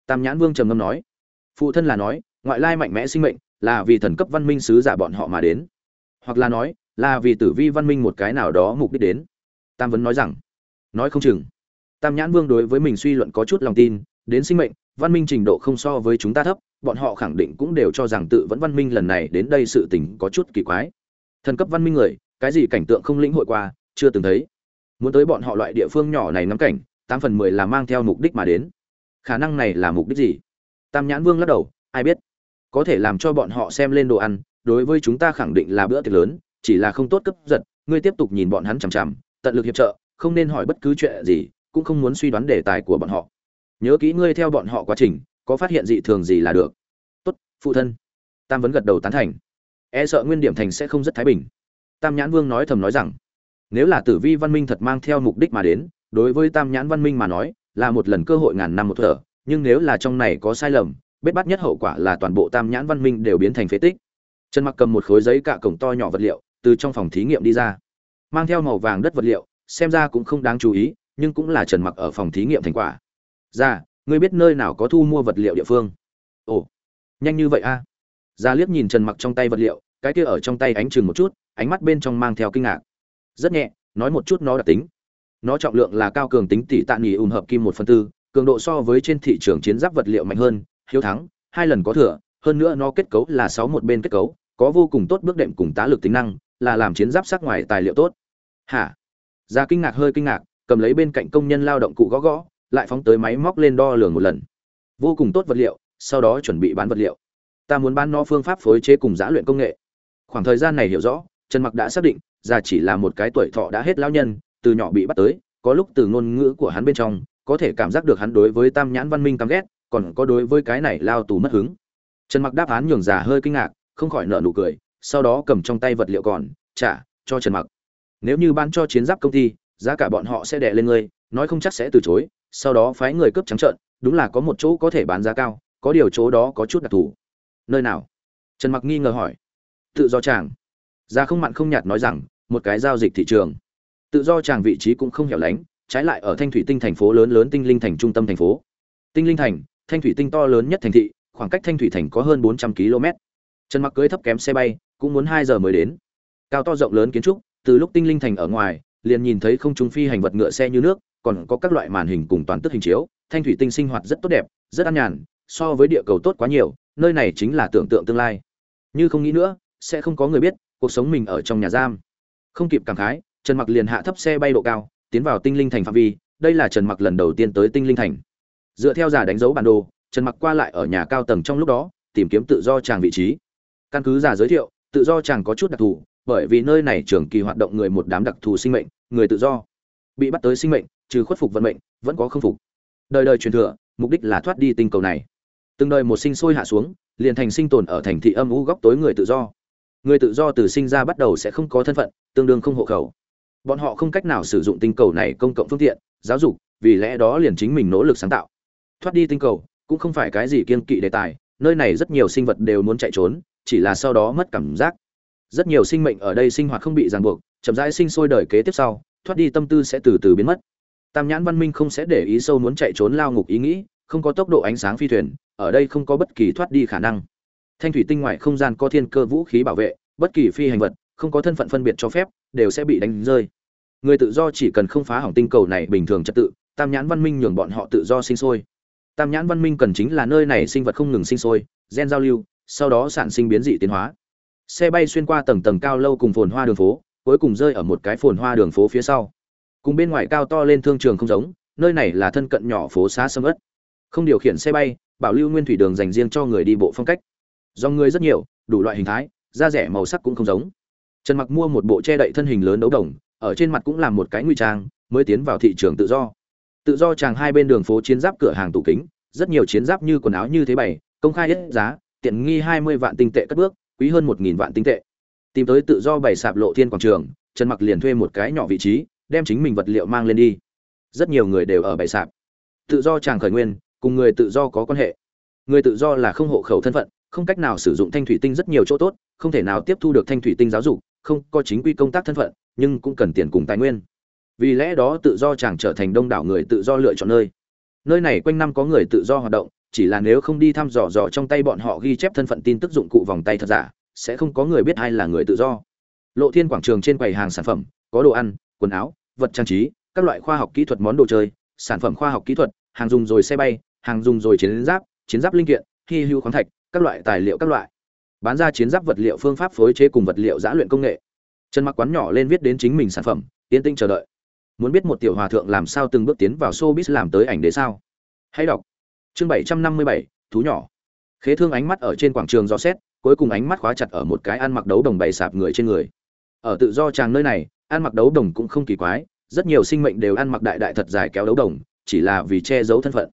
Tam nhãn vương trầm ngâm nói, phụ thân là nói, ngoại lai mạnh mẽ sinh mệnh là vì thần cấp văn minh sứ giả bọn họ mà đến. Hoặc là nói, là vì tử vi văn minh một cái nào đó mục đích đến. Tam vấn nói rằng, nói không chừng. Tam nhãn vương đối với mình suy luận có chút lòng tin, đến sinh mệnh, văn minh trình độ không so với chúng ta thấp, bọn họ khẳng định cũng đều cho rằng tự vẫn văn minh lần này đến đây sự tình có chút kỳ quái. Thần cấp văn minh người cái gì cảnh tượng không lĩnh hội qua, chưa từng thấy. Muốn tới bọn họ loại địa phương nhỏ này ngắm cảnh, tám phần mười là mang theo mục đích mà đến. Khả năng này là mục đích gì? Tam nhãn vương lắc đầu, ai biết? Có thể làm cho bọn họ xem lên đồ ăn, đối với chúng ta khẳng định là bữa tiệc lớn, chỉ là không tốt cấp giật, ngươi tiếp tục nhìn bọn hắn chằm chằm, tận lực hiệp trợ, không nên hỏi bất cứ chuyện gì, cũng không muốn suy đoán đề tài của bọn họ. Nhớ kỹ ngươi theo bọn họ quá trình, có phát hiện dị thường gì là được. Tốt, phụ thân. Tam vấn gật đầu tán thành. E sợ nguyên điểm thành sẽ không rất thái bình tam nhãn vương nói thầm nói rằng, nếu là tử vi văn minh thật mang theo mục đích mà đến, đối với tam nhãn văn minh mà nói, là một lần cơ hội ngàn năm một thở. Nhưng nếu là trong này có sai lầm, bết bắt nhất hậu quả là toàn bộ tam nhãn văn minh đều biến thành phế tích. Trần mặc cầm một khối giấy cạ cổng to nhỏ vật liệu, từ trong phòng thí nghiệm đi ra. Mang theo màu vàng đất vật liệu, xem ra cũng không đáng chú ý, nhưng cũng là trần mặc ở phòng thí nghiệm thành quả. Ra ngươi biết nơi nào có thu mua vật liệu địa phương? Ồ, nhanh như vậy a. À? ra liếc nhìn trần mặc trong tay vật liệu, cái kia ở trong tay ánh chừng một chút ánh mắt bên trong mang theo kinh ngạc. Rất nhẹ, nói một chút nó đặc tính. Nó trọng lượng là cao cường tính tỷ tạ nghỉ ùn hợp kim một phần tư, cường độ so với trên thị trường chiến giáp vật liệu mạnh hơn, hiếu thắng, hai lần có thừa, hơn nữa nó kết cấu là sáu một bên kết cấu, có vô cùng tốt bước đệm cùng tá lực tính năng, là làm chiến giáp sắc ngoài tài liệu tốt. Hả? Ra kinh ngạc hơi kinh ngạc, cầm lấy bên cạnh công nhân lao động cụ gõ gõ, lại phóng tới máy móc lên đo lường một lần. Vô cùng tốt vật liệu, sau đó chuẩn bị bán vật liệu. Ta muốn bán nó phương pháp phối chế cùng giã luyện công nghệ. Khoảng thời gian này hiểu rõ trần mặc đã xác định, già chỉ là một cái tuổi thọ đã hết lão nhân, từ nhỏ bị bắt tới, có lúc từ ngôn ngữ của hắn bên trong, có thể cảm giác được hắn đối với tam nhãn văn minh căm ghét, còn có đối với cái này lao tù mất hứng. Trần mặc đáp án nhường già hơi kinh ngạc, không khỏi nợ nụ cười, sau đó cầm trong tay vật liệu còn, trả, cho trần mặc. Nếu như bán cho chiến giáp công ty, giá cả bọn họ sẽ đè lên ngươi, nói không chắc sẽ từ chối, sau đó phái người cướp trắng trợn, đúng là có một chỗ có thể bán giá cao, có điều chỗ đó có chút đặc thù. Nơi nào? Trần mặc nghi ngờ hỏi. Tự do chàng ra không mặn không nhạt nói rằng, một cái giao dịch thị trường. Tự do chàng vị trí cũng không hẻo lánh, trái lại ở thanh thủy tinh thành phố lớn lớn tinh linh thành trung tâm thành phố. Tinh linh thành, thanh thủy tinh to lớn nhất thành thị, khoảng cách thanh thủy thành có hơn bốn trăm km. Trần mặc cưới thấp kém xe bay, cũng muốn hai giờ mới đến. Cao to rộng lớn kiến trúc, từ lúc tinh linh thành ở ngoài, liền nhìn thấy không trung phi hành vật ngựa xe như nước, còn có các loại màn hình cùng toàn tức hình chiếu. Thanh thủy tinh sinh hoạt rất tốt đẹp, rất an nhàn, so với địa cầu tốt quá nhiều, nơi này chính là tưởng tượng tương lai. Như không nghĩ nữa, sẽ không có người biết cuộc sống mình ở trong nhà giam. Không kịp cảm khái, trần mặc liền hạ thấp xe bay độ cao, tiến vào tinh linh thành phạm vi, đây là trần mặc lần đầu tiên tới tinh linh thành. Dựa theo giả đánh dấu bản đồ, trần mặc qua lại ở nhà cao tầng trong lúc đó, tìm kiếm tự do chàng vị trí. Căn cứ giả giới thiệu, tự do chàng có chút đặc thù, bởi vì nơi này trường kỳ hoạt động người một đám đặc thù sinh mệnh, người tự do. Bị bắt tới sinh mệnh, trừ khuất phục vận mệnh, vẫn có không phục. Đời đời truyền thừa, mục đích là thoát đi tinh cầu này. Từng đời một sinh sôi hạ xuống, liền thành sinh tồn ở thành thị âm u góc tối người tự do người tự do từ sinh ra bắt đầu sẽ không có thân phận, tương đương không hộ khẩu. Bọn họ không cách nào sử dụng tinh cầu này công cộng phương tiện, giáo dục, vì lẽ đó liền chính mình nỗ lực sáng tạo. Thoát đi tinh cầu, cũng không phải cái gì kiên kỵ đề tài, nơi này rất nhiều sinh vật đều muốn chạy trốn, chỉ là sau đó mất cảm giác. Rất nhiều sinh mệnh ở đây sinh hoạt không bị ràng buộc, chậm rãi sinh sôi đời kế tiếp sau, thoát đi tâm tư sẽ từ từ biến mất. Tam nhãn văn minh không sẽ để ý sâu muốn chạy trốn lao ngục ý nghĩ, không có tốc độ ánh sáng phi thuyền, ở đây không có bất kỳ thoát đi khả năng thanh thủy tinh ngoài không gian có thiên cơ vũ khí bảo vệ, bất kỳ phi hành vật, không có thân phận phân biệt cho phép, đều sẽ bị đánh rơi. Người tự do chỉ cần không phá hỏng tinh cầu này bình thường trật tự, tam nhãn văn minh nhường bọn họ tự do sinh sôi. Tam nhãn văn minh cần chính là nơi này sinh vật không ngừng sinh sôi, gen giao lưu, sau đó sản sinh biến dị tiến hóa. Xe bay xuyên qua tầng tầng cao lâu cùng phồn hoa đường phố, cuối cùng rơi ở một cái phồn hoa đường phố phía sau. Cùng bên ngoài cao to lên thương trường không giống, nơi này là thân cận nhỏ phố xá sâm ất không điều khiển xe bay, bảo lưu nguyên thủy đường dành riêng cho người đi bộ phong cách do người rất nhiều, đủ loại hình thái, da rẻ màu sắc cũng không giống. Trần mặc mua một bộ che đậy thân hình lớn đấu đồng, ở trên mặt cũng làm một cái nguy trang, mới tiến vào thị trường tự do. Tự do chàng hai bên đường phố chiến giáp cửa hàng tủ kính, rất nhiều chiến giáp như quần áo như thế bày, công khai hết giá, tiện nghi 20 vạn tinh tệ cất bước, quý hơn 1.000 vạn tinh tệ. Tìm tới tự do bày sạp lộ thiên quảng trường, trần mặc liền thuê một cái nhỏ vị trí, đem chính mình vật liệu mang lên đi. Rất nhiều người đều ở bày sạp. Tự do chàng khởi nguyên, cùng người tự do có quan hệ. Người tự do là không hộ khẩu thân phận không cách nào sử dụng thanh thủy tinh rất nhiều chỗ tốt, không thể nào tiếp thu được thanh thủy tinh giáo dục, không có chính quy công tác thân phận, nhưng cũng cần tiền cùng tài nguyên. Vì lẽ đó tự do chàng trở thành đông đảo người tự do lựa chọn nơi. Nơi này quanh năm có người tự do hoạt động, chỉ là nếu không đi thăm dò dò trong tay bọn họ ghi chép thân phận tin tức dụng cụ vòng tay thật giả, sẽ không có người biết ai là người tự do. Lộ thiên quảng trường trên quầy hàng sản phẩm, có đồ ăn, quần áo, vật trang trí, các loại khoa học kỹ thuật món đồ chơi, sản phẩm khoa học kỹ thuật, hàng dùng rồi xe bay, hàng dùng rồi chiến giáp chiến giáp linh kiện, hy hữu khoáng thạch các loại tài liệu các loại. Bán ra chiến giáp vật liệu phương pháp phối chế cùng vật liệu giã luyện công nghệ. Trần mặc quán nhỏ lên viết đến chính mình sản phẩm yên tĩnh chờ đợi. Muốn biết một tiểu hòa thượng làm sao từng bước tiến vào showbiz làm tới ảnh đế sao? Hãy đọc. Chương 757, thú nhỏ. Khế thương ánh mắt ở trên quảng trường gió xét cuối cùng ánh mắt khóa chặt ở một cái ăn mặc đấu đồng bày sạp người trên người. Ở tự do tràng nơi này ăn mặc đấu đồng cũng không kỳ quái rất nhiều sinh mệnh đều ăn mặc đại đại thật dài kéo đấu đồng chỉ là vì che giấu thân phận.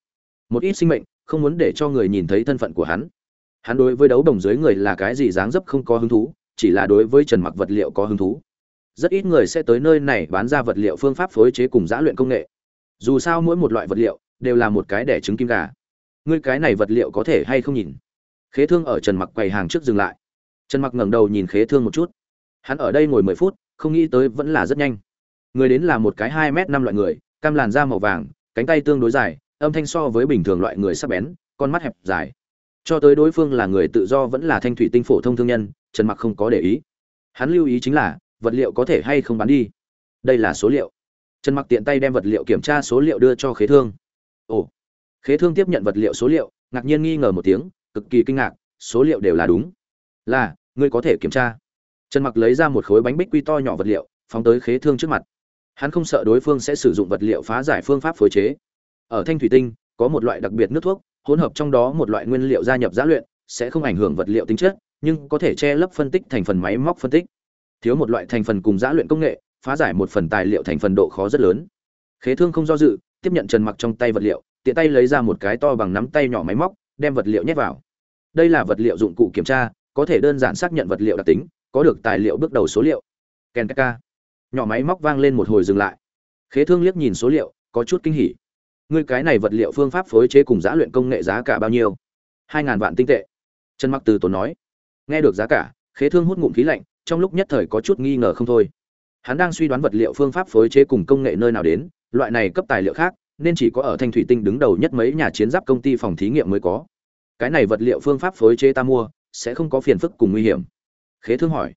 Một ít sinh mệnh không muốn để cho người nhìn thấy thân phận của hắn hắn đối với đấu đồng dưới người là cái gì dáng dấp không có hứng thú, chỉ là đối với trần mặc vật liệu có hứng thú. Rất ít người sẽ tới nơi này bán ra vật liệu phương pháp phối chế cùng giã luyện công nghệ. Dù sao mỗi một loại vật liệu đều là một cái đẻ trứng kim gà. Ngươi cái này vật liệu có thể hay không nhìn? Khế thương ở trần mặc quầy hàng trước dừng lại. Trần mặc ngẩng đầu nhìn khế thương một chút. Hắn ở đây ngồi mười phút, không nghĩ tới vẫn là rất nhanh. Người đến là một cái hai m năm loại người, cam làn da màu vàng, cánh tay tương đối dài, âm thanh so với bình thường loại người sắc bén, con mắt hẹp dài cho tới đối phương là người tự do vẫn là thanh thủy tinh phổ thông thương nhân, trần mặc không có để ý. Hắn lưu ý chính là, vật liệu có thể hay không bán đi? Đây là số liệu. Trần mặc tiện tay đem vật liệu kiểm tra số liệu đưa cho khế thương. Ồ. Khế thương tiếp nhận vật liệu số liệu, ngạc nhiên nghi ngờ một tiếng, cực kỳ kinh ngạc, số liệu đều là đúng. Là, ngươi có thể kiểm tra. Trần mặc lấy ra một khối bánh bích quy to nhỏ vật liệu, phóng tới khế thương trước mặt. Hắn không sợ đối phương sẽ sử dụng vật liệu phá giải phương pháp phối chế. Ở thanh thủy tinh, có một loại đặc biệt nước thuốc hỗn hợp trong đó một loại nguyên liệu gia nhập giá luyện, sẽ không ảnh hưởng vật liệu tính chất, nhưng có thể che lấp phân tích thành phần máy móc phân tích. Thiếu một loại thành phần cùng giá luyện công nghệ, phá giải một phần tài liệu thành phần độ khó rất lớn. Khế thương không do dự, tiếp nhận trần mặc trong tay vật liệu, tiện tay lấy ra một cái to bằng nắm tay nhỏ máy móc, đem vật liệu nhét vào. Đây là vật liệu dụng cụ kiểm tra, có thể đơn giản xác nhận vật liệu đặc tính, có được tài liệu bước đầu số liệu. Ken ka nhỏ máy móc vang lên một hồi dừng lại. Khế thương liếc nhìn số liệu, có chút kinh hỉ ngươi cái này vật liệu phương pháp phối chế cùng giá luyện công nghệ giá cả bao nhiêu? Hai ngàn vạn tinh tệ. Trần mặc từ tốn nói. Nghe được giá cả, khế thương hút ngụm khí lạnh, trong lúc nhất thời có chút nghi ngờ không thôi. Hắn đang suy đoán vật liệu phương pháp phối chế cùng công nghệ nơi nào đến, loại này cấp tài liệu khác, nên chỉ có ở thanh thủy tinh đứng đầu nhất mấy nhà chiến giáp công ty phòng thí nghiệm mới có. Cái này vật liệu phương pháp phối chế ta mua, sẽ không có phiền phức cùng nguy hiểm. Khế thương hỏi.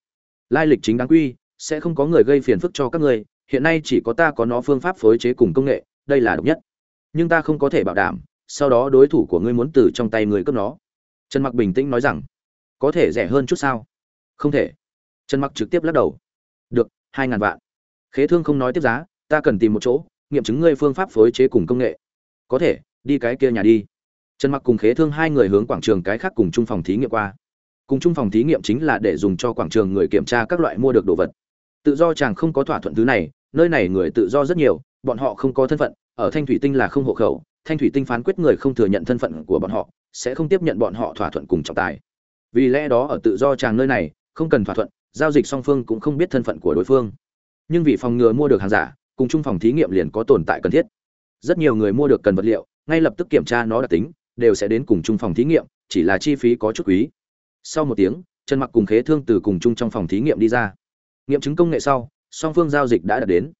Lai lịch chính đáng quy, sẽ không có người gây phiền phức cho các ngươi, hiện nay chỉ có ta có nó phương pháp phối chế cùng công nghệ, đây là độc nhất nhưng ta không có thể bảo đảm, sau đó đối thủ của ngươi muốn từ trong tay người cướp nó. Trần mặc bình tĩnh nói rằng, có thể rẻ hơn chút sao? Không thể. Trần mặc trực tiếp lắc đầu. Được, hai ngàn vạn. Khế thương không nói tiếp giá, ta cần tìm một chỗ, nghiệm chứng ngươi phương pháp phối chế cùng công nghệ. Có thể, đi cái kia nhà đi. Trần mặc cùng khế thương hai người hướng quảng trường cái khác cùng chung phòng thí nghiệm qua. Cùng chung phòng thí nghiệm chính là để dùng cho quảng trường người kiểm tra các loại mua được đồ vật. Tự do chàng không có thỏa thuận thứ này, nơi này người tự do rất nhiều, bọn họ không có thân phận ở thanh thủy tinh là không hộ khẩu, thanh thủy tinh phán quyết người không thừa nhận thân phận của bọn họ, sẽ không tiếp nhận bọn họ thỏa thuận cùng trọng tài. Vì lẽ đó ở tự do tràng nơi này, không cần thỏa thuận, giao dịch song phương cũng không biết thân phận của đối phương. Nhưng vì phòng ngừa mua được hàng giả, cùng chung phòng thí nghiệm liền có tồn tại cần thiết. Rất nhiều người mua được cần vật liệu, ngay lập tức kiểm tra nó đặc tính, đều sẽ đến cùng chung phòng thí nghiệm, chỉ là chi phí có chút quý. Sau một tiếng, trần mặc cùng khế thương từ cùng chung trong phòng thí nghiệm đi ra. Nghiệm chứng công nghệ sau, song phương giao dịch đã đạt đến.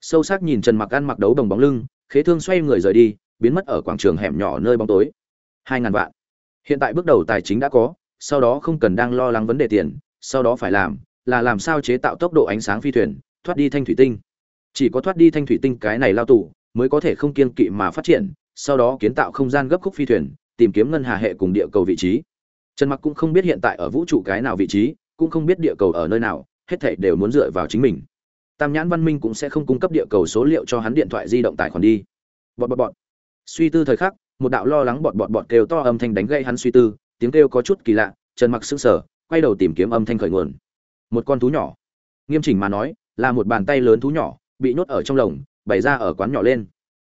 Sâu sắc nhìn trần mặc ăn mặc đấu đồng bóng lưng khế thương xoay người rời đi, biến mất ở quảng trường hẻm nhỏ nơi bóng tối. Hai ngàn vạn. Hiện tại bước đầu tài chính đã có, sau đó không cần đang lo lắng vấn đề tiền, sau đó phải làm, là làm sao chế tạo tốc độ ánh sáng phi thuyền, thoát đi thanh thủy tinh. Chỉ có thoát đi thanh thủy tinh cái này lao tù, mới có thể không kiên kỵ mà phát triển, sau đó kiến tạo không gian gấp khúc phi thuyền, tìm kiếm ngân hà hệ cùng địa cầu vị trí. Trần mặc cũng không biết hiện tại ở vũ trụ cái nào vị trí, cũng không biết địa cầu ở nơi nào, hết thảy đều muốn dựa vào chính mình tam nhãn văn minh cũng sẽ không cung cấp địa cầu số liệu cho hắn điện thoại di động tài khoản đi. Bọt bọt bọt. Suy tư thời khắc, một đạo lo lắng bọt bọt bọt kêu to âm thanh đánh gây hắn suy tư, tiếng kêu có chút kỳ lạ, trần mặc sững sờ, quay đầu tìm kiếm âm thanh khởi nguồn. Một con thú nhỏ. Nghiêm chỉnh mà nói, là một bàn tay lớn thú nhỏ, bị nhốt ở trong lồng, bày ra ở quán nhỏ lên.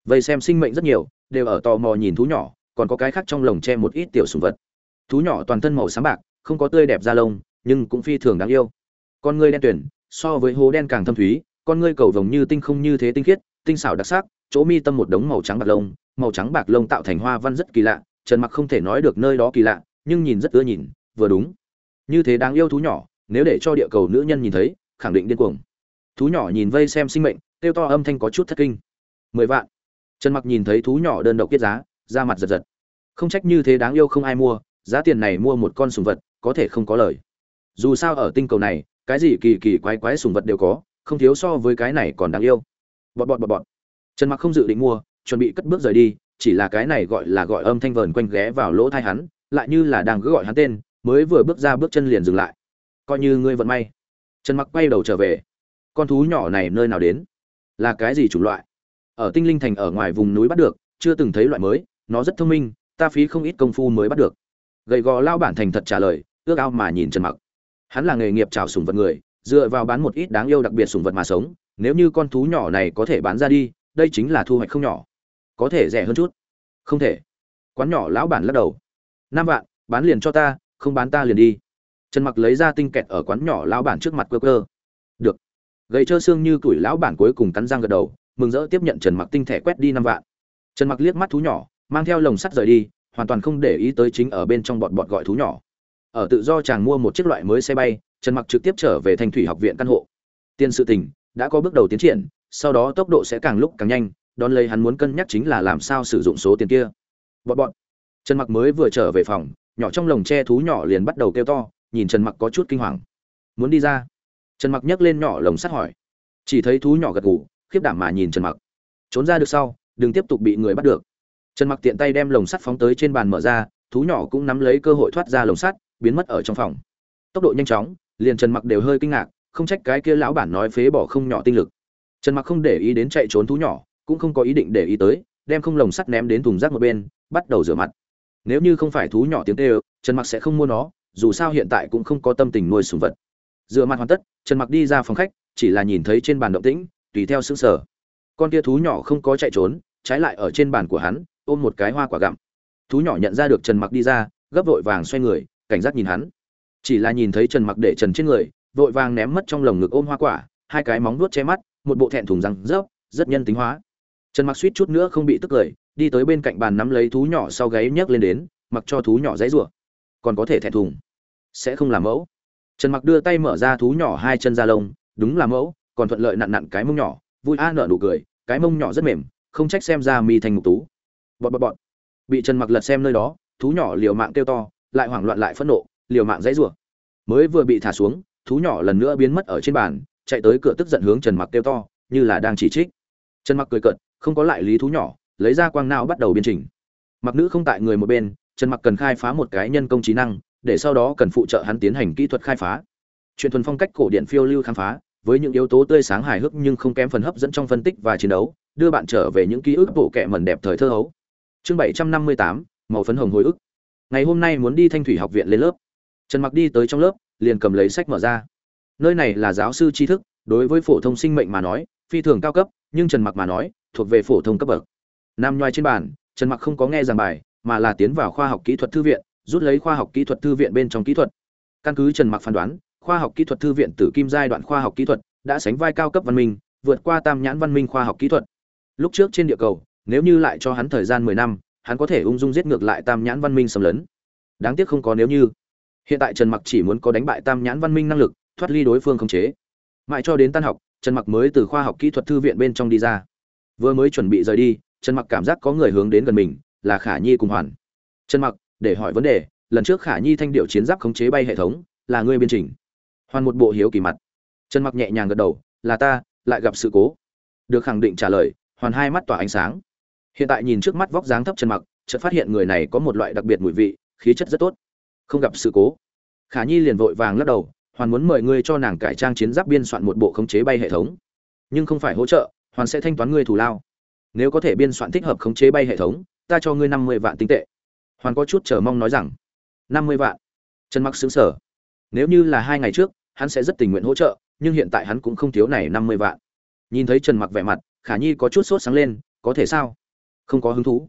Vậy xem sinh mệnh rất nhiều, đều ở tò mò nhìn thú nhỏ, còn có cái khác trong lồng che một ít tiểu sùng vật. Thú nhỏ toàn thân màu sáng bạc, không có tươi đẹp da lông, nhưng cũng phi thường đáng yêu. Con ngươi đen tuyển so với hố đen càng thâm thúy, con ngươi cầu vồng như tinh không như thế tinh khiết, tinh xảo đặc sắc, chỗ mi tâm một đống màu trắng bạc lông, màu trắng bạc lông tạo thành hoa văn rất kỳ lạ, trần mặc không thể nói được nơi đó kỳ lạ, nhưng nhìn rất ưa nhìn, vừa đúng. Như thế đáng yêu thú nhỏ, nếu để cho địa cầu nữ nhân nhìn thấy, khẳng định điên cuồng. Thú nhỏ nhìn vây xem sinh mệnh, kêu to âm thanh có chút thất kinh. Mười vạn. Trần mặc nhìn thấy thú nhỏ đơn độc kết giá ra mặt giật giật. Không trách như thế đáng yêu không ai mua, giá tiền này mua một con sùng vật, có thể không có lời. Dù sao ở tinh cầu này cái gì kỳ kỳ quái quái sùng vật đều có, không thiếu so với cái này còn đáng yêu. Bọt bọt bọt bọt. Trần mặc không dự định mua, chuẩn bị cất bước rời đi, chỉ là cái này gọi là gọi âm thanh vờn quanh ghé vào lỗ thai hắn, lại như là đang cứ gọi hắn tên, mới vừa bước ra bước chân liền dừng lại. Coi như ngươi vận may. Trần mặc quay đầu trở về. Con thú nhỏ này nơi nào đến? Là cái gì chủng loại? Ở tinh linh thành ở ngoài vùng núi bắt được, chưa từng thấy loại mới, nó rất thông minh, ta phí không ít công phu mới bắt được. Gầy gò lao bản thành thật trả lời, ước ao mà nhìn trần mặc hắn là nghề nghiệp trào sùng vật người, dựa vào bán một ít đáng yêu đặc biệt sùng vật mà sống, nếu như con thú nhỏ này có thể bán ra đi, đây chính là thu hoạch không nhỏ. Có thể rẻ hơn chút? Không thể. Quán nhỏ lão bản lắc đầu. Năm vạn, bán liền cho ta, không bán ta liền đi. Trần mặc lấy ra tinh kẹt ở quán nhỏ lão bản trước mặt cơ cơ. Được. Gầy trơ xương như tuổi lão bản cuối cùng cắn răng gật đầu, mừng rỡ tiếp nhận trần mặc tinh thẻ quét đi năm vạn. Trần mặc liếc mắt thú nhỏ, mang theo lồng sắt rời đi, hoàn toàn không để ý tới chính ở bên trong bọt bọt gọi thú nhỏ ở tự do chàng mua một chiếc loại mới xe bay, trần mặc trực tiếp trở về thanh thủy học viện căn hộ. Tiên sự tình đã có bước đầu tiến triển, sau đó tốc độ sẽ càng lúc càng nhanh, đón lấy hắn muốn cân nhắc chính là làm sao sử dụng số tiền kia. Bọn bọn. Trần mặc mới vừa trở về phòng, nhỏ trong lồng tre thú nhỏ liền bắt đầu kêu to, nhìn trần mặc có chút kinh hoàng. Muốn đi ra? Trần mặc nhấc lên nhỏ lồng sắt hỏi. Chỉ thấy thú nhỏ gật gù, khiếp đảm mà nhìn trần mặc. Trốn ra được sau, đừng tiếp tục bị người bắt được. Trần mặc tiện tay đem lồng sắt phóng tới trên bàn mở ra, thú nhỏ cũng nắm lấy cơ hội thoát ra lồng sắt biến mất ở trong phòng. Tốc độ nhanh chóng, liền trần mặc đều hơi kinh ngạc, không trách cái kia lão bản nói phế bỏ không nhỏ tinh lực. Trần mặc không để ý đến chạy trốn thú nhỏ, cũng không có ý định để ý tới, đem không lồng sắt ném đến thùng rác một bên, bắt đầu rửa mặt. Nếu như không phải thú nhỏ tiếng kêu, trần mặc sẽ không mua nó, dù sao hiện tại cũng không có tâm tình nuôi sùng vật. Rửa mặt hoàn tất, trần mặc đi ra phòng khách, chỉ là nhìn thấy trên bàn động tĩnh, tùy theo xương sở con kia thú nhỏ không có chạy trốn, trái lại ở trên bàn của hắn, ôm một cái hoa quả gặm. Thú nhỏ nhận ra được trần mặc đi ra, gấp vội vàng xoay người cảnh giác nhìn hắn. Chỉ là nhìn thấy trần mặc để trần trên người, vội vàng ném mất trong lồng ngực ôm hoa quả, hai cái móng nuốt che mắt, một bộ thẹn thùng răng rớp, rất nhân tính hóa. Trần mặc suýt chút nữa không bị tức cười, đi tới bên cạnh bàn nắm lấy thú nhỏ sau gáy nhấc lên đến, mặc cho thú nhỏ dãy rủa. Còn có thể thẹn thùng. Sẽ không làm mẫu. Trần mặc đưa tay mở ra thú nhỏ hai chân ra lông, đúng là mẫu, còn thuận lợi nặn nặn cái mông nhỏ, vui a nở nụ cười, cái mông nhỏ rất mềm, không trách xem ra mi thành ngục tú. Bọt bọt bọt. Bị trần mặc lật xem nơi đó, thú nhỏ liều mạng kêu to lại hoảng loạn lại phẫn nộ liều mạng dãy rủa. Mới vừa bị thả xuống thú nhỏ lần nữa biến mất ở trên bàn chạy tới cửa tức giận hướng trần mặc kêu to như là đang chỉ trích. Trần mặc cười cợt không có lại lý thú nhỏ lấy ra quang não bắt đầu biên chỉnh mặc nữ không tại người một bên trần mặc cần khai phá một cái nhân công trí năng để sau đó cần phụ trợ hắn tiến hành kỹ thuật khai phá. Chuyện thuần phong cách cổ điển phiêu lưu khám phá với những yếu tố tươi sáng hài hước nhưng không kém phần hấp dẫn trong phân tích và chiến đấu đưa bạn trở về những ký ức bộ kệ mẩn đẹp thời thơ hấu. Chương 758, màu phấn hồng hồi ức ngày hôm nay muốn đi thanh thủy học viện lên lớp. Trần mặc đi tới trong lớp, liền cầm lấy sách mở ra. Nơi này là giáo sư tri thức, đối với phổ thông sinh mệnh mà nói, phi thường cao cấp, nhưng trần mặc mà nói, thuộc về phổ thông cấp bậc. Nam nhoai trên bàn, trần mặc không có nghe giảng bài, mà là tiến vào khoa học kỹ thuật thư viện, rút lấy khoa học kỹ thuật thư viện bên trong kỹ thuật. Căn cứ trần mặc phán đoán, khoa học kỹ thuật thư viện tử kim giai đoạn khoa học kỹ thuật đã sánh vai cao cấp văn minh, vượt qua tam nhãn văn minh khoa học kỹ thuật. Lúc trước trên địa cầu, nếu như lại cho hắn thời gian 10 năm hắn có thể ung dung giết ngược lại tam nhãn văn minh xâm lấn. Đáng tiếc không có nếu như. Hiện tại trần mặc chỉ muốn có đánh bại tam nhãn văn minh năng lực, thoát ly đối phương không chế. Mãi cho đến tan học, trần mặc mới từ khoa học kỹ thuật thư viện bên trong đi ra. Vừa mới chuẩn bị rời đi, trần mặc cảm giác có người hướng đến gần mình, là khả nhi cùng hoàn. Trần mặc, để hỏi vấn đề, lần trước khả nhi thanh điệu chiến giáp khống chế bay hệ thống, là ngươi biên chỉnh hoàn một bộ hiếu kỳ mặt. Trần mặc nhẹ nhàng gật đầu, là ta, lại gặp sự cố. Được khẳng định trả lời, hoàn hai mắt tỏa ánh sáng hiện tại nhìn trước mắt vóc dáng thấp trần mặc, chợt phát hiện người này có một loại đặc biệt mùi vị, khí chất rất tốt. Không gặp sự cố. Khả nhi liền vội vàng lắc đầu, hoàn muốn mời ngươi cho nàng cải trang chiến giáp biên soạn một bộ khống chế bay hệ thống. Nhưng không phải hỗ trợ, hoàn sẽ thanh toán ngươi thù lao. Nếu có thể biên soạn thích hợp khống chế bay hệ thống, ta cho ngươi năm mươi vạn tinh tệ. Hoàn có chút chờ mong nói rằng, năm mươi vạn? Trần mặc xứng sở nếu như là hai ngày trước, hắn sẽ rất tình nguyện hỗ trợ, nhưng hiện tại hắn cũng không thiếu này năm mươi vạn. Nhìn thấy trần mặc vẻ mặt, khả nhi có chút sốt sáng lên, có thể sao? Không có hứng thú.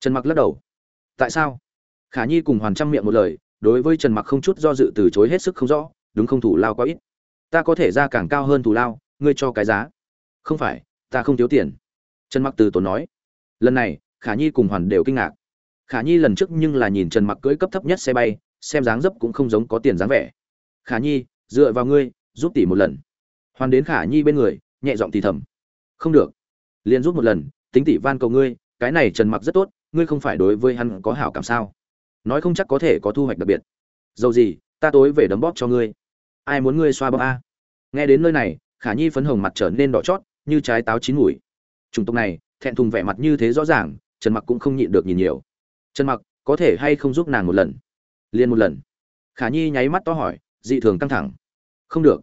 Trần mặc lắc đầu. Tại sao? Khả nhi cùng hoàn trăm miệng một lời, đối với trần mặc không chút do dự từ chối hết sức không rõ, đúng không thủ lao quá ít? Ta có thể ra càng cao hơn thủ lao, ngươi cho cái giá. Không phải, ta không thiếu tiền. Trần mặc từ tốn nói. Lần này, khả nhi cùng hoàn đều kinh ngạc. Khả nhi lần trước nhưng là nhìn trần mặc cưỡi cấp thấp nhất xe bay, xem dáng dấp cũng không giống có tiền dáng vẻ. Khả nhi, dựa vào ngươi, giúp tỷ một lần. Hoàn đến khả nhi bên người, nhẹ giọng thì thầm. Không được. Liền giúp một lần, tính tỷ van cầu ngươi cái này trần mặc rất tốt, ngươi không phải đối với hắn có hảo cảm sao? Nói không chắc có thể có thu hoạch đặc biệt. Dầu gì, ta tối về đấm bóp cho ngươi. Ai muốn ngươi xoa bóp a? Nghe đến nơi này, khả nhi phấn hồng mặt trở nên đỏ chót, như trái táo chín mùi. Chủng tộc này, thẹn thùng vẻ mặt như thế rõ ràng, trần mặc cũng không nhịn được nhìn nhiều. Trần mặc, có thể hay không giúp nàng một lần? Liền một lần. Khả nhi nháy mắt to hỏi, dị thường căng thẳng. Không được.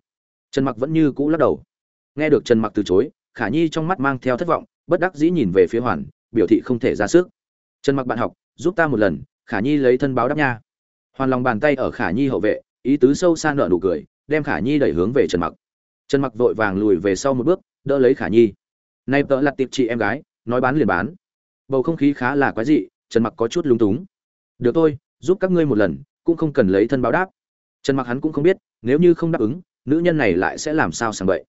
Trần mặc vẫn như cũ lắc đầu. Nghe được trần mặc từ chối, khả nhi trong mắt mang theo thất vọng, bất đắc dĩ nhìn về phía hoàn biểu thị không thể ra sức. Trần mặc bạn học, giúp ta một lần, khả nhi lấy thân báo đáp nha. Hoàn lòng bàn tay ở khả nhi hậu vệ, ý tứ sâu xa nợ nụ cười, đem khả nhi đẩy hướng về trần mặc. Trần mặc vội vàng lùi về sau một bước, đỡ lấy khả nhi. Nay tớ là tiệp chị em gái, nói bán liền bán. Bầu không khí khá là quái dị, trần mặc có chút lung túng. Được thôi, giúp các ngươi một lần, cũng không cần lấy thân báo đáp. Trần mặc hắn cũng không biết, nếu như không đáp ứng, nữ nhân này lại sẽ làm sao sàng bậy.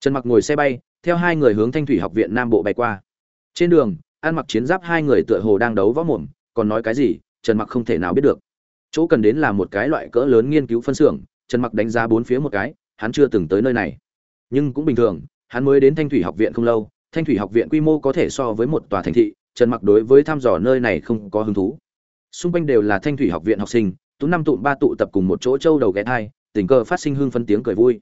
Trần mặc ngồi xe bay, theo hai người hướng thanh thủy học viện nam bộ bay qua. Trên đường ăn mặc chiến giáp hai người tựa hồ đang đấu võ mồm, còn nói cái gì, trần mặc không thể nào biết được. Chỗ cần đến là một cái loại cỡ lớn nghiên cứu phân xưởng, trần mặc đánh giá bốn phía một cái, hắn chưa từng tới nơi này. Nhưng cũng bình thường, hắn mới đến thanh thủy học viện không lâu, thanh thủy học viện quy mô có thể so với một tòa thành thị, trần mặc đối với thăm dò nơi này không có hứng thú. Xung quanh đều là thanh thủy học viện học sinh, tú năm tụm ba tụ tập cùng một chỗ châu đầu ghé thai, tình cờ phát sinh hương phân tiếng cười vui.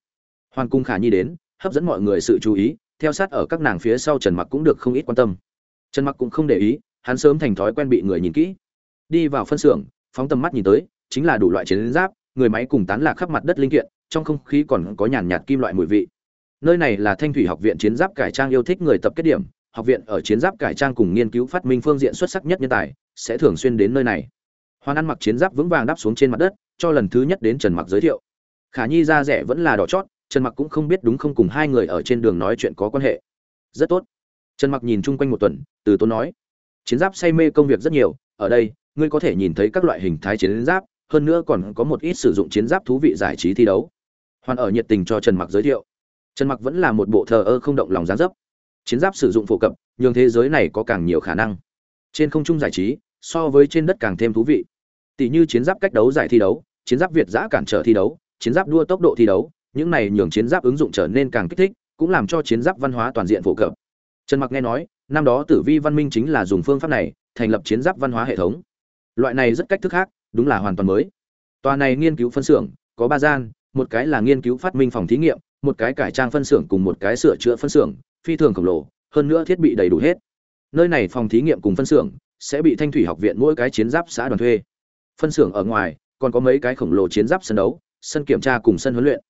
Hoàn cung khả nhi đến, hấp dẫn mọi người sự chú ý, theo sát ở các nàng phía sau trần mặc cũng được không ít quan tâm trần mặc cũng không để ý, hắn sớm thành thói quen bị người nhìn kỹ. Đi vào phân xưởng, phóng tầm mắt nhìn tới, chính là đủ loại chiến giáp, người máy cùng tán lạc khắp mặt đất linh kiện, trong không khí còn có nhàn nhạt kim loại mùi vị. Nơi này là thanh thủy học viện chiến giáp cải trang yêu thích người tập kết điểm, học viện ở chiến giáp cải trang cùng nghiên cứu phát minh phương diện xuất sắc nhất nhân tài, sẽ thường xuyên đến nơi này. Hoàn ăn mặc chiến giáp vững vàng đáp xuống trên mặt đất, cho lần thứ nhất đến trần mặc giới thiệu. Khả nhi da rẻ vẫn là đỏ chót, trần mặc cũng không biết đúng không cùng hai người ở trên đường nói chuyện có quan hệ. Rất tốt trần mặc nhìn chung quanh một tuần, từ tốn nói, chiến giáp say mê công việc rất nhiều, ở đây, ngươi có thể nhìn thấy các loại hình thái chiến giáp, hơn nữa còn có một ít sử dụng chiến giáp thú vị giải trí thi đấu. Hoàn ở nhiệt tình cho trần mặc giới thiệu. Trần mặc vẫn là một bộ thờ ơ không động lòng gián dấp. Chiến giáp sử dụng phổ cập, nhường thế giới này có càng nhiều khả năng. Trên không trung giải trí, so với trên đất càng thêm thú vị. Tỷ như chiến giáp cách đấu giải thi đấu, chiến giáp việt giã cản trở thi đấu, chiến giáp đua tốc độ thi đấu, những này nhường chiến giáp ứng dụng trở nên càng kích thích, cũng làm cho chiến giáp văn hóa toàn diện phổ cập trần mặc nghe nói, năm đó tử vi văn minh chính là dùng phương pháp này, thành lập chiến giáp văn hóa hệ thống. Loại này rất cách thức khác, đúng là hoàn toàn mới. Tòa này nghiên cứu phân xưởng, có ba gian, một cái là nghiên cứu phát minh phòng thí nghiệm, một cái cải trang phân xưởng cùng một cái sửa chữa phân xưởng, phi thường khổng lồ, hơn nữa thiết bị đầy đủ hết. Nơi này phòng thí nghiệm cùng phân xưởng sẽ bị thanh thủy học viện mỗi cái chiến giáp xã đoàn thuê. Phân xưởng ở ngoài, còn có mấy cái khổng lồ chiến giáp sân đấu, sân kiểm tra cùng sân huấn luyện.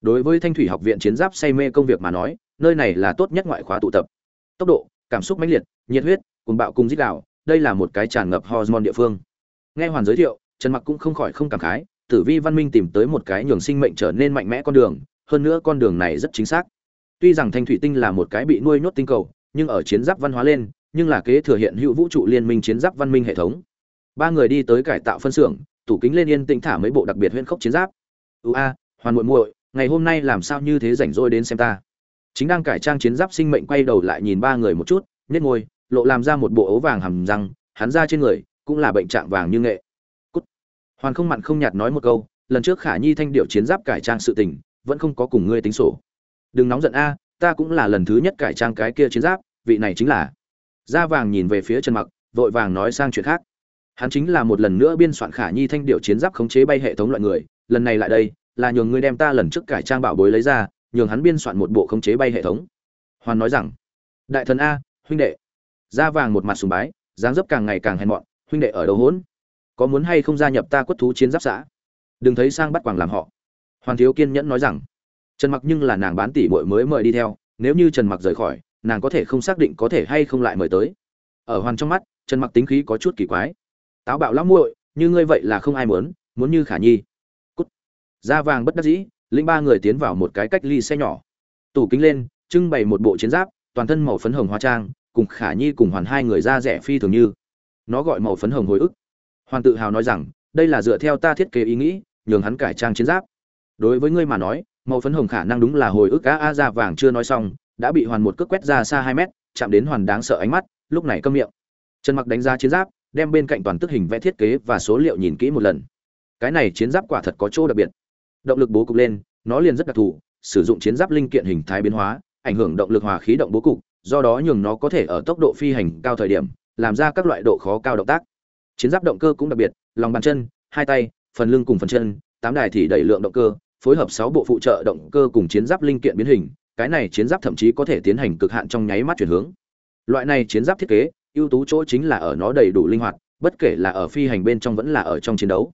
Đối với thanh thủy học viện chiến giáp say mê công việc mà nói, nơi này là tốt nhất ngoại khóa tụ tập tốc độ, cảm xúc mãnh liệt, nhiệt huyết cùng bạo cùng dít đạo, đây là một cái tràn ngập hormone địa phương. Nghe hoàn giới thiệu, trần mặc cũng không khỏi không cảm khái, tử vi văn minh tìm tới một cái nhường sinh mệnh trở nên mạnh mẽ con đường, hơn nữa con đường này rất chính xác. Tuy rằng thanh thủy tinh là một cái bị nuôi nhốt tinh cầu, nhưng ở chiến giáp văn hóa lên, nhưng là kế thừa hiện hữu vũ trụ liên minh chiến giáp văn minh hệ thống. Ba người đi tới cải tạo phân xưởng, tủ kính lên yên tĩnh thả mấy bộ đặc biệt huyễn khốc chiến giáp. Ưu a hoàn muội muội, ngày hôm nay làm sao như thế rảnh rỗi đến xem ta? Chính đang cải trang chiến giáp sinh mệnh quay đầu lại nhìn ba người một chút nhét ngôi lộ làm ra một bộ ấu vàng hầm răng, hắn ra trên người cũng là bệnh trạng vàng như nghệ. Cút. hoàn không mặn không nhạt nói một câu, lần trước khả nhi thanh điệu chiến giáp cải trang sự tình, vẫn không có cùng ngươi tính sổ. Đừng nóng giận a, ta cũng là lần thứ nhất cải trang cái kia chiến giáp, vị này chính là. Da vàng nhìn về phía trần mặc, vội vàng nói sang chuyện khác. Hắn chính là một lần nữa biên soạn khả nhi thanh điệu chiến giáp khống chế bay hệ thống loại người, lần này lại đây, là nhường ngươi đem ta lần trước cải trang bảo bối lấy ra nhường hắn biên soạn một bộ khống chế bay hệ thống. Hoàn nói rằng, đại thần a, huynh đệ. Da vàng một mặt sùng bái, dáng dấp càng ngày càng hèn mọn, huynh đệ ở đâu hỗn có muốn hay không gia nhập ta quất thú chiến giáp xã? Đừng thấy sang bắt quàng làm họ. Hoàn thiếu kiên nhẫn nói rằng, trần mặc nhưng là nàng bán tỷ muội mới mời đi theo, nếu như trần mặc rời khỏi, nàng có thể không xác định có thể hay không lại mời tới. Ở hoàn trong mắt, trần mặc tính khí có chút kỳ quái. Táo bạo lắm muội, như ngươi vậy là không ai muốn muốn như khả nhi. Cút. Da vàng bất đắc dĩ Lĩnh ba người tiến vào một cái cách ly xe nhỏ. Tủ kính lên, trưng bày một bộ chiến giáp, toàn thân màu phấn hồng hóa trang, cùng khả nhi cùng hoàn hai người ra rẻ phi thường như. Nó gọi màu phấn hồng hồi ức. Hoàn tự hào nói rằng, đây là dựa theo ta thiết kế ý nghĩ, nhường hắn cải trang chiến giáp. Đối với ngươi mà nói, màu phấn hồng khả năng đúng là hồi ức cá a da vàng chưa nói xong, đã bị hoàn một cước quét ra xa hai mét, chạm đến hoàn đáng sợ ánh mắt, lúc này câm miệng. Trần mặc đánh giá chiến giáp, đem bên cạnh toàn tức hình vẽ thiết kế và số liệu nhìn kỹ một lần. Cái này chiến giáp quả thật có chỗ đặc biệt động lực bố cục lên, nó liền rất đặc thù, sử dụng chiến giáp linh kiện hình thái biến hóa, ảnh hưởng động lực hòa khí động bố cục, do đó nhường nó có thể ở tốc độ phi hành cao thời điểm, làm ra các loại độ khó cao động tác. Chiến giáp động cơ cũng đặc biệt, lòng bàn chân, hai tay, phần lưng cùng phần chân, tám đài thì đẩy lượng động cơ, phối hợp sáu bộ phụ trợ động cơ cùng chiến giáp linh kiện biến hình, cái này chiến giáp thậm chí có thể tiến hành cực hạn trong nháy mắt chuyển hướng. Loại này chiến giáp thiết kế, ưu tú chỗ chính là ở nó đầy đủ linh hoạt, bất kể là ở phi hành bên trong vẫn là ở trong chiến đấu.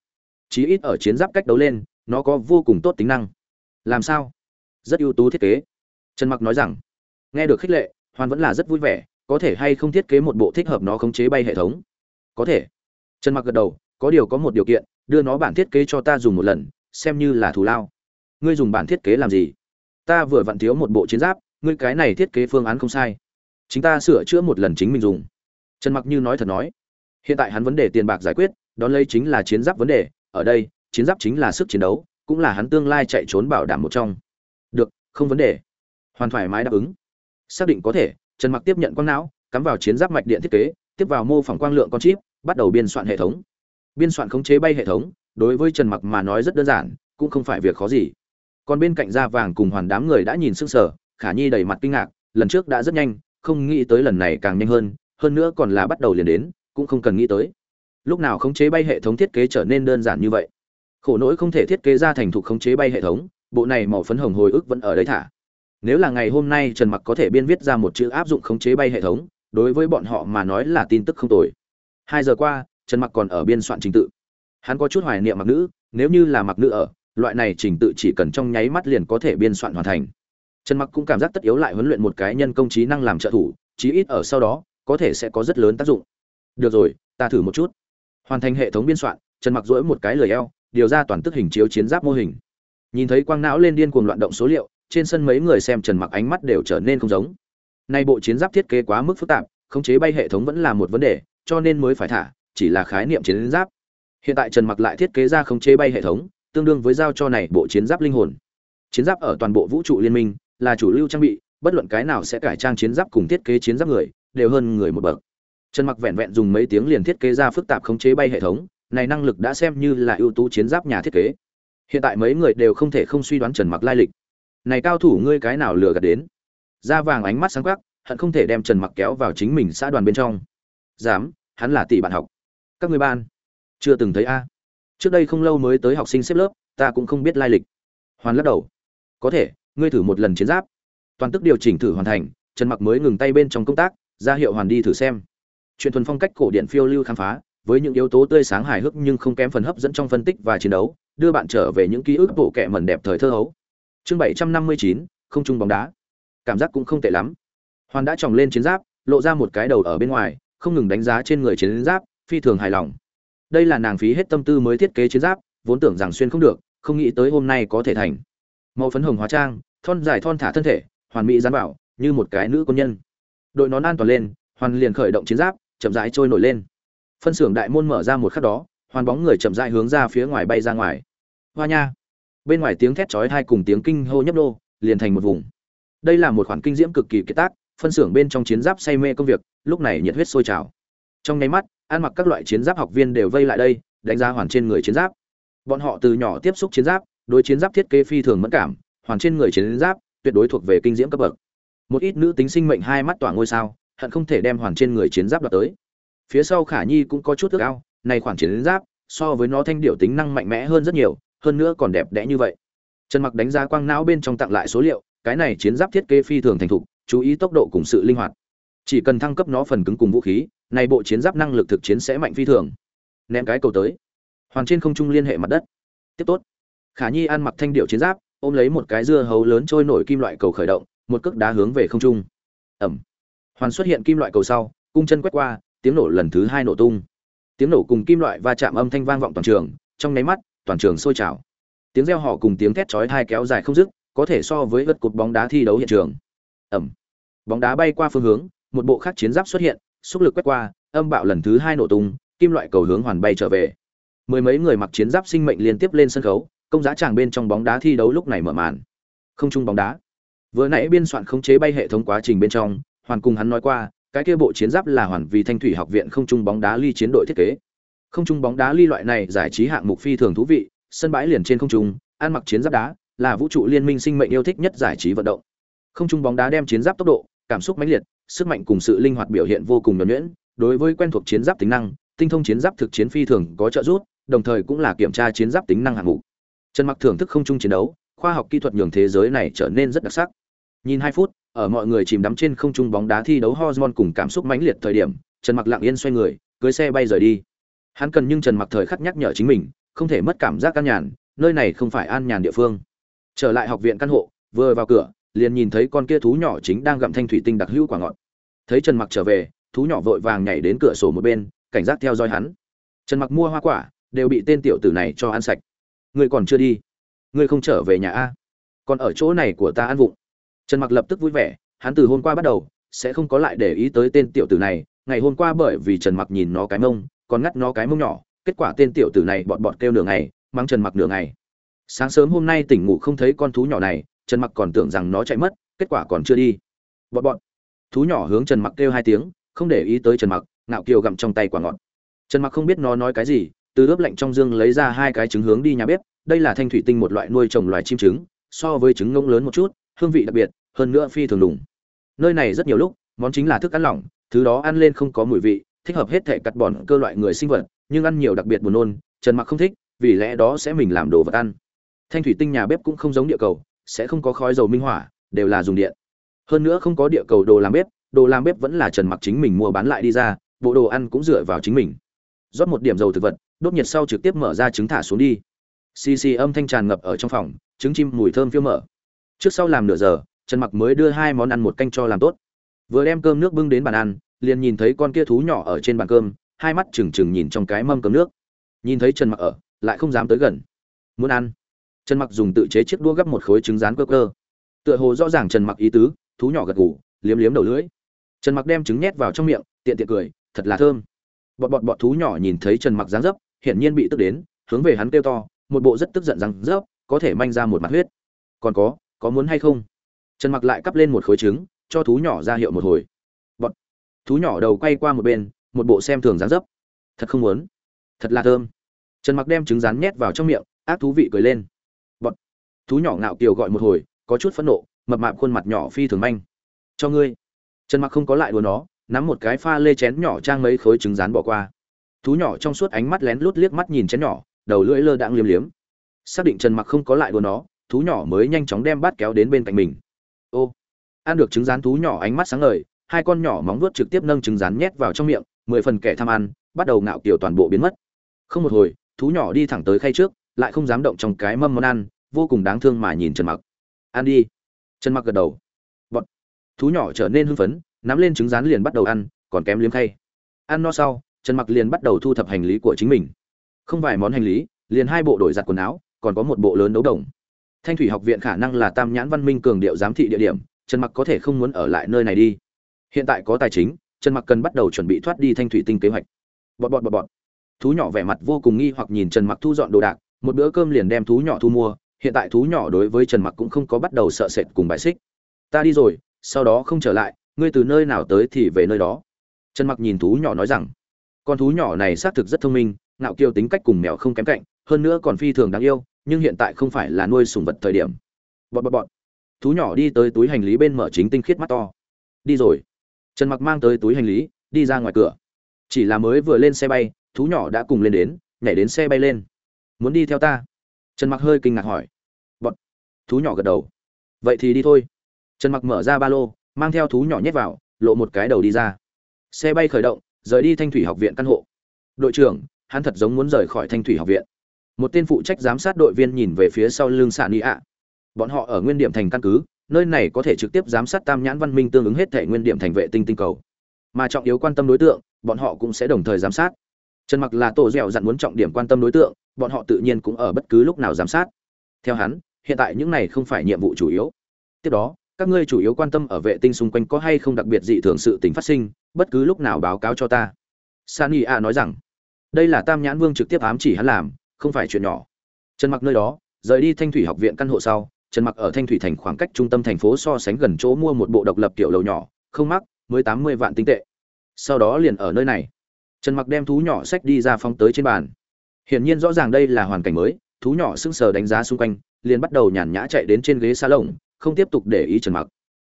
Chí ít ở chiến giáp cách đấu lên nó có vô cùng tốt tính năng. Làm sao? Rất ưu tú thiết kế. Trần mặc nói rằng, nghe được khích lệ hoàn vẫn là rất vui vẻ, có thể hay không thiết kế một bộ thích hợp nó khống chế bay hệ thống? Có thể. Trần mặc gật đầu, có điều có một điều kiện, đưa nó bản thiết kế cho ta dùng một lần, xem như là thù lao. Ngươi dùng bản thiết kế làm gì? Ta vừa vặn thiếu một bộ chiến giáp, ngươi cái này thiết kế phương án không sai. Chính ta sửa chữa một lần chính mình dùng. Trần mặc như nói thật nói. Hiện tại hắn vấn đề tiền bạc giải quyết, đón lấy chính là chiến giáp vấn đề, ở đây chiến giáp chính là sức chiến đấu, cũng là hắn tương lai chạy trốn bảo đảm một trong. Được, không vấn đề. Hoàn thoải mái đáp ứng. Xác định có thể, trần mặc tiếp nhận quang não, cắm vào chiến giáp mạch điện thiết kế, tiếp vào mô phỏng quang lượng con chip, bắt đầu biên soạn hệ thống. Biên soạn khống chế bay hệ thống, đối với trần mặc mà nói rất đơn giản, cũng không phải việc khó gì. Còn bên cạnh da vàng cùng hoàn đám người đã nhìn sưng sở khả nhi đầy mặt kinh ngạc, lần trước đã rất nhanh, không nghĩ tới lần này càng nhanh hơn hơn nữa còn là bắt đầu liền đến, cũng không cần nghĩ tới. Lúc nào khống chế bay hệ thống thiết kế trở nên đơn giản như vậy? Khổ nỗi không thể thiết kế ra thành thục khống chế bay hệ thống, bộ này màu phấn hồng hồi ức vẫn ở đấy thả. Nếu là ngày hôm nay trần mặc có thể biên viết ra một chữ áp dụng khống chế bay hệ thống, đối với bọn họ mà nói là tin tức không tồi. Hai giờ qua, trần mặc còn ở biên soạn trình tự. Hắn có chút hoài niệm mặc nữ, nếu như là mặc nữ ở, loại này trình tự chỉ cần trong nháy mắt liền có thể biên soạn hoàn thành. Trần mặc cũng cảm giác tất yếu lại huấn luyện một cái nhân công trí năng làm trợ thủ, chí ít ở sau đó, có thể sẽ có rất lớn tác dụng. Được rồi, ta thử một chút. Hoàn thành hệ thống biên soạn, trần mặc dỗi một cái lời eo điều ra toàn tức hình chiếu chiến giáp mô hình. Nhìn thấy quang não lên điên cuồng loạn động số liệu, trên sân mấy người xem trần mặc ánh mắt đều trở nên không giống. Nay bộ chiến giáp thiết kế quá mức phức tạp, khống chế bay hệ thống vẫn là một vấn đề, cho nên mới phải thả, chỉ là khái niệm chiến giáp. Hiện tại trần mặc lại thiết kế ra khống chế bay hệ thống, tương đương với giao cho này bộ chiến giáp linh hồn. Chiến giáp ở toàn bộ vũ trụ liên minh, là chủ lưu trang bị, bất luận cái nào sẽ cải trang chiến giáp cùng thiết kế chiến giáp người, đều hơn người một bậc. Trần mặc vẹn vẹn dùng mấy tiếng liền thiết kế ra phức tạp khống chế bay hệ thống này năng lực đã xem như là ưu tú chiến giáp nhà thiết kế. Hiện tại mấy người đều không thể không suy đoán trần mặc lai lịch. Này cao thủ ngươi cái nào lừa gạt đến? Da vàng ánh mắt sáng quắc, hận không thể đem trần mặc kéo vào chính mình xã đoàn bên trong. Dám, hắn là tỷ bạn học. Các người ban. Chưa từng thấy a. Trước đây không lâu mới tới học sinh xếp lớp, ta cũng không biết lai lịch. Hoàn lắc đầu. Có thể, ngươi thử một lần chiến giáp. Toàn tức điều chỉnh thử hoàn thành, trần mặc mới ngừng tay bên trong công tác, ra hiệu hoàn đi thử xem. Chuyện thuần phong cách cổ điện phiêu lưu khám phá với những yếu tố tươi sáng hài hước nhưng không kém phần hấp dẫn trong phân tích và chiến đấu, đưa bạn trở về những ký ức bộ kệ mẩn đẹp thời thơ hấu. Chương bảy trăm năm mươi chín, không trung bóng đá. Cảm giác cũng không tệ lắm. Hoàn đã tròng lên chiến giáp, lộ ra một cái đầu ở bên ngoài, không ngừng đánh giá trên người chiến giáp, phi thường hài lòng. Đây là nàng phí hết tâm tư mới thiết kế chiến giáp, vốn tưởng rằng xuyên không được, không nghĩ tới hôm nay có thể thành. Màu phấn hồng hóa trang, thon dài thon thả thân thể, hoàn mỹ dán bảo, như một cái nữ quân nhân. Đội nón an toàn lên, hoàn liền khởi động chiến giáp, chậm rãi trôi nổi lên phân xưởng đại môn mở ra một khắc đó, hoàn bóng người chậm rãi hướng ra phía ngoài bay ra ngoài. Hoa nha! Bên ngoài tiếng thét chói hai cùng tiếng kinh hô nhấp đô liền thành một vùng. Đây là một khoản kinh diễm cực kỳ kiệt tác, phân xưởng bên trong chiến giáp say mê công việc, lúc này nhiệt huyết sôi trào. Trong nháy mắt, ăn mặc các loại chiến giáp học viên đều vây lại đây, đánh giá hoàn trên người chiến giáp. Bọn họ từ nhỏ tiếp xúc chiến giáp, đối chiến giáp thiết kế phi thường mẫn cảm, hoàn trên người chiến giáp tuyệt đối thuộc về kinh diễm cấp bậc. Một ít nữ tính sinh mệnh hai mắt tỏa ngôi sao, hận không thể đem hoàn trên người chiến giáp đoạt tới phía sau khả nhi cũng có chút ước ao, này khoản chiến giáp, so với nó thanh điệu tính năng mạnh mẽ hơn rất nhiều, hơn nữa còn đẹp đẽ như vậy. Trần mặc đánh giá quang não bên trong tặng lại số liệu, cái này chiến giáp thiết kế phi thường thành thục, chú ý tốc độ cùng sự linh hoạt. Chỉ cần thăng cấp nó phần cứng cùng vũ khí, này bộ chiến giáp năng lực thực chiến sẽ mạnh phi thường. Ném cái cầu tới. Hoàn trên không trung liên hệ mặt đất. Tiếp tốt. Khả nhi ăn mặc thanh điệu chiến giáp, ôm lấy một cái dưa hấu lớn trôi nổi kim loại cầu khởi động, một cước đá hướng về không trung. Ẩm. Hoàn xuất hiện kim loại cầu sau, cung chân quét qua tiếng nổ lần thứ hai nổ tung. Tiếng nổ cùng kim loại va chạm âm thanh vang vọng toàn trường, trong nháy mắt, toàn trường sôi trào. Tiếng reo họ cùng tiếng thét chói tai kéo dài không dứt, có thể so với vật cột bóng đá thi đấu hiện trường. Ẩm bóng đá bay qua phương hướng, một bộ khác chiến giáp xuất hiện, xúc lực quét qua, âm bạo lần thứ hai nổ tung, kim loại cầu hướng hoàn bay trở về. Mười mấy người mặc chiến giáp sinh mệnh liên tiếp lên sân khấu, công giá tràng bên trong bóng đá thi đấu lúc này mở màn. Không chung bóng đá. Vừa nãy biên soạn khống chế bay hệ thống quá trình bên trong, hoàn cùng hắn nói qua cái kia bộ chiến giáp là hoàn vì thanh thủy học viện không trung bóng đá ly chiến đội thiết kế. Không trung bóng đá ly loại này giải trí hạng mục phi thường thú vị, sân bãi liền trên không trung, ăn mặc chiến giáp đá, là vũ trụ liên minh sinh mệnh yêu thích nhất giải trí vận động. Không trung bóng đá đem chiến giáp tốc độ, cảm xúc mãnh liệt, sức mạnh cùng sự linh hoạt biểu hiện vô cùng nhuẩn nhuyễn, đối với quen thuộc chiến giáp tính năng, tinh thông chiến giáp thực chiến phi thường có trợ giúp, đồng thời cũng là kiểm tra chiến giáp tính năng hạng mục. Trần mặc thưởng thức không trung chiến đấu, khoa học kỹ thuật nhường thế giới này trở nên rất đặc sắc. Nhìn hai phút ở mọi người chìm đắm trên không trung bóng đá thi đấu hormone cùng cảm xúc mãnh liệt thời điểm, trần mặc lặng yên xoay người, cưới xe bay rời đi. Hắn cần nhưng trần mặc thời khắc nhắc nhở chính mình, không thể mất cảm giác an nhàn, nơi này không phải an nhàn địa phương. Trở lại học viện căn hộ, vừa vào cửa, liền nhìn thấy con kia thú nhỏ chính đang gặm thanh thủy tinh đặc hữu quả ngọt. Thấy trần mặc trở về, thú nhỏ vội vàng nhảy đến cửa sổ một bên, cảnh giác theo dõi hắn. Trần mặc mua hoa quả, đều bị tên tiểu tử này cho ăn sạch. Ngươi còn chưa đi? Ngươi không trở về nhà a? Còn ở chỗ này của ta ăn vụng trần mặc lập tức vui vẻ, hắn từ hôm qua bắt đầu, sẽ không có lại để ý tới tên tiểu tử này, ngày hôm qua bởi vì trần mặc nhìn nó cái mông, còn ngắt nó cái mông nhỏ, kết quả tên tiểu tử này bọt bọt kêu nửa ngày mang trần mặc nửa ngày. Sáng sớm hôm nay tỉnh ngủ không thấy con thú nhỏ này, trần mặc còn tưởng rằng nó chạy mất, kết quả còn chưa đi. Bọt bọt thú nhỏ hướng trần mặc kêu hai tiếng, không để ý tới trần mặc, ngạo kiều gặm trong tay quả ngọt. Trần mặc không biết nó nói cái gì, từ ướp lạnh trong dương lấy ra hai cái trứng hướng đi nhà bếp, đây là thanh thủy tinh một loại nuôi trồng loài chim trứng, so với trứng ngỗng lớn một chút hương vị đặc biệt, hơn nữa phi thường lùng. nơi này rất nhiều lúc, món chính là thức ăn lỏng, thứ đó ăn lên không có mùi vị, thích hợp hết thể cắt bòn cơ loại người sinh vật, nhưng ăn nhiều đặc biệt buồn nôn, trần mặc không thích, vì lẽ đó sẽ mình làm đồ vật ăn. Thanh thủy tinh nhà bếp cũng không giống địa cầu, sẽ không có khói dầu minh hỏa, đều là dùng điện. Hơn nữa không có địa cầu đồ làm bếp, đồ làm bếp vẫn là trần mặc chính mình mua bán lại đi ra, bộ đồ ăn cũng dựa vào chính mình. Rót một điểm dầu thực vật, đốt nhiệt sau trực tiếp mở ra trứng thả xuống đi. Xì xì âm thanh tràn ngập ở trong phòng, trứng chim mùi thơm phiêu mở trước sau làm nửa giờ, trần mặc mới đưa hai món ăn một canh cho làm tốt. Vừa đem cơm nước bưng đến bàn ăn, liền nhìn thấy con kia thú nhỏ ở trên bàn cơm, hai mắt trừng trừng nhìn trong cái mâm cơm nước. Nhìn thấy trần mặc ở, lại không dám tới gần. Muốn ăn? Trần mặc dùng tự chế chiếc đũa gấp một khối trứng rán cơ cơ tựa hồ rõ ràng trần mặc ý tứ, thú nhỏ gật gù, liếm liếm đầu lưỡi. Trần mặc đem trứng nhét vào trong miệng, tiện tiện cười, thật là thơm. Bọt bọt bọt thú nhỏ nhìn thấy trần mặc dáng dấp, hiển nhiên bị tức đến, hướng về hắn kêu to, một bộ rất tức giận rằng dấp, có thể manh ra một mặt huyết. Còn có có muốn hay không? Trần mặc lại cắp lên một khối trứng cho thú nhỏ ra hiệu một hồi. Bọn, thú nhỏ đầu quay qua một bên một bộ xem thường dáng dấp. Thật không muốn. Thật là thơm. Trần mặc đem trứng rán nhét vào trong miệng ác thú vị cười lên. Bọn, thú nhỏ ngạo kiều gọi một hồi có chút phẫn nộ mập mạp khuôn mặt nhỏ phi thường manh. Cho ngươi. Trần mặc không có lại đùa nó nắm một cái pha lê chén nhỏ trang mấy khối trứng rán bỏ qua. Thú nhỏ trong suốt ánh mắt lén lút liếc mắt nhìn chén nhỏ đầu lưỡi lơ đãng liếm liếm. Xác định trần mặc không có lại đùa nó thú nhỏ mới nhanh chóng đem bát kéo đến bên cạnh mình. Ô, ăn được trứng rán thú nhỏ ánh mắt sáng ngời, hai con nhỏ móng vuốt trực tiếp nâng trứng rán nhét vào trong miệng, mười phần kẻ tham ăn, bắt đầu ngạo kiểu toàn bộ biến mất. Không một hồi, thú nhỏ đi thẳng tới khay trước, lại không dám động trong cái mâm món ăn, vô cùng đáng thương mà nhìn trần mặc. Ăn đi. Trần mặc gật đầu. Bọn thú nhỏ trở nên hưng phấn, nắm lên trứng rán liền bắt đầu ăn, còn kém liếm khay. Ăn no sau, trần mặc liền bắt đầu thu thập hành lý của chính mình. Không vài món hành lý, liền hai bộ đổi giặt quần áo, còn có một bộ lớn đấu đồng thanh thủy học viện khả năng là tam nhãn văn minh cường điệu giám thị địa điểm, trần mặc có thể không muốn ở lại nơi này đi. Hiện tại có tài chính, trần mặc cần bắt đầu chuẩn bị thoát đi thanh thủy tinh kế hoạch. Bọt bọt bọt bọt. Thú nhỏ vẻ mặt vô cùng nghi hoặc nhìn trần mặc thu dọn đồ đạc, một bữa cơm liền đem thú nhỏ thu mua. Hiện tại thú nhỏ đối với trần mặc cũng không có bắt đầu sợ sệt cùng bài xích. Ta đi rồi, sau đó không trở lại, ngươi từ nơi nào tới thì về nơi đó. Trần mặc nhìn thú nhỏ nói rằng. Con thú nhỏ này xác thực rất thông minh, ngạo kiêu tính cách cùng mèo không kém cạnh, hơn nữa còn phi thường đáng yêu nhưng hiện tại không phải là nuôi sùng vật thời điểm. Bọn bọn bọn thú nhỏ đi tới túi hành lý bên mở chính tinh khiết mắt to. Đi rồi. Trần mặc mang tới túi hành lý, đi ra ngoài cửa. Chỉ là mới vừa lên xe bay, thú nhỏ đã cùng lên đến, nhảy đến xe bay lên. Muốn đi theo ta? Trần mặc hơi kinh ngạc hỏi. Bọn thú nhỏ gật đầu. Vậy thì đi thôi. Trần mặc mở ra ba lô, mang theo thú nhỏ nhét vào, lộ một cái đầu đi ra. Xe bay khởi động, rời đi thanh thủy học viện căn hộ. Đội trưởng, hắn thật giống muốn rời khỏi thanh thủy học viện một tên phụ trách giám sát đội viên nhìn về phía sau lưng xạ ni ạ. Bọn họ ở nguyên điểm thành căn cứ, nơi này có thể trực tiếp giám sát tam nhãn văn minh tương ứng hết thể nguyên điểm thành vệ tinh tinh cầu. Mà trọng yếu quan tâm đối tượng, bọn họ cũng sẽ đồng thời giám sát. Trần mặc là tổ dẻo dặn muốn trọng điểm quan tâm đối tượng, bọn họ tự nhiên cũng ở bất cứ lúc nào giám sát. Theo hắn, hiện tại những này không phải nhiệm vụ chủ yếu. Tiếp đó, các ngươi chủ yếu quan tâm ở vệ tinh xung quanh có hay không đặc biệt dị thường sự tình phát sinh, bất cứ lúc nào báo cáo cho ta. Sani a nói rằng, đây là tam nhãn vương trực tiếp ám chỉ hắn làm không phải chuyện nhỏ. Trần mặc nơi đó, rời đi thanh thủy học viện căn hộ sau, trần mặc ở thanh thủy thành khoảng cách trung tâm thành phố so sánh gần chỗ mua một bộ độc lập tiểu lầu nhỏ, không mắc, mới tám mươi vạn tinh tệ. Sau đó liền ở nơi này. Trần mặc đem thú nhỏ sách đi ra phóng tới trên bàn. Hiển nhiên rõ ràng đây là hoàn cảnh mới, thú nhỏ sững sờ đánh giá xung quanh, liền bắt đầu nhàn nhã chạy đến trên ghế xa lồng không tiếp tục để ý trần mặc.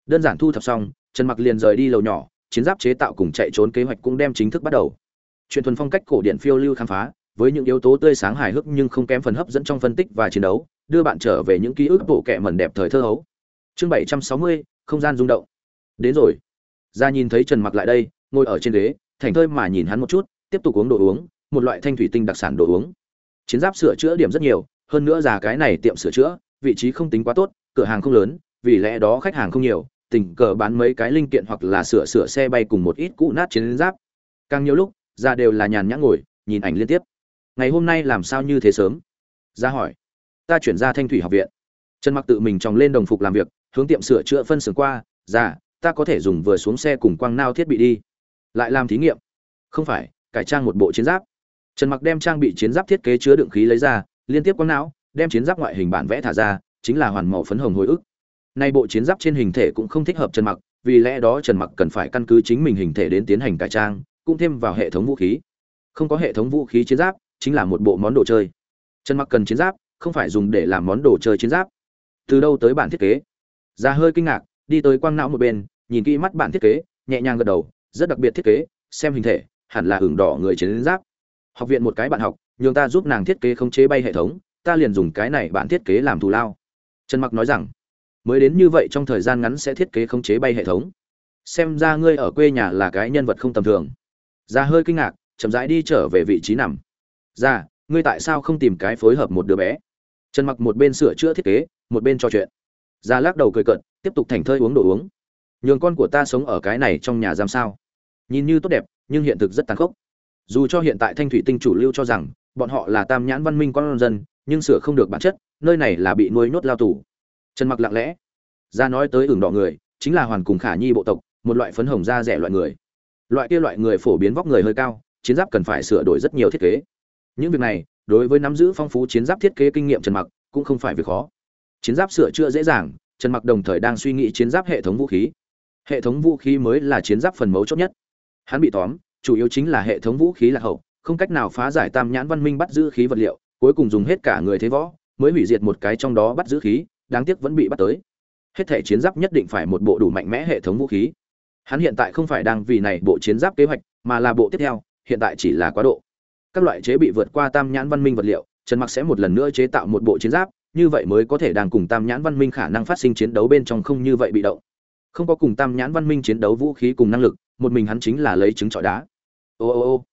Đơn giản thu thập xong, trần mặc liền rời đi lầu nhỏ, chiến giáp chế tạo cùng chạy trốn kế hoạch cũng đem chính thức bắt đầu. Chuyện thuần phong cách cổ điển phiêu lưu khám phá với những yếu tố tươi sáng hài hước nhưng không kém phần hấp dẫn trong phân tích và chiến đấu, đưa bạn trở về những ký ức bộ kệ mẩn đẹp thời thơ hấu. Chương bảy trăm sáu mươi, không gian rung động. Đến rồi. Gia nhìn thấy trần mặc lại đây, ngồi ở trên ghế thành thơi mà nhìn hắn một chút, tiếp tục uống đồ uống, một loại thanh thủy tinh đặc sản đồ uống. Chiến giáp sửa chữa điểm rất nhiều, hơn nữa già cái này tiệm sửa chữa, vị trí không tính quá tốt, cửa hàng không lớn, vì lẽ đó khách hàng không nhiều, tình cờ bán mấy cái linh kiện hoặc là sửa sửa xe bay cùng một ít cũ nát chiến giáp. Càng nhiều lúc ra đều là nhàn nhã ngồi, nhìn ảnh liên tiếp ngày hôm nay làm sao như thế sớm? Ra hỏi. Ta chuyển ra thanh thủy học viện. Trần mặc tự mình tròng lên đồng phục làm việc, hướng tiệm sửa chữa phân xưởng qua ra ta có thể dùng vừa xuống xe cùng quang nao thiết bị đi. Lại làm thí nghiệm. Không phải, cải trang một bộ chiến giáp. Trần mặc đem trang bị chiến giáp thiết kế chứa đựng khí lấy ra, liên tiếp quang não đem chiến giáp ngoại hình bản vẽ thả ra, chính là hoàn màu phấn hồng hồi ức. Nay bộ chiến giáp trên hình thể cũng không thích hợp trần mặc, vì lẽ đó trần mặc cần phải căn cứ chính mình hình thể đến tiến hành cải trang, cũng thêm vào hệ thống vũ khí. Không có hệ thống vũ khí chiến giáp chính là một bộ món đồ chơi. Trần mặc cần chiến giáp, không phải dùng để làm món đồ chơi chiến giáp. Từ đâu tới bản thiết kế? Ra hơi kinh ngạc, đi tới quang não một bên, nhìn kỹ mắt bản thiết kế, nhẹ nhàng gật đầu, rất đặc biệt thiết kế, xem hình thể, hẳn là hưởng đỏ người chiến giáp. Học viện một cái bạn học, nhường ta giúp nàng thiết kế khống chế bay hệ thống, ta liền dùng cái này bạn thiết kế làm thù lao. Trần mặc nói rằng, mới đến như vậy trong thời gian ngắn sẽ thiết kế khống chế bay hệ thống. Xem ra ngươi ở quê nhà là cái nhân vật không tầm thường. Ra hơi kinh ngạc, chậm rãi đi trở về vị trí nằm ra ngươi tại sao không tìm cái phối hợp một đứa bé? Trần mặc một bên sửa chữa thiết kế, một bên trò chuyện. Ra lắc đầu cười cận tiếp tục thành thơi uống đồ uống. Nhường con của ta sống ở cái này trong nhà giam sao? Nhìn như tốt đẹp, nhưng hiện thực rất tàn khốc. Dù cho hiện tại thanh thủy tinh chủ lưu cho rằng, bọn họ là tam nhãn văn minh con dân, nhưng sửa không được bản chất, nơi này là bị nuôi nhốt lao tù. Trần mặc lặng lẽ. Ra nói tới ửng đỏ người, chính là hoàn cùng khả nhi bộ tộc, một loại phấn hồng da rẻ loại người. Loại kia loại người phổ biến vóc người hơi cao, chiến giáp cần phải sửa đổi rất nhiều thiết kế những việc này, đối với nắm giữ phong phú chiến giáp thiết kế kinh nghiệm trần mặc, cũng không phải việc khó. Chiến giáp sửa chữa dễ dàng, trần mặc đồng thời đang suy nghĩ chiến giáp hệ thống vũ khí. Hệ thống vũ khí mới là chiến giáp phần mấu chốt nhất. Hắn bị tóm, chủ yếu chính là hệ thống vũ khí là hậu, không cách nào phá giải tam nhãn văn minh bắt giữ khí vật liệu, cuối cùng dùng hết cả người thế võ, mới hủy diệt một cái trong đó bắt giữ khí, đáng tiếc vẫn bị bắt tới. Hết thể chiến giáp nhất định phải một bộ đủ mạnh mẽ hệ thống vũ khí. Hắn hiện tại không phải đang vì này bộ chiến giáp kế hoạch, mà là bộ tiếp theo, hiện tại chỉ là quá độ các loại chế bị vượt qua tam nhãn văn minh vật liệu, trần mặc sẽ một lần nữa chế tạo một bộ chiến giáp, như vậy mới có thể đang cùng tam nhãn văn minh khả năng phát sinh chiến đấu bên trong không như vậy bị động. Không có cùng tam nhãn văn minh chiến đấu vũ khí cùng năng lực, một mình hắn chính là lấy trứng trọi đá. Ô ô ô.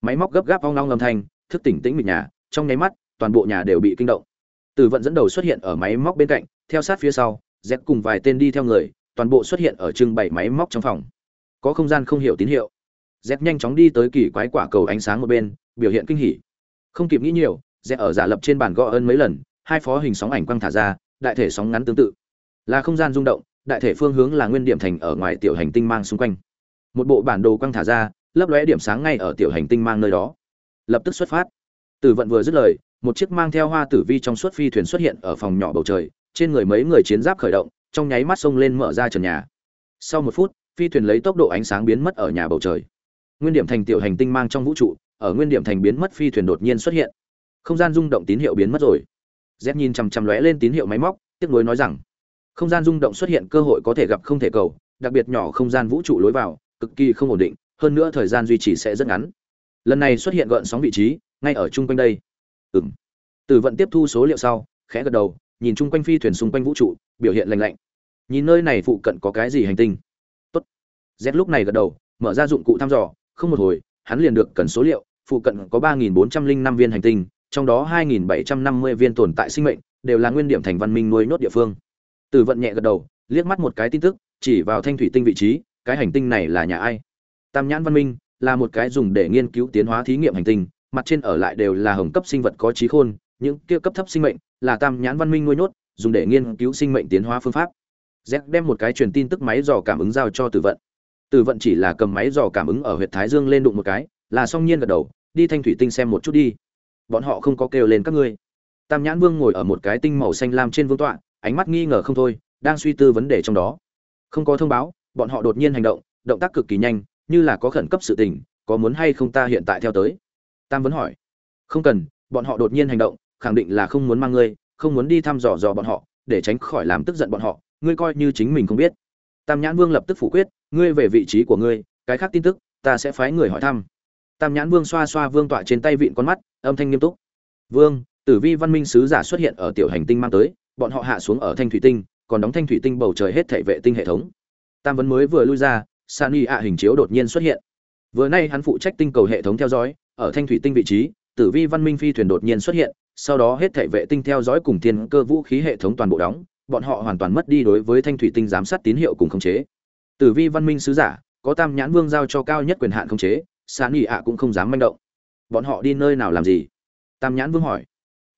Máy móc gấp gáp ong long âm thanh, thức tỉnh tĩnh mịch nhà, trong nháy mắt, toàn bộ nhà đều bị kinh động. Từ vận dẫn đầu xuất hiện ở máy móc bên cạnh, theo sát phía sau dép cùng vài tên đi theo người, toàn bộ xuất hiện ở trưng bày máy móc trong phòng. Có không gian không hiểu tín hiệu. Dép nhanh chóng đi tới kỳ quái quả cầu ánh sáng một bên biểu hiện kinh hỉ. Không kịp nghĩ nhiều, rẽ ở giả lập trên bàn gõ ơn mấy lần, hai phó hình sóng ảnh quang thả ra, đại thể sóng ngắn tương tự. Là không gian rung động, đại thể phương hướng là nguyên điểm thành ở ngoài tiểu hành tinh mang xung quanh. Một bộ bản đồ quang thả ra, lấp lóe điểm sáng ngay ở tiểu hành tinh mang nơi đó. Lập tức xuất phát. Tử vận vừa dứt lời, một chiếc mang theo hoa tử vi trong suốt phi thuyền xuất hiện ở phòng nhỏ bầu trời, trên người mấy người chiến giáp khởi động, trong nháy mắt xông lên mở ra trần nhà. Sau một phút, phi thuyền lấy tốc độ ánh sáng biến mất ở nhà bầu trời. Nguyên điểm thành tiểu hành tinh mang trong vũ trụ ở nguyên điểm thành biến mất phi thuyền đột nhiên xuất hiện. Không gian rung động tín hiệu biến mất rồi. Z nhìn chằm chằm lóe lên tín hiệu máy móc tiếp nối nói rằng, không gian rung động xuất hiện cơ hội có thể gặp không thể cầu, đặc biệt nhỏ không gian vũ trụ lối vào, cực kỳ không ổn định, hơn nữa thời gian duy trì sẽ rất ngắn. Lần này xuất hiện gợn sóng vị trí, ngay ở chung quanh đây. Ừ m tử vận tiếp thu số liệu sau, khẽ gật đầu, nhìn chung quanh phi thuyền xung quanh vũ trụ, biểu hiện lành lạnh. Nhìn nơi này phụ cận có cái gì hành tinh? Tốt. Z lúc này gật đầu, mở ra dụng cụ thăm dò, không một hồi, hắn liền được cần số liệu phụ cận có ba nghìn bốn trăm linh năm viên hành tinh trong đó hai nghìn bảy trăm năm mươi viên tồn tại sinh mệnh đều là nguyên điểm thành văn minh nuôi nốt địa phương. Tử vận nhẹ gật đầu liếc mắt một cái tin tức chỉ vào thanh thủy tinh vị trí cái hành tinh này là nhà ai? Tam nhãn văn minh là một cái dùng để nghiên cứu tiến hóa thí nghiệm hành tinh mặt trên ở lại đều là hồng cấp sinh vật có trí khôn những kia cấp thấp sinh mệnh là tam nhãn văn minh nuôi nốt, dùng để nghiên cứu sinh mệnh tiến hóa phương pháp. Z đem một cái truyền tin tức máy dò cảm ứng giao cho tử vận. Tử vận chỉ là cầm máy dò cảm ứng ở huyệt thái dương lên đụng một cái là song nhiên gật đầu đi thanh thủy tinh xem một chút đi. Bọn họ không có kêu lên các ngươi. Tam nhãn vương ngồi ở một cái tinh màu xanh lam trên vương tọa, ánh mắt nghi ngờ không thôi, đang suy tư vấn đề trong đó. Không có thông báo, bọn họ đột nhiên hành động động tác cực kỳ nhanh, như là có khẩn cấp sự tình, có muốn hay không ta hiện tại theo tới? Tam vấn hỏi. Không cần, bọn họ đột nhiên hành động, khẳng định là không muốn mang ngươi, không muốn đi thăm dò dò bọn họ, để tránh khỏi làm tức giận bọn họ, ngươi coi như chính mình không biết. Tam nhãn vương lập tức phủ quyết, ngươi về vị trí của ngươi, cái khác tin tức, ta sẽ phái người hỏi thăm tam nhãn vương xoa xoa vương tọa trên tay vịn con mắt âm thanh nghiêm túc vương tử vi văn minh sứ giả xuất hiện ở tiểu hành tinh mang tới bọn họ hạ xuống ở thanh thủy tinh còn đóng thanh thủy tinh bầu trời hết thể vệ tinh hệ thống tam vấn mới vừa lui ra Sani ạ hình chiếu đột nhiên xuất hiện. Vừa nay hắn phụ trách tinh cầu hệ thống theo dõi, ở thanh thủy tinh vị trí, Tử Vi Văn Minh phi thuyền đột nhiên xuất hiện, sau đó hết thảy vệ tinh theo dõi cùng thiên cơ vũ khí hệ thống toàn bộ đóng, bọn họ hoàn toàn mất đi đối với thanh thủy tinh giám sát tín hiệu cùng khống chế. Tử Vi Văn Minh sứ giả, có Tam Nhãn Vương giao cho cao nhất quyền hạn khống chế, Sani ạ cũng không dám manh động. Bọn họ đi nơi nào làm gì? Tam Nhãn Vương hỏi.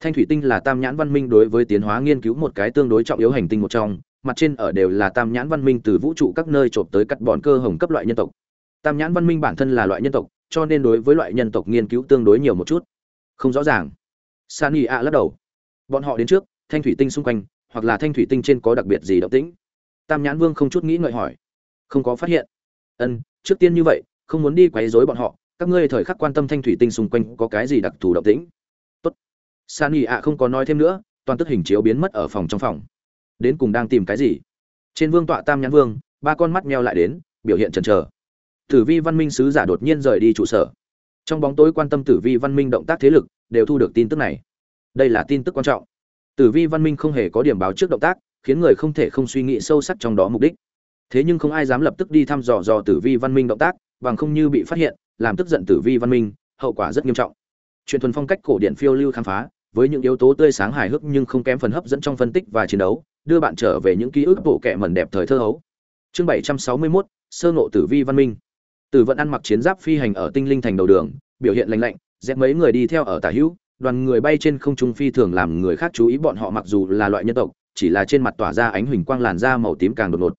Thanh thủy tinh là Tam Nhãn Văn Minh đối với tiến hóa nghiên cứu một cái tương đối trọng yếu hành tinh một trong, mặt trên ở đều là tam nhãn văn minh từ vũ trụ các nơi trộm tới cắt bọn cơ hồng cấp loại nhân tộc. Tam nhãn văn minh bản thân là loại nhân tộc cho nên đối với loại nhân tộc nghiên cứu tương đối nhiều một chút. Không rõ ràng. Sani a lắc đầu. Bọn họ đến trước thanh thủy tinh xung quanh hoặc là thanh thủy tinh trên có đặc biệt gì động tĩnh? Tam nhãn vương không chút nghĩ ngợi hỏi. Không có phát hiện. Ân trước tiên như vậy không muốn đi quấy rối bọn họ, các ngươi thời khắc quan tâm thanh thủy tinh xung quanh có cái gì đặc thù động tĩnh? Tốt. Sani ạ không có nói thêm nữa, toàn tức hình chiếu biến mất ở phòng trong phòng. Đến cùng đang tìm cái gì? Trên vương tọa tam nhãn vương, ba con mắt meo lại đến, biểu hiện chần chờ. Tử vi văn minh sứ giả đột nhiên rời đi trụ sở. Trong bóng tối quan tâm tử vi văn minh động tác thế lực, đều thu được tin tức này. Đây là tin tức quan trọng. Tử vi văn minh không hề có điểm báo trước động tác, khiến người không thể không suy nghĩ sâu sắc trong đó mục đích. Thế nhưng không ai dám lập tức đi thăm dò dò tử vi văn minh động tác bằng không như bị phát hiện làm tức giận tử vi văn minh hậu quả rất nghiêm trọng. Truyền thuần phong cách cổ điển phiêu lưu khám phá với những yếu tố tươi sáng hài hước nhưng không kém phần hấp dẫn trong phân tích và chiến đấu đưa bạn trở về những ký ức bộ kệ mẩn đẹp thời thơ hấu. Chương 761, sơ ngộ tử vi văn minh. Tử vận ăn mặc chiến giáp phi hành ở tinh linh thành đầu đường biểu hiện lạnh lạnh dẹp mấy người đi theo ở tả hữu đoàn người bay trên không trung phi thường làm người khác chú ý bọn họ mặc dù là loại nhân tộc chỉ là trên mặt tỏa ra ánh huỳnh quang làn da màu tím càng đột ngột.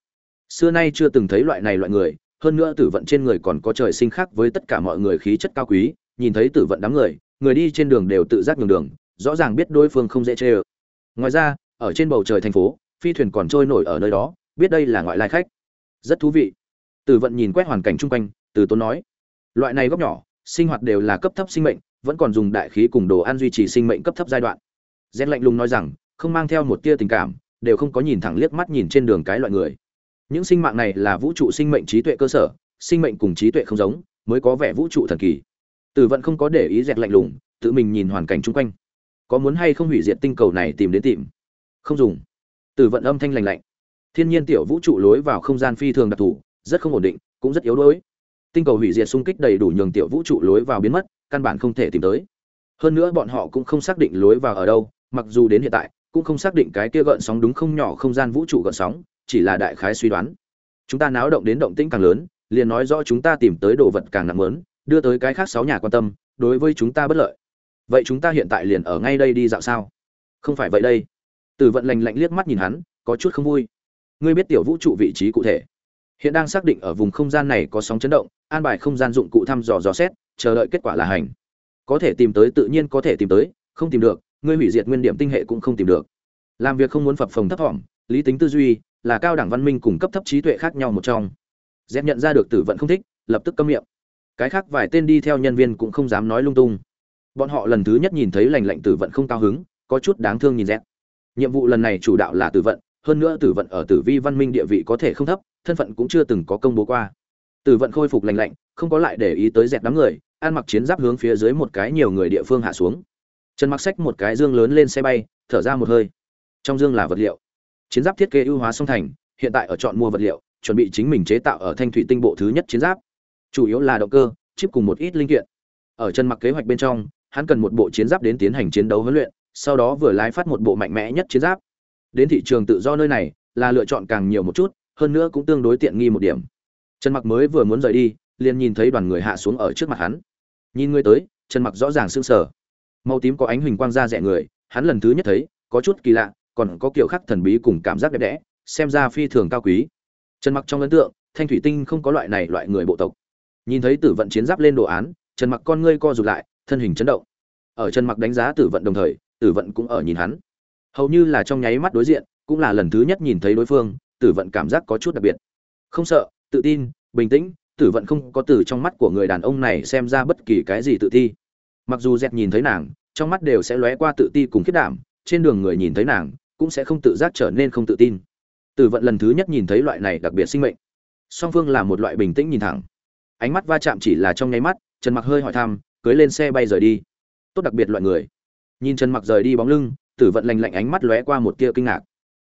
Xưa nay chưa từng thấy loại này loại người hơn nữa tử vận trên người còn có trời sinh khác với tất cả mọi người khí chất cao quý, nhìn thấy tử vận đám người người đi trên đường đều tự giác nhường đường, rõ ràng biết đối phương không dễ chê ơ. Ngoài ra, ở trên bầu trời thành phố, phi thuyền còn trôi nổi ở nơi đó, biết đây là ngoại lai khách. Rất thú vị. Tử vận nhìn quét hoàn cảnh chung quanh, từ tốn nói, loại này góc nhỏ, sinh hoạt đều là cấp thấp sinh mệnh, vẫn còn dùng đại khí cùng đồ ăn duy trì sinh mệnh cấp thấp giai đoạn. Rét lạnh lùng nói rằng, không mang theo một tia tình cảm, đều không có nhìn thẳng liếc mắt nhìn trên đường cái loại người những sinh mạng này là vũ trụ sinh mệnh trí tuệ cơ sở, sinh mệnh cùng trí tuệ không giống, mới có vẻ vũ trụ thần kỳ. Tử vận không có để ý dẹt lạnh lùng, tự mình nhìn hoàn cảnh chung quanh. Có muốn hay không hủy diệt tinh cầu này tìm đến tìm? Không dùng. Tử vận âm thanh lành lạnh. Thiên nhiên tiểu vũ trụ lối vào không gian phi thường đặc thù, rất không ổn định, cũng rất yếu đuối. Tinh cầu hủy diệt xung kích đầy đủ nhường tiểu vũ trụ lối vào biến mất, căn bản không thể tìm tới. Hơn nữa bọn họ cũng không xác định lối vào ở đâu, mặc dù đến hiện tại, cũng không xác định cái kia gợn sóng đúng không nhỏ không gian vũ trụ gợn sóng chỉ là đại khái suy đoán. Chúng ta náo động đến động tĩnh càng lớn, liền nói rõ chúng ta tìm tới đồ vật càng nặng lớn, đưa tới cái khác sáu nhà quan tâm, đối với chúng ta bất lợi. Vậy chúng ta hiện tại liền ở ngay đây đi dạo sao? Không phải vậy đây. Tử vận lành lạnh liếc mắt nhìn hắn, có chút không vui. Ngươi biết tiểu vũ trụ vị trí cụ thể. Hiện đang xác định ở vùng không gian này có sóng chấn động, an bài không gian dụng cụ thăm dò dò xét, chờ đợi kết quả là hành. Có thể tìm tới tự nhiên có thể tìm tới, không tìm được, ngươi hủy diệt nguyên điểm tinh hệ cũng không tìm được. Làm việc không muốn phập phồng thấp thỏm, lý tính tư duy là cao đẳng văn minh cùng cấp thấp trí tuệ khác nhau một trong. Dẹp nhận ra được tử vận không thích, lập tức câm miệng. Cái khác vài tên đi theo nhân viên cũng không dám nói lung tung. Bọn họ lần thứ nhất nhìn thấy lành lạnh tử vận không cao hứng, có chút đáng thương nhìn dẹp. Nhiệm vụ lần này chủ đạo là tử vận, hơn nữa tử vận ở tử vi văn minh địa vị có thể không thấp, thân phận cũng chưa từng có công bố qua. Tử vận khôi phục lành lạnh, không có lại để ý tới dẹp đám người, ăn mặc chiến giáp hướng phía dưới một cái nhiều người địa phương hạ xuống. Trần mặc xách một cái dương lớn lên xe bay, thở ra một hơi. Trong dương là vật liệu chiến giáp thiết kế ưu hóa song thành, hiện tại ở chọn mua vật liệu, chuẩn bị chính mình chế tạo ở thanh thủy tinh bộ thứ nhất chiến giáp. Chủ yếu là động cơ, chip cùng một ít linh kiện. Ở chân mặc kế hoạch bên trong, hắn cần một bộ chiến giáp đến tiến hành chiến đấu huấn luyện, sau đó vừa lái phát một bộ mạnh mẽ nhất chiến giáp. Đến thị trường tự do nơi này, là lựa chọn càng nhiều một chút, hơn nữa cũng tương đối tiện nghi một điểm. Trần mặc mới vừa muốn rời đi, liền nhìn thấy đoàn người hạ xuống ở trước mặt hắn. Nhìn người tới trần mặc rõ ràng sưng sờ. Màu tím có ánh huỳnh quang ra rẻ người, hắn lần thứ nhất thấy, có chút kỳ lạ còn có kiểu khác thần bí cùng cảm giác đẹp đẽ, xem ra phi thường cao quý. Trần mặc trong ấn tượng, thanh thủy tinh không có loại này loại người bộ tộc. Nhìn thấy tử vận chiến giáp lên đồ án, trần mặc con ngươi co rụt lại, thân hình chấn động. Ở trần mặc đánh giá tử vận đồng thời, tử vận cũng ở nhìn hắn. Hầu như là trong nháy mắt đối diện, cũng là lần thứ nhất nhìn thấy đối phương, tử vận cảm giác có chút đặc biệt. Không sợ, tự tin, bình tĩnh, tử vận không có từ trong mắt của người đàn ông này xem ra bất kỳ cái gì tự ti mặc dù dẹt nhìn thấy nàng, trong mắt đều sẽ lóe qua tự ti cùng khiết đảm, trên đường người nhìn thấy nàng cũng sẽ không tự giác trở nên không tự tin. Tử vận lần thứ nhất nhìn thấy loại này đặc biệt sinh mệnh. Song phương là một loại bình tĩnh nhìn thẳng. Ánh mắt va chạm chỉ là trong nháy mắt, trần mặc hơi hỏi thăm, cưới lên xe bay rời đi. Tốt đặc biệt loại người. Nhìn trần mặc rời đi bóng lưng, tử vận lành lạnh ánh mắt lóe qua một tia kinh ngạc.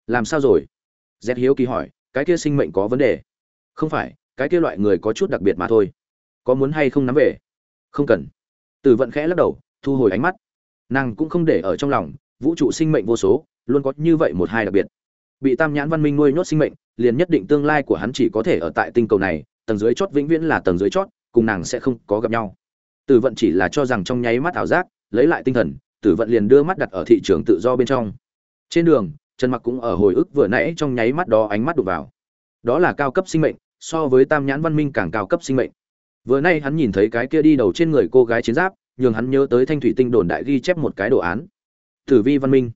Làm sao rồi? Dẹt hiếu kỳ hỏi, cái kia sinh mệnh có vấn đề? Không phải, cái kia loại người có chút đặc biệt mà thôi. Có muốn hay không nắm về? Không cần. Tử vận khẽ lắc đầu, thu hồi ánh mắt. Nàng cũng không để ở trong lòng vũ trụ sinh mệnh vô số, luôn có như vậy một hai đặc biệt. Bị tam nhãn văn minh nuôi nhốt sinh mệnh, liền nhất định tương lai của hắn chỉ có thể ở tại tinh cầu này, tầng dưới chót vĩnh viễn là tầng dưới chót, cùng nàng sẽ không có gặp nhau. Tử vận chỉ là cho rằng trong nháy mắt ảo giác, lấy lại tinh thần, tử vận liền đưa mắt đặt ở thị trường tự do bên trong. Trên đường, trần mặc cũng ở hồi ức vừa nãy trong nháy mắt đó ánh mắt đụng vào. Đó là cao cấp sinh mệnh, so với tam nhãn văn minh càng cao cấp sinh mệnh. Vừa nay hắn nhìn thấy cái kia đi đầu trên người cô gái chiến giáp, nhường hắn nhớ tới thanh thủy tinh đồn đại ghi chép một cái đồ án tử vi văn minh.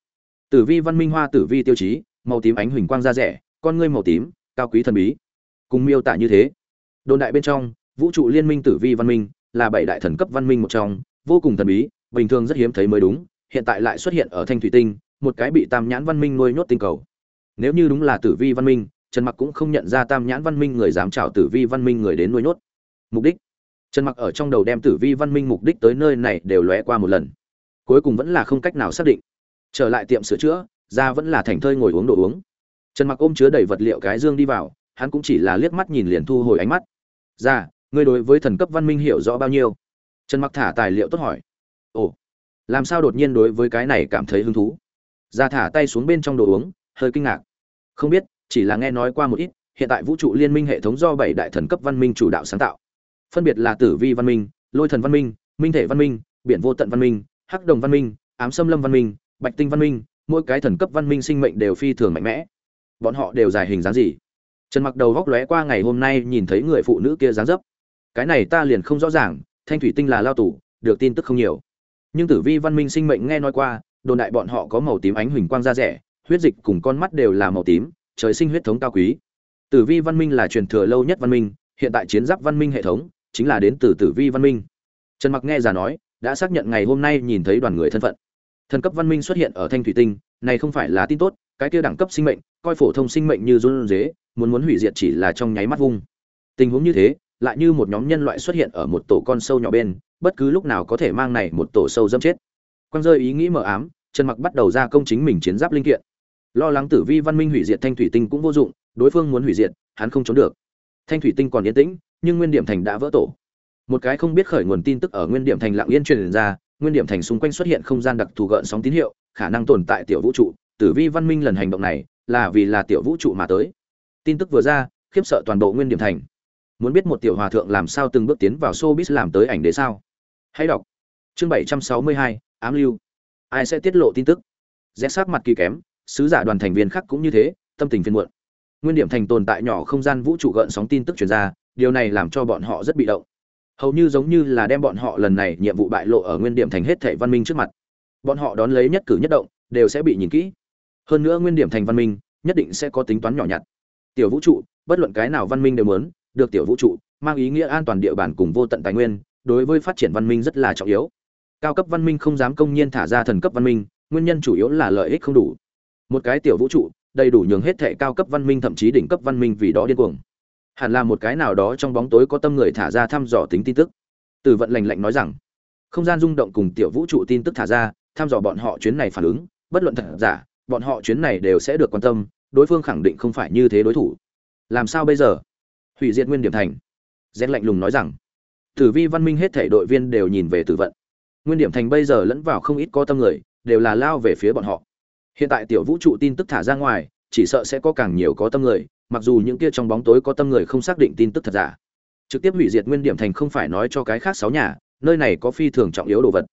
Tử vi văn minh hoa, tử vi tiêu chí, màu tím ánh huỳnh quang da rẻ, con ngươi màu tím, cao quý thần bí. Cùng miêu tả như thế. Đồn đại bên trong, vũ trụ liên minh tử vi văn minh là bảy đại thần cấp văn minh một trong, vô cùng thần bí, bình thường rất hiếm thấy mới đúng, hiện tại lại xuất hiện ở thanh thủy tinh, một cái bị tam nhãn văn minh nuôi nhốt tinh cầu. Nếu như đúng là tử vi văn minh, trần mặc cũng không nhận ra tam nhãn văn minh người dám chào tử vi văn minh người đến nuôi nhốt. Mục đích. Trần mặc ở trong đầu đem tử vi văn minh mục đích tới nơi này đều lóe qua một lần cuối cùng vẫn là không cách nào xác định. Trở lại tiệm sửa chữa, ra vẫn là thành thơi ngồi uống đồ uống. Trần mặc ôm chứa đầy vật liệu cái dương đi vào, hắn cũng chỉ là liếc mắt nhìn liền thu hồi ánh mắt. Ra ngươi đối với thần cấp văn minh hiểu rõ bao nhiêu? Trần mặc thả tài liệu tốt hỏi. Ồ, làm sao đột nhiên đối với cái này cảm thấy hứng thú? Ra thả tay xuống bên trong đồ uống, hơi kinh ngạc. Không biết, chỉ là nghe nói qua một ít, hiện tại vũ trụ liên minh hệ thống do bảy đại thần cấp văn minh chủ đạo sáng tạo. Phân biệt là tử vi văn minh, lôi thần văn minh minh thể văn minh, biển vô tận văn minh hắc đồng văn minh, ám xâm lâm văn minh, bạch tinh văn minh, mỗi cái thần cấp văn minh sinh mệnh đều phi thường mạnh mẽ. Bọn họ đều dài hình dáng gì? Trần mặc đầu góc lóe qua ngày hôm nay nhìn thấy người phụ nữ kia dáng dấp. Cái này ta liền không rõ ràng, thanh thủy tinh là lao tù, được tin tức không nhiều. Nhưng tử vi văn minh sinh mệnh nghe nói qua, đồn đại bọn họ có màu tím ánh huỳnh quang da rẻ, huyết dịch cùng con mắt đều là màu tím, trời sinh huyết thống cao quý. Tử vi văn minh là truyền thừa lâu nhất văn minh, hiện tại chiến giáp văn minh hệ thống chính là đến từ tử vi văn minh. Trần mặc nghe già nói đã xác nhận ngày hôm nay nhìn thấy đoàn người thân phận. Thần cấp văn minh xuất hiện ở thanh thủy tinh, này không phải là tin tốt, cái kia đẳng cấp sinh mệnh, coi phổ thông sinh mệnh như run dế muốn muốn hủy diệt chỉ là trong nháy mắt vung. Tình huống như thế, lại như một nhóm nhân loại xuất hiện ở một tổ con sâu nhỏ bên, bất cứ lúc nào có thể mang này một tổ sâu dâm chết. Quang rơi ý nghĩ mờ ám, trần mặc bắt đầu ra công chính mình chiến giáp linh kiện. Lo lắng tử vi văn minh hủy diệt thanh thủy tinh cũng vô dụng, đối phương muốn hủy diệt, hắn không trốn được. Thanh thủy tinh còn yên tĩnh, nhưng nguyên điểm thành đã vỡ tổ một cái không biết khởi nguồn tin tức ở nguyên điểm thành lặng yên truyền ra, nguyên điểm thành xung quanh xuất hiện không gian đặc thù gợn sóng tín hiệu, khả năng tồn tại tiểu vũ trụ. Tử vi văn minh lần hành động này là vì là tiểu vũ trụ mà tới. Tin tức vừa ra, khiếp sợ toàn bộ nguyên điểm thành. Muốn biết một tiểu hòa thượng làm sao từng bước tiến vào showbiz làm tới ảnh đế sao? Hãy đọc. Chương bảy trăm sáu mươi hai, ám lưu. Ai sẽ tiết lộ tin tức? Rẽ sát mặt kỳ kém, sứ giả đoàn thành viên khác cũng như thế, tâm tình phiền muộn. Nguyên điểm thành tồn tại nhỏ không gian vũ trụ gợn sóng tin tức truyền ra, điều này làm cho bọn họ rất bị động hầu như giống như là đem bọn họ lần này nhiệm vụ bại lộ ở nguyên điểm thành hết thể văn minh trước mặt. Bọn họ đón lấy nhất cử nhất động, đều sẽ bị nhìn kỹ. Hơn nữa nguyên điểm thành văn minh, nhất định sẽ có tính toán nhỏ nhặt. Tiểu vũ trụ, bất luận cái nào văn minh đều muốn, được tiểu vũ trụ, mang ý nghĩa an toàn địa bàn cùng vô tận tài nguyên, đối với phát triển văn minh rất là trọng yếu. Cao cấp văn minh không dám công nhiên thả ra thần cấp văn minh, nguyên nhân chủ yếu là lợi ích không đủ. Một cái tiểu vũ trụ, đầy đủ nhường hết thệ cao cấp văn minh thậm chí đỉnh cấp văn minh vì đó điên cuồng hẳn là một cái nào đó trong bóng tối có tâm người thả ra thăm dò tính tin tức. Từ vận lành lạnh nói rằng, không gian rung động cùng tiểu vũ trụ tin tức thả ra, thăm dò bọn họ chuyến này phản ứng, bất luận thật giả, bọn họ chuyến này đều sẽ được quan tâm, đối phương khẳng định không phải như thế đối thủ. Làm sao bây giờ? Hủy diệt nguyên điểm thành. Rét lạnh lùng nói rằng, tử vi, văn minh hết thể đội viên đều nhìn về tử vận. Nguyên điểm thành bây giờ lẫn vào không ít có tâm người, đều là lao về phía bọn họ. Hiện tại tiểu vũ trụ tin tức thả ra ngoài, chỉ sợ sẽ có càng nhiều có tâm người mặc dù những kia trong bóng tối có tâm người không xác định tin tức thật giả. Trực tiếp hủy diệt nguyên điểm thành không phải nói cho cái khác sáu nhà, nơi này có phi thường trọng yếu đồ vật.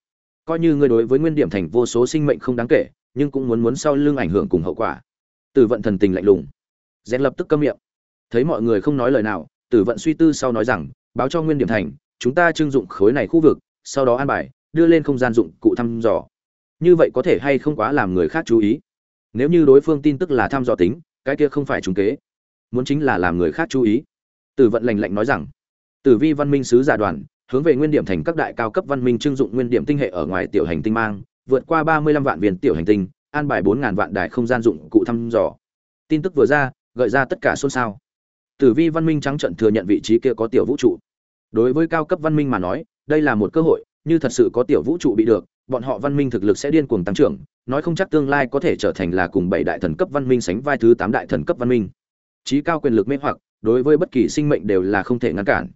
Coi như người đối với nguyên điểm thành vô số sinh mệnh không đáng kể, nhưng cũng muốn muốn sau lưng ảnh hưởng cùng hậu quả. Tử vận thần tình lạnh lùng. Rèn lập tức câm miệng. Thấy mọi người không nói lời nào, tử vận suy tư sau nói rằng, báo cho nguyên điểm thành, chúng ta trưng dụng khối này khu vực, sau đó an bài, đưa lên không gian dụng cụ thăm dò. Như vậy có thể hay không quá làm người khác chú ý. Nếu như đối phương tin tức là thăm dò tính, cái kia không phải trúng kế muốn chính là làm người khác chú ý. Tử vận lành lạnh nói rằng tử vi văn minh sứ giả đoàn, hướng về nguyên điểm thành các đại cao cấp văn minh trưng dụng nguyên điểm tinh hệ ở ngoài tiểu hành tinh mang, vượt qua ba mươi lăm vạn viên tiểu hành tinh, an bài bốn ngàn vạn đài không gian dụng cụ thăm dò. Tin tức vừa ra, gợi ra tất cả xôn xao. Tử vi văn minh trắng trận thừa nhận vị trí kia có tiểu vũ trụ. Đối với cao cấp văn minh mà nói, đây là một cơ hội, như thật sự có tiểu vũ trụ bị được, bọn họ văn minh thực lực sẽ điên cuồng tăng trưởng, nói không chắc tương lai có thể trở thành là cùng bảy đại thần cấp văn minh sánh vai thứ tám đại thần cấp văn minh trí cao quyền lực mê hoặc, đối với bất kỳ sinh mệnh đều là không thể ngăn cản.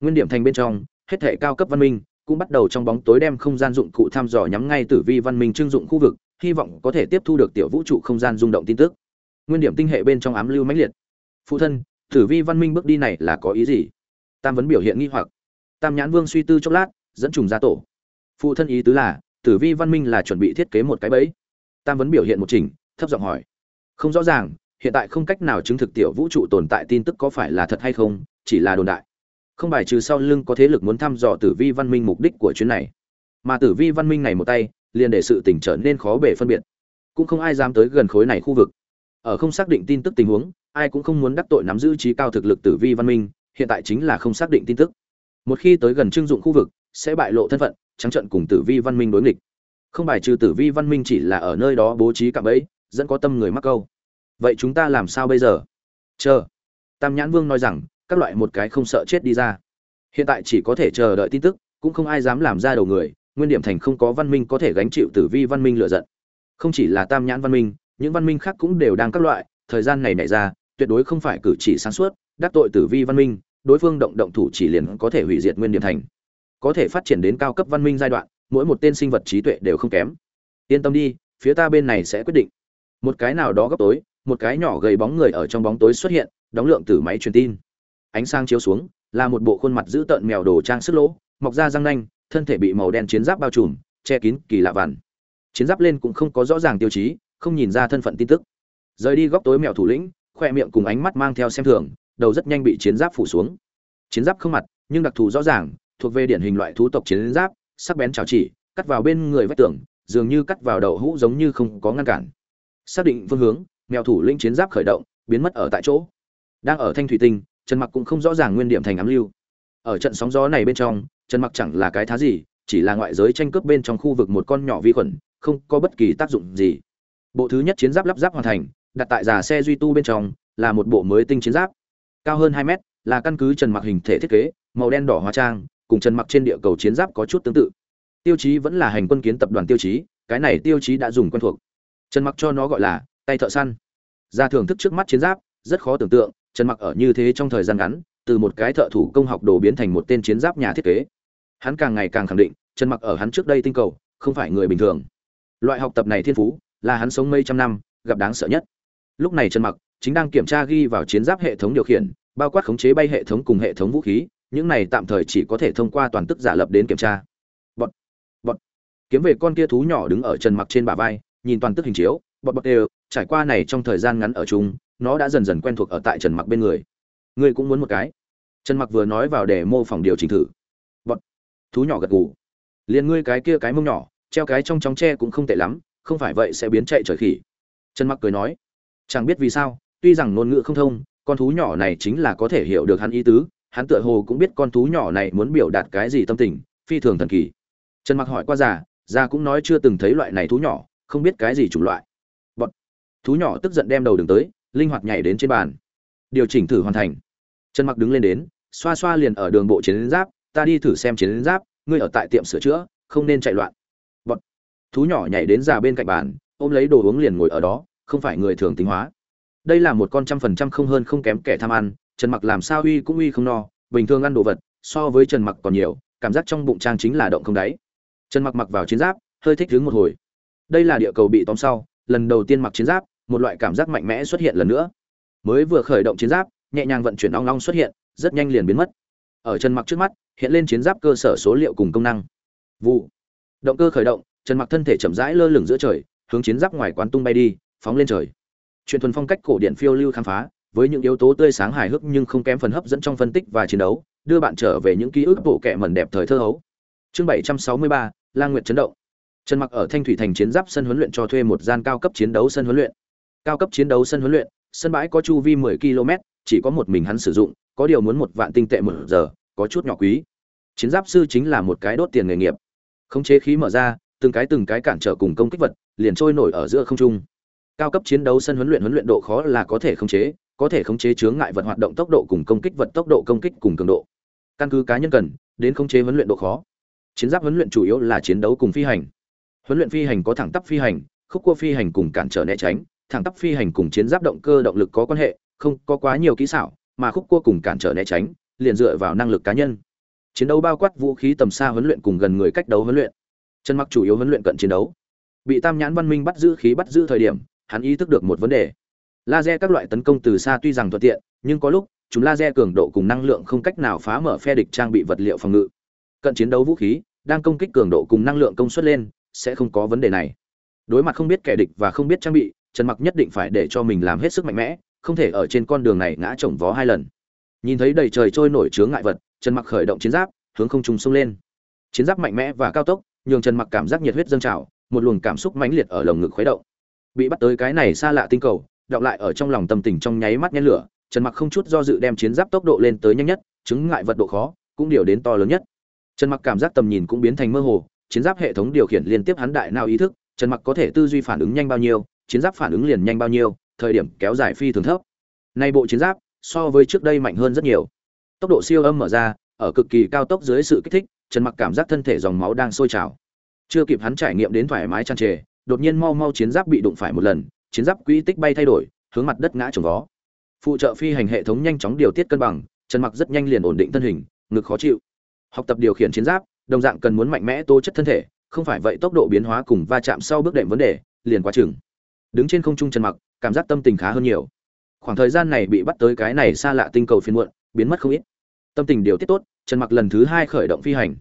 Nguyên điểm thành bên trong, hết thể cao cấp văn minh cũng bắt đầu trong bóng tối đem không gian dụng cụ thăm dò nhắm ngay tử vi văn minh trưng dụng khu vực, hy vọng có thể tiếp thu được tiểu vũ trụ không gian rung động tin tức. Nguyên điểm tinh hệ bên trong ám lưu mãnh liệt. Phụ thân, tử vi văn minh bước đi này là có ý gì? Tam vấn biểu hiện nghi hoặc. Tam nhãn vương suy tư chốc lát, dẫn trùng ra tổ. Phụ thân ý tứ là, tử vi văn minh là chuẩn bị thiết kế một cái bẫy. Tam vấn biểu hiện một trình thấp giọng hỏi. Không rõ ràng hiện tại không cách nào chứng thực tiểu vũ trụ tồn tại tin tức có phải là thật hay không, chỉ là đồn đại. Không bài trừ sau lưng có thế lực muốn thăm dò tử vi văn minh mục đích của chuyến này. Mà tử vi văn minh này một tay, liền để sự tỉnh trở nên khó bể phân biệt. Cũng không ai dám tới gần khối này khu vực. Ở không xác định tin tức tình huống, ai cũng không muốn đắc tội nắm giữ trí cao thực lực tử vi văn minh, hiện tại chính là không xác định tin tức. Một khi tới gần trưng dụng khu vực, sẽ bại lộ thân phận, trắng trận cùng tử vi văn minh đối nghịch. Không bài trừ tử vi văn minh chỉ là ở nơi đó bố trí cạm bẫy, dẫn có tâm người mắc câu vậy chúng ta làm sao bây giờ? Chờ. Tam nhãn vương nói rằng, các loại một cái không sợ chết đi ra. Hiện tại chỉ có thể chờ đợi tin tức, cũng không ai dám làm ra đầu người, nguyên điểm thành không có văn minh có thể gánh chịu tử vi văn minh lựa giận. Không chỉ là tam nhãn văn minh, những văn minh khác cũng đều đang các loại, thời gian này nảy ra, tuyệt đối không phải cử chỉ sáng suốt, đắc tội tử vi văn minh, đối phương động động thủ chỉ liền có thể hủy diệt nguyên điểm thành. Có thể phát triển đến cao cấp văn minh giai đoạn, mỗi một tên sinh vật trí tuệ đều không kém. Yên tâm đi, phía ta bên này sẽ quyết định. Một cái nào đó gấp tối một cái nhỏ gầy bóng người ở trong bóng tối xuất hiện, đóng lượng từ máy truyền tin. Ánh sáng chiếu xuống, là một bộ khuôn mặt dữ tợn mèo đồ trang sức lỗ, mọc ra răng nanh, thân thể bị màu đen chiến giáp bao trùm, che kín kỳ lạ vằn. Chiến giáp lên cũng không có rõ ràng tiêu chí, không nhìn ra thân phận tin tức. Rời đi góc tối mèo thủ lĩnh, khoe miệng cùng ánh mắt mang theo xem thường, đầu rất nhanh bị chiến giáp phủ xuống. Chiến giáp không mặt, nhưng đặc thù rõ ràng, thuộc về điển hình loại thú tộc chiến giáp, sắc bén chảo chỉ, cắt vào bên người vách tường, dường như cắt vào đầu hũ giống như không có ngăn cản. Xác định phương hướng mèo thủ lĩnh chiến giáp khởi động, biến mất ở tại chỗ. Đang ở thanh thủy tinh, trần mặc cũng không rõ ràng nguyên điểm thành ám lưu. Ở trận sóng gió này bên trong, trần mặc chẳng là cái thá gì, chỉ là ngoại giới tranh cướp bên trong khu vực một con nhỏ vi khuẩn, không có bất kỳ tác dụng gì. Bộ thứ nhất chiến giáp lắp ráp hoàn thành, đặt tại già xe duy tu bên trong, là một bộ mới tinh chiến giáp. Cao hơn 2 mét, là căn cứ trần mặc hình thể thiết kế, màu đen đỏ hóa trang, cùng trần mặc trên địa cầu chiến giáp có chút tương tự. Tiêu chí vẫn là hành quân kiến tập đoàn tiêu chí, cái này tiêu chí đã dùng quen thuộc. Trần mặc cho nó gọi là tay thợ săn. Ra thưởng thức trước mắt chiến giáp, rất khó tưởng tượng, trần mặc ở như thế trong thời gian ngắn, từ một cái thợ thủ công học đồ biến thành một tên chiến giáp nhà thiết kế. Hắn càng ngày càng khẳng định, trần mặc ở hắn trước đây tinh cầu, không phải người bình thường. Loại học tập này thiên phú, là hắn sống mấy trăm năm, gặp đáng sợ nhất. Lúc này trần mặc chính đang kiểm tra ghi vào chiến giáp hệ thống điều khiển, bao quát khống chế bay hệ thống cùng hệ thống vũ khí, những này tạm thời chỉ có thể thông qua toàn tức giả lập đến kiểm tra. Bọt bọt. Kiếm về con kia thú nhỏ đứng ở trần mặc trên bả vai, nhìn toàn tức hình chiếu bọt bọt đều, trải qua này trong thời gian ngắn ở chung, nó đã dần dần quen thuộc ở tại trần mặc bên người. Ngươi cũng muốn một cái. Trần mặc vừa nói vào để mô phỏng điều chỉnh thử. Bọt. Thú nhỏ gật gù. Liền ngươi cái kia cái mông nhỏ, treo cái trong chóng tre cũng không tệ lắm, không phải vậy sẽ biến chạy trời khỉ. Trần mặc cười nói. Chẳng biết vì sao, tuy rằng ngôn ngữ không thông, con thú nhỏ này chính là có thể hiểu được hắn ý tứ, hắn tựa hồ cũng biết con thú nhỏ này muốn biểu đạt cái gì tâm tình, phi thường thần kỳ. Trần mặc hỏi qua già già cũng nói chưa từng thấy loại này thú nhỏ, không biết cái gì chủng loại thú nhỏ tức giận đem đầu đường tới, linh hoạt nhảy đến trên bàn. Điều chỉnh thử hoàn thành. Trần mặc đứng lên đến, xoa xoa liền ở đường bộ chiến giáp, ta đi thử xem chiến giáp, ngươi ở tại tiệm sửa chữa, không nên chạy loạn. Bọn thú nhỏ nhảy đến già bên cạnh bàn, ôm lấy đồ uống liền ngồi ở đó, không phải người thường tính hóa. Đây là một con trăm phần trăm không hơn không kém kẻ tham ăn, trần mặc làm sao uy cũng uy không no, bình thường ăn đồ vật, so với trần mặc còn nhiều, cảm giác trong bụng trang chính là động không đáy. Trần mặc mặc vào chiến giáp, hơi thích đứng một hồi. Đây là địa cầu bị tóm sau, lần đầu tiên mặc chiến giáp một loại cảm giác mạnh mẽ xuất hiện lần nữa. Mới vừa khởi động chiến giáp nhẹ nhàng vận chuyển ong long xuất hiện rất nhanh liền biến mất. Ở chân mặc trước mắt hiện lên chiến giáp cơ sở số liệu cùng công năng. Vụ. Động cơ khởi động trần mặc thân thể chậm rãi lơ lửng giữa trời hướng chiến giáp ngoài quán tung bay đi phóng lên trời. Truyền thuần phong cách cổ điển phiêu lưu khám phá với những yếu tố tươi sáng hài hước nhưng không kém phần hấp dẫn trong phân tích và chiến đấu đưa bạn trở về những ký ức bộ kệ mẩn đẹp thời thơ hấu. Chương 763, lang nguyệt chấn động. Trần mặc ở thanh thủy thành chiến giáp sân huấn luyện cho thuê một gian cao cấp chiến đấu sân huấn luyện cao cấp chiến đấu sân huấn luyện, sân bãi có chu vi 10 km, chỉ có một mình hắn sử dụng, có điều muốn một vạn tinh tệ một giờ, có chút nhỏ quý. Chiến giáp sư chính là một cái đốt tiền nghề nghiệp. Khống chế khí mở ra, từng cái từng cái cản trở cùng công kích vật, liền trôi nổi ở giữa không trung. Cao cấp chiến đấu sân huấn luyện huấn luyện độ khó là có thể khống chế, có thể khống chế chướng ngại vật hoạt động tốc độ cùng công kích vật tốc độ công kích cùng cường độ. Căn cứ cá nhân cần, đến khống chế huấn luyện độ khó. Chiến giáp huấn luyện chủ yếu là chiến đấu cùng phi hành. Huấn luyện phi hành có thẳng tắp phi hành, khúc cua phi hành cùng cản trở né tránh thẳng tắp phi hành cùng chiến giáp động cơ động lực có quan hệ, không có quá nhiều kỹ xảo, mà khúc cua cùng cản trở né tránh, liền dựa vào năng lực cá nhân. Chiến đấu bao quát vũ khí tầm xa huấn luyện cùng gần người cách đấu huấn luyện. Chân mặc chủ yếu huấn luyện cận chiến đấu. Bị tam nhãn văn minh bắt giữ khí bắt giữ thời điểm, hắn ý thức được một vấn đề. Laser các loại tấn công từ xa tuy rằng thuận tiện, nhưng có lúc, chúng laser cường độ cùng năng lượng không cách nào phá mở phe địch trang bị vật liệu phòng ngự. Cận chiến đấu vũ khí, đang công kích cường độ cùng năng lượng công suất lên, sẽ không có vấn đề này. Đối mặt không biết kẻ địch và không biết trang bị trần mặc nhất định phải để cho mình làm hết sức mạnh mẽ, không thể ở trên con đường này ngã chồng vó hai lần. Nhìn thấy đầy trời trôi nổi chướng ngại vật, trần mặc khởi động chiến giáp, hướng không trung sông lên. Chiến giáp mạnh mẽ và cao tốc, nhường trần mặc cảm giác nhiệt huyết dâng trào, một luồng cảm xúc mãnh liệt ở lồng ngực khuấy động. Bị bắt tới cái này xa lạ tinh cầu, đọng lại ở trong lòng tâm tình trong nháy mắt nhen lửa, trần mặc không chút do dự đem chiến giáp tốc độ lên tới nhanh nhất, chứng ngại vật độ khó, cũng điều đến to lớn nhất. Trần mặc cảm giác tầm nhìn cũng biến thành mơ hồ, chiến giáp hệ thống điều khiển liên tiếp hắn đại nào ý thức, trần mặc có thể tư duy phản ứng nhanh bao nhiêu chiến giáp phản ứng liền nhanh bao nhiêu thời điểm kéo dài phi thường thấp Nay bộ chiến giáp so với trước đây mạnh hơn rất nhiều. Tốc độ siêu âm mở ra, ở cực kỳ cao tốc dưới sự kích thích, Trần Mặc cảm giác thân thể dòng máu đang sôi trào. Chưa kịp hắn trải nghiệm đến thoải mái tràn trề, đột nhiên mau mau chiến giáp bị đụng phải một lần, chiến giáp quỹ tích bay thay đổi, hướng mặt đất ngã chồng vó. Phụ trợ phi hành hệ thống nhanh chóng điều tiết cân bằng, Trần Mặc rất nhanh liền ổn định thân hình, ngực khó chịu. Học tập điều khiển chiến giáp, đồng dạng cần muốn mạnh mẽ tố chất thân thể, không phải vậy tốc độ biến hóa cùng va chạm sau bước đệm vấn đề, liền quá chừng. Đứng trên không trung Trần Mặc, cảm giác tâm tình khá hơn nhiều. Khoảng thời gian này bị bắt tới cái này xa lạ tinh cầu phiên muộn, biến mất không ít. Tâm tình điều tiết tốt, Trần Mặc lần thứ hai khởi động phi hành.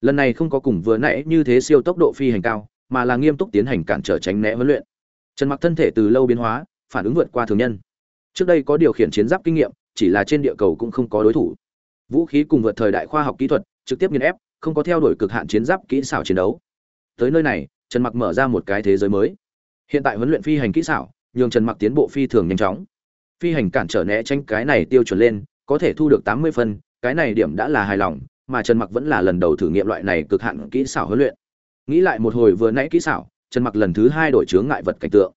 Lần này không có cùng vừa nãy như thế siêu tốc độ phi hành cao, mà là nghiêm túc tiến hành cản trở tránh né huấn luyện. Trần Mặc thân thể từ lâu biến hóa, phản ứng vượt qua thường nhân. Trước đây có điều khiển chiến giáp kinh nghiệm, chỉ là trên địa cầu cũng không có đối thủ. Vũ khí cùng vượt thời đại khoa học kỹ thuật, trực tiếp nghiền ép, không có theo đuổi cực hạn chiến giáp kỹ xảo chiến đấu. Tới nơi này, Trần Mặc mở ra một cái thế giới mới. Hiện tại huấn luyện phi hành kỹ xảo, nhường Trần Mặc tiến bộ phi thường nhanh chóng. Phi hành cản trở né tránh cái này tiêu chuẩn lên, có thể thu được 80 phân, cái này điểm đã là hài lòng, mà Trần Mặc vẫn là lần đầu thử nghiệm loại này cực hạn kỹ xảo huấn luyện. Nghĩ lại một hồi vừa nãy kỹ xảo, Trần Mặc lần thứ hai đổi chướng ngại vật cảnh tượng.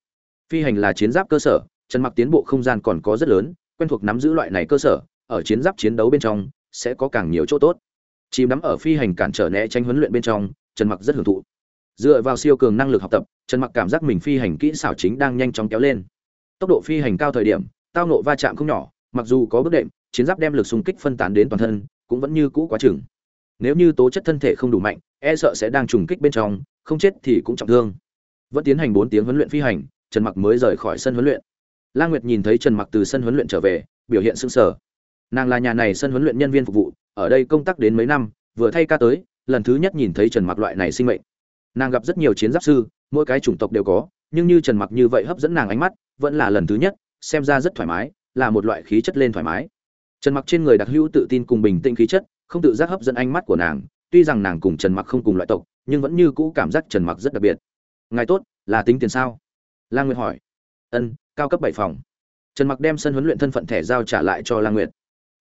Phi hành là chiến giáp cơ sở, Trần Mặc tiến bộ không gian còn có rất lớn, quen thuộc nắm giữ loại này cơ sở, ở chiến giáp chiến đấu bên trong sẽ có càng nhiều chỗ tốt. Chìm nắm ở phi hành cản trở né tránh huấn luyện bên trong, Trần Mặc rất hưởng thụ. Dựa vào siêu cường năng lực học tập, Trần Mặc cảm giác mình phi hành kỹ xảo chính đang nhanh chóng kéo lên. Tốc độ phi hành cao thời điểm, tao nộ va chạm không nhỏ, mặc dù có bước đệm, chiến giáp đem lực xung kích phân tán đến toàn thân, cũng vẫn như cũ quá chừng. Nếu như tố chất thân thể không đủ mạnh, e sợ sẽ đang trùng kích bên trong, không chết thì cũng trọng thương. Vẫn tiến hành 4 tiếng huấn luyện phi hành, Trần Mặc mới rời khỏi sân huấn luyện. La Nguyệt nhìn thấy Trần Mặc từ sân huấn luyện trở về, biểu hiện sững sờ. Nàng là nhà này sân huấn luyện nhân viên phục vụ, ở đây công tác đến mấy năm, vừa thay ca tới, lần thứ nhất nhìn thấy Trần Mặc loại này sinh mệnh. Nàng gặp rất nhiều chiến giáp sư, mỗi cái chủng tộc đều có, nhưng như Trần Mặc như vậy hấp dẫn nàng ánh mắt, vẫn là lần thứ nhất, xem ra rất thoải mái, là một loại khí chất lên thoải mái. Trần Mặc trên người đặc hữu tự tin cùng bình tĩnh khí chất, không tự giác hấp dẫn ánh mắt của nàng, tuy rằng nàng cùng Trần Mặc không cùng loại tộc, nhưng vẫn như cũ cảm giác Trần Mặc rất đặc biệt. "Ngài tốt, là tính tiền sao?" Lang Nguyệt hỏi. "Ân, cao cấp bảy phòng." Trần Mặc đem sân huấn luyện thân phận thẻ giao trả lại cho Lang Nguyệt.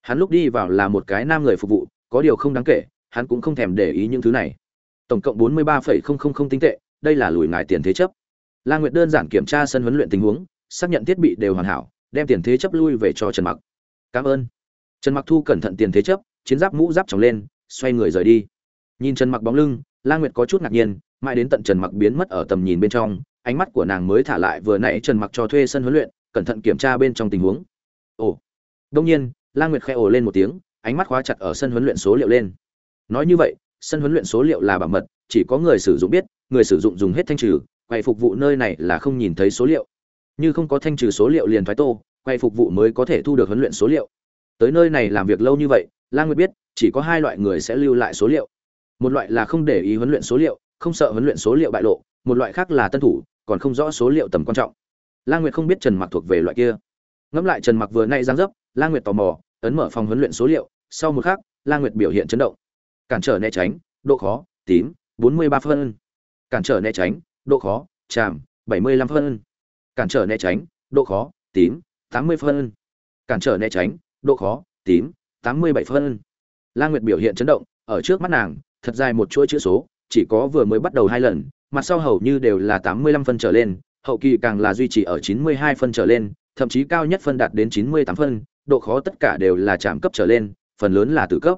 Hắn lúc đi vào là một cái nam người phục vụ, có điều không đáng kể, hắn cũng không thèm để ý những thứ này. Tổng cộng bốn mươi 43,000 tinh tệ, đây là lùi ngài tiền thế chấp. Lang Nguyệt đơn giản kiểm tra sân huấn luyện tình huống, xác nhận thiết bị đều hoàn hảo, đem tiền thế chấp lui về cho Trần Mặc. "Cảm ơn." Trần Mặc thu cẩn thận tiền thế chấp, chiến giáp mũ giáp trồng lên, xoay người rời đi. Nhìn Trần Mặc bóng lưng, La Nguyệt có chút ngạc nhiên, mãi đến tận Trần Mặc biến mất ở tầm nhìn bên trong, ánh mắt của nàng mới thả lại vừa nãy Trần Mặc cho thuê sân huấn luyện, cẩn thận kiểm tra bên trong tình huống. Ồ. Đương nhiên, La Nguyệt khẽ ồ lên một tiếng, ánh mắt khóa chặt ở sân huấn luyện số liệu lên. Nói như vậy, sân huấn luyện số liệu là bảo mật, chỉ có người sử dụng biết, người sử dụng dùng hết thanh trừ, quay phục vụ nơi này là không nhìn thấy số liệu. Như không có thanh trừ số liệu liền thoái tô, quay phục vụ mới có thể thu được huấn luyện số liệu. Tới nơi này làm việc lâu như vậy, La Nguyệt biết, chỉ có hai loại người sẽ lưu lại số liệu. Một loại là không để ý huấn luyện số liệu, không sợ huấn luyện số liệu bại lộ, một loại khác là tân thủ, còn không rõ số liệu tầm quan trọng. La Nguyệt không biết Trần Mặc thuộc về loại kia. Ngẫm lại Trần Mặc vừa nãy giáng dấp, La Nguyệt tò mò, ấn mở phòng huấn luyện số liệu, sau một khắc, La Nguyệt biểu hiện chấn động. Cản trở né tránh, độ khó, tím, 43 phân. Cản trở né tránh, độ khó, chạm, 75 phân. Cản trở né tránh, độ khó, tím, 80 phân. Cản trở né tránh, độ khó, tím, 87 phân. La Nguyệt biểu hiện chấn động, ở trước mắt nàng, thật dài một chuỗi chữ số, chỉ có vừa mới bắt đầu hai lần, mặt sau hầu như đều là 85 phân trở lên, hậu kỳ càng là duy trì ở 92 phân trở lên, thậm chí cao nhất phân đạt đến 98 phân, độ khó tất cả đều là chạm cấp trở lên, phần lớn là tử cấp.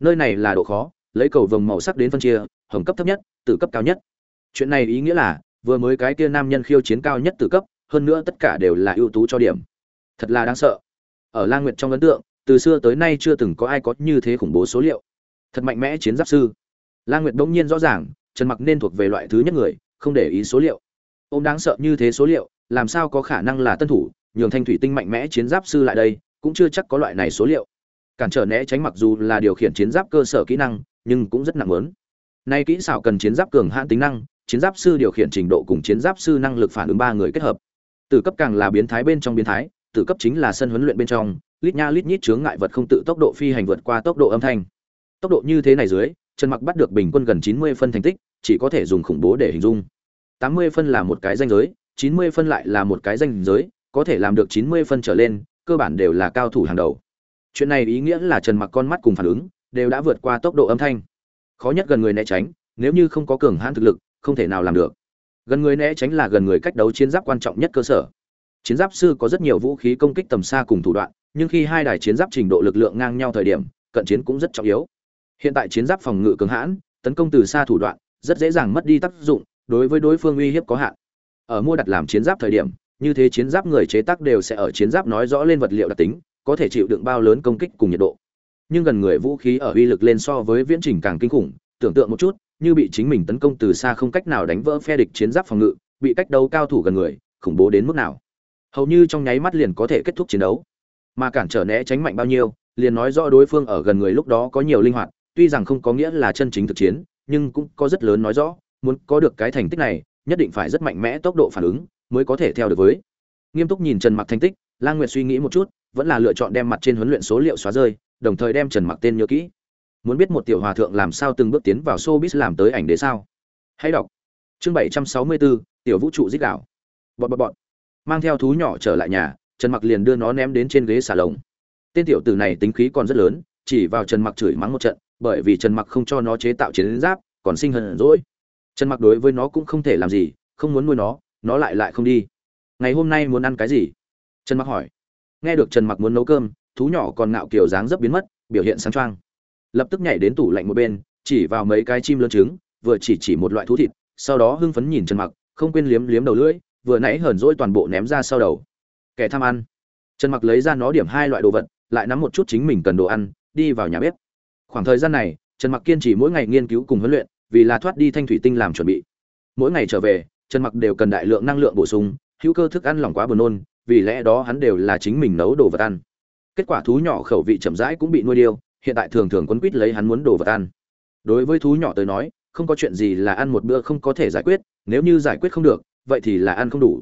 Nơi này là độ khó, lấy cầu vồng màu sắc đến phân chia, hồng cấp thấp nhất, tử cấp cao nhất. Chuyện này ý nghĩa là, vừa mới cái kia nam nhân khiêu chiến cao nhất tử cấp, hơn nữa tất cả đều là ưu tú cho điểm. Thật là đáng sợ. Ở La Nguyệt trong ấn tượng, từ xưa tới nay chưa từng có ai có như thế khủng bố số liệu. Thật mạnh mẽ chiến giáp sư. La Nguyệt bỗng nhiên rõ ràng, Trần Mặc nên thuộc về loại thứ nhất người, không để ý số liệu. Ôm đáng sợ như thế số liệu, làm sao có khả năng là tân thủ, nhường Thanh Thủy Tinh mạnh mẽ chiến giáp sư lại đây, cũng chưa chắc có loại này số liệu. Cản trở né tránh mặc dù là điều khiển chiến giáp cơ sở kỹ năng, nhưng cũng rất nặng lớn. Nay kỹ xảo cần chiến giáp cường hãn tính năng, chiến giáp sư điều khiển trình độ cùng chiến giáp sư năng lực phản ứng ba người kết hợp. Từ cấp càng là biến thái bên trong biến thái, từ cấp chính là sân huấn luyện bên trong, lít nha lít nhít chướng ngại vật không tự tốc độ phi hành vượt qua tốc độ âm thanh. Tốc độ như thế này dưới, Trần Mặc bắt được bình quân gần 90 phân thành tích, chỉ có thể dùng khủng bố để hình dung. 80 phân là một cái danh giới, 90 phân lại là một cái danh giới, có thể làm được 90 phân trở lên, cơ bản đều là cao thủ hàng đầu. Chuyện này ý nghĩa là Trần Mặc con mắt cùng phản ứng đều đã vượt qua tốc độ âm thanh. Khó nhất gần người né tránh, nếu như không có cường hãn thực lực, không thể nào làm được. Gần người né tránh là gần người cách đấu chiến giáp quan trọng nhất cơ sở. chiến giáp sư có rất nhiều vũ khí công kích tầm xa cùng thủ đoạn nhưng khi hai đài chiến giáp trình độ lực lượng ngang nhau thời điểm cận chiến cũng rất trọng yếu hiện tại chiến giáp phòng ngự cường hãn tấn công từ xa thủ đoạn rất dễ dàng mất đi tác dụng đối với đối phương uy hiếp có hạn ở mua đặt làm chiến giáp thời điểm như thế chiến giáp người chế tác đều sẽ ở chiến giáp nói rõ lên vật liệu đặc tính có thể chịu đựng bao lớn công kích cùng nhiệt độ. Nhưng gần người vũ khí ở uy lực lên so với viễn trình càng kinh khủng, tưởng tượng một chút, như bị chính mình tấn công từ xa không cách nào đánh vỡ phe địch chiến giáp phòng ngự, bị cách đấu cao thủ gần người, khủng bố đến mức nào. Hầu như trong nháy mắt liền có thể kết thúc chiến đấu. Mà cản trở né tránh mạnh bao nhiêu, liền nói rõ đối phương ở gần người lúc đó có nhiều linh hoạt, tuy rằng không có nghĩa là chân chính thực chiến, nhưng cũng có rất lớn nói rõ, muốn có được cái thành tích này, nhất định phải rất mạnh mẽ tốc độ phản ứng mới có thể theo được với. Nghiêm túc nhìn trần mặc thành tích, lang nguyệt suy nghĩ một chút vẫn là lựa chọn đem mặt trên huấn luyện số liệu xóa rơi đồng thời đem trần mặc tên nhớ kỹ. Muốn biết một tiểu hòa thượng làm sao từng bước tiến vào showbiz làm tới ảnh đế sao? Hãy đọc. Chương 764, tiểu vũ trụ dích đảo bọt bọt bọt. Mang theo thú nhỏ trở lại nhà trần mặc liền đưa nó ném đến trên ghế xà lồng. Tên tiểu tử này tính khí còn rất lớn chỉ vào trần mặc chửi mắng một trận bởi vì trần mặc không cho nó chế tạo chiến giáp còn sinh hận rồi. trần mặc đối với nó cũng không thể làm gì không muốn nuôi nó nó lại lại không đi. Ngày hôm nay muốn ăn cái gì? Trần mặc hỏi nghe được trần mặc muốn nấu cơm, thú nhỏ còn ngạo kiều dáng dấp biến mất, biểu hiện sáng choang. Lập tức nhảy đến tủ lạnh một bên, chỉ vào mấy cái chim lớn trứng, vừa chỉ chỉ một loại thú thịt, sau đó hưng phấn nhìn trần mặc, không quên liếm liếm đầu lưỡi, vừa nãy hờn dỗi toàn bộ ném ra sau đầu. Kẻ tham ăn. Trần mặc lấy ra nó điểm hai loại đồ vật, lại nắm một chút chính mình cần đồ ăn, đi vào nhà bếp. Khoảng thời gian này, trần mặc kiên trì mỗi ngày nghiên cứu cùng huấn luyện, vì là thoát đi thanh thủy tinh làm chuẩn bị. Mỗi ngày trở về, trần mặc đều cần đại lượng năng lượng bổ sung, hữu cơ thức ăn lỏng quá buồn nôn vì lẽ đó hắn đều là chính mình nấu đồ vật ăn. Kết quả thú nhỏ khẩu vị chậm rãi cũng bị nuôi điêu, hiện tại thường thường quấn quýt lấy hắn muốn đồ vật ăn. Đối với thú nhỏ tới nói, không có chuyện gì là ăn một bữa không có thể giải quyết, nếu như giải quyết không được, vậy thì là ăn không đủ.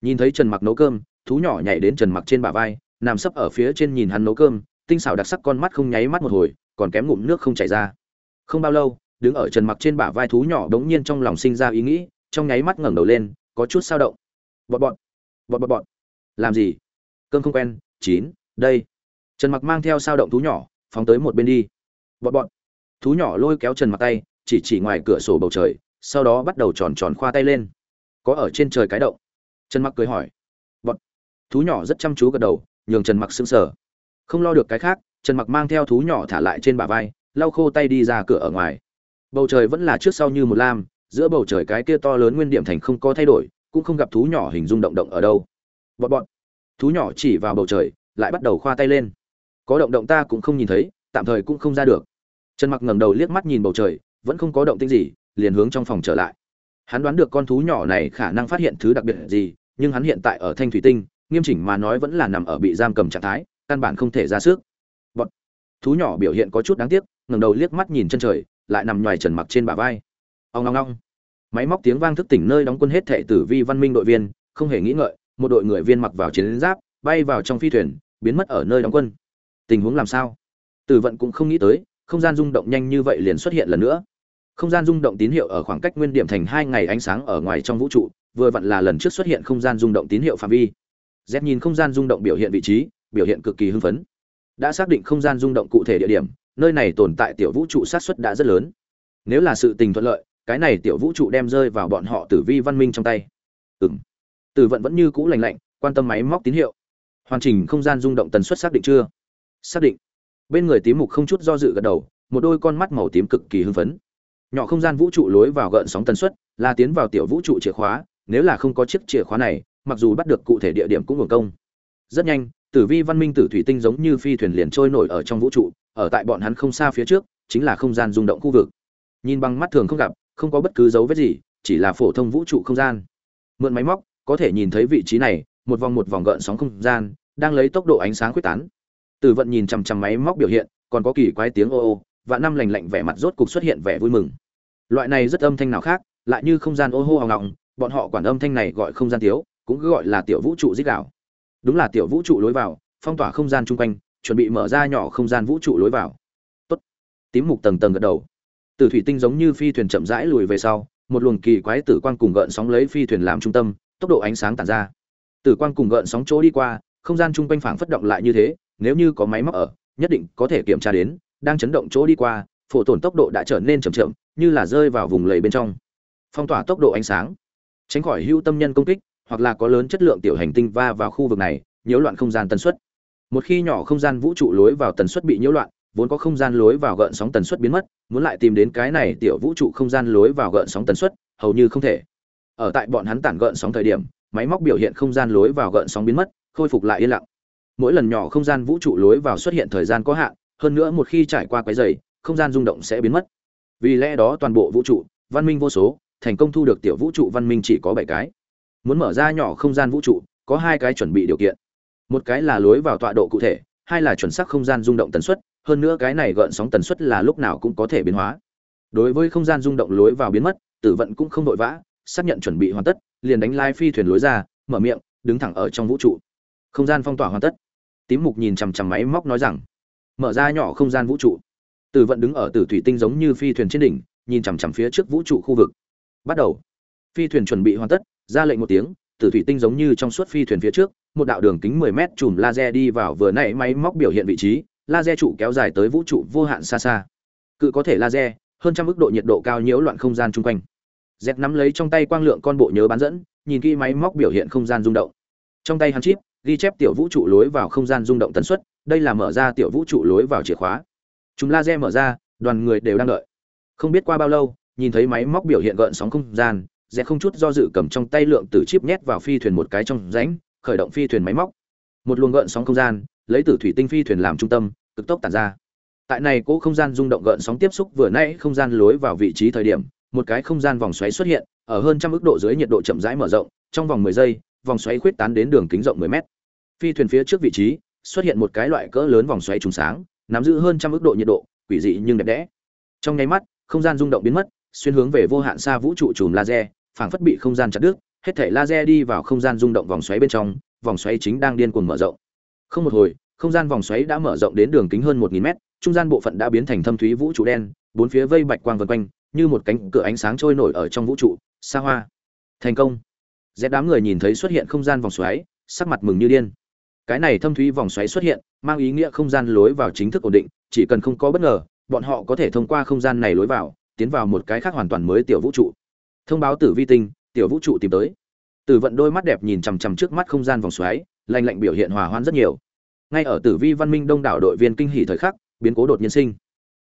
Nhìn thấy trần mặc nấu cơm, thú nhỏ nhảy đến trần mặc trên bả vai, nằm sấp ở phía trên nhìn hắn nấu cơm, tinh xảo đặc sắc con mắt không nháy mắt một hồi, còn kém ngụm nước không chảy ra. Không bao lâu, đứng ở trần mặc trên bả vai thú nhỏ đống nhiên trong lòng sinh ra ý nghĩ, trong nháy mắt ngẩng đầu lên, có chút sao động. Bọt bọt bọt bọt bọt làm gì? Cơm không quen, chín, đây. Trần mặc mang theo sao động thú nhỏ, phóng tới một bên đi. Bọn bọn. thú nhỏ lôi kéo trần mặc tay, chỉ chỉ ngoài cửa sổ bầu trời, sau đó bắt đầu tròn tròn khoa tay lên. Có ở trên trời cái động. Trần mặc cười hỏi. Bọn. thú nhỏ rất chăm chú gật đầu, nhường trần mặc sững sờ. Không lo được cái khác, trần mặc mang theo thú nhỏ thả lại trên bả vai, lau khô tay đi ra cửa ở ngoài. Bầu trời vẫn là trước sau như một lam, giữa bầu trời cái kia to lớn nguyên điểm thành không có thay đổi, cũng không gặp thú nhỏ hình dung động động ở đâu bọn bọn. Thú nhỏ chỉ vào bầu trời, lại bắt đầu khoa tay lên. Có động động ta cũng không nhìn thấy, tạm thời cũng không ra được. Trần mặc ngẩng đầu liếc mắt nhìn bầu trời, vẫn không có động tĩnh gì, liền hướng trong phòng trở lại. Hắn đoán được con thú nhỏ này khả năng phát hiện thứ đặc biệt gì, nhưng hắn hiện tại ở thanh thủy tinh, nghiêm chỉnh mà nói vẫn là nằm ở bị giam cầm trạng thái, căn bản không thể ra sức. Bọn thú nhỏ biểu hiện có chút đáng tiếc, ngẩng đầu liếc mắt nhìn chân trời, lại nằm ngoài trần mặc trên bả vai. Ông ngong ngong máy móc tiếng vang thức tỉnh nơi đóng quân hết thệ tử vi văn minh đội viên, không hề nghĩ ngợi một đội người viên mặc vào chiến giáp, bay vào trong phi thuyền, biến mất ở nơi đóng quân. Tình huống làm sao? Tử vận cũng không nghĩ tới, không gian rung động nhanh như vậy liền xuất hiện lần nữa. Không gian rung động tín hiệu ở khoảng cách nguyên điểm thành hai ngày ánh sáng ở ngoài trong vũ trụ, vừa vặn là lần trước xuất hiện không gian rung động tín hiệu phạm vi. Z nhìn không gian rung động biểu hiện vị trí, biểu hiện cực kỳ hưng phấn. Đã xác định không gian rung động cụ thể địa điểm, nơi này tồn tại tiểu vũ trụ sát xuất đã rất lớn. Nếu là sự tình thuận lợi, cái này tiểu vũ trụ đem rơi vào bọn họ tử vi văn minh trong tay. Ừng tử vận vẫn như cũ lành lạnh, quan tâm máy móc tín hiệu. Hoàn chỉnh không gian rung động tần suất xác định chưa? Xác định. Bên người tím mục không chút do dự gật đầu, một đôi con mắt màu tím cực kỳ hưng phấn. Nhỏ không gian vũ trụ lối vào gợn sóng tần suất, là tiến vào tiểu vũ trụ chìa khóa, nếu là không có chiếc chìa khóa này, mặc dù bắt được cụ thể địa điểm cũng hưởng công. Rất nhanh, tử vi, văn minh, tử thủy tinh giống như phi thuyền liền trôi nổi ở trong vũ trụ, ở tại bọn hắn không xa phía trước, chính là không gian rung động khu vực. Nhìn bằng mắt thường không gặp, không có bất cứ dấu vết gì, chỉ là phổ thông vũ trụ không gian. Mượn máy móc có thể nhìn thấy vị trí này, một vòng một vòng gợn sóng không gian, đang lấy tốc độ ánh sáng quyết tán. Tử vận nhìn chằm chằm máy móc biểu hiện, còn có kỳ quái tiếng ô ô, và năm lành lạnh vẻ mặt rốt cục xuất hiện vẻ vui mừng. Loại này rất âm thanh nào khác, lại như không gian ô hô hào ngọng, bọn họ quản âm thanh này gọi không gian tiếu, cũng cứ gọi là tiểu vũ trụ dích đảo đúng là tiểu vũ trụ lối vào, phong tỏa không gian chung quanh, chuẩn bị mở ra nhỏ không gian vũ trụ lối vào. Tốt. Tím mục tầng tầng gật đầu. Từ thủy tinh giống như phi thuyền chậm rãi lùi về sau, một luồng kỳ quái tử quang cùng gợn sóng lấy phi thuyền làm trung tâm tốc độ ánh sáng tản ra. Tử quang cùng gợn sóng chỗ đi qua, không gian chung quanh phảng phất động lại như thế, nếu như có máy móc ở, nhất định có thể kiểm tra đến, đang chấn động chỗ đi qua, phổ tổn tốc độ đã trở nên chậm chậm, như là rơi vào vùng lầy bên trong. Phong tỏa tốc độ ánh sáng. Tránh khỏi hưu tâm nhân công kích, hoặc là có lớn chất lượng tiểu hành tinh va vào khu vực này, nhiễu loạn không gian tần suất. Một khi nhỏ không gian vũ trụ lối vào tần suất bị nhiễu loạn, vốn có không gian lối vào gợn sóng tần suất biến mất, muốn lại tìm đến cái này tiểu vũ trụ không gian lối vào gợn sóng tần suất, hầu như không thể ở tại bọn hắn tản gợn sóng thời điểm, máy móc biểu hiện không gian lối vào gợn sóng biến mất, khôi phục lại yên lặng. Mỗi lần nhỏ không gian vũ trụ lối vào xuất hiện thời gian có hạn, hơn nữa một khi trải qua quái dày, không gian rung động sẽ biến mất. Vì lẽ đó toàn bộ vũ trụ, văn minh vô số, thành công thu được tiểu vũ trụ văn minh chỉ có bảy cái. Muốn mở ra nhỏ không gian vũ trụ, có hai cái chuẩn bị điều kiện. Một cái là lối vào tọa độ cụ thể, hai là chuẩn xác không gian rung động tần suất, hơn nữa cái này gợn sóng tần suất là lúc nào cũng có thể biến hóa. Đối với không gian rung động lối vào biến mất, tử vận cũng không vội vã xác nhận chuẩn bị hoàn tất, liền đánh lai phi thuyền lối ra, mở miệng, đứng thẳng ở trong vũ trụ. Không gian phong tỏa hoàn tất. Tím mục nhìn chằm chằm máy móc nói rằng, mở ra nhỏ không gian vũ trụ. Tử vận đứng ở tử thủy tinh giống như phi thuyền trên đỉnh, nhìn chằm chằm phía trước vũ trụ khu vực. Bắt đầu. Phi thuyền chuẩn bị hoàn tất, ra lệnh một tiếng, tử thủy tinh giống như trong suốt phi thuyền phía trước, một đạo đường kính 10 mét chùm laser đi vào vừa nãy máy móc biểu hiện vị trí, laser trụ kéo dài tới vũ trụ vô hạn xa xa. Cự có thể laser, hơn trăm mức độ nhiệt độ cao nhiễu loạn không gian chung quanh dẹt nắm lấy trong tay quang lượng con bộ nhớ bán dẫn, nhìn kỹ máy móc biểu hiện không gian rung động. Trong tay hắn chip, ghi chép tiểu vũ trụ lối vào không gian rung động tần suất, đây là mở ra tiểu vũ trụ lối vào chìa khóa. Chúng laser mở ra, đoàn người đều đang đợi. Không biết qua bao lâu, nhìn thấy máy móc biểu hiện gợn sóng không gian dẹt không chút do dự cầm trong tay lượng tử chip nhét vào phi thuyền một cái trong rãnh, khởi động phi thuyền máy móc. Một luồng gợn sóng không gian, lấy tử thủy tinh phi thuyền làm trung tâm, cực tốc tản ra. Tại này cỗ không gian rung động gợn sóng tiếp xúc vừa nãy không gian lối vào vị trí thời điểm một cái không gian vòng xoáy xuất hiện, ở hơn trăm ức độ dưới nhiệt độ chậm rãi mở rộng, trong vòng 10 giây, vòng xoáy khuyết tán đến đường kính rộng 10 mét. Phi thuyền phía trước vị trí, xuất hiện một cái loại cỡ lớn vòng xoáy trùng sáng, nắm giữ hơn trăm ức độ nhiệt độ, quỷ dị nhưng đẹp đẽ. Trong nháy mắt, không gian rung động biến mất, xuyên hướng về vô hạn xa vũ trụ chùm laser, phảng phất bị không gian chặt đứt, hết thảy laser đi vào không gian rung động vòng xoáy bên trong, vòng xoáy chính đang điên cuồng mở rộng. Không một hồi, không gian vòng xoáy đã mở rộng đến đường kính hơn một nghìn mét, trung gian bộ phận đã biến thành thâm thúy vũ trụ đen, bốn phía vây bạch quang vần quanh như một cánh cửa ánh sáng trôi nổi ở trong vũ trụ, xa hoa. Thành công. Dép đám người nhìn thấy xuất hiện không gian vòng xoáy, sắc mặt mừng như điên. Cái này thâm thúy vòng xoáy xuất hiện, mang ý nghĩa không gian lối vào chính thức ổn định, chỉ cần không có bất ngờ, bọn họ có thể thông qua không gian này lối vào, tiến vào một cái khác hoàn toàn mới tiểu vũ trụ. Thông báo tử vi tinh, tiểu vũ trụ tìm tới. Tử vận đôi mắt đẹp nhìn chằm chằm trước mắt không gian vòng xoáy lành lạnh biểu hiện hòa hoan rất nhiều. Ngay ở tử vi văn minh đông đảo đội viên kinh hỉ thời khắc, biến cố đột nhiên sinh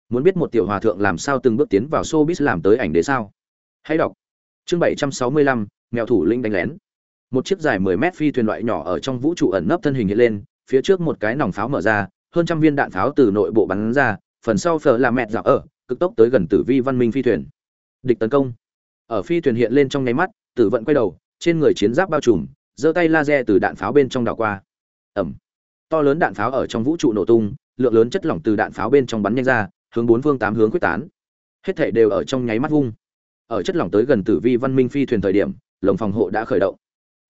muốn biết một tiểu hòa thượng làm sao từng bước tiến vào showbiz làm tới ảnh đế sao? Hãy đọc. Chương bảy trăm sáu mươi lăm, mèo thủ linh đánh lén. Một chiếc dài mười mét phi thuyền loại nhỏ ở trong vũ trụ ẩn nấp thân hình hiện lên, phía trước một cái nòng pháo mở ra, hơn trăm viên đạn pháo từ nội bộ bắn ra, phần sau phở là mẹt dạo ở, cực tốc tới gần tử vi văn minh phi thuyền. Địch tấn công. Ở phi thuyền hiện lên trong nháy mắt, tử vận quay đầu, trên người chiến giáp bao trùm, giơ tay laser từ đạn pháo bên trong đảo qua. Ẩm. To lớn đạn pháo ở trong vũ trụ nổ tung, lượng lớn chất lỏng từ đạn pháo bên trong bắn nhanh ra hướng bốn phương tám hướng quyết tán. Hết thảy đều ở trong nháy mắt vung. Ở chất lỏng tới gần tử vi văn minh phi thuyền thời điểm, lồng phòng hộ đã khởi động.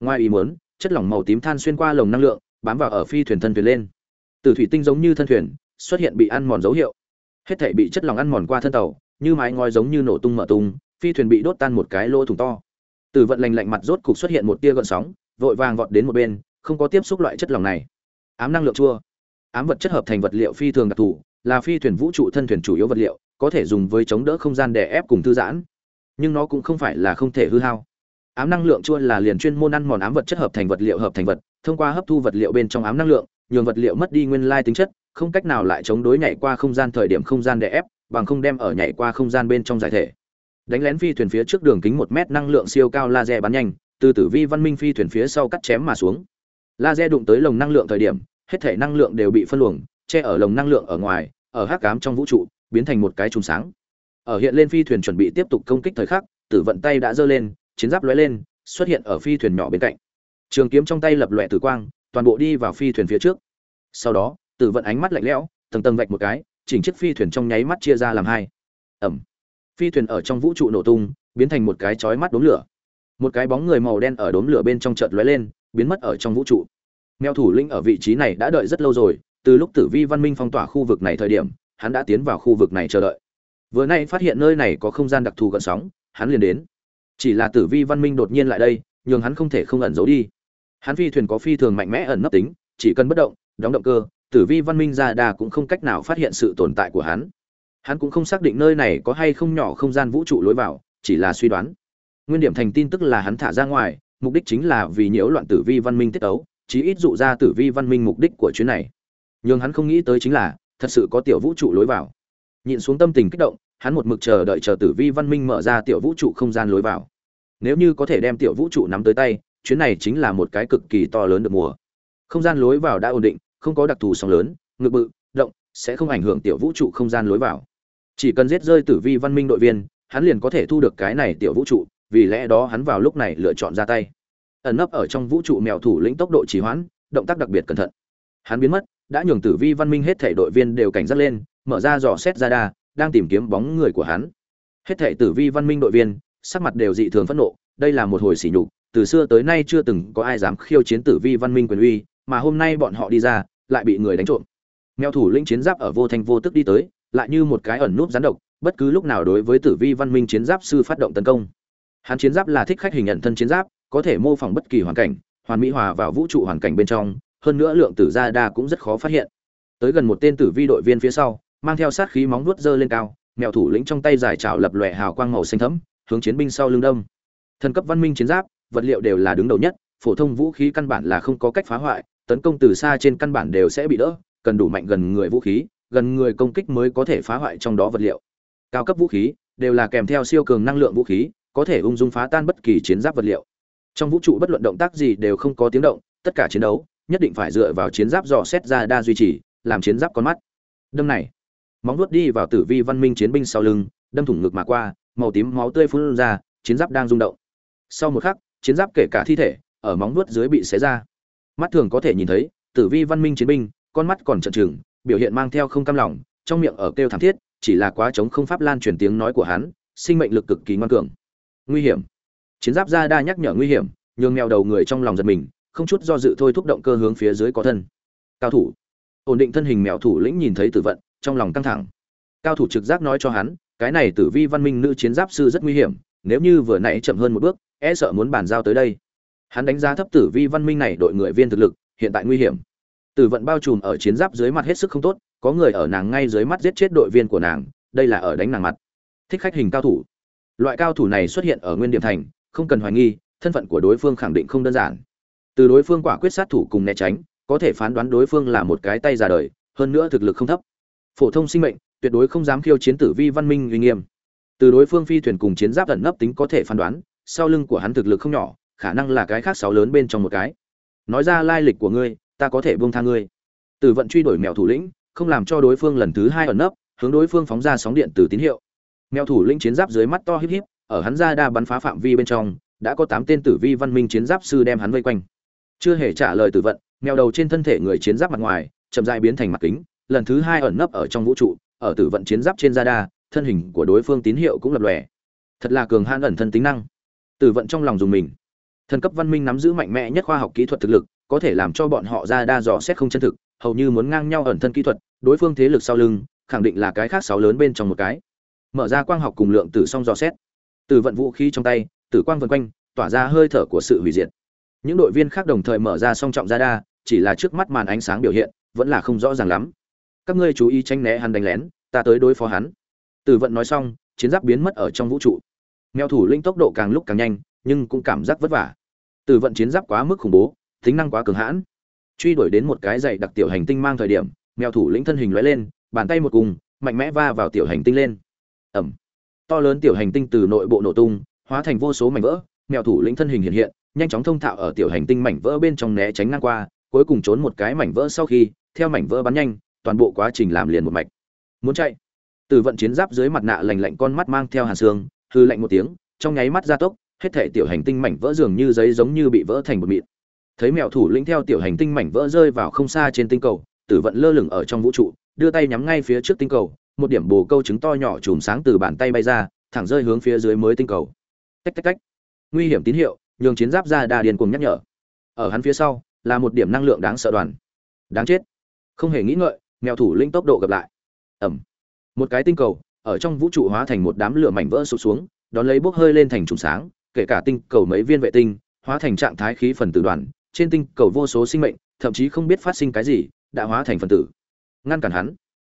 Ngoài ý muốn, chất lỏng màu tím than xuyên qua lồng năng lượng, bám vào ở phi thuyền thân thuyền lên. Từ thủy tinh giống như thân thuyền, xuất hiện bị ăn mòn dấu hiệu. Hết thảy bị chất lỏng ăn mòn qua thân tàu, như mái ngói giống như nổ tung mở tung, phi thuyền bị đốt tan một cái lỗ thủng to. Từ vận lành lạnh mặt rốt cục xuất hiện một tia gợn sóng, vội vàng vọt đến một bên, không có tiếp xúc loại chất lỏng này. Ám năng lượng chua. Ám vật chất hợp thành vật liệu phi thường đặc thù là phi thuyền vũ trụ thân thuyền chủ yếu vật liệu, có thể dùng với chống đỡ không gian đè ép cùng thư giãn. Nhưng nó cũng không phải là không thể hư hao. Ám năng lượng chua là liền chuyên môn ăn mòn ám vật chất hợp thành vật liệu hợp thành vật, thông qua hấp thu vật liệu bên trong ám năng lượng, nhường vật liệu mất đi nguyên lai tính chất, không cách nào lại chống đối nhảy qua không gian thời điểm không gian đè ép, bằng không đem ở nhảy qua không gian bên trong giải thể. Đánh lén phi thuyền phía trước đường kính một mét năng lượng siêu cao laser bắn nhanh, từ tử vi văn minh phi thuyền phía sau cắt chém mà xuống. Laser đụng tới lồng năng lượng thời điểm, hết thể năng lượng đều bị phân luồng che ở lồng năng lượng ở ngoài, ở hắc cám trong vũ trụ, biến thành một cái chùm sáng. Ở hiện lên phi thuyền chuẩn bị tiếp tục công kích thời khắc, tử vận tay đã giơ lên, chiến giáp lóe lên, xuất hiện ở phi thuyền nhỏ bên cạnh. Trường kiếm trong tay lập lòe tử quang, toàn bộ đi vào phi thuyền phía trước. Sau đó, tử vận ánh mắt lạnh lẽo, tầng tầng vạch một cái, chỉnh chiếc phi thuyền trong nháy mắt chia ra làm hai. Ẩm. Phi thuyền ở trong vũ trụ nổ tung, biến thành một cái chói mắt đốm lửa. Một cái bóng người màu đen ở đốm lửa bên trong chợt lóe lên, biến mất ở trong vũ trụ. Mèo thủ linh ở vị trí này đã đợi rất lâu rồi từ lúc tử vi văn minh phong tỏa khu vực này thời điểm, hắn đã tiến vào khu vực này chờ đợi. Vừa nay phát hiện nơi này có không gian đặc thù gần sóng, hắn liền đến. Chỉ là tử vi văn minh đột nhiên lại đây, nhường hắn không thể không ẩn giấu đi. Hắn phi thuyền có phi thường mạnh mẽ ẩn nấp tính, chỉ cần bất động, đóng động cơ, tử vi văn minh ra đà cũng không cách nào phát hiện sự tồn tại của hắn. Hắn cũng không xác định nơi này có hay không nhỏ không gian vũ trụ lối vào, chỉ là suy đoán. Nguyên điểm thành tin tức là hắn thả ra ngoài, mục đích chính là vì nhiễu loạn tử vi văn minh tiết ấu chí ít dụ ra tử vi văn minh mục đích của chuyến này nhưng hắn không nghĩ tới chính là, thật sự có tiểu vũ trụ lối vào. Nhìn xuống tâm tình kích động, hắn một mực chờ đợi chờ tử vi văn minh mở ra tiểu vũ trụ không gian lối vào. Nếu như có thể đem tiểu vũ trụ nắm tới tay, chuyến này chính là một cái cực kỳ to lớn được mùa. Không gian lối vào đã ổn định, không có đặc thù sóng lớn, ngực bự, động, sẽ không ảnh hưởng tiểu vũ trụ không gian lối vào. Chỉ cần giết rơi tử vi văn minh đội viên, hắn liền có thể thu được cái này tiểu vũ trụ, vì lẽ đó hắn vào lúc này lựa chọn ra tay. Ẩn nấp ở trong vũ trụ mèo thủ lĩnh tốc độ trì hoãn, động tác đặc biệt cẩn thận. Hắn biến mất đã nhường tử vi văn minh hết thảy đội viên đều cảnh giác lên, mở ra dò xét ra đa, đang tìm kiếm bóng người của hắn. Hết thảy tử vi văn minh đội viên, sắc mặt đều dị thường phẫn nộ, đây là một hồi sỉ nhục, từ xưa tới nay chưa từng có ai dám khiêu chiến tử vi văn minh quyền uy, mà hôm nay bọn họ đi ra, lại bị người đánh trộm. Mèo thủ lĩnh chiến giáp ở vô thanh vô tức đi tới, lại như một cái ẩn núp gián độc, bất cứ lúc nào đối với tử vi văn minh chiến giáp sư phát động tấn công. Hắn chiến giáp là thích khách hình nhận thân chiến giáp, có thể mô phỏng bất kỳ hoàn cảnh, hoàn mỹ hòa vào vũ trụ hoàn cảnh bên trong hơn nữa lượng tử gia đa cũng rất khó phát hiện. Tới gần một tên tử vi đội viên phía sau, mang theo sát khí móng vuốt dơ lên cao, mèo thủ lĩnh trong tay dài chảo lập lòe hào quang màu xanh thẫm, hướng chiến binh sau lưng đông thần cấp văn minh chiến giáp, vật liệu đều là đứng đầu nhất, phổ thông vũ khí căn bản là không có cách phá hoại, tấn công từ xa trên căn bản đều sẽ bị đỡ, cần đủ mạnh gần người vũ khí, gần người công kích mới có thể phá hoại trong đó vật liệu. Cao cấp vũ khí đều là kèm theo siêu cường năng lượng vũ khí, có thể ung dung phá tan bất kỳ chiến giáp vật liệu. Trong vũ trụ bất luận động tác gì đều không có tiếng động, tất cả chiến đấu nhất định phải dựa vào chiến giáp dò xét ra đa duy trì, làm chiến giáp con mắt. Đâm này, móng nuốt đi vào tử vi văn minh chiến binh sau lưng, đâm thủng ngực mà qua, màu tím máu tươi phun ra, chiến giáp đang rung động. Sau một khắc, chiến giáp kể cả thi thể, ở móng nuốt dưới bị xé ra. Mắt thường có thể nhìn thấy, tử vi văn minh chiến binh, con mắt còn trợn trừng, biểu hiện mang theo không cam lòng, trong miệng ở kêu thảm thiết, chỉ là quá chống không pháp lan truyền tiếng nói của hắn, sinh mệnh lực cực kỳ ngoan cường. Nguy hiểm. Chiến giáp ra đa nhắc nhở nguy hiểm, nhường mèo đầu người trong lòng giật mình không chút do dự thôi thúc động cơ hướng phía dưới có thân. Cao thủ. Ổn định thân hình mèo thủ lĩnh nhìn thấy tử vận, trong lòng căng thẳng. Cao thủ trực giác nói cho hắn, cái này tử vi văn minh nữ chiến giáp sư rất nguy hiểm, nếu như vừa nãy chậm hơn một bước e sợ muốn bàn giao tới đây. Hắn đánh giá thấp tử vi văn minh này đội người viên thực lực, hiện tại nguy hiểm. Tử vận bao trùm ở chiến giáp dưới mặt hết sức không tốt, có người ở nàng ngay dưới mắt giết chết đội viên của nàng, đây là ở đánh nàng mặt. Thích khách hình cao thủ. Loại cao thủ này xuất hiện ở nguyên điểm thành, không cần hoài nghi, thân phận của đối phương khẳng định không đơn giản từ đối phương quả quyết sát thủ cùng né tránh, có thể phán đoán đối phương là một cái tay già đời, hơn nữa thực lực không thấp. Phổ thông sinh mệnh, tuyệt đối không dám khiêu chiến tử vi văn minh uy nghiêm. Từ đối phương phi thuyền cùng chiến giáp ẩn nấp tính có thể phán đoán, sau lưng của hắn thực lực không nhỏ, khả năng là cái khác sáu lớn bên trong một cái. Nói ra lai lịch của ngươi, ta có thể buông tha ngươi. Từ vận truy đuổi mèo thủ lĩnh, không làm cho đối phương lần thứ hai ẩn nấp, hướng đối phương phóng ra sóng điện từ tín hiệu. Mèo thủ lĩnh chiến giáp dưới mắt to híp híp, ở hắn ra đa bắn phá phạm vi bên trong, đã có tám tên tử vi văn minh chiến giáp sư đem hắn vây quanh chưa hề trả lời tử vận, mèo đầu trên thân thể người chiến giáp mặt ngoài, chậm rãi biến thành mặt kính, lần thứ hai ẩn nấp ở trong vũ trụ, ở tử vận chiến giáp trên da thân hình của đối phương tín hiệu cũng lập lòe. Thật là cường hãn ẩn thân tính năng. Tử vận trong lòng dùng mình. Thần cấp văn minh nắm giữ mạnh mẽ nhất khoa học kỹ thuật thực lực, có thể làm cho bọn họ ra đa dò xét không chân thực, hầu như muốn ngang nhau ẩn thân kỹ thuật, đối phương thế lực sau lưng, khẳng định là cái khác sáu lớn bên trong một cái. Mở ra quang học cùng lượng tử song dò xét. Tử vận vũ khí trong tay, tử quang vần quanh, tỏa ra hơi thở của sự hủy diệt những đội viên khác đồng thời mở ra song trọng ra đa chỉ là trước mắt màn ánh sáng biểu hiện, vẫn là không rõ ràng lắm. Các ngươi chú ý tránh né hắn đánh lén, ta tới đối phó hắn. Tử vận nói xong, chiến giáp biến mất ở trong vũ trụ. Mèo thủ linh tốc độ càng lúc càng nhanh, nhưng cũng cảm giác vất vả. Tử vận chiến giáp quá mức khủng bố, tính năng quá cường hãn. Truy đuổi đến một cái dày đặc tiểu hành tinh mang thời điểm, mèo thủ lĩnh thân hình lóe lên, bàn tay một cùng, mạnh mẽ va vào tiểu hành tinh lên. Ẩm to lớn tiểu hành tinh từ nội bộ nổ tung, hóa thành vô số mảnh vỡ, mèo thủ lĩnh thân hình hiện hiện nhanh chóng thông thạo ở tiểu hành tinh mảnh vỡ bên trong né tránh ngang qua, cuối cùng trốn một cái mảnh vỡ sau khi, theo mảnh vỡ bắn nhanh, toàn bộ quá trình làm liền một mạch. Muốn chạy? Từ vận chiến giáp dưới mặt nạ lành lạnh con mắt mang theo hàn xương hư lạnh một tiếng, trong nháy mắt gia tốc, hết thể tiểu hành tinh mảnh vỡ dường như giấy giống như bị vỡ thành một mịn. Thấy mèo thủ lĩnh theo tiểu hành tinh mảnh vỡ rơi vào không xa trên tinh cầu, tử vận lơ lửng ở trong vũ trụ, đưa tay nhắm ngay phía trước tinh cầu, một điểm bồ câu trứng to nhỏ chùm sáng từ bàn tay bay ra, thẳng rơi hướng phía dưới mới tinh cầu. Tách tách tách. Nguy hiểm tín hiệu nhường chiến giáp ra đà điền cuồng nhắc nhở. Ở hắn phía sau, là một điểm năng lượng đáng sợ đoàn. Đáng chết. Không hề nghĩ ngợi, mèo thủ linh tốc độ gặp lại. Ẩm một cái tinh cầu, ở trong vũ trụ hóa thành một đám lửa mảnh vỡ sụt xuống, đón lấy bốc hơi lên thành trùng sáng, kể cả tinh cầu mấy viên vệ tinh, hóa thành trạng thái khí phần tử đoàn, trên tinh cầu vô số sinh mệnh, thậm chí không biết phát sinh cái gì, đã hóa thành phần tử. Ngăn cản hắn.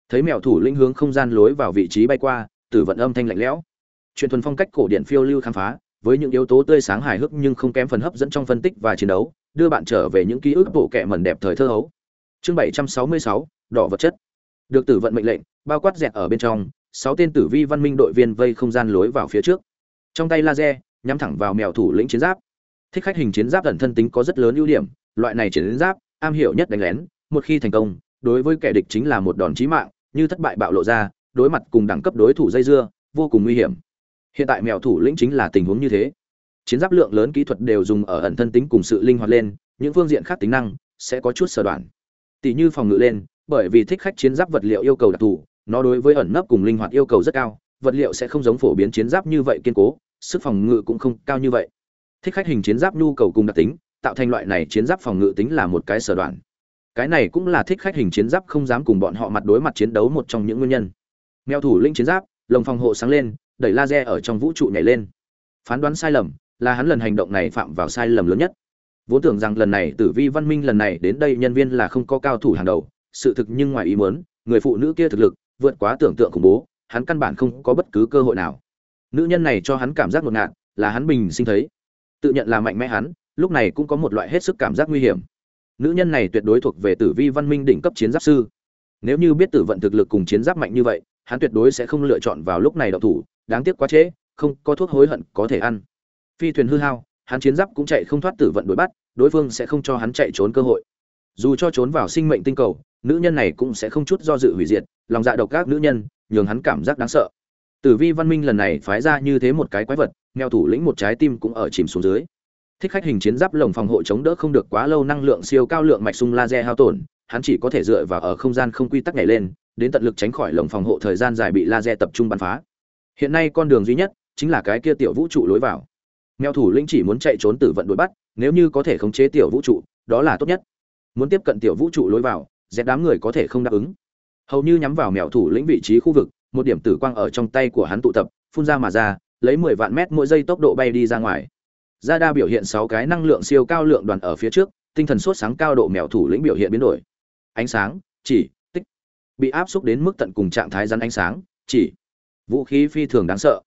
Thấy mèo thủ linh hướng không gian lối vào vị trí bay qua, tử vận âm thanh lạnh lẽo. Chuyện thuần phong cách cổ điển phiêu lưu khám phá với những yếu tố tươi sáng hài hước nhưng không kém phần hấp dẫn trong phân tích và chiến đấu đưa bạn trở về những ký ức bộ kệ mẩn đẹp thời thơ hấu. Chương 766, đỏ vật chất. Được tử vận mệnh lệnh bao quát dẹt ở bên trong sáu tên tử vi văn minh đội viên vây không gian lối vào phía trước. Trong tay laser nhắm thẳng vào mèo thủ lĩnh chiến giáp. Thích khách hình chiến giáp ẩn thân tính có rất lớn ưu điểm loại này chiến giáp am hiểu nhất đánh lén một khi thành công đối với kẻ địch chính là một đòn chí mạng như thất bại bạo lộ ra đối mặt cùng đẳng cấp đối thủ dây dưa vô cùng nguy hiểm hiện tại mèo thủ lĩnh chính là tình huống như thế. Chiến giáp lượng lớn kỹ thuật đều dùng ở ẩn thân tính cùng sự linh hoạt lên, những phương diện khác tính năng sẽ có chút sở đoạn. Tỷ như phòng ngự lên, bởi vì thích khách chiến giáp vật liệu yêu cầu đặc thù, nó đối với ẩn nấp cùng linh hoạt yêu cầu rất cao, vật liệu sẽ không giống phổ biến chiến giáp như vậy kiên cố, sức phòng ngự cũng không cao như vậy. Thích khách hình chiến giáp nhu cầu cùng đặc tính, tạo thành loại này chiến giáp phòng ngự tính là một cái sở đoạn. Cái này cũng là thích khách hình chiến giáp không dám cùng bọn họ mặt đối mặt chiến đấu một trong những nguyên nhân. Mèo thủ linh chiến giáp, lồng phòng hộ sáng lên đẩy laser ở trong vũ trụ nhảy lên. Phán đoán sai lầm là hắn lần hành động này phạm vào sai lầm lớn nhất. Vốn tưởng rằng lần này tử vi văn minh lần này đến đây nhân viên là không có cao thủ hàng đầu, sự thực nhưng ngoài ý muốn, người phụ nữ kia thực lực vượt quá tưởng tượng khủng bố, hắn căn bản không có bất cứ cơ hội nào. Nữ nhân này cho hắn cảm giác ngột ngạt, là hắn bình sinh thấy. Tự nhận là mạnh mẽ hắn, lúc này cũng có một loại hết sức cảm giác nguy hiểm. Nữ nhân này tuyệt đối thuộc về tử vi văn minh đỉnh cấp chiến giáp sư. Nếu như biết tử vận thực lực cùng chiến giáp mạnh như vậy, hắn tuyệt đối sẽ không lựa chọn vào lúc này đậu thủ đáng tiếc quá trễ, không có thuốc hối hận có thể ăn. Phi thuyền hư hao, hắn chiến giáp cũng chạy không thoát tử vận đuổi bắt, đối phương sẽ không cho hắn chạy trốn cơ hội. Dù cho trốn vào sinh mệnh tinh cầu, nữ nhân này cũng sẽ không chút do dự hủy diệt, lòng dạ độc các nữ nhân, nhường hắn cảm giác đáng sợ. Tử vi văn minh lần này phái ra như thế một cái quái vật nghèo thủ lĩnh một trái tim cũng ở chìm xuống dưới. Thích khách hình chiến giáp lồng phòng hộ chống đỡ không được quá lâu năng lượng siêu cao lượng mạch sung laser hao tổn, hắn chỉ có thể dựa vào ở không gian không quy tắc nhảy lên, đến tận lực tránh khỏi lồng phòng hộ thời gian dài bị laser tập trung bắn phá hiện nay con đường duy nhất chính là cái kia tiểu vũ trụ lối vào. Mèo thủ lĩnh chỉ muốn chạy trốn tử vận đuổi bắt, nếu như có thể khống chế tiểu vũ trụ, đó là tốt nhất. Muốn tiếp cận tiểu vũ trụ lối vào dẹp đám người có thể không đáp ứng. Hầu như nhắm vào mèo thủ lĩnh vị trí khu vực, một điểm tử quang ở trong tay của hắn tụ tập, phun ra mà ra, lấy mười vạn mét mỗi giây tốc độ bay đi ra ngoài. Ra đa biểu hiện sáu cái năng lượng siêu cao lượng đoàn ở phía trước, tinh thần sốt sáng cao độ mèo thủ lĩnh biểu hiện biến đổi. Ánh sáng, chỉ, tích. Bị áp xúc đến mức tận cùng trạng thái rắn ánh sáng, chỉ vũ khí phi thường đáng sợ.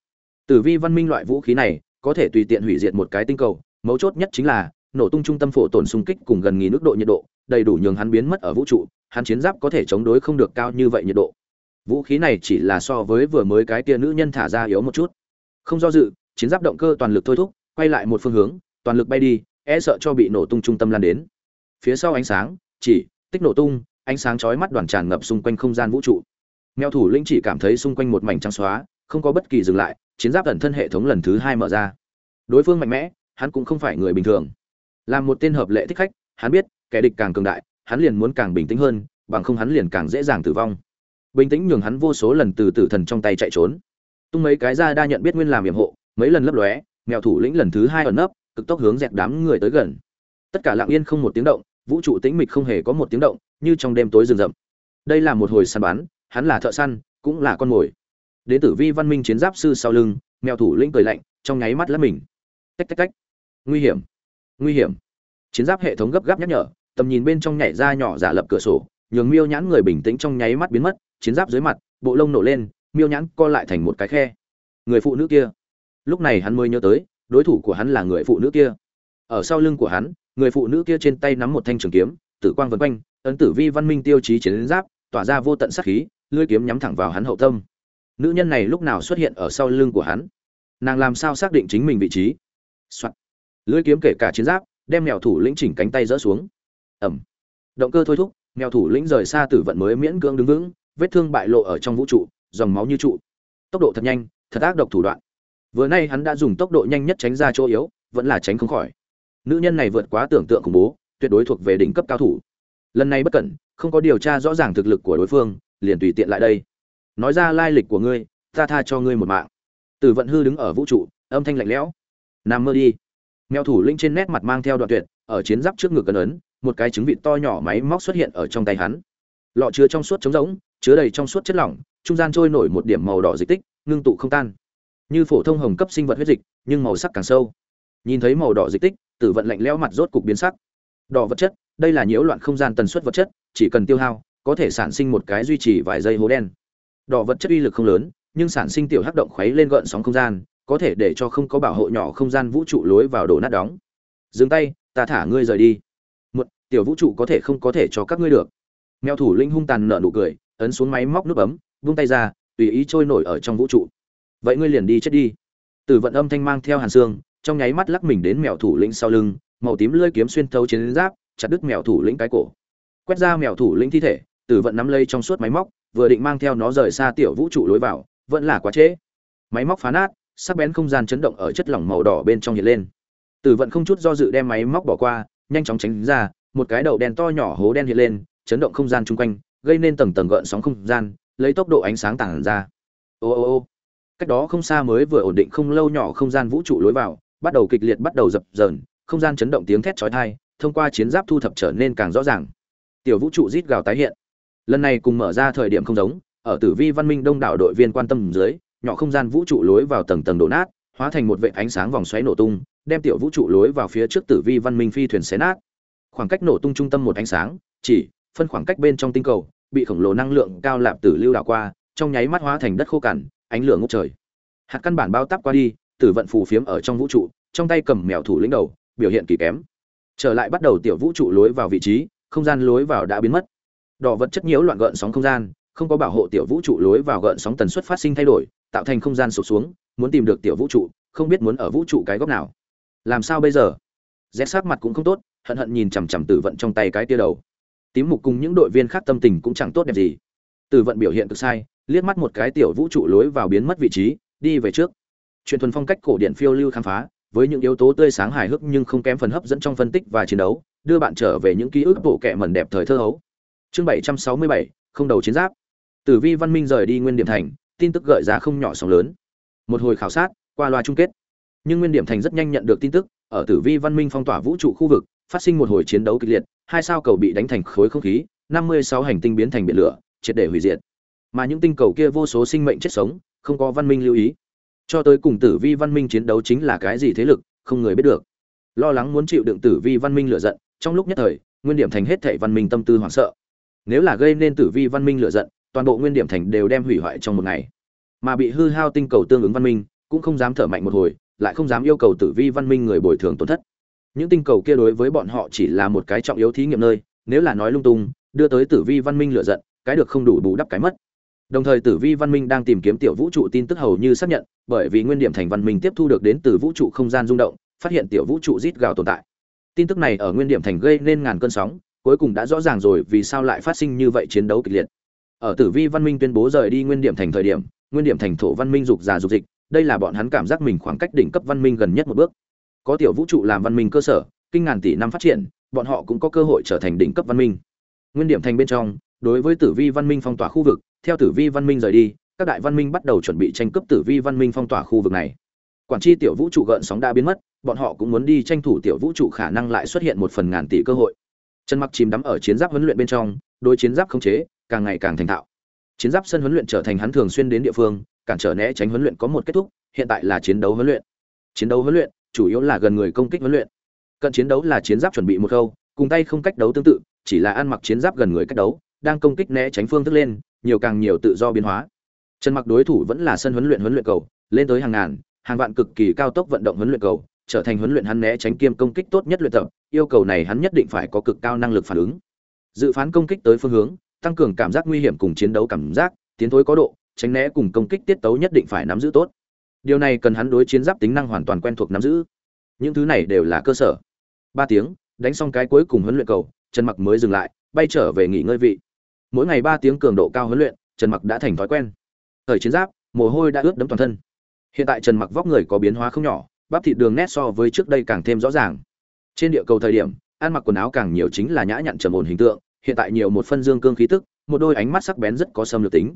Tử vi văn minh loại vũ khí này có thể tùy tiện hủy diệt một cái tinh cầu, mấu chốt nhất chính là nổ tung trung tâm phổ tổn xung kích cùng gần nghìn nước độ nhiệt độ, đầy đủ nhường hắn biến mất ở vũ trụ, hắn chiến giáp có thể chống đối không được cao như vậy nhiệt độ. Vũ khí này chỉ là so với vừa mới cái tia nữ nhân thả ra yếu một chút. Không do dự, chiến giáp động cơ toàn lực thôi thúc, quay lại một phương hướng, toàn lực bay đi e sợ cho bị nổ tung trung tâm lan đến. Phía sau ánh sáng, chỉ, tích nổ tung, ánh sáng chói mắt đoàn tràn ngập xung quanh không gian vũ trụ mèo thủ lĩnh chỉ cảm thấy xung quanh một mảnh trắng xóa, không có bất kỳ dừng lại, chiến giáp ẩn thân hệ thống lần thứ hai mở ra. Đối phương mạnh mẽ, hắn cũng không phải người bình thường. Làm một tên hợp lệ thích khách, hắn biết, kẻ địch càng cường đại, hắn liền muốn càng bình tĩnh hơn, bằng không hắn liền càng dễ dàng tử vong. Bình tĩnh nhường hắn vô số lần từ tử thần trong tay chạy trốn. Tung mấy cái ra đa nhận biết nguyên làm hiểm hộ, mấy lần lấp lóe, mèo thủ lĩnh lần thứ hai ẩn nấp, cực tốc hướng dẹt đám người tới gần. Tất cả lặng yên không một tiếng động, vũ trụ tĩnh mịch không hề có một tiếng động, như trong đêm tối rừng rậm. Đây là một hồi săn bắn hắn là thợ săn, cũng là con mồi. Đến tử vi văn minh chiến giáp sư sau lưng, mèo thủ lĩnh cười lạnh, trong nháy mắt lấp mình. Tách tách tách. Nguy hiểm. Nguy hiểm. Chiến giáp hệ thống gấp gáp nhắc nhở, tầm nhìn bên trong nhảy ra nhỏ giả lập cửa sổ, nhường miêu nhãn người bình tĩnh trong nháy mắt biến mất, chiến giáp dưới mặt, bộ lông nổ lên, miêu nhãn co lại thành một cái khe. Người phụ nữ kia. Lúc này hắn mới nhớ tới, đối thủ của hắn là người phụ nữ kia. Ở sau lưng của hắn, người phụ nữ kia trên tay nắm một thanh trường kiếm, tử quang vân quanh, ấn tử vi văn minh tiêu chí chiến giáp, tỏa ra vô tận sát khí lưỡi kiếm nhắm thẳng vào hắn hậu tâm. Nữ nhân này lúc nào xuất hiện ở sau lưng của hắn? Nàng làm sao xác định chính mình vị trí? Soạn. lưỡi kiếm kể cả chiến giáp, đem mèo thủ lĩnh chỉnh cánh tay rỡ xuống. Ẩm. Động cơ thôi thúc, mèo thủ lĩnh rời xa tử vận mới miễn cưỡng đứng vững, vết thương bại lộ ở trong vũ trụ, dòng máu như trụ. Tốc độ thật nhanh, thật ác độc thủ đoạn. Vừa nay hắn đã dùng tốc độ nhanh nhất tránh ra chỗ yếu, vẫn là tránh không khỏi. Nữ nhân này vượt quá tưởng tượng khủng bố, tuyệt đối thuộc về đỉnh cấp cao thủ. Lần này bất cẩn, không có điều tra rõ ràng thực lực của đối phương liền tùy tiện lại đây. Nói ra lai lịch của ngươi, ta tha cho ngươi một mạng. Tử vận hư đứng ở vũ trụ, âm thanh lạnh lẽo. Nằm mơ đi. Mèo thủ linh trên nét mặt mang theo đoạn tuyệt, ở chiến giáp trước ngực cân ấn, một cái trứng vịt to nhỏ máy móc xuất hiện ở trong tay hắn. Lọ chứa trong suốt trống rỗng, chứa đầy trong suốt chất lỏng, trung gian trôi nổi một điểm màu đỏ dịch tích, ngưng tụ không tan. Như phổ thông hồng cấp sinh vật huyết dịch, nhưng màu sắc càng sâu. Nhìn thấy màu đỏ dịch tích, tử vận lạnh lẽo mặt rốt cục biến sắc. Đỏ vật chất, đây là nhiễu loạn không gian tần suất vật chất, chỉ cần tiêu hao có thể sản sinh một cái duy trì vài giây hố đen. Đỏ vật chất uy lực không lớn, nhưng sản sinh tiểu hắc động khuấy lên gợn sóng không gian, có thể để cho không có bảo hộ nhỏ không gian vũ trụ lối vào đổ nát đóng. Dừng tay, ta thả ngươi rời đi. Một, tiểu vũ trụ có thể không có thể cho các ngươi được. Mèo thủ linh hung tàn nở nụ cười, ấn xuống máy móc nút bấm, vung tay ra, tùy ý trôi nổi ở trong vũ trụ. Vậy ngươi liền đi chết đi. Từ vận âm thanh mang theo hàn xương, trong nháy mắt lắc mình đến mèo thủ lĩnh sau lưng, màu tím lưỡi kiếm xuyên thấu chiến giáp, chặt đứt mèo thủ lĩnh cái cổ. Quét ra mèo thủ lĩnh thi thể Tử vận nắm lây trong suốt máy móc, vừa định mang theo nó rời xa tiểu vũ trụ lối vào, vẫn là quá trễ. Máy móc phá nát, sắc bén không gian chấn động ở chất lỏng màu đỏ bên trong hiện lên. Tử vận không chút do dự đem máy móc bỏ qua, nhanh chóng tránh ra, một cái đầu đèn to nhỏ hố đen hiện lên, chấn động không gian chung quanh, gây nên tầng tầng gợn sóng không gian, lấy tốc độ ánh sáng tản ra. Ô ô ô. Cách đó không xa mới vừa ổn định không lâu nhỏ không gian vũ trụ lối vào, bắt đầu kịch liệt bắt đầu dập dờn, không gian chấn động tiếng thét chói tai, thông qua chiến giáp thu thập trở nên càng rõ ràng. Tiểu vũ trụ rít gào tái hiện lần này cùng mở ra thời điểm không giống, ở tử vi văn minh đông đảo đội viên quan tâm dưới, nhỏ không gian vũ trụ lối vào tầng tầng đổ nát, hóa thành một vệ ánh sáng vòng xoáy nổ tung, đem tiểu vũ trụ lối vào phía trước tử vi văn minh phi thuyền xé nát. Khoảng cách nổ tung trung tâm một ánh sáng, chỉ phân khoảng cách bên trong tinh cầu, bị khổng lồ năng lượng cao lạp tử lưu đảo qua, trong nháy mắt hóa thành đất khô cằn, ánh lửa ngốc trời. Hạt căn bản bao tắp qua đi, tử vận phù phiếm ở trong vũ trụ, trong tay cầm mèo thủ lĩnh đầu, biểu hiện kỳ kém. Trở lại bắt đầu tiểu vũ trụ lối vào vị trí, không gian lối vào đã biến mất đỏ vật chất nhiễu loạn gợn sóng không gian, không có bảo hộ tiểu vũ trụ lối vào gợn sóng tần suất phát sinh thay đổi, tạo thành không gian sụp xuống, muốn tìm được tiểu vũ trụ, không biết muốn ở vũ trụ cái góc nào. Làm sao bây giờ? Rét sát mặt cũng không tốt, hận hận nhìn chằm chằm tử vận trong tay cái tia đầu. Tím mục cùng những đội viên khác tâm tình cũng chẳng tốt đẹp gì. Tử vận biểu hiện cực sai, liếc mắt một cái tiểu vũ trụ lối vào biến mất vị trí, đi về trước. Truyền thuần phong cách cổ điển phiêu lưu khám phá, với những yếu tố tươi sáng hài hước nhưng không kém phần hấp dẫn trong phân tích và chiến đấu, đưa bạn trở về những ký ức bộ kệ mẩn đẹp thời thơ hấu chương bảy trăm sáu mươi bảy, không đầu chiến giáp. Tử vi văn minh rời đi nguyên điểm thành, tin tức gợi ra không nhỏ sóng lớn. Một hồi khảo sát, qua loa chung kết. Nhưng nguyên điểm thành rất nhanh nhận được tin tức, ở tử vi văn minh phong tỏa vũ trụ khu vực, phát sinh một hồi chiến đấu kịch liệt, hai sao cầu bị đánh thành khối không khí, năm mươi sáu hành tinh biến thành biển lửa, triệt để hủy diệt. Mà những tinh cầu kia vô số sinh mệnh chết sống, không có văn minh lưu ý. Cho tới cùng tử vi văn minh chiến đấu chính là cái gì thế lực, không người biết được. Lo lắng muốn chịu đựng tử vi văn minh lựa giận, trong lúc nhất thời, nguyên điểm thành hết thảy văn minh tâm tư hoảng sợ nếu là gây nên tử vi văn minh lựa giận, toàn bộ nguyên điểm thành đều đem hủy hoại trong một ngày. Mà bị hư hao tinh cầu tương ứng văn minh, cũng không dám thở mạnh một hồi, lại không dám yêu cầu tử vi văn minh người bồi thường tổn thất. Những tinh cầu kia đối với bọn họ chỉ là một cái trọng yếu thí nghiệm nơi, nếu là nói lung tung, đưa tới tử vi văn minh lựa giận, cái được không đủ bù đắp cái mất. Đồng thời tử vi văn minh đang tìm kiếm tiểu vũ trụ tin tức hầu như xác nhận, bởi vì nguyên điểm thành văn minh tiếp thu được đến từ vũ trụ không gian rung động, phát hiện tiểu vũ trụ rít gào tồn tại. Tin tức này ở nguyên điểm thành gây nên ngàn cơn sóng cuối cùng đã rõ ràng rồi vì sao lại phát sinh như vậy chiến đấu kịch liệt. Ở tử vi văn minh tuyên bố rời đi nguyên điểm thành thời điểm, nguyên điểm thành thổ văn minh dục già dục dịch, đây là bọn hắn cảm giác mình khoảng cách đỉnh cấp văn minh gần nhất một bước. Có tiểu vũ trụ làm văn minh cơ sở, kinh ngàn tỷ năm phát triển, bọn họ cũng có cơ hội trở thành đỉnh cấp văn minh. Nguyên điểm thành bên trong, đối với tử vi văn minh phong tỏa khu vực, theo tử vi văn minh rời đi, các đại văn minh bắt đầu chuẩn bị tranh cướp tử vi văn minh phong tỏa khu vực này. Quản tri tiểu vũ trụ gợn sóng đã biến mất, bọn họ cũng muốn đi tranh thủ tiểu vũ trụ khả năng lại xuất hiện một phần ngàn tỷ cơ hội trần mặc chìm đắm ở chiến giáp huấn luyện bên trong, đối chiến giáp không chế càng ngày càng thành thạo. Chiến giáp sân huấn luyện trở thành hắn thường xuyên đến địa phương, cản trở né tránh huấn luyện có một kết thúc, hiện tại là chiến đấu huấn luyện. Chiến đấu huấn luyện chủ yếu là gần người công kích huấn luyện. Cận chiến đấu là chiến giáp chuẩn bị một khâu, cùng tay không cách đấu tương tự, chỉ là ăn mặc chiến giáp gần người cách đấu, đang công kích né tránh phương thức lên, nhiều càng nhiều tự do biến hóa. Trần mặc đối thủ vẫn là sân huấn luyện huấn luyện cầu, lên tới hàng ngàn, hàng vạn cực kỳ cao tốc vận động huấn luyện cầu trở thành huấn luyện hắn né tránh kiêm công kích tốt nhất luyện tập, yêu cầu này hắn nhất định phải có cực cao năng lực phản ứng. Dự phán công kích tới phương hướng, tăng cường cảm giác nguy hiểm cùng chiến đấu cảm giác, tiến thối có độ, tránh né cùng công kích tiết tấu nhất định phải nắm giữ tốt. Điều này cần hắn đối chiến giáp tính năng hoàn toàn quen thuộc nắm giữ. Những thứ này đều là cơ sở. Ba tiếng, đánh xong cái cuối cùng huấn luyện cầu, trần mặc mới dừng lại, bay trở về nghỉ ngơi vị. Mỗi ngày ba tiếng cường độ cao huấn luyện, trần mặc đã thành thói quen. Thời chiến giáp, mồ hôi đã ướt đẫm toàn thân. Hiện tại trần mặc vóc người có biến hóa không nhỏ bắp thịt đường nét so với trước đây càng thêm rõ ràng. Trên địa cầu thời điểm, ăn mặc quần áo càng nhiều chính là nhã nhặn trầm ổn hình tượng, hiện tại nhiều một phân dương cương khí tức, một đôi ánh mắt sắc bén rất có xâm lược tính.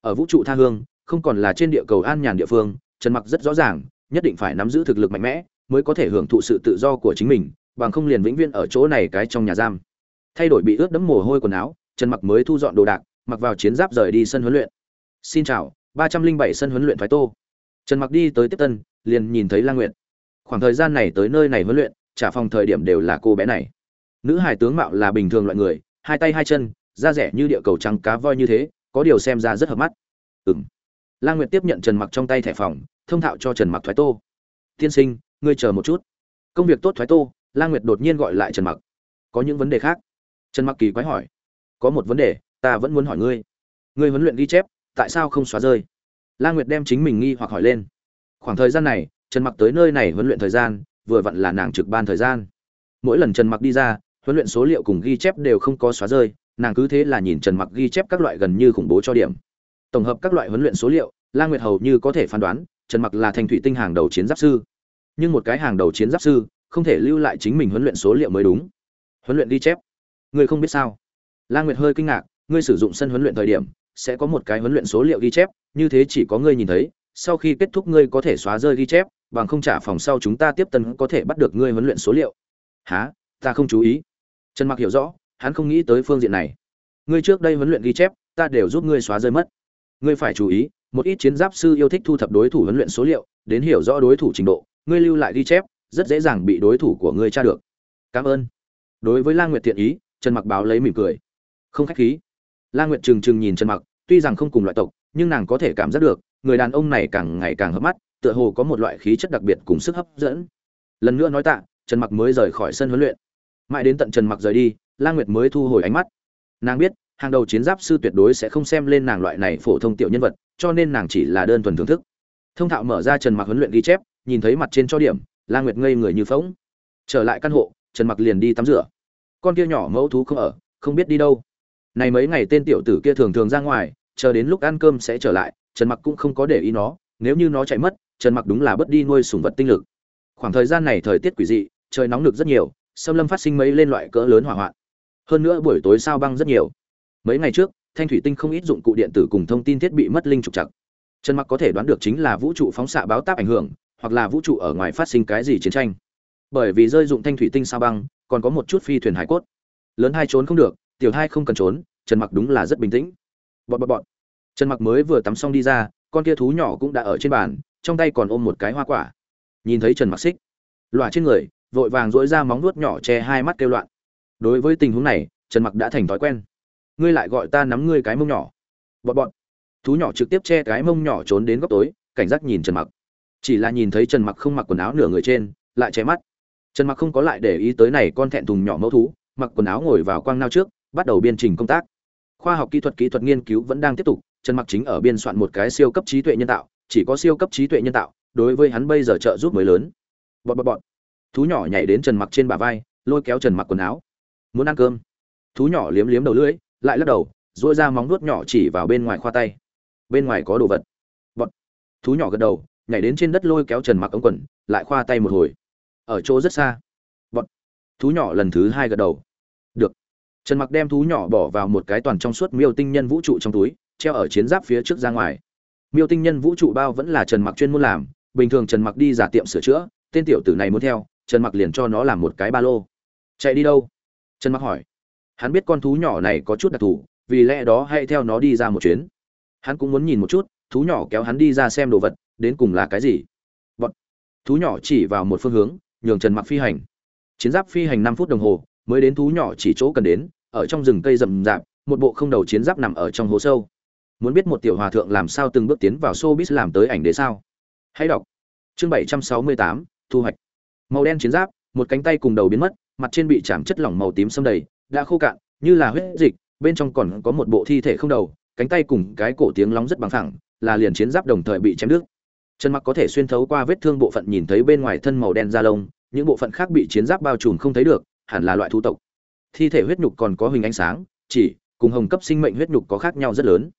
Ở vũ trụ tha hương, không còn là trên địa cầu an nhàn địa phương, trần mặc rất rõ ràng, nhất định phải nắm giữ thực lực mạnh mẽ, mới có thể hưởng thụ sự tự do của chính mình, bằng không liền vĩnh viễn ở chỗ này cái trong nhà giam. Thay đổi bị ướt đẫm mồ hôi quần áo, trần mặc mới thu dọn đồ đạc, mặc vào chiến giáp rời đi sân huấn luyện. Xin chào, ba trăm linh bảy sân huấn luyện thoái tô. Trần mặc đi tới tiếp tân liền nhìn thấy lang nguyệt khoảng thời gian này tới nơi này huấn luyện trả phòng thời điểm đều là cô bé này nữ hải tướng mạo là bình thường loại người hai tay hai chân da rẻ như địa cầu trắng cá voi như thế có điều xem ra rất hợp mắt Ừm. Lang Nguyệt tiếp nhận Trần Mặc trong tay thẻ phòng, thông thạo cho Trần Mặc thoái tô. "Tiên sinh, ngươi chờ một chút." Công việc tốt thoái tô, Lang Nguyệt đột nhiên gọi lại Trần Mặc. "Có những vấn đề khác?" Trần Mặc kỳ quái hỏi. "Có một vấn đề, ta vẫn muốn hỏi ngươi. Ngươi huấn luyện ghi chép, tại sao không xóa rơi?" Lang Nguyệt đem chính mình nghi hoặc hỏi lên. Khoảng thời gian này, Trần Mặc tới nơi này huấn luyện thời gian, vừa vặn là nàng trực ban thời gian. Mỗi lần Trần Mặc đi ra, huấn luyện số liệu cùng ghi chép đều không có xóa rơi, nàng cứ thế là nhìn Trần Mặc ghi chép các loại gần như khủng bố cho điểm. Tổng hợp các loại huấn luyện số liệu, La Nguyệt hầu như có thể phán đoán, Trần Mặc là thanh thủy tinh hàng đầu chiến giáp sư. Nhưng một cái hàng đầu chiến giáp sư, không thể lưu lại chính mình huấn luyện số liệu mới đúng. Huấn luyện ghi chép, ngươi không biết sao? La Nguyệt hơi kinh ngạc, ngươi sử dụng sân huấn luyện thời điểm, sẽ có một cái huấn luyện số liệu ghi chép, như thế chỉ có ngươi nhìn thấy, sau khi kết thúc ngươi có thể xóa rơi ghi chép, bằng không trả phòng sau chúng ta tiếp tân có thể bắt được ngươi huấn luyện số liệu. há, Ta không chú ý. Trần Mặc hiểu rõ, hắn không nghĩ tới phương diện này. Ngươi trước đây huấn luyện ghi chép, ta đều giúp ngươi xóa rơi mất. Ngươi phải chú ý, một ít chiến giáp sư yêu thích thu thập đối thủ huấn luyện số liệu, đến hiểu rõ đối thủ trình độ, ngươi lưu lại ghi chép, rất dễ dàng bị đối thủ của ngươi tra được. Cảm ơn. Đối với La Nguyệt thiện ý, Trần Mặc báo lấy mỉm cười. Không khách khí. La Nguyệt trừng trừng nhìn Trần Mặc, tuy rằng không cùng loại tộc, nhưng nàng có thể cảm giác được, người đàn ông này càng ngày càng hấp mắt, tựa hồ có một loại khí chất đặc biệt cùng sức hấp dẫn. Lần nữa nói tạ, Trần Mặc mới rời khỏi sân huấn luyện. Mãi đến tận Trần Mặc rời đi, La Nguyệt mới thu hồi ánh mắt. Nàng biết, hàng đầu chiến giáp sư tuyệt đối sẽ không xem lên nàng loại này phổ thông tiểu nhân vật, cho nên nàng chỉ là đơn thuần thưởng thức. Thông Thạo mở ra Trần Mặc huấn luyện ghi chép, nhìn thấy mặt trên cho điểm, La Nguyệt ngây người như phóng Trở lại căn hộ, Trần Mặc liền đi tắm rửa. Con kia nhỏ mẫu thú không ở, không biết đi đâu. Này mấy ngày tên tiểu tử kia thường thường ra ngoài, chờ đến lúc ăn cơm sẽ trở lại, Trần Mặc cũng không có để ý nó, nếu như nó chạy mất, Trần Mặc đúng là bất đi nuôi sủng vật tinh lực. Khoảng thời gian này thời tiết quỷ dị, trời nóng lực rất nhiều, xâm lâm phát sinh mấy lên loại cỡ lớn hỏa hoạn. Hơn nữa buổi tối sao băng rất nhiều. Mấy ngày trước, thanh thủy tinh không ít dụng cụ điện tử cùng thông tin thiết bị mất linh trục trặc. Trần Mặc có thể đoán được chính là vũ trụ phóng xạ báo táp ảnh hưởng, hoặc là vũ trụ ở ngoài phát sinh cái gì chiến tranh. Bởi vì rơi dụng thanh thủy tinh sao băng, còn có một chút phi thuyền hải cốt. Lớn hai trốn không được, tiểu hai không cần trốn, Trần Mặc đúng là rất bình tĩnh. Bọt bọt bọt. Trần Mặc mới vừa tắm xong đi ra, con kia thú nhỏ cũng đã ở trên bàn, trong tay còn ôm một cái hoa quả. Nhìn thấy Trần Mặc xích, loạn trên người, vội vàng dỗi ra móng vuốt nhỏ che hai mắt kêu loạn. Đối với tình huống này, Trần Mặc đã thành thói quen. Ngươi lại gọi ta nắm ngươi cái mông nhỏ. Bọt bọt. Thú nhỏ trực tiếp che cái mông nhỏ trốn đến góc tối, cảnh giác nhìn Trần Mặc. Chỉ là nhìn thấy Trần Mặc không mặc quần áo nửa người trên, lại che mắt. Trần Mặc không có lại để ý tới này con thẹn thùng nhỏ mẫu thú, mặc quần áo ngồi vào quang nao trước, bắt đầu biên trình công tác. Khoa học kỹ thuật kỹ thuật nghiên cứu vẫn đang tiếp tục, Trần Mặc chính ở biên soạn một cái siêu cấp trí tuệ nhân tạo, chỉ có siêu cấp trí tuệ nhân tạo, đối với hắn bây giờ trợ giúp mới lớn. Bọt bọt bọt. Thú nhỏ nhảy đến Trần Mặc trên bả vai, lôi kéo Trần Mặc quần áo. Muốn ăn cơm. Thú nhỏ liếm liếm đầu lưỡi, lại lắc đầu, duỗi ra móng vuốt nhỏ chỉ vào bên ngoài khoa tay. Bên ngoài có đồ vật. Bọt. Thú nhỏ gật đầu, nhảy đến trên đất lôi kéo Trần Mặc ống quần, lại khoa tay một hồi. Ở chỗ rất xa. Bọt. Thú nhỏ lần thứ hai gật đầu. Được. Trần Mặc đem thú nhỏ bỏ vào một cái toàn trong suốt miêu tinh nhân vũ trụ trong túi, treo ở chiến giáp phía trước ra ngoài. Miêu tinh nhân vũ trụ bao vẫn là Trần Mặc chuyên môn làm, bình thường Trần Mặc đi giả tiệm sửa chữa, tên tiểu tử này muốn theo, Trần Mặc liền cho nó làm một cái ba lô. Chạy đi đâu? Trần Mặc hỏi. Hắn biết con thú nhỏ này có chút đặc thù, vì lẽ đó hãy theo nó đi ra một chuyến. Hắn cũng muốn nhìn một chút, thú nhỏ kéo hắn đi ra xem đồ vật, đến cùng là cái gì. Bọn. Thú nhỏ chỉ vào một phương hướng, nhường Trần Mặc phi hành. Chiến giáp phi hành 5 phút đồng hồ, mới đến thú nhỏ chỉ chỗ cần đến, ở trong rừng cây rậm rạp, một bộ không đầu chiến giáp nằm ở trong hố sâu. Muốn biết một tiểu hòa thượng làm sao từng bước tiến vào showbiz làm tới ảnh đế sao? Hãy đọc. Chương 768, thu hoạch. Màu đen chiến giáp, một cánh tay cùng đầu biến mất, mặt trên bị chạm chất lỏng màu tím xâm đầy, đã khô cạn, như là huyết dịch, bên trong còn có một bộ thi thể không đầu, cánh tay cùng cái cổ tiếng lóng rất bằng phẳng, là liền chiến giáp đồng thời bị chém đứt. Chân mặc có thể xuyên thấu qua vết thương bộ phận nhìn thấy bên ngoài thân màu đen da lông, những bộ phận khác bị chiến giáp bao trùm không thấy được, hẳn là loại thú tộc. Thi thể huyết nhục còn có hình ánh sáng, chỉ cùng hồng cấp sinh mệnh huyết nhục có khác nhau rất lớn.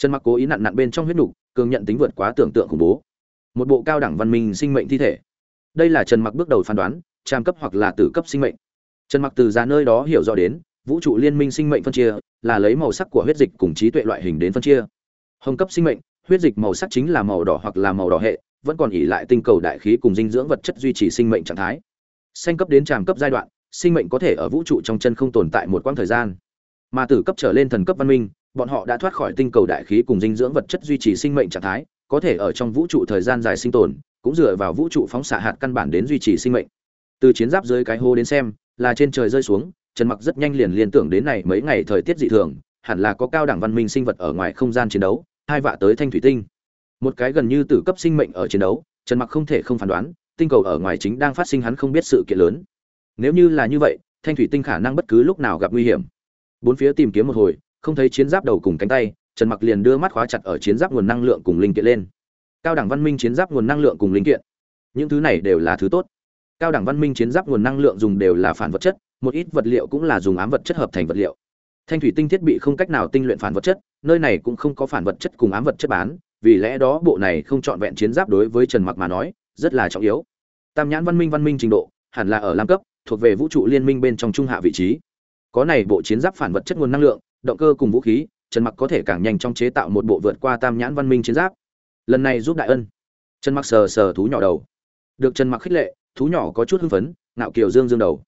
Trần mặc cố ý nặn nặn bên trong huyết nục cường nhận tính vượt quá tưởng tượng khủng bố. Một bộ cao đẳng văn minh sinh mệnh thi thể. Đây là Trần Mặc bước đầu phán đoán, trang cấp hoặc là tử cấp sinh mệnh. Trần Mặc từ ra nơi đó hiểu rõ đến, vũ trụ liên minh sinh mệnh phân chia là lấy màu sắc của huyết dịch cùng trí tuệ loại hình đến phân chia. Hồng cấp sinh mệnh, huyết dịch màu sắc chính là màu đỏ hoặc là màu đỏ hệ, vẫn còn ỉ lại tinh cầu đại khí cùng dinh dưỡng vật chất duy trì sinh mệnh trạng thái. Xanh cấp đến tràm cấp giai đoạn, sinh mệnh có thể ở vũ trụ trong chân không tồn tại một quãng thời gian. Mà tử cấp trở lên thần cấp văn minh, bọn họ đã thoát khỏi tinh cầu đại khí cùng dinh dưỡng vật chất duy trì sinh mệnh trạng thái, có thể ở trong vũ trụ thời gian dài sinh tồn, cũng dựa vào vũ trụ phóng xạ hạt căn bản đến duy trì sinh mệnh. Từ chiến giáp dưới cái hô đến xem, là trên trời rơi xuống, Trần Mặc rất nhanh liền liên tưởng đến này mấy ngày thời tiết dị thường, hẳn là có cao đẳng văn minh sinh vật ở ngoài không gian chiến đấu, hai vạ tới thanh thủy tinh. một cái gần như tử cấp sinh mệnh ở chiến đấu trần mặc không thể không phán đoán tinh cầu ở ngoài chính đang phát sinh hắn không biết sự kiện lớn nếu như là như vậy thanh thủy tinh khả năng bất cứ lúc nào gặp nguy hiểm bốn phía tìm kiếm một hồi không thấy chiến giáp đầu cùng cánh tay, trần mặc liền đưa mắt khóa chặt ở chiến giáp nguồn năng lượng cùng linh kiện lên. Cao đẳng văn minh chiến giáp nguồn năng lượng cùng linh kiện. Những thứ này đều là thứ tốt. Cao đẳng văn minh chiến giáp nguồn năng lượng dùng đều là phản vật chất, một ít vật liệu cũng là dùng ám vật chất hợp thành vật liệu. Thanh thủy tinh thiết bị không cách nào tinh luyện phản vật chất, nơi này cũng không có phản vật chất cùng ám vật chất bán, vì lẽ đó bộ này không chọn vẹn chiến giáp đối với trần mặc mà nói, rất là trọng yếu. Tam nhãn văn minh văn minh trình độ, hẳn là ở lam cấp, thuộc về vũ trụ liên minh bên trong trung hạ vị trí. Có này bộ chiến giáp phản vật chất nguồn năng lượng động cơ cùng vũ khí, trần mặc có thể càng nhanh trong chế tạo một bộ vượt qua tam nhãn văn minh chiến giáp. Lần này giúp đại ân. Trần mặc sờ sờ thú nhỏ đầu. Được trần mặc khích lệ, thú nhỏ có chút hưng phấn, ngạo kiều dương dương đầu.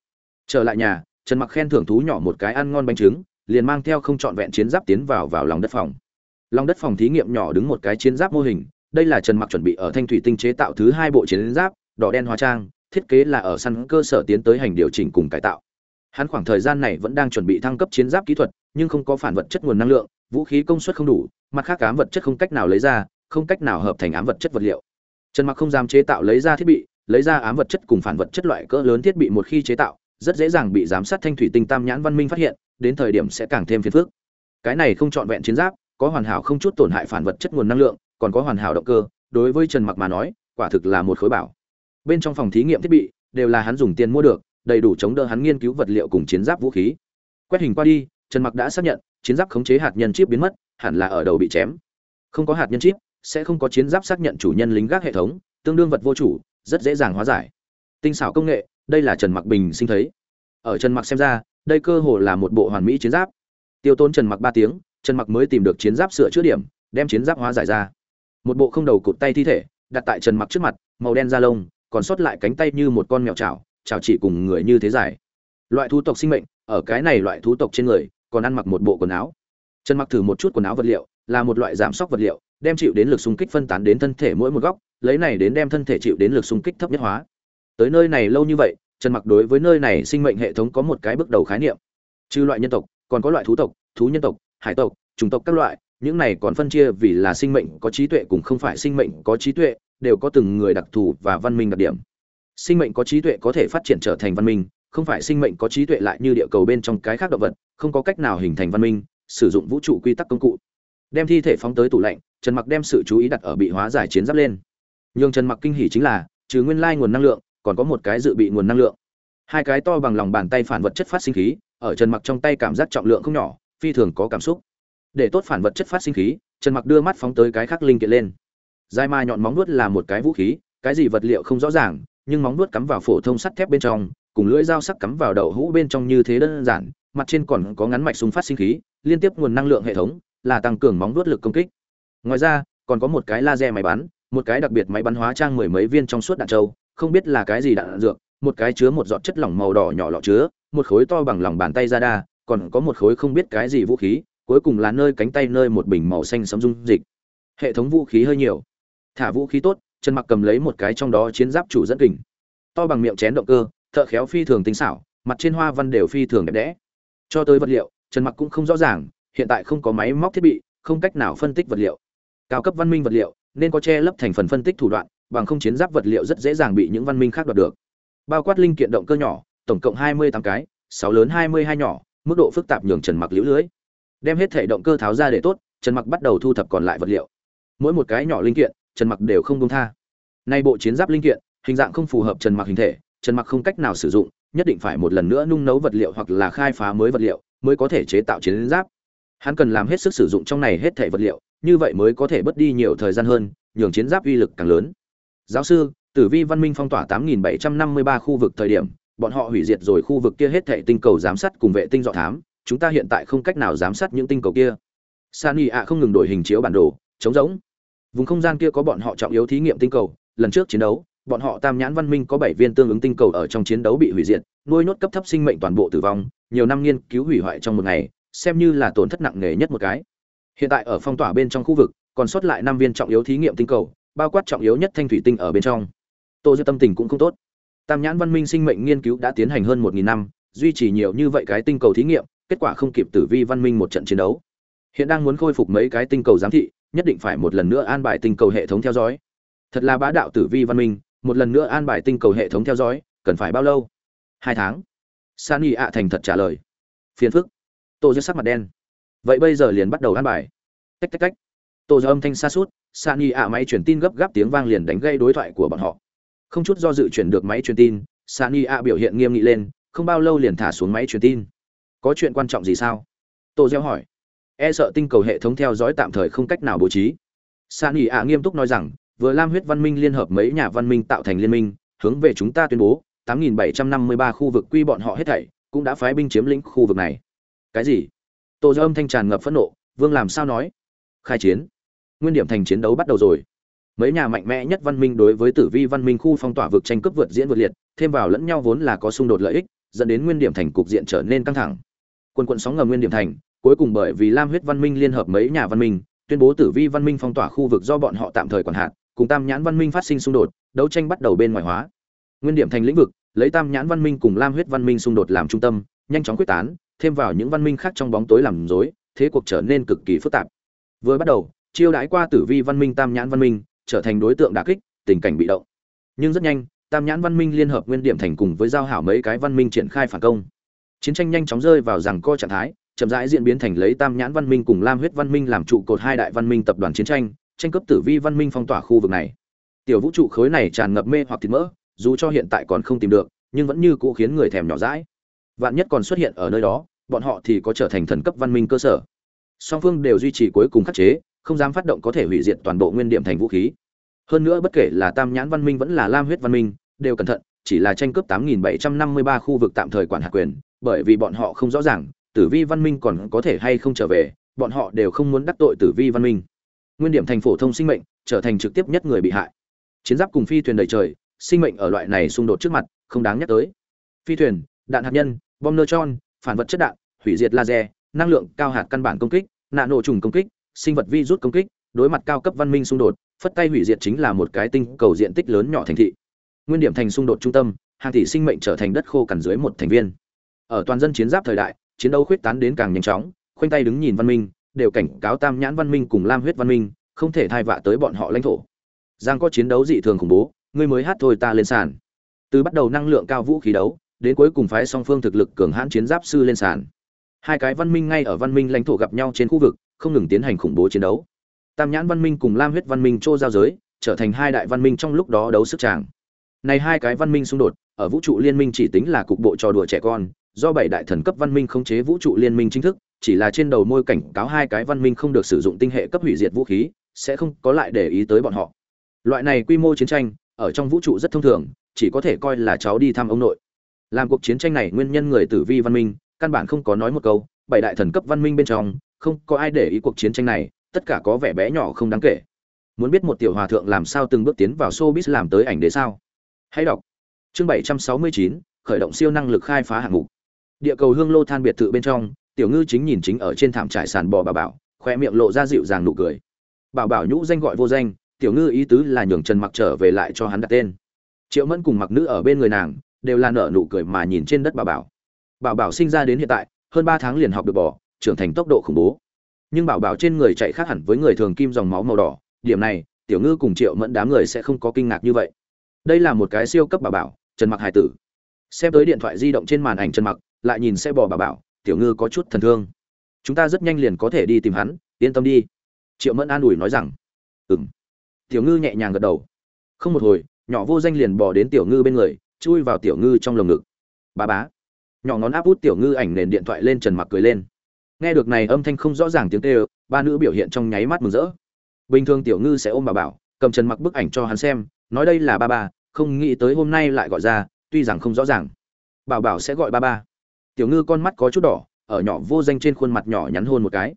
Trở lại nhà, trần mặc khen thưởng thú nhỏ một cái ăn ngon bánh trứng, liền mang theo không trọn vẹn chiến giáp tiến vào vào lòng đất phòng. Lòng đất phòng thí nghiệm nhỏ đứng một cái chiến giáp mô hình, đây là trần mặc chuẩn bị ở thanh thủy tinh chế tạo thứ hai bộ chiến giáp, đỏ đen hóa trang, thiết kế là ở săn cơ sở tiến tới hành điều chỉnh cùng cải tạo hắn khoảng thời gian này vẫn đang chuẩn bị thăng cấp chiến giáp kỹ thuật, nhưng không có phản vật chất nguồn năng lượng, vũ khí công suất không đủ, mặt khác ám vật chất không cách nào lấy ra, không cách nào hợp thành ám vật chất vật liệu. Trần mặc không dám chế tạo lấy ra thiết bị, lấy ra ám vật chất cùng phản vật chất loại cỡ lớn thiết bị một khi chế tạo, rất dễ dàng bị giám sát thanh thủy tinh tam nhãn văn minh phát hiện, đến thời điểm sẽ càng thêm phiền phức. Cái này không trọn vẹn chiến giáp, có hoàn hảo không chút tổn hại phản vật chất nguồn năng lượng, còn có hoàn hảo động cơ, đối với trần mặc mà nói, quả thực là một khối bảo. Bên trong phòng thí nghiệm thiết bị, đều là hắn dùng tiền mua được đầy đủ chống đỡ hắn nghiên cứu vật liệu cùng chiến giáp vũ khí. Quét hình qua đi, trần mặc đã xác nhận, chiến giáp khống chế hạt nhân chip biến mất, hẳn là ở đầu bị chém. Không có hạt nhân chip, sẽ không có chiến giáp xác nhận chủ nhân lính gác hệ thống, tương đương vật vô chủ, rất dễ dàng hóa giải. Tinh xảo công nghệ, đây là trần mặc bình sinh thấy. Ở trần mặc xem ra, đây cơ hồ là một bộ hoàn mỹ chiến giáp. Tiêu tốn trần mặc ba tiếng, trần mặc mới tìm được chiến giáp sửa chữa điểm, đem chiến giáp hóa giải ra. Một bộ không đầu cụt tay thi thể, đặt tại trần mặc trước mặt, màu đen da lông, còn sót lại cánh tay như một con mèo chảo chào chỉ cùng người như thế giải. Loại thú tộc sinh mệnh, ở cái này loại thú tộc trên người, còn ăn mặc một bộ quần áo. Trần mặc thử một chút quần áo vật liệu, là một loại giảm sóc vật liệu, đem chịu đến lực xung kích phân tán đến thân thể mỗi một góc, lấy này đến đem thân thể chịu đến lực xung kích thấp nhất hóa. Tới nơi này lâu như vậy, trần mặc đối với nơi này sinh mệnh hệ thống có một cái bước đầu khái niệm. Trừ loại nhân tộc, còn có loại thú tộc, thú nhân tộc, hải tộc, chủng tộc các loại, những này còn phân chia vì là sinh mệnh có trí tuệ cùng không phải sinh mệnh có trí tuệ, đều có từng người đặc thù và văn minh đặc điểm sinh mệnh có trí tuệ có thể phát triển trở thành văn minh, không phải sinh mệnh có trí tuệ lại như địa cầu bên trong cái khác động vật, không có cách nào hình thành văn minh, sử dụng vũ trụ quy tắc công cụ. Đem thi thể phóng tới tủ lạnh, trần mặc đem sự chú ý đặt ở bị hóa giải chiến giáp lên. Nhưng trần mặc kinh hỉ chính là, trừ nguyên lai nguồn năng lượng, còn có một cái dự bị nguồn năng lượng. Hai cái to bằng lòng bàn tay phản vật chất phát sinh khí, ở trần mặc trong tay cảm giác trọng lượng không nhỏ, phi thường có cảm xúc. Để tốt phản vật chất phát sinh khí, trần mặc đưa mắt phóng tới cái khác linh kiện lên. Dai ma nhọn móng nuốt là một cái vũ khí, cái gì vật liệu không rõ ràng nhưng móng vuốt cắm vào phổ thông sắt thép bên trong, cùng lưỡi dao sắc cắm vào đầu hũ bên trong như thế đơn giản, mặt trên còn có ngắn mạch súng phát sinh khí, liên tiếp nguồn năng lượng hệ thống, là tăng cường móng vuốt lực công kích. Ngoài ra, còn có một cái laser máy bắn, một cái đặc biệt máy bắn hóa trang mười mấy viên trong suốt đạn trâu, không biết là cái gì đạn dược, một cái chứa một giọt chất lỏng màu đỏ nhỏ lọ chứa, một khối to bằng lòng bàn tay ra đa, còn có một khối không biết cái gì vũ khí, cuối cùng là nơi cánh tay nơi một bình màu xanh sẫm dung dịch. Hệ thống vũ khí hơi nhiều. Thả vũ khí tốt trần mặc cầm lấy một cái trong đó chiến giáp chủ dẫn kình. To bằng miệng chén động cơ, thợ khéo phi thường tinh xảo, mặt trên hoa văn đều phi thường đẹp đẽ. Cho tới vật liệu, trần mặc cũng không rõ ràng, hiện tại không có máy móc thiết bị, không cách nào phân tích vật liệu. Cao cấp văn minh vật liệu, nên có che lấp thành phần phân tích thủ đoạn, bằng không chiến giáp vật liệu rất dễ dàng bị những văn minh khác đoạt được. Bao quát linh kiện động cơ nhỏ, tổng cộng hai mươi tám cái, sáu lớn hai mươi hai nhỏ, mức độ phức tạp nhường trần mặc liễu lưới. Đem hết thể động cơ tháo ra để tốt, trần mặc bắt đầu thu thập còn lại vật liệu. Mỗi một cái nhỏ linh kiện trần mặc đều không công tha. Nay bộ chiến giáp linh kiện, hình dạng không phù hợp trần mặc hình thể, trần mặc không cách nào sử dụng, nhất định phải một lần nữa nung nấu vật liệu hoặc là khai phá mới vật liệu mới có thể chế tạo chiến giáp. Hắn cần làm hết sức sử dụng trong này hết thể vật liệu, như vậy mới có thể bớt đi nhiều thời gian hơn, nhường chiến giáp uy lực càng lớn. Giáo sư, tử vi văn minh phong tỏa 8.753 khu vực thời điểm, bọn họ hủy diệt rồi khu vực kia hết thể tinh cầu giám sát cùng vệ tinh dọ thám, chúng ta hiện tại không cách nào giám sát những tinh cầu kia. Sani ạ không ngừng đổi hình chiếu bản đồ chống rỗng vùng không gian kia có bọn họ trọng yếu thí nghiệm tinh cầu, lần trước chiến đấu, bọn họ tam nhãn văn minh có bảy viên tương ứng tinh cầu ở trong chiến đấu bị hủy diệt, nuôi nhốt cấp thấp sinh mệnh toàn bộ tử vong, nhiều năm nghiên cứu hủy hoại trong một ngày, xem như là tổn thất nặng nề nhất một cái. Hiện tại ở phong tỏa bên trong khu vực, còn sót lại năm viên trọng yếu thí nghiệm tinh cầu, bao quát trọng yếu nhất thanh thủy tinh ở bên trong. Tô diệu tâm tình cũng không tốt. Tam nhãn văn minh sinh mệnh nghiên cứu đã tiến hành hơn một nghìn năm, duy trì nhiều như vậy cái tinh cầu thí nghiệm, kết quả không kịp tử vi văn minh một trận chiến đấu. Hiện đang muốn khôi phục mấy cái tinh cầu giám thị nhất định phải một lần nữa an bài tinh cầu hệ thống theo dõi. Thật là bá đạo tử vi văn minh, một lần nữa an bài tinh cầu hệ thống theo dõi, cần phải bao lâu? Hai tháng. San y ạ thành thật trả lời. Phiền phức. Tô giơ sắc mặt đen. Vậy bây giờ liền bắt đầu an bài. Tách tách tách. Tô giơ âm thanh xa suốt san y ạ máy truyền tin gấp gáp tiếng vang liền đánh gây đối thoại của bọn họ. Không chút do dự chuyển được máy truyền tin san y ạ biểu hiện nghiêm nghị lên, không bao lâu liền thả xuống máy truyền tin. Có chuyện quan trọng gì sao? Tô gieo hỏi e sợ tinh cầu hệ thống theo dõi tạm thời không cách nào bố trí. San ỉ ạ nghiêm túc nói rằng, vừa lam huyết văn minh liên hợp mấy nhà văn minh tạo thành liên minh, hướng về chúng ta tuyên bố 8.753 khu vực quy bọn họ hết thảy cũng đã phái binh chiếm lĩnh khu vực này. Cái gì? Tô do âm thanh tràn ngập phẫn nộ, vương làm sao nói? Khai chiến. Nguyên điểm thành chiến đấu bắt đầu rồi. Mấy nhà mạnh mẽ nhất văn minh đối với tử vi văn minh khu phong tỏa vực tranh cướp vượt diễn vượt liệt, thêm vào lẫn nhau vốn là có xung đột lợi ích, dẫn đến nguyên điểm thành cục diện trở nên căng thẳng. Quân quận sóng ngầm nguyên điểm thành cuối cùng bởi vì lam huyết văn minh liên hợp mấy nhà văn minh, tuyên bố tử vi văn minh phong tỏa khu vực do bọn họ tạm thời quản hạt, cùng tam nhãn văn minh phát sinh xung đột, đấu tranh bắt đầu bên ngoài hóa. Nguyên điểm thành lĩnh vực, lấy tam nhãn văn minh cùng lam huyết văn minh xung đột làm trung tâm, nhanh chóng quyết tán, thêm vào những văn minh khác trong bóng tối làm rối, thế cuộc trở nên cực kỳ phức tạp. Vừa bắt đầu, chiêu đãi qua tử vi văn minh tam nhãn văn minh, trở thành đối tượng đả kích, tình cảnh bị động. Nhưng rất nhanh, tam nhãn văn minh liên hợp nguyên điểm thành cùng với giao hảo mấy cái văn minh triển khai phản công. Chiến tranh nhanh chóng rơi vào rằng co trạng thái chậm rãi diễn biến thành lấy tam nhãn văn minh cùng lam huyết văn minh làm trụ cột hai đại văn minh tập đoàn chiến tranh tranh cướp tử vi văn minh phong tỏa khu vực này. Tiểu vũ trụ khối này tràn ngập mê hoặc thịt mỡ, dù cho hiện tại còn không tìm được, nhưng vẫn như cũ khiến người thèm nhỏ dãi. Vạn nhất còn xuất hiện ở nơi đó, bọn họ thì có trở thành thần cấp văn minh cơ sở. Song phương đều duy trì cuối cùng khắc chế, không dám phát động có thể hủy diệt toàn bộ nguyên điểm thành vũ khí. Hơn nữa bất kể là tam nhãn văn minh vẫn là lam huyết văn minh, đều cẩn thận, chỉ là tranh cướp 8.753 khu vực tạm thời quản hạt quyền, bởi vì bọn họ không rõ ràng tử vi văn minh còn có thể hay không trở về, bọn họ đều không muốn đắc tội tử vi văn minh. Nguyên điểm thành phổ thông sinh mệnh, trở thành trực tiếp nhất người bị hại. Chiến giáp cùng phi thuyền đầy trời, sinh mệnh ở loại này xung đột trước mặt, không đáng nhắc tới. Phi thuyền, đạn hạt nhân, bom neutron phản vật chất đạn, hủy diệt laser, năng lượng cao hạt căn bản công kích nạn nổ trùng công kích, sinh vật vi rút công kích, đối mặt cao cấp văn minh xung đột, phất tay hủy diệt chính là một cái tinh cầu diện tích lớn nhỏ thành thị. Nguyên điểm thành xung đột trung tâm, hàng tỷ sinh mệnh trở thành đất khô cằn dưới một thành viên. Ở toàn dân chiến giáp thời đại chiến đấu khuyết tán đến càng nhanh chóng, khoanh tay đứng nhìn văn minh, đều cảnh cáo tam nhãn văn minh cùng lam huyết văn minh, không thể thai vạ tới bọn họ lãnh thổ. Giang có chiến đấu dị thường khủng bố, ngươi mới hát thôi ta lên sàn. Từ bắt đầu năng lượng cao vũ khí đấu, đến cuối cùng phái song phương thực lực cường hãn chiến giáp sư lên sàn. Hai cái văn minh ngay ở văn minh lãnh thổ gặp nhau trên khu vực, không ngừng tiến hành khủng bố chiến đấu. Tam nhãn văn minh cùng lam huyết văn minh chô giao giới, trở thành hai đại văn minh trong lúc đó đấu sức tràng này hai cái văn minh xung đột, ở vũ trụ liên minh chỉ tính là cục bộ trò đùa trẻ con do bảy đại thần cấp văn minh khống chế vũ trụ liên minh chính thức, chỉ là trên đầu môi cảnh cáo hai cái văn minh không được sử dụng tinh hệ cấp hủy diệt vũ khí, sẽ không có lại để ý tới bọn họ. Loại này quy mô chiến tranh, ở trong vũ trụ rất thông thường, chỉ có thể coi là cháu đi thăm ông nội. Làm cuộc chiến tranh này nguyên nhân người tử vi văn minh, căn bản không có nói một câu, bảy đại thần cấp văn minh bên trong, không có ai để ý cuộc chiến tranh này, tất cả có vẻ bé nhỏ không đáng kể. Muốn biết một tiểu hòa thượng làm sao từng bước tiến vào showbiz làm tới ảnh đế sao? Hãy đọc. Chương bảy trăm sáu mươi chín, khởi động siêu năng lực khai phá hạng mục địa cầu hương lô than biệt thự bên trong, tiểu ngư chính nhìn chính ở trên thảm trải sàn bò bà bảo, khoe miệng lộ ra dịu dàng nụ cười. Bảo bảo nhũ danh gọi vô danh, tiểu ngư ý tứ là nhường trần mặc trở về lại cho hắn đặt tên. Triệu mẫn cùng mặc nữ ở bên người nàng, đều là nở nụ cười mà nhìn trên đất bà bảo. Bảo bảo sinh ra đến hiện tại, hơn ba tháng liền học được bỏ trưởng thành tốc độ khủng bố. Nhưng bảo bảo trên người chạy khác hẳn với người thường kim dòng máu màu đỏ, điểm này, tiểu ngư cùng triệu mẫn đám người sẽ không có kinh ngạc như vậy. Đây là một cái siêu cấp bảo bảo, trần mặc hải tử. Xem tới điện thoại di động trên màn ảnh trần mặc lại nhìn xe bò bà bảo, tiểu ngư có chút thần thương. Chúng ta rất nhanh liền có thể đi tìm hắn, yên tâm đi. Triệu mẫn an ủi nói rằng ừng tiểu ngư nhẹ nhàng gật đầu. Không một hồi, nhỏ vô danh liền bò đến tiểu ngư bên người, chui vào tiểu ngư trong lồng ngực. Bà bá. Nhỏ ngón áp út tiểu ngư ảnh nền điện thoại lên trần mặc cười lên. Nghe được này âm thanh không rõ ràng tiếng kêu, ba nữ biểu hiện trong nháy mắt mừng rỡ. Bình thường tiểu ngư sẽ ôm bà bảo, cầm trần mặc bức ảnh cho hắn xem, nói đây là ba ba, không nghĩ tới hôm nay lại gọi ra, tuy rằng không rõ ràng. Bảo bảo sẽ gọi ba ba tiểu ngư con mắt có chút đỏ, ở nhỏ vô danh trên khuôn mặt nhỏ nhắn hôn một cái.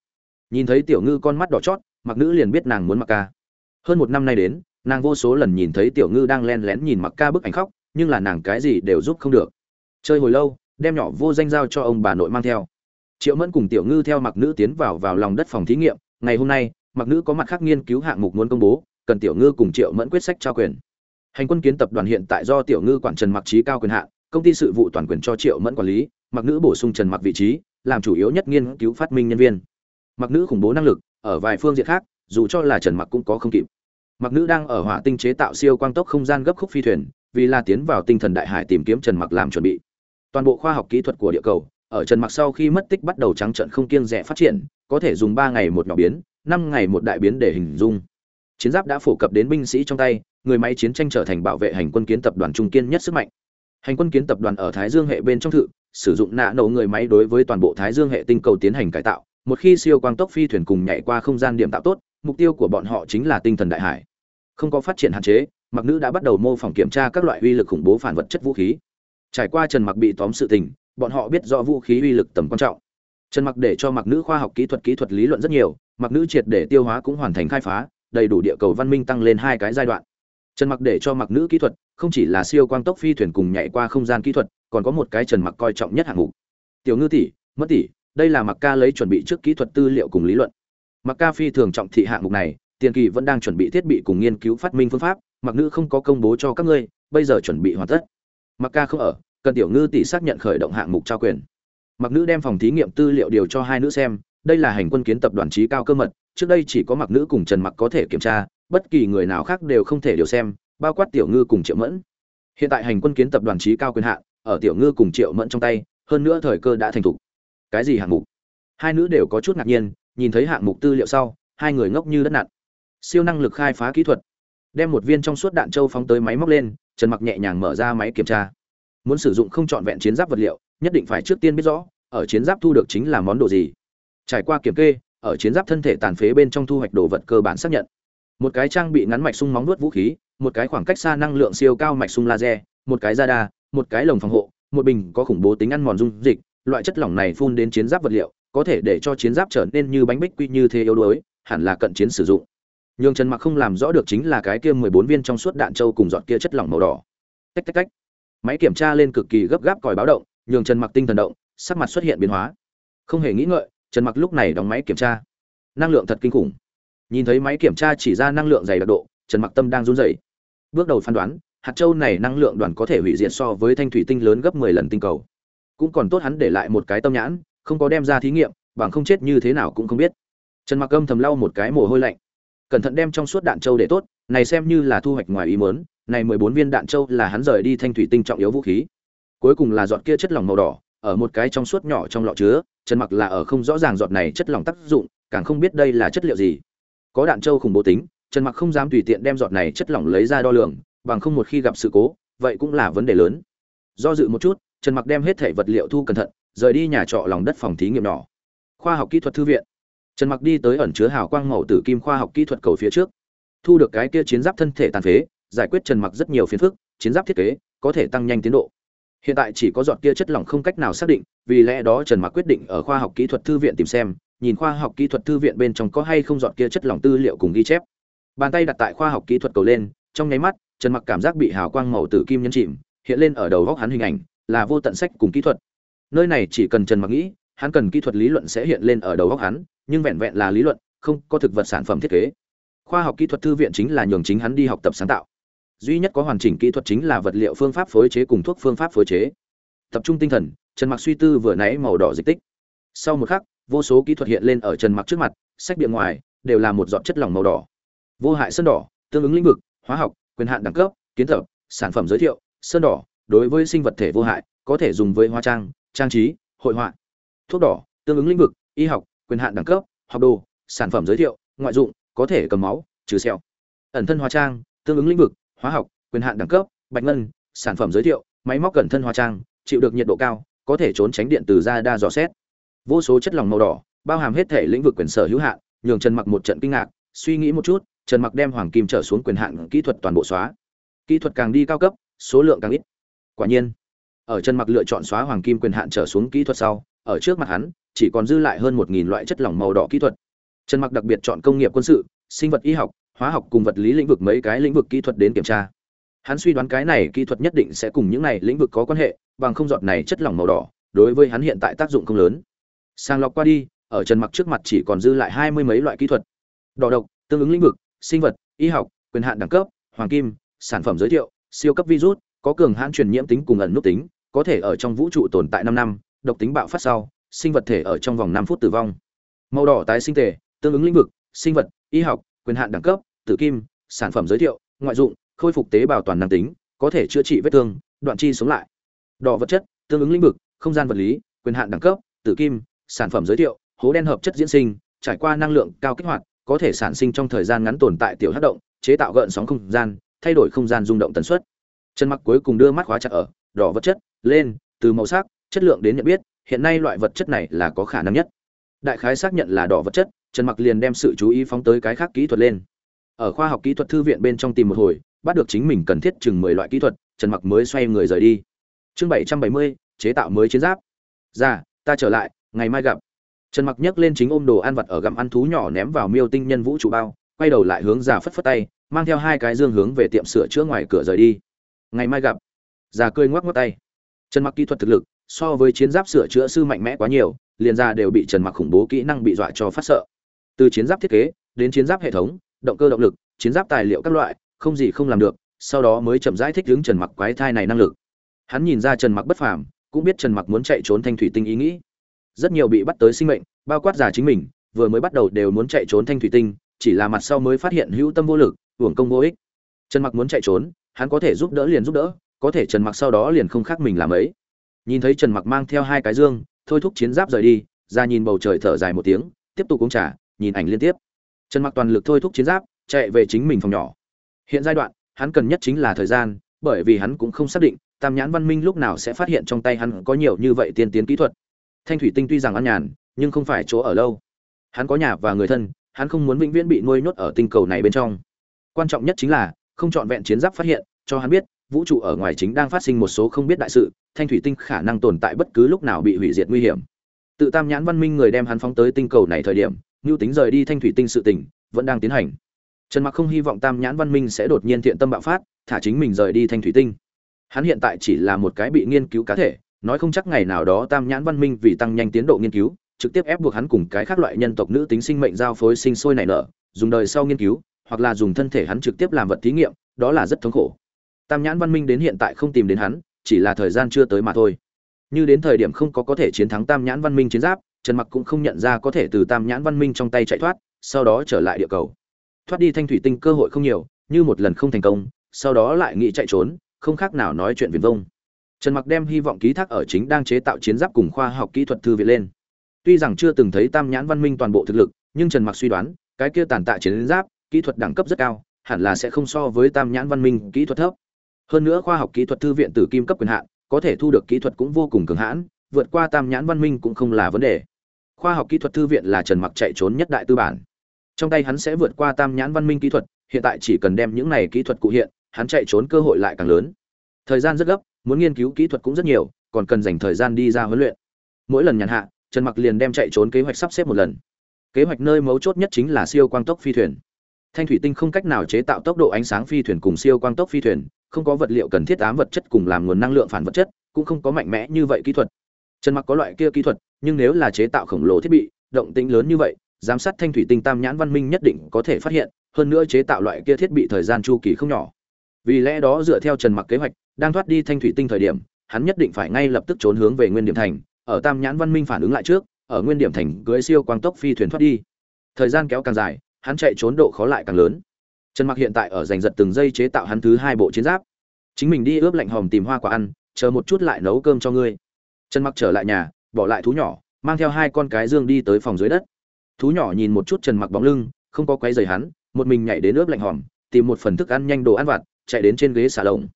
Nhìn thấy tiểu ngư con mắt đỏ chót, mặc nữ liền biết nàng muốn mặc ca. Hơn một năm nay đến, nàng vô số lần nhìn thấy tiểu ngư đang len lén nhìn mặc ca bức ảnh khóc, nhưng là nàng cái gì đều giúp không được. Chơi hồi lâu, đem nhỏ vô danh giao cho ông bà nội mang theo. Triệu mẫn cùng tiểu ngư theo mặc nữ tiến vào vào lòng đất phòng thí nghiệm, ngày hôm nay, mặc nữ có mặt khác nghiên cứu hạng mục muốn công bố, cần tiểu ngư cùng triệu mẫn quyết sách trao quyền. Hành quân kiến tập đoàn hiện tại do tiểu ngư quản trần mặc trí cao quyền hạn, công ty sự vụ toàn quyền cho triệu mẫn quản lý mặc nữ bổ sung trần mặc vị trí, làm chủ yếu nhất nghiên cứu phát minh nhân viên. Mặc nữ khủng bố năng lực, ở vài phương diện khác, dù cho là trần mặc cũng có không kịp. Mặc nữ đang ở hỏa tinh chế tạo siêu quang tốc không gian gấp khúc phi thuyền, vì là tiến vào tinh thần đại hải tìm kiếm trần mặc làm chuẩn bị. Toàn bộ khoa học kỹ thuật của địa cầu, ở trần mặc sau khi mất tích bắt đầu trắng trận không kiêng rẻ phát triển, có thể dùng ba ngày một nhỏ biến, năm ngày một đại biến để hình dung. Chiến giáp đã phổ cập đến binh sĩ trong tay, người máy chiến tranh trở thành bảo vệ hành quân kiến tập đoàn trung kiên nhất sức mạnh. Hành quân kiến tập đoàn ở thái dương hệ bên trong thự sử dụng nạ nổ người máy đối với toàn bộ thái dương hệ tinh cầu tiến hành cải tạo. Một khi siêu quang tốc phi thuyền cùng nhảy qua không gian điểm tạo tốt, mục tiêu của bọn họ chính là tinh thần đại hải. Không có phát triển hạn chế mặc nữ đã bắt đầu mô phỏng kiểm tra các loại uy lực khủng bố phản vật chất vũ khí. Trải qua trần mặc bị tóm sự tình, bọn họ biết rõ vũ khí uy lực tầm quan trọng. Trần mặc để cho mặc nữ khoa học kỹ thuật kỹ thuật lý luận rất nhiều mặc nữ triệt để tiêu hóa cũng hoàn thành khai phá, đầy đủ địa cầu văn minh tăng lên hai cái giai đoạn trần mặc để cho mặc nữ kỹ thuật, không chỉ là siêu quang tốc phi thuyền cùng nhảy qua không gian kỹ thuật, còn có một cái trần mặc coi trọng nhất hạng mục. Tiểu ngư tỷ mất tỷ, đây là mặc ca lấy chuẩn bị trước kỹ thuật tư liệu cùng lý luận. Mặc ca phi thường trọng thị hạng mục này, tiền kỳ vẫn đang chuẩn bị thiết bị cùng nghiên cứu phát minh phương pháp, mặc nữ không có công bố cho các ngươi, bây giờ chuẩn bị hoàn tất. Mặc ca không ở, cần tiểu ngư tỷ xác nhận khởi động hạng mục trao quyền. Mặc nữ đem phòng thí nghiệm tư liệu điều cho hai nữ xem, đây là hành quân kiến tập đoàn trí cao cơ mật, trước đây chỉ có mặc nữ cùng trần mặc có thể kiểm tra bất kỳ người nào khác đều không thể điều xem, bao quát tiểu ngư cùng triệu mẫn. Hiện tại hành quân kiến tập đoàn trí cao quyền hạn, ở tiểu ngư cùng triệu mẫn trong tay, hơn nữa thời cơ đã thành thục. Cái gì hạng mục? Hai nữ đều có chút ngạc nhiên, nhìn thấy hạng mục tư liệu sau, hai người ngốc như đất nặn. Siêu năng lực khai phá kỹ thuật. Đem một viên trong suốt đạn châu phóng tới máy móc lên, trần mặc nhẹ nhàng mở ra máy kiểm tra. Muốn sử dụng không trọn vẹn chiến giáp vật liệu, nhất định phải trước tiên biết rõ, ở chiến giáp thu được chính là món đồ gì. Trải qua kiểm kê, ở chiến giáp thân thể tàn phế bên trong thu hoạch đồ vật cơ bản xác nhận một cái trang bị ngắn mạch sung móng nuốt vũ khí, một cái khoảng cách xa năng lượng siêu cao mạch sung laser, một cái radar, một cái lồng phòng hộ, một bình có khủng bố tính ăn mòn dung dịch, loại chất lỏng này phun đến chiến giáp vật liệu, có thể để cho chiến giáp trở nên như bánh bích quy như thế yếu đuối, hẳn là cận chiến sử dụng. Nhưng trần mặc không làm rõ được chính là cái kia 14 viên trong suốt đạn châu cùng giọt kia chất lỏng màu đỏ. Tách tách tách. Máy kiểm tra lên cực kỳ gấp gáp còi báo động, nhường trần mặc tinh thần động, sắc mặt xuất hiện biến hóa. Không hề nghĩ ngợi, trần mặc lúc này đóng máy kiểm tra. Năng lượng thật kinh khủng nhìn thấy máy kiểm tra chỉ ra năng lượng dày đặc độ, trần mặc tâm đang run rẩy. Bước đầu phán đoán, hạt châu này năng lượng đoàn có thể hủy diệt so với thanh thủy tinh lớn gấp 10 lần tinh cầu. Cũng còn tốt hắn để lại một cái tâm nhãn, không có đem ra thí nghiệm, bằng không chết như thế nào cũng không biết. Trần mặc âm thầm lau một cái mồ hôi lạnh. Cẩn thận đem trong suốt đạn châu để tốt, này xem như là thu hoạch ngoài ý muốn, này 14 viên đạn châu là hắn rời đi thanh thủy tinh trọng yếu vũ khí. Cuối cùng là giọt kia chất lỏng màu đỏ, ở một cái trong suốt nhỏ trong lọ chứa, trần mặc là ở không rõ ràng giọt này chất lỏng tác dụng, càng không biết đây là chất liệu gì có đạn châu khủng bố tính, trần mặc không dám tùy tiện đem giọt này chất lỏng lấy ra đo lường, bằng không một khi gặp sự cố, vậy cũng là vấn đề lớn. Do dự một chút, trần mặc đem hết thể vật liệu thu cẩn thận, rời đi nhà trọ lòng đất phòng thí nghiệm nhỏ. Khoa học kỹ thuật thư viện. Trần mặc đi tới ẩn chứa hào quang màu tử kim khoa học kỹ thuật cầu phía trước. Thu được cái kia chiến giáp thân thể tàn phế, giải quyết trần mặc rất nhiều phiền phức, chiến giáp thiết kế có thể tăng nhanh tiến độ. Hiện tại chỉ có giọt kia chất lỏng không cách nào xác định, vì lẽ đó trần mặc quyết định ở khoa học kỹ thuật thư viện tìm xem nhìn khoa học kỹ thuật thư viện bên trong có hay không dọn kia chất lỏng tư liệu cùng ghi chép. Bàn tay đặt tại khoa học kỹ thuật cầu lên, trong nháy mắt, trần mặc cảm giác bị hào quang màu tử kim nhấn chìm, hiện lên ở đầu góc hắn hình ảnh, là vô tận sách cùng kỹ thuật. Nơi này chỉ cần trần mặc nghĩ, hắn cần kỹ thuật lý luận sẽ hiện lên ở đầu góc hắn, nhưng vẹn vẹn là lý luận, không có thực vật sản phẩm thiết kế. Khoa học kỹ thuật thư viện chính là nhường chính hắn đi học tập sáng tạo. Duy nhất có hoàn chỉnh kỹ thuật chính là vật liệu phương pháp phối chế cùng thuốc phương pháp phối chế. Tập trung tinh thần, trần mặc suy tư vừa nãy màu đỏ dịch tích. Sau một khắc vô số kỹ thuật hiện lên ở trần mặc trước mặt, sách bìa ngoài đều là một giọt chất lỏng màu đỏ. Vô hại sơn đỏ, tương ứng lĩnh vực, hóa học, quyền hạn đẳng cấp, kiến tập sản phẩm giới thiệu, sơn đỏ, đối với sinh vật thể vô hại, có thể dùng với hóa trang trang trí, hội họa. Thuốc đỏ, tương ứng lĩnh vực, y học, quyền hạn đẳng cấp, học đồ, sản phẩm giới thiệu, ngoại dụng, có thể cầm máu, trừ sẹo. Ẩn thân hóa trang, tương ứng lĩnh vực, hóa học, quyền hạn đẳng cấp, bạch ngân, sản phẩm giới thiệu, máy móc cẩn thân hóa trang, chịu được nhiệt độ cao, có thể trốn tránh điện từ ra đa dò xét vô số chất lỏng màu đỏ, bao hàm hết thể lĩnh vực quyền sở hữu hạn, nhường trần mặc một trận kinh ngạc, suy nghĩ một chút, trần mặc đem hoàng kim trở xuống quyền hạn kỹ thuật toàn bộ xóa. Kỹ thuật càng đi cao cấp, số lượng càng ít. Quả nhiên, ở trần mặc lựa chọn xóa hoàng kim quyền hạn trở xuống kỹ thuật sau, ở trước mặt hắn, chỉ còn dư lại hơn một nghìn loại chất lỏng màu đỏ kỹ thuật. Trần mặc đặc biệt chọn công nghiệp quân sự, sinh vật y học, hóa học cùng vật lý lĩnh vực mấy cái lĩnh vực kỹ thuật đến kiểm tra. Hắn suy đoán cái này kỹ thuật nhất định sẽ cùng những này lĩnh vực có quan hệ, bằng không giọt này chất lỏng màu đỏ, đối với hắn hiện tại tác dụng không lớn sàng lọc qua đi, ở trần mặc trước mặt chỉ còn dư lại hai mươi mấy loại kỹ thuật. Đỏ độc, tương ứng lĩnh vực, sinh vật, y học, quyền hạn đẳng cấp, hoàng kim, sản phẩm giới thiệu, siêu cấp virus, có cường hãn truyền nhiễm tính cùng ẩn nút tính, có thể ở trong vũ trụ tồn tại năm năm, độc tính bạo phát sau, sinh vật thể ở trong vòng năm phút tử vong. Màu đỏ tái sinh thể tương ứng lĩnh vực, sinh vật, y học, quyền hạn đẳng cấp, tử kim, sản phẩm giới thiệu, ngoại dụng, khôi phục tế bào toàn năng tính, có thể chữa trị vết thương, đoạn chi sống lại. Đỏ vật chất, tương ứng lĩnh vực, không gian vật lý, quyền hạn đẳng cấp, tử kim sản phẩm giới thiệu hố đen hợp chất diễn sinh trải qua năng lượng cao kích hoạt có thể sản sinh trong thời gian ngắn tồn tại tiểu hát động chế tạo gợn sóng không gian thay đổi không gian rung động tần suất. Chân mặc cuối cùng đưa mắt khóa chặt ở đỏ vật chất lên từ màu sắc chất lượng đến nhận biết hiện nay loại vật chất này là có khả năng nhất. Đại khái xác nhận là đỏ vật chất trần mặc liền đem sự chú ý phóng tới cái khác kỹ thuật lên. Ở khoa học kỹ thuật thư viện bên trong tìm một hồi bắt được chính mình cần thiết chừng 10 loại kỹ thuật trần mặc mới xoay người rời đi. Chương 770, chế tạo mới chiến giáp. Ra ta trở lại ngày mai gặp. Trần mặc nhấc lên chính ôm đồ ăn vặt ở gặm ăn thú nhỏ ném vào miêu tinh nhân vũ trụ bao, quay đầu lại hướng già phất phất tay, mang theo hai cái dương hướng về tiệm sửa chữa ngoài cửa rời đi. Ngày mai gặp. Già cười ngoắc ngoắc tay. Trần mặc kỹ thuật thực lực, so với chiến giáp sửa chữa sư mạnh mẽ quá nhiều, liền ra đều bị trần mặc khủng bố kỹ năng bị dọa cho phát sợ. Từ chiến giáp thiết kế, đến chiến giáp hệ thống, động cơ động lực, chiến giáp tài liệu các loại, không gì không làm được, sau đó mới chậm rãi thích ứng trần mặc quái thai này năng lực. Hắn nhìn ra trần mặc bất phàm, cũng biết trần mặc muốn chạy trốn thanh thủy tinh ý nghĩ rất nhiều bị bắt tới sinh mệnh, bao quát giả chính mình, vừa mới bắt đầu đều muốn chạy trốn thanh thủy tinh, chỉ là mặt sau mới phát hiện hữu tâm vô lực hưởng công vô ích. Trần mặc muốn chạy trốn, hắn có thể giúp đỡ liền giúp đỡ, có thể trần mặc sau đó liền không khác mình làm ấy. Nhìn thấy trần mặc mang theo hai cái dương, thôi thúc chiến giáp rời đi, ra nhìn bầu trời thở dài một tiếng, tiếp tục uống trà, nhìn ảnh liên tiếp. Trần mặc toàn lực thôi thúc chiến giáp, chạy về chính mình phòng nhỏ. Hiện giai đoạn, hắn cần nhất chính là thời gian, bởi vì hắn cũng không xác định, tam nhãn văn minh lúc nào sẽ phát hiện trong tay hắn có nhiều như vậy tiên tiến kỹ thuật thanh thủy tinh tuy rằng ăn nhàn, nhưng không phải chỗ ở lâu. Hắn có nhà và người thân, hắn không muốn vĩnh viễn bị nuôi nhốt ở tinh cầu này bên trong. Quan trọng nhất chính là, không chọn vẹn chiến giáp phát hiện, cho hắn biết, vũ trụ ở ngoài chính đang phát sinh một số không biết đại sự, thanh thủy tinh khả năng tồn tại bất cứ lúc nào bị hủy diệt nguy hiểm. Tự tam nhãn văn minh người đem hắn phóng tới tinh cầu này thời điểm ngưu tính rời đi thanh thủy tinh sự tình vẫn đang tiến hành. Trần mặc không hy vọng tam nhãn văn minh sẽ đột nhiên thiện tâm bạo phát, thả chính mình rời đi thanh thủy tinh. Hắn hiện tại chỉ là một cái bị nghiên cứu cá thể nói không chắc ngày nào đó tam nhãn văn minh vì tăng nhanh tiến độ nghiên cứu, trực tiếp ép buộc hắn cùng cái khác loại nhân tộc nữ tính sinh mệnh giao phối sinh sôi nảy nở, dùng đời sau nghiên cứu, hoặc là dùng thân thể hắn trực tiếp làm vật thí nghiệm, đó là rất thống khổ. Tam nhãn văn minh đến hiện tại không tìm đến hắn, chỉ là thời gian chưa tới mà thôi. Như đến thời điểm không có có thể chiến thắng tam nhãn văn minh chiến giáp, trần mặc cũng không nhận ra có thể từ tam nhãn văn minh trong tay chạy thoát, sau đó trở lại địa cầu. Thoát đi thanh thủy tinh cơ hội không nhiều, như một lần không thành công, sau đó lại nghĩ chạy trốn, không khác nào nói chuyện viền vông trần mặc đem hy vọng ký thác ở chính đang chế tạo chiến giáp cùng khoa học kỹ thuật thư viện lên. Tuy rằng chưa từng thấy tam nhãn văn minh toàn bộ thực lực, nhưng trần mặc suy đoán, cái kia tàn tạ chiến giáp, kỹ thuật đẳng cấp rất cao, hẳn là sẽ không so với tam nhãn văn minh kỹ thuật thấp. Hơn nữa khoa học kỹ thuật thư viện tử kim cấp quyền hạn, có thể thu được kỹ thuật cũng vô cùng cường hãn, vượt qua tam nhãn văn minh cũng không là vấn đề. Khoa học kỹ thuật thư viện là trần mặc chạy trốn nhất đại tư bản. Trong tay hắn sẽ vượt qua tam nhãn văn minh kỹ thuật, hiện tại chỉ cần đem những này kỹ thuật cụ hiện, hắn chạy trốn cơ hội lại càng lớn. Thời gian rất gấp muốn nghiên cứu kỹ thuật cũng rất nhiều, còn cần dành thời gian đi ra huấn luyện. Mỗi lần nhàn hạ, trần mặc liền đem chạy trốn kế hoạch sắp xếp một lần. Kế hoạch nơi mấu chốt nhất chính là siêu quang tốc phi thuyền. Thanh thủy tinh không cách nào chế tạo tốc độ ánh sáng phi thuyền cùng siêu quang tốc phi thuyền, không có vật liệu cần thiết ám vật chất cùng làm nguồn năng lượng phản vật chất, cũng không có mạnh mẽ như vậy kỹ thuật. Trần mặc có loại kia kỹ thuật, nhưng nếu là chế tạo khổng lồ thiết bị, động tĩnh lớn như vậy, giám sát thanh thủy tinh tam nhãn văn minh nhất định có thể phát hiện, hơn nữa chế tạo loại kia thiết bị thời gian chu kỳ không nhỏ vì lẽ đó dựa theo trần mặc kế hoạch, đang thoát đi thanh thủy tinh thời điểm, hắn nhất định phải ngay lập tức trốn hướng về nguyên điểm thành, ở tam nhãn văn minh phản ứng lại trước, ở nguyên điểm thành cưới siêu quang tốc phi thuyền thoát đi. Thời gian kéo càng dài, hắn chạy trốn độ khó lại càng lớn. Trần mặc hiện tại ở giành giật từng giây chế tạo hắn thứ hai bộ chiến giáp. Chính mình đi ướp lạnh hòm tìm hoa quả ăn, chờ một chút lại nấu cơm cho ngươi. Trần mặc trở lại nhà, bỏ lại thú nhỏ, mang theo hai con cái dương đi tới phòng dưới đất. Thú nhỏ nhìn một chút trần mặc bóng lưng, không có quấy rầy hắn, một mình nhảy đến ướp lạnh hòm, tìm một phần thức ăn nhanh đồ ăn vặt chạy đến trên ghế xà lồng.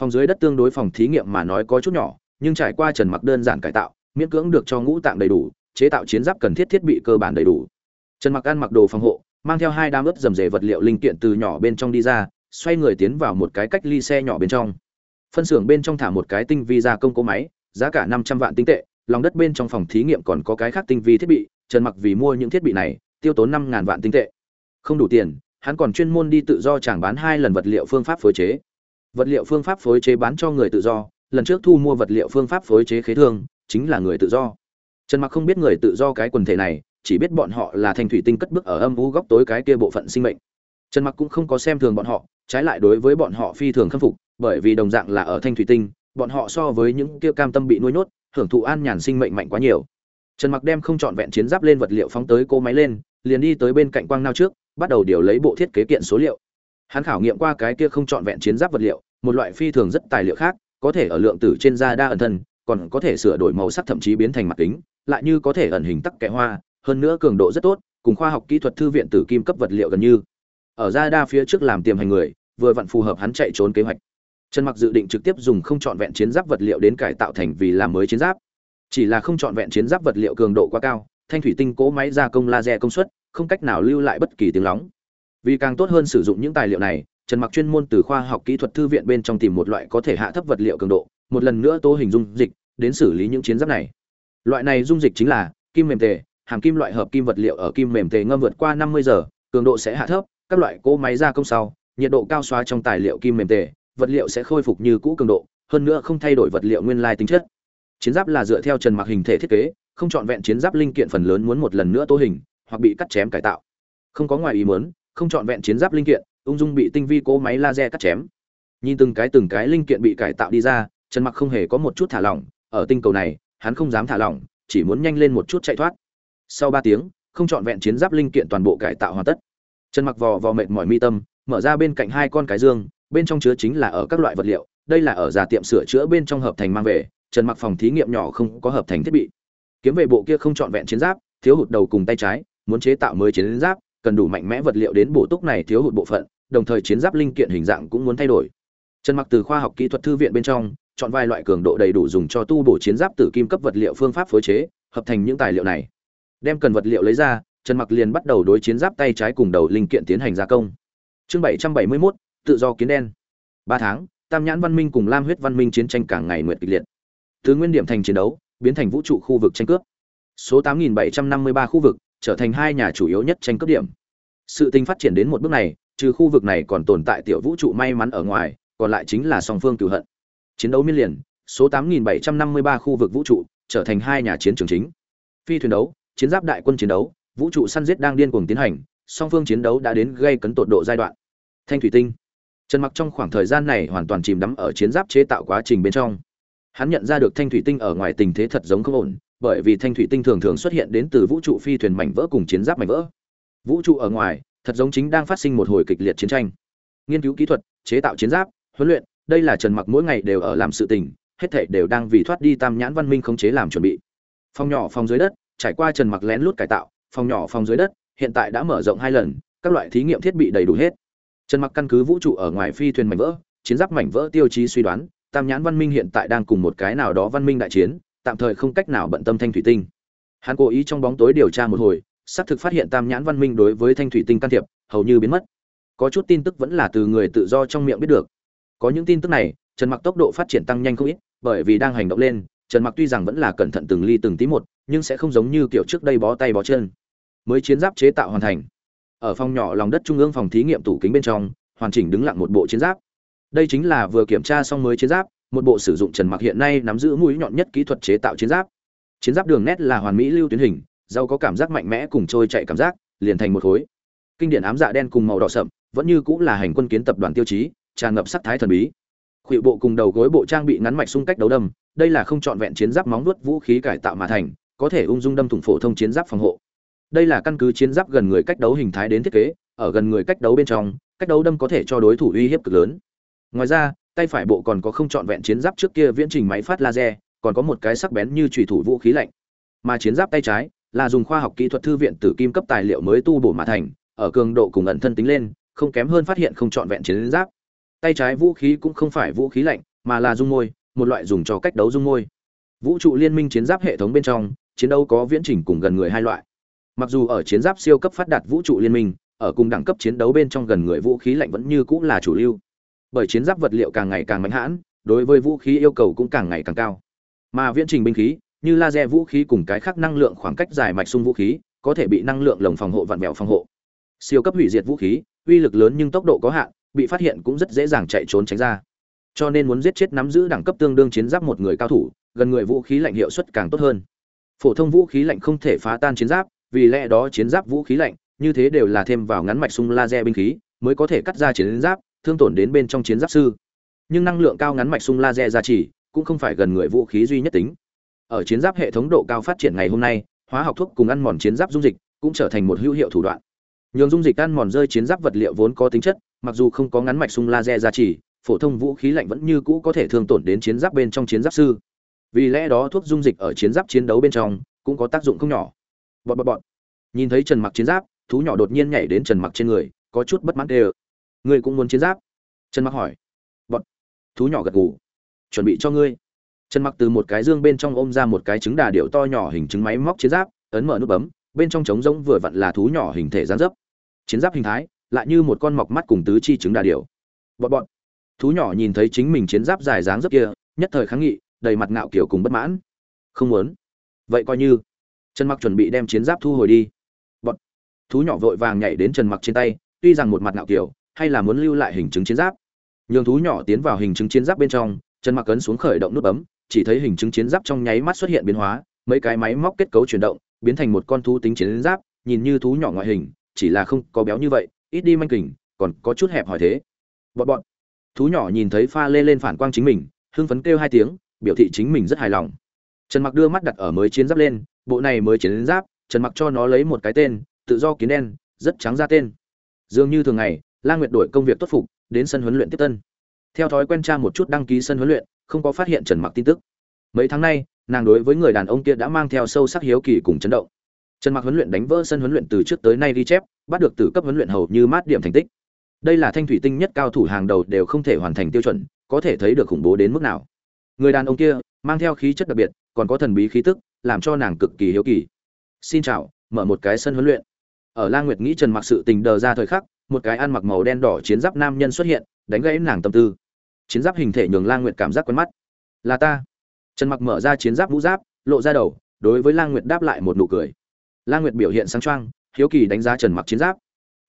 Phòng dưới đất tương đối phòng thí nghiệm mà nói có chút nhỏ, nhưng trải qua trần mặc đơn giản cải tạo, miễn cưỡng được cho ngũ tạng đầy đủ, chế tạo chiến giáp cần thiết thiết bị cơ bản đầy đủ. Trần mặc ăn mặc đồ phòng hộ, mang theo hai đám ướp dầm dề vật liệu linh kiện từ nhỏ bên trong đi ra, xoay người tiến vào một cái cách ly xe nhỏ bên trong. Phân xưởng bên trong thả một cái tinh vi gia công cố máy, giá cả năm trăm vạn tinh tệ, lòng đất bên trong phòng thí nghiệm còn có cái khác tinh vi thiết bị, trần mặc vì mua những thiết bị này, tiêu tốn năm ngàn vạn tinh tệ. Không đủ tiền hắn còn chuyên môn đi tự do chẳng bán hai lần vật liệu phương pháp phối chế. Vật liệu phương pháp phối chế bán cho người tự do, lần trước thu mua vật liệu phương pháp phối chế khế thương, chính là người tự do. Trần mặc không biết người tự do cái quần thể này, chỉ biết bọn họ là thanh thủy tinh cất bước ở âm u góc tối cái kia bộ phận sinh mệnh. Trần mặc cũng không có xem thường bọn họ, trái lại đối với bọn họ phi thường khâm phục, bởi vì đồng dạng là ở thanh thủy tinh, bọn họ so với những kia cam tâm bị nuôi nhốt, hưởng thụ an nhàn sinh mệnh mạnh quá nhiều. Trần mặc đem không chọn vẹn chiến giáp lên vật liệu phóng tới cô máy lên liền đi tới bên cạnh quang nao trước, bắt đầu điều lấy bộ thiết kế kiện số liệu. Hắn khảo nghiệm qua cái kia không trọn vẹn chiến giáp vật liệu, một loại phi thường rất tài liệu khác, có thể ở lượng tử trên da đa ẩn thân, còn có thể sửa đổi màu sắc thậm chí biến thành mặt kính, lại như có thể ẩn hình tắc kẽ hoa, hơn nữa cường độ rất tốt, cùng khoa học kỹ thuật thư viện tử kim cấp vật liệu gần như. Ở ra đa phía trước làm tiềm hành người, vừa vặn phù hợp hắn chạy trốn kế hoạch. Trần mặc dự định trực tiếp dùng không trọn vẹn chiến giáp vật liệu đến cải tạo thành vì làm mới chiến giáp. Chỉ là không trọn vẹn chiến giáp vật liệu cường độ quá cao thanh thủy tinh cố máy gia công laser công suất, không cách nào lưu lại bất kỳ tiếng lóng. Vì càng tốt hơn sử dụng những tài liệu này, trần mặc chuyên môn từ khoa học kỹ thuật thư viện bên trong tìm một loại có thể hạ thấp vật liệu cường độ, một lần nữa tô hình dung dịch, đến xử lý những chiến giáp này. Loại này dung dịch chính là kim mềm tề, hàm kim loại hợp kim vật liệu ở kim mềm tề ngâm vượt qua 50 giờ, cường độ sẽ hạ thấp, các loại cỗ máy gia công sau, nhiệt độ cao xóa trong tài liệu kim mềm tề, vật liệu sẽ khôi phục như cũ cường độ, hơn nữa không thay đổi vật liệu nguyên lai tính chất. Chiến giáp là dựa theo trần mặc hình thể thiết kế không chọn vẹn chiến giáp linh kiện phần lớn muốn một lần nữa tô hình, hoặc bị cắt chém cải tạo. Không có ngoài ý muốn, không chọn vẹn chiến giáp linh kiện, ung dung bị tinh vi cỗ máy laser cắt chém. Nhìn từng cái từng cái linh kiện bị cải tạo đi ra, trần mặc không hề có một chút thả lỏng, ở tinh cầu này, hắn không dám thả lỏng, chỉ muốn nhanh lên một chút chạy thoát. Sau ba tiếng, không chọn vẹn chiến giáp linh kiện toàn bộ cải tạo hoàn tất. Trần mặc vò vò mệt mỏi mi tâm, mở ra bên cạnh hai con cái dương, bên trong chứa chính là ở các loại vật liệu, đây là ở già tiệm sửa chữa bên trong hợp thành mang về, trần mặc phòng thí nghiệm nhỏ không có hợp thành thiết bị kiếm về bộ kia không chọn vẹn chiến giáp thiếu hụt đầu cùng tay trái muốn chế tạo mới chiến giáp cần đủ mạnh mẽ vật liệu đến bổ túc này thiếu hụt bộ phận đồng thời chiến giáp linh kiện hình dạng cũng muốn thay đổi. Trần mặc từ khoa học kỹ thuật thư viện bên trong chọn vài loại cường độ đầy đủ dùng cho tu bổ chiến giáp tử kim cấp vật liệu phương pháp phối chế hợp thành những tài liệu này. Đem cần vật liệu lấy ra trần mặc liền bắt đầu đối chiến giáp tay trái cùng đầu linh kiện tiến hành gia công. Chương 771, tự do kiến đen. Ba tháng tam nhãn văn minh cùng lam huyết văn minh chiến tranh càng ngày nguyệt kịch liệt. Từ nguyên điểm thành chiến đấu biến thành vũ trụ khu vực tranh cướp. Số 8.753 khu vực trở thành hai nhà chủ yếu nhất tranh cướp điểm. Sự tình phát triển đến một bước này, trừ khu vực này còn tồn tại tiểu vũ trụ may mắn ở ngoài, còn lại chính là song phương cửu hận. Chiến đấu miên liền, số 8.753 khu vực vũ trụ trở thành hai nhà chiến trường chính. Phi thuyền đấu, chiến giáp đại quân chiến đấu, vũ trụ săn giết đang điên cuồng tiến hành, song phương chiến đấu đã đến gây cấn tột độ giai đoạn. Thanh thủy tinh. Trần mặc trong khoảng thời gian này hoàn toàn chìm đắm ở chiến giáp chế tạo quá trình bên trong hắn nhận ra được thanh thủy tinh ở ngoài tình thế thật giống không ổn, bởi vì thanh thủy tinh thường thường xuất hiện đến từ vũ trụ phi thuyền mảnh vỡ cùng chiến giáp mảnh vỡ. Vũ trụ ở ngoài, thật giống chính đang phát sinh một hồi kịch liệt chiến tranh. Nghiên cứu kỹ thuật, chế tạo chiến giáp, huấn luyện, đây là trần mặc mỗi ngày đều ở làm sự tình, hết thảy đều đang vì thoát đi tam nhãn văn minh khống chế làm chuẩn bị. Phòng nhỏ phòng dưới đất, trải qua trần mặc lén lút cải tạo, phòng nhỏ phòng dưới đất, hiện tại đã mở rộng hai lần, các loại thí nghiệm thiết bị đầy đủ hết. Trần mặc căn cứ vũ trụ ở ngoài phi thuyền mảnh vỡ, chiến giáp mảnh vỡ tiêu chí suy đoán tam nhãn văn minh hiện tại đang cùng một cái nào đó văn minh đại chiến, tạm thời không cách nào bận tâm thanh thủy tinh. Hắn cố ý trong bóng tối điều tra một hồi, xác thực phát hiện tam nhãn văn minh đối với thanh thủy tinh can thiệp, hầu như biến mất. Có chút tin tức vẫn là từ người tự do trong miệng biết được. Có những tin tức này, trần mặc tốc độ phát triển tăng nhanh không ít, bởi vì đang hành động lên, trần mặc tuy rằng vẫn là cẩn thận từng ly từng tí một, nhưng sẽ không giống như kiểu trước đây bó tay bó chân. Mới chiến giáp chế tạo hoàn thành. Ở phòng nhỏ lòng đất trung ương phòng thí nghiệm tủ kính bên trong, hoàn chỉnh đứng lặng một bộ chiến giáp đây chính là vừa kiểm tra xong mới chiến giáp, một bộ sử dụng trần mặc hiện nay nắm giữ mũi nhọn nhất kỹ thuật chế tạo chiến giáp. Chiến giáp đường nét là hoàn mỹ lưu tuyến hình, giàu có cảm giác mạnh mẽ cùng trôi chạy cảm giác, liền thành một khối. Kinh điển ám dạ đen cùng màu đỏ sậm, vẫn như cũng là hành quân kiến tập đoàn tiêu chí, tràn ngập sắc thái thần bí. Khuỵu bộ cùng đầu gối bộ trang bị ngắn mạch xung cách đấu đâm, đây là không trọn vẹn chiến giáp móng vuốt vũ khí cải tạo mà thành, có thể ung dung đâm thủng phổ thông chiến giáp phòng hộ. Đây là căn cứ chiến giáp gần người cách đấu hình thái đến thiết kế, ở gần người cách đấu bên trong, cách đấu đâm có thể cho đối thủ uy hiếp cực lớn ngoài ra, tay phải bộ còn có không trọn vẹn chiến giáp trước kia viễn trình máy phát laser, còn có một cái sắc bén như chủy thủ vũ khí lạnh. Mà chiến giáp tay trái là dùng khoa học kỹ thuật thư viện tử kim cấp tài liệu mới tu bổ mà thành, ở cường độ cùng ẩn thân tính lên, không kém hơn phát hiện không trọn vẹn chiến giáp. Tay trái vũ khí cũng không phải vũ khí lạnh, mà là dung môi, một loại dùng cho cách đấu dung môi. Vũ trụ liên minh chiến giáp hệ thống bên trong, chiến đấu có viễn trình cùng gần người hai loại. Mặc dù ở chiến giáp siêu cấp phát đạt vũ trụ liên minh, ở cùng đẳng cấp chiến đấu bên trong gần người vũ khí lạnh vẫn như cũng là chủ lưu bởi chiến giáp vật liệu càng ngày càng mạnh hãn, đối với vũ khí yêu cầu cũng càng ngày càng cao. Mà viễn trình binh khí, như laser vũ khí cùng cái khác năng lượng khoảng cách dài mạch sung vũ khí, có thể bị năng lượng lồng phòng hộ vặn vẹo phòng hộ. Siêu cấp hủy diệt vũ khí, uy lực lớn nhưng tốc độ có hạn, bị phát hiện cũng rất dễ dàng chạy trốn tránh ra. Cho nên muốn giết chết nắm giữ đẳng cấp tương đương chiến giáp một người cao thủ, gần người vũ khí lạnh hiệu suất càng tốt hơn. Phổ thông vũ khí lạnh không thể phá tan chiến giáp, vì lẽ đó chiến giáp vũ khí lạnh, như thế đều là thêm vào ngắn mạch sung laser binh khí, mới có thể cắt ra chiến giáp thương tổn đến bên trong chiến giáp sư. Nhưng năng lượng cao ngắn mạch sung laser gia trì cũng không phải gần người vũ khí duy nhất tính. Ở chiến giáp hệ thống độ cao phát triển ngày hôm nay, hóa học thuốc cùng ăn mòn chiến giáp dung dịch cũng trở thành một hữu hiệu thủ đoạn. Nhường dung dịch ăn mòn rơi chiến giáp vật liệu vốn có tính chất, mặc dù không có ngắn mạch sung laser gia trì, phổ thông vũ khí lạnh vẫn như cũ có thể thương tổn đến chiến giáp bên trong chiến giáp sư. Vì lẽ đó thuốc dung dịch ở chiến giáp chiến đấu bên trong cũng có tác dụng không nhỏ. Bọt bọt bọt. Nhìn thấy trần mặc chiến giáp, thú nhỏ đột nhiên nhảy đến trần mặc trên người, có chút bất mãn đê ơ ngươi cũng muốn chiến giáp? Trần mặc hỏi. Bọn thú nhỏ gật gù. Chuẩn bị cho ngươi. Trần mặc từ một cái dương bên trong ôm ra một cái trứng đà điệu to nhỏ hình trứng máy móc chiến giáp, ấn mở nút bấm, bên trong trống rỗng vừa vặn là thú nhỏ hình thể gián dấp. Chiến giáp hình thái, lại như một con mọc mắt cùng tứ chi trứng đà điệu bọn bọn. Thú nhỏ nhìn thấy chính mình chiến giáp dài dáng dấp kia, nhất thời kháng nghị, đầy mặt ngạo kiểu cùng bất mãn. Không muốn. Vậy coi như. Trần mặc chuẩn bị đem chiến giáp thu hồi đi. Bọn thú nhỏ vội vàng nhảy đến trần mặc trên tay, tuy rằng một mặt ngạo kiểu hay là muốn lưu lại hình chứng chiến giáp. Nhường thú nhỏ tiến vào hình chứng chiến giáp bên trong trần mặc ấn xuống khởi động nút bấm chỉ thấy hình chứng chiến giáp trong nháy mắt xuất hiện biến hóa mấy cái máy móc kết cấu chuyển động biến thành một con thú tính chiến giáp nhìn như thú nhỏ ngoại hình chỉ là không có béo như vậy ít đi manh kình còn có chút hẹp hỏi thế. Bọn bọn, thú nhỏ nhìn thấy pha lê lên phản quang chính mình hưng phấn kêu hai tiếng biểu thị chính mình rất hài lòng. Trần mặc đưa mắt đặt ở mới chiến giáp lên bộ này mới chiến giáp trần mặc cho nó lấy một cái tên tự do kiến đen rất trắng ra tên. Dường như thường ngày la nguyệt đổi công việc tốt phục, đến sân huấn luyện tiếp tân. Theo thói quen tra một chút đăng ký sân huấn luyện, không có phát hiện trần mặc tin tức. Mấy tháng nay, nàng đối với người đàn ông kia đã mang theo sâu sắc hiếu kỳ cùng chấn động. Trần mặc huấn luyện đánh vỡ sân huấn luyện từ trước tới nay ghi chép, bắt được từ cấp huấn luyện hầu như mát điểm thành tích. Đây là thanh thủy tinh nhất cao thủ hàng đầu đều không thể hoàn thành tiêu chuẩn, có thể thấy được khủng bố đến mức nào. Người đàn ông kia, mang theo khí chất đặc biệt, còn có thần bí khí tức, làm cho nàng cực kỳ hiếu kỳ. Xin chào, mở một cái sân huấn luyện. Ở la nguyệt nghĩ trần mặc sự tình đờ ra thời khắc một cái ăn mặc màu đen đỏ chiến giáp nam nhân xuất hiện, đánh gãy nàng tâm tư. Chiến giáp hình thể nhường Lang nguyệt cảm giác quen mắt. Là ta. Trần mặc mở ra chiến giáp vũ giáp, lộ ra đầu, đối với Lang nguyệt đáp lại một nụ cười. Lang nguyệt biểu hiện sáng trang hiếu kỳ đánh giá trần mặc chiến giáp.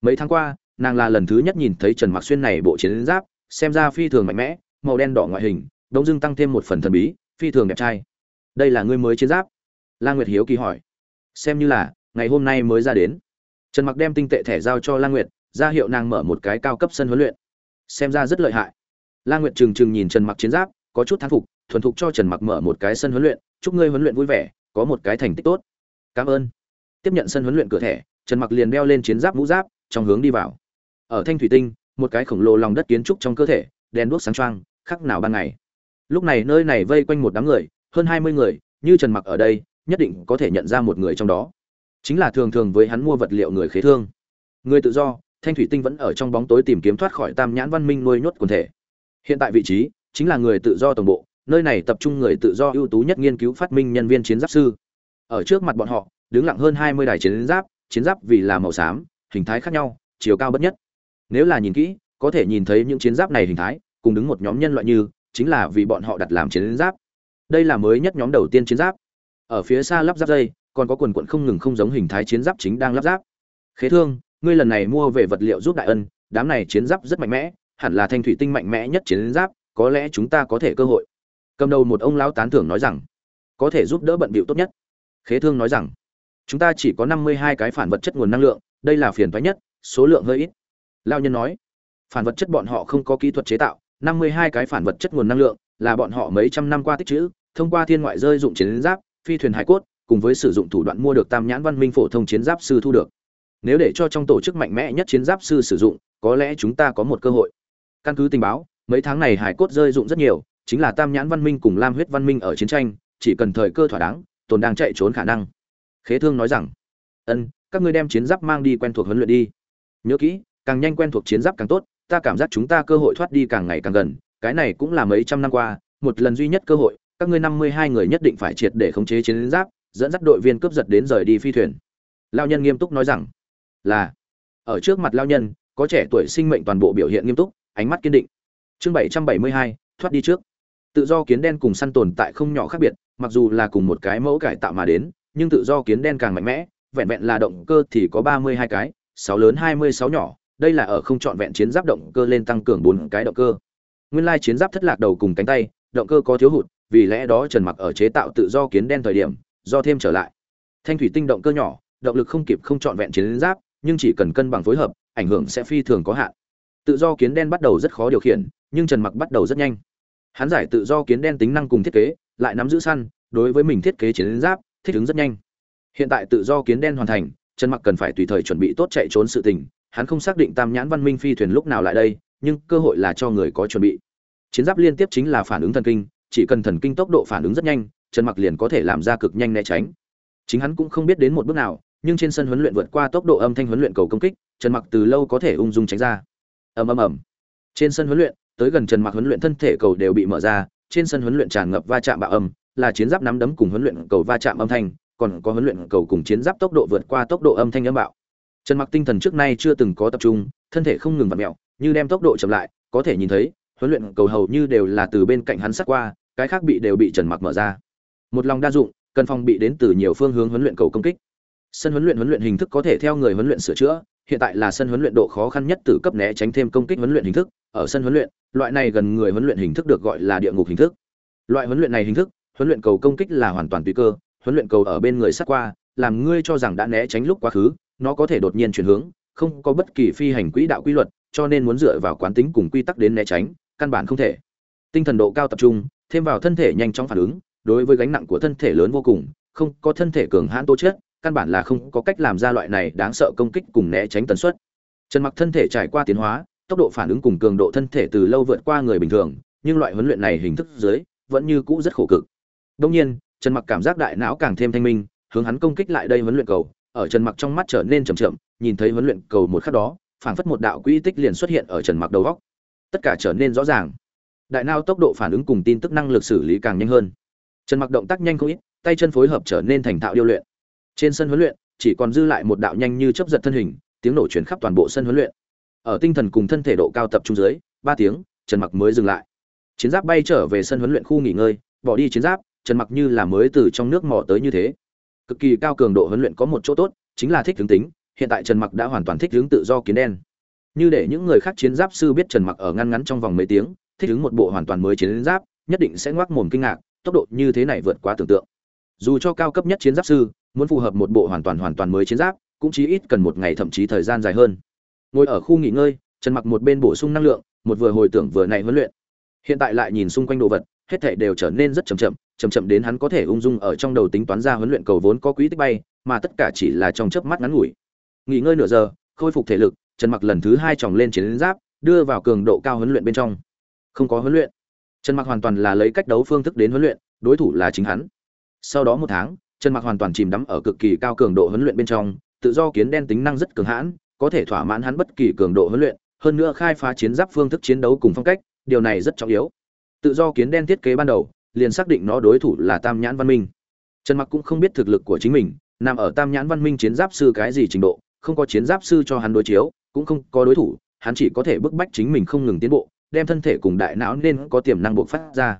Mấy tháng qua, nàng là lần thứ nhất nhìn thấy trần mặc xuyên này bộ chiến giáp, xem ra phi thường mạnh mẽ, màu đen đỏ ngoại hình, đống dưng tăng thêm một phần thần bí, phi thường đẹp trai. Đây là ngươi mới chiến giáp? La nguyệt hiếu kỳ hỏi. Xem như là, ngày hôm nay mới ra đến. Trần mặc đem tinh tệ thẻ giao cho la nguyệt ra hiệu nàng mở một cái cao cấp sân huấn luyện. Xem ra rất lợi hại. La nguyệt trừng trừng nhìn trần mặc chiến giáp, có chút thán phục, thuần thục cho trần mặc mở một cái sân huấn luyện, chúc ngươi huấn luyện vui vẻ, có một cái thành tích tốt. Cảm ơn. Tiếp nhận sân huấn luyện cửa thẻ, trần mặc liền đeo lên chiến giáp mũ giáp, trong hướng đi vào. Ở thanh thủy tinh, một cái khổng lồ lòng đất kiến trúc trong cơ thể, đèn đuốc sáng choang, khắc nào ban ngày. Lúc này nơi này vây quanh một đám người, hơn hai mươi người, như trần mặc ở đây, nhất định có thể nhận ra một người trong đó. Chính là thường thường với hắn mua vật liệu người khế thương. Người tự do thanh thủy tinh vẫn ở trong bóng tối tìm kiếm thoát khỏi tam nhãn văn minh nuôi nhốt quần thể. Hiện tại vị trí chính là người tự do tổng bộ, nơi này tập trung người tự do ưu tú nhất nghiên cứu phát minh nhân viên chiến giáp sư. Ở trước mặt bọn họ, đứng lặng hơn hai mươi đài chiến giáp chiến giáp vì là màu xám, hình thái khác nhau, chiều cao bất nhất. Nếu là nhìn kỹ, có thể nhìn thấy những chiến giáp này hình thái, cùng đứng một nhóm nhân loại như, chính là vì bọn họ đặt làm chiến giáp. Đây là mới nhất nhóm đầu tiên chiến giáp. Ở phía xa lắp ráp dây, còn có quần quận không ngừng không giống hình thái chiến giáp chính đang lắp ráp. Khế thương ngươi lần này mua về vật liệu giúp đại ân, đám này chiến giáp rất mạnh mẽ, hẳn là thanh thủy tinh mạnh mẽ nhất chiến giáp, có lẽ chúng ta có thể cơ hội. Cầm đầu một ông lão tán thưởng nói rằng, có thể giúp đỡ bận bịu tốt nhất. Khế thương nói rằng, chúng ta chỉ có năm mươi hai cái phản vật chất nguồn năng lượng, đây là phiền toái nhất, số lượng hơi ít. Lao nhân nói, phản vật chất bọn họ không có kỹ thuật chế tạo, năm mươi hai cái phản vật chất nguồn năng lượng, là bọn họ mấy trăm năm qua tích trữ, thông qua thiên ngoại rơi dụng chiến giáp, phi thuyền hải cốt, cùng với sử dụng thủ đoạn mua được tam nhãn văn minh phổ thông chiến giáp sư thu được nếu để cho trong tổ chức mạnh mẽ nhất chiến giáp sư sử dụng, có lẽ chúng ta có một cơ hội. Căn cứ tình báo, mấy tháng này hải cốt rơi dụng rất nhiều, chính là tam nhãn văn minh cùng lam huyết văn minh ở chiến tranh, chỉ cần thời cơ thỏa đáng, tồn đang chạy trốn khả năng. Khế thương nói rằng, ân, các ngươi đem chiến giáp mang đi quen thuộc huấn luyện đi. Nhớ kỹ, càng nhanh quen thuộc chiến giáp càng tốt, ta cảm giác chúng ta cơ hội thoát đi càng ngày càng gần, cái này cũng là mấy trăm năm qua, một lần duy nhất cơ hội, các ngươi năm mươi hai người nhất định phải triệt để khống chế chiến giáp, dẫn dắt đội viên cướp giật đến rời đi phi thuyền. Lao nhân nghiêm túc nói rằng là, ở trước mặt lao nhân, có trẻ tuổi sinh mệnh toàn bộ biểu hiện nghiêm túc, ánh mắt kiên định. Chương bảy trăm bảy mươi hai, thoát đi trước. Tự do kiến đen cùng săn tồn tại không nhỏ khác biệt, mặc dù là cùng một cái mẫu cải tạo mà đến, nhưng tự do kiến đen càng mạnh mẽ, vẹn vẹn là động cơ thì có ba mươi hai cái, sáu lớn hai mươi sáu nhỏ, đây là ở không chọn vẹn chiến giáp động cơ lên tăng cường bốn cái động cơ. Nguyên lai chiến giáp thất lạc đầu cùng cánh tay, động cơ có thiếu hụt, vì lẽ đó trần mặc ở chế tạo tự do kiến đen thời điểm, do thêm trở lại. Thanh thủy tinh động cơ nhỏ, động lực không kịp không chọn vẹn chiến giáp nhưng chỉ cần cân bằng phối hợp, ảnh hưởng sẽ phi thường có hạn. Tự do kiến đen bắt đầu rất khó điều khiển, nhưng trần mặc bắt đầu rất nhanh. Hắn giải tự do kiến đen tính năng cùng thiết kế, lại nắm giữ săn, đối với mình thiết kế chiến giáp, thích ứng rất nhanh. Hiện tại tự do kiến đen hoàn thành, trần mặc cần phải tùy thời chuẩn bị tốt chạy trốn sự tình, hắn không xác định tam nhãn văn minh phi thuyền lúc nào lại đây, nhưng cơ hội là cho người có chuẩn bị. Chiến giáp liên tiếp chính là phản ứng thần kinh, chỉ cần thần kinh tốc độ phản ứng rất nhanh, trần mặc liền có thể làm ra cực nhanh né tránh. Chính hắn cũng không biết đến một bước nào nhưng trên sân huấn luyện vượt qua tốc độ âm thanh huấn luyện cầu công kích, trần mặc từ lâu có thể ung dung tránh ra. Ầm ầm ầm. Trên sân huấn luyện, tới gần trần mặc huấn luyện thân thể cầu đều bị mở ra, trên sân huấn luyện tràn ngập va chạm bạo âm, là chiến giáp nắm đấm cùng huấn luyện cầu va chạm âm thanh, còn có huấn luyện cầu cùng chiến giáp tốc độ vượt qua tốc độ âm thanh âm bạo. Trần mặc tinh thần trước nay chưa từng có tập trung, thân thể không ngừng vặn mèo, như đem tốc độ chậm lại, có thể nhìn thấy, huấn luyện cầu hầu như đều là từ bên cạnh hắn sát qua, cái khác bị đều bị trần mặc mở ra. Một lòng đa dụng, cần phòng bị đến từ nhiều phương hướng huấn luyện cầu công kích sân huấn luyện huấn luyện hình thức có thể theo người huấn luyện sửa chữa, hiện tại là sân huấn luyện độ khó khăn nhất từ cấp né tránh thêm công kích huấn luyện hình thức. Ở sân huấn luyện, loại này gần người huấn luyện hình thức được gọi là địa ngục hình thức. Loại huấn luyện này hình thức, huấn luyện cầu công kích là hoàn toàn tùy cơ, huấn luyện cầu ở bên người sát qua, làm ngươi cho rằng đã né tránh lúc quá khứ, nó có thể đột nhiên chuyển hướng, không có bất kỳ phi hành quỹ đạo quy luật, cho nên muốn dựa vào quán tính cùng quy tắc đến né tránh, căn bản không thể. Tinh thần độ cao tập trung, thêm vào thân thể nhanh chóng phản ứng, đối với gánh nặng của thân thể lớn vô cùng, không có thân thể cường hãn tố chất căn bản là không có cách làm ra loại này đáng sợ công kích cùng né tránh tần suất. Trần mặc thân thể trải qua tiến hóa, tốc độ phản ứng cùng cường độ thân thể từ lâu vượt qua người bình thường, nhưng loại huấn luyện này hình thức dưới vẫn như cũ rất khổ cực. Đông nhiên, trần mặc cảm giác đại não càng thêm thanh minh, hướng hắn công kích lại đây huấn luyện cầu, ở trần mặc trong mắt trở nên chậm chậm, nhìn thấy huấn luyện cầu một khắc đó, phảng phất một đạo quỹ tích liền xuất hiện ở trần mặc đầu góc. Tất cả trở nên rõ ràng. Đại não tốc độ phản ứng cùng tin tức năng lực xử lý càng nhanh hơn. Trần mặc động tác nhanh không ít, tay chân phối hợp trở nên thành thạo điêu luyện trên sân huấn luyện, chỉ còn dư lại một đạo nhanh như chớp giật thân hình, tiếng nổ chuyển khắp toàn bộ sân huấn luyện. Ở tinh thần cùng thân thể độ cao tập trung dưới, ba tiếng, trần mặc mới dừng lại. Chiến giáp bay trở về sân huấn luyện khu nghỉ ngơi, bỏ đi chiến giáp, trần mặc như là mới từ trong nước mò tới như thế. Cực kỳ cao cường độ huấn luyện có một chỗ tốt, chính là thích hướng tính, hiện tại trần mặc đã hoàn toàn thích hướng tự do kiến đen. Như để những người khác chiến giáp sư biết trần mặc ở ngăn ngắn trong vòng mấy tiếng, thích ứng một bộ hoàn toàn mới chiến giáp, nhất định sẽ ngoác mồm kinh ngạc, tốc độ như thế này vượt quá tưởng tượng. Dù cho cao cấp nhất chiến giáp sư muốn phù hợp một bộ hoàn toàn hoàn toàn mới chiến giáp, cũng chí ít cần một ngày thậm chí thời gian dài hơn. Ngồi ở khu nghỉ ngơi, trần mặc một bên bổ sung năng lượng, một vừa hồi tưởng vừa này huấn luyện. Hiện tại lại nhìn xung quanh đồ vật, hết thảy đều trở nên rất chậm chậm chậm chậm đến hắn có thể ung dung ở trong đầu tính toán ra huấn luyện cầu vốn có quỹ tích bay, mà tất cả chỉ là trong chớp mắt ngắn ngủi. Nghỉ ngơi nửa giờ, khôi phục thể lực, trần mặc lần thứ hai tròng lên chiến giáp, đưa vào cường độ cao huấn luyện bên trong. Không có huấn luyện. Trần mặc hoàn toàn là lấy cách đấu phương thức đến huấn luyện, đối thủ là chính hắn. Sau đó một tháng trần mặc hoàn toàn chìm đắm ở cực kỳ cao cường độ huấn luyện bên trong, tự do kiến đen tính năng rất cường hãn, có thể thỏa mãn hắn bất kỳ cường độ huấn luyện, hơn nữa khai phá chiến giáp phương thức chiến đấu cùng phong cách, điều này rất trọng yếu. Tự do kiến đen thiết kế ban đầu, liền xác định nó đối thủ là tam nhãn văn minh. Trần mặc cũng không biết thực lực của chính mình, nằm ở tam nhãn văn minh chiến giáp sư cái gì trình độ, không có chiến giáp sư cho hắn đối chiếu, cũng không có đối thủ, hắn chỉ có thể bức bách chính mình không ngừng tiến bộ, đem thân thể cùng đại não nên có tiềm năng bộc phát ra.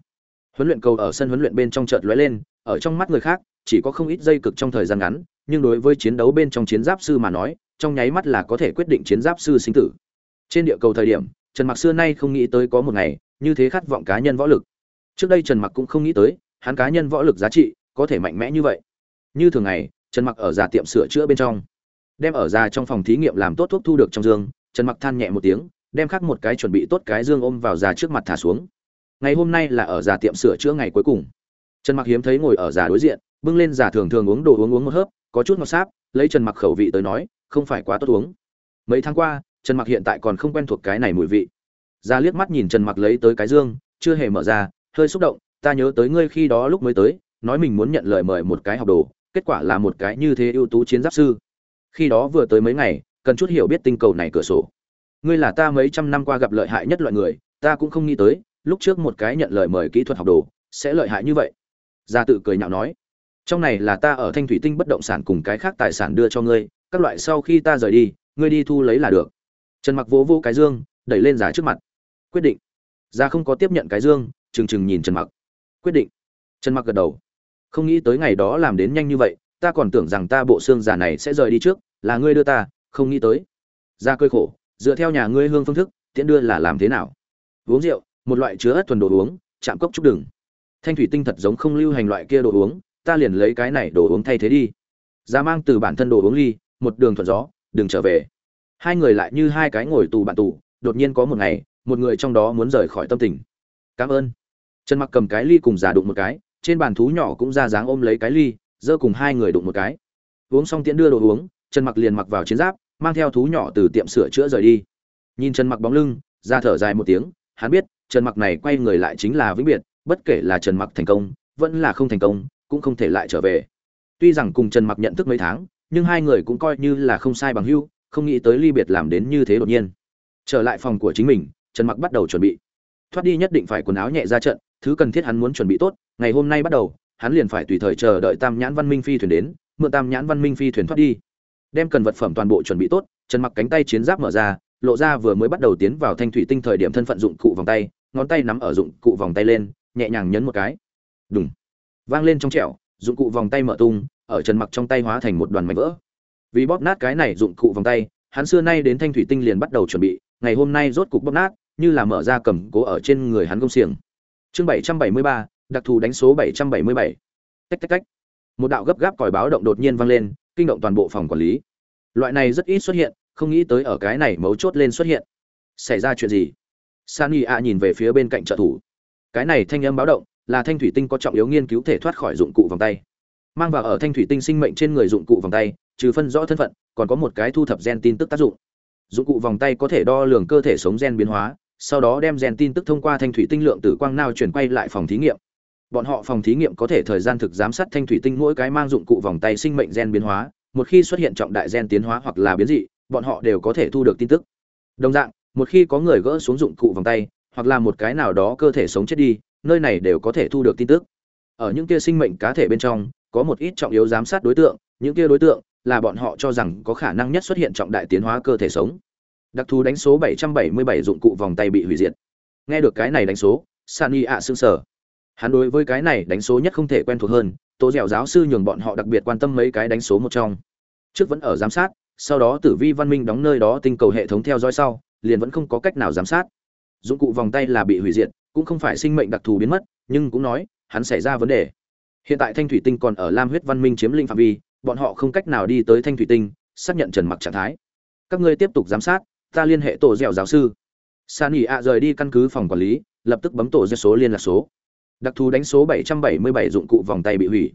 Huấn luyện cầu ở sân huấn luyện bên trong chợt lóe lên ở trong mắt người khác, chỉ có không ít dây cực trong thời gian ngắn, nhưng đối với chiến đấu bên trong chiến giáp sư mà nói, trong nháy mắt là có thể quyết định chiến giáp sư sinh tử. Trên địa cầu thời điểm, trần mặc xưa nay không nghĩ tới có một ngày, như thế khát vọng cá nhân võ lực. Trước đây trần mặc cũng không nghĩ tới, hắn cá nhân võ lực giá trị có thể mạnh mẽ như vậy. Như thường ngày, trần mặc ở già tiệm sửa chữa bên trong, đem ở ra trong phòng thí nghiệm làm tốt thuốc thu được trong dương, trần mặc than nhẹ một tiếng, đem khắc một cái chuẩn bị tốt cái dương ôm vào già trước mặt thả xuống. Ngày hôm nay là ở già tiệm sửa chữa ngày cuối cùng trần mặc hiếm thấy ngồi ở giả đối diện, bưng lên giả thường thường uống đồ uống uống một hớp, có chút ngọt sáp, lấy trần mặc khẩu vị tới nói, không phải quá tốt uống. Mấy tháng qua, trần mặc hiện tại còn không quen thuộc cái này mùi vị. Ra liếc mắt nhìn trần mặc lấy tới cái dương, chưa hề mở ra, hơi xúc động, ta nhớ tới ngươi khi đó lúc mới tới, nói mình muốn nhận lời mời một cái học đồ, kết quả là một cái như thế ưu tú chiến giáp sư. Khi đó vừa tới mấy ngày, cần chút hiểu biết tinh cầu này cửa sổ. Ngươi là ta mấy trăm năm qua gặp lợi hại nhất loại người, ta cũng không nghĩ tới, lúc trước một cái nhận lời mời kỹ thuật học đồ, sẽ lợi hại như vậy gia tự cười nhạo nói, trong này là ta ở thanh thủy tinh bất động sản cùng cái khác tài sản đưa cho ngươi, các loại sau khi ta rời đi, ngươi đi thu lấy là được. Trần mặc vỗ vỗ cái dương, đẩy lên giá trước mặt. Quyết định. Gia không có tiếp nhận cái dương trừng trừng nhìn trần mặc. Quyết định. Trần mặc gật đầu. Không nghĩ tới ngày đó làm đến nhanh như vậy, ta còn tưởng rằng ta bộ xương giả này sẽ rời đi trước, là ngươi đưa ta, không nghĩ tới. Ra cơi khổ, dựa theo nhà ngươi hương phương thức, tiễn đưa là làm thế nào? Uống rượu, một loại chứa ớt thuần đồ uống, chạm cốc chúc đừng thanh thủy tinh thật giống không lưu hành loại kia đồ uống, ta liền lấy cái này đồ uống thay thế đi. Ra mang từ bản thân đồ uống ly, một đường thuận gió, đừng trở về. Hai người lại như hai cái ngồi tù bạn tù, đột nhiên có một ngày, một người trong đó muốn rời khỏi tâm tình. Cảm ơn. Trần mặc cầm cái ly cùng giả đụng một cái, trên bàn thú nhỏ cũng ra dáng ôm lấy cái ly, giơ cùng hai người đụng một cái. Uống xong tiễn đưa đồ uống, trần mặc liền mặc vào chiến giáp, mang theo thú nhỏ từ tiệm sửa chữa rời đi. Nhìn trần mặc bóng lưng, ra thở dài một tiếng, hắn biết, trần mặc này quay người lại chính là vĩnh biệt bất kể là trần mặc thành công, vẫn là không thành công, cũng không thể lại trở về. Tuy rằng cùng trần mặc nhận thức mấy tháng, nhưng hai người cũng coi như là không sai bằng hữu không nghĩ tới ly biệt làm đến như thế đột nhiên. Trở lại phòng của chính mình, trần mặc bắt đầu chuẩn bị. Thoát đi nhất định phải quần áo nhẹ ra trận, thứ cần thiết hắn muốn chuẩn bị tốt, ngày hôm nay bắt đầu, hắn liền phải tùy thời chờ đợi tam nhãn văn minh phi thuyền đến, mượn tam nhãn văn minh phi thuyền thoát đi. Đem cần vật phẩm toàn bộ chuẩn bị tốt, trần mặc cánh tay chiến giáp mở ra, lộ ra vừa mới bắt đầu tiến vào thanh thủy tinh thời điểm thân phận dụng cụ vòng tay, ngón tay nắm ở dụng cụ vòng tay lên nhẹ nhàng nhấn một cái. Đùng. Vang lên trong trẻo dụng cụ vòng tay mở tung ở trần mặc trong tay hóa thành một đoàn mảnh vỡ. Vì bóp nát cái này dụng cụ vòng tay hắn xưa nay đến thanh thủy tinh liền bắt đầu chuẩn bị ngày hôm nay rốt cục bóp nát như là mở ra cầm cố ở trên người hắn công xiềng. Chương 773, đặc thù đánh số 777. tách tách tách. Một đạo gấp gáp còi báo động đột nhiên vang lên kinh động toàn bộ phòng quản lý. Loại này rất ít xuất hiện không nghĩ tới ở cái này mấu chốt lên xuất hiện. Xảy ra chuyện gì? Sani a nhìn về phía bên cạnh trợ thủ cái này thanh âm báo động, là thanh thủy tinh có trọng yếu nghiên cứu thể thoát khỏi dụng cụ vòng tay. Mang vào ở thanh thủy tinh sinh mệnh trên người dụng cụ vòng tay, trừ phân rõ thân phận, còn có một cái thu thập gen tin tức tác dụng. Dụng cụ vòng tay có thể đo lường cơ thể sống gen biến hóa, sau đó đem gen tin tức thông qua thanh thủy tinh lượng tử quang nao chuyển quay lại phòng thí nghiệm. Bọn họ phòng thí nghiệm có thể thời gian thực giám sát thanh thủy tinh mỗi cái mang dụng cụ vòng tay sinh mệnh gen biến hóa, một khi xuất hiện trọng đại gen tiến hóa hoặc là biến dị, bọn họ đều có thể thu được tin tức. Đồng dạng, một khi có người gỡ xuống dụng cụ vòng tay hoặc là một cái nào đó cơ thể sống chết đi, nơi này đều có thể thu được tin tức. Ở những kia sinh mệnh cá thể bên trong, có một ít trọng yếu giám sát đối tượng, những kia đối tượng là bọn họ cho rằng có khả năng nhất xuất hiện trọng đại tiến hóa cơ thể sống. Đặc thù đánh số 777 dụng cụ vòng tay bị hủy diệt. Nghe được cái này đánh số sani ạ sương sở hắn đối với cái này đánh số nhất không thể quen thuộc hơn tố dẻo giáo sư nhường bọn họ đặc biệt quan tâm mấy cái đánh số một trong. Trước vẫn ở giám sát, sau đó tử vi văn minh đóng nơi đó tinh cầu hệ thống theo dõi sau, liền vẫn không có cách nào giám sát dụng cụ vòng tay là bị hủy diệt, cũng không phải sinh mệnh đặc thù biến mất, nhưng cũng nói, hắn xảy ra vấn đề. Hiện tại thanh thủy tinh còn ở lam huyết văn minh chiếm lĩnh phạm vi, bọn họ không cách nào đi tới thanh thủy tinh, xác nhận trần mặc trạng thái. Các ngươi tiếp tục giám sát, ta liên hệ tổ dẻo giáo sư. San ỉ ạ rời đi căn cứ phòng quản lý, lập tức bấm tổ dẻo số liên lạc số. Đặc thù đánh số 777 dụng cụ vòng tay bị hủy.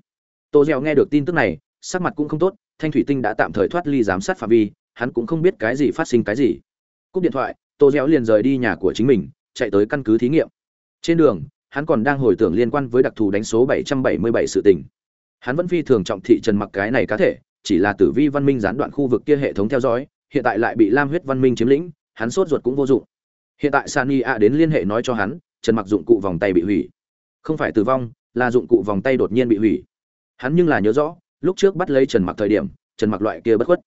Tổ dẻo nghe được tin tức này, sắc mặt cũng không tốt, thanh thủy tinh đã tạm thời thoát ly giám sát phạm vi, hắn cũng không biết cái gì phát sinh cái gì. Cúp điện thoại Tô dẻo liền rời đi nhà của chính mình, chạy tới căn cứ thí nghiệm. Trên đường, hắn còn đang hồi tưởng liên quan với đặc thù đánh số 777 sự tình. Hắn vẫn phi thường trọng thị trần mặc cái này cá thể, chỉ là tử vi văn minh gián đoạn khu vực kia hệ thống theo dõi, hiện tại lại bị lam huyết văn minh chiếm lĩnh, hắn sốt ruột cũng vô dụng. Hiện tại sani a đến liên hệ nói cho hắn, trần mặc dụng cụ vòng tay bị hủy. Không phải tử vong, là dụng cụ vòng tay đột nhiên bị hủy. Hắn nhưng là nhớ rõ, lúc trước bắt lấy trần mặc thời điểm, trần mặc loại kia bất khuất.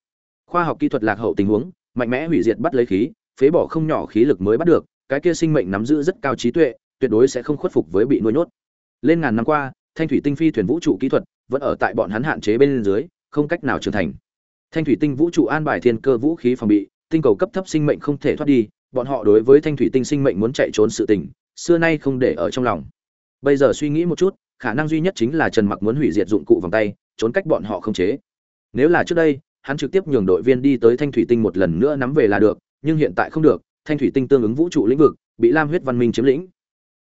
Khoa học kỹ thuật lạc hậu tình huống, mạnh mẽ hủy diệt bắt lấy khí phế bỏ không nhỏ khí lực mới bắt được, cái kia sinh mệnh nắm giữ rất cao trí tuệ, tuyệt đối sẽ không khuất phục với bị nuôi nhốt. Lên ngàn năm qua, thanh thủy tinh phi thuyền vũ trụ kỹ thuật vẫn ở tại bọn hắn hạn chế bên dưới, không cách nào trưởng thành. Thanh thủy tinh vũ trụ an bài thiên cơ vũ khí phòng bị, tinh cầu cấp thấp sinh mệnh không thể thoát đi, bọn họ đối với thanh thủy tinh sinh mệnh muốn chạy trốn sự tình, xưa nay không để ở trong lòng. Bây giờ suy nghĩ một chút, khả năng duy nhất chính là trần mặc muốn hủy diệt dụng cụ vòng tay, trốn cách bọn họ không chế. Nếu là trước đây, hắn trực tiếp nhường đội viên đi tới thanh thủy tinh một lần nữa nắm về là được nhưng hiện tại không được, thanh thủy tinh tương ứng vũ trụ lĩnh vực, bị lam huyết văn minh chiếm lĩnh.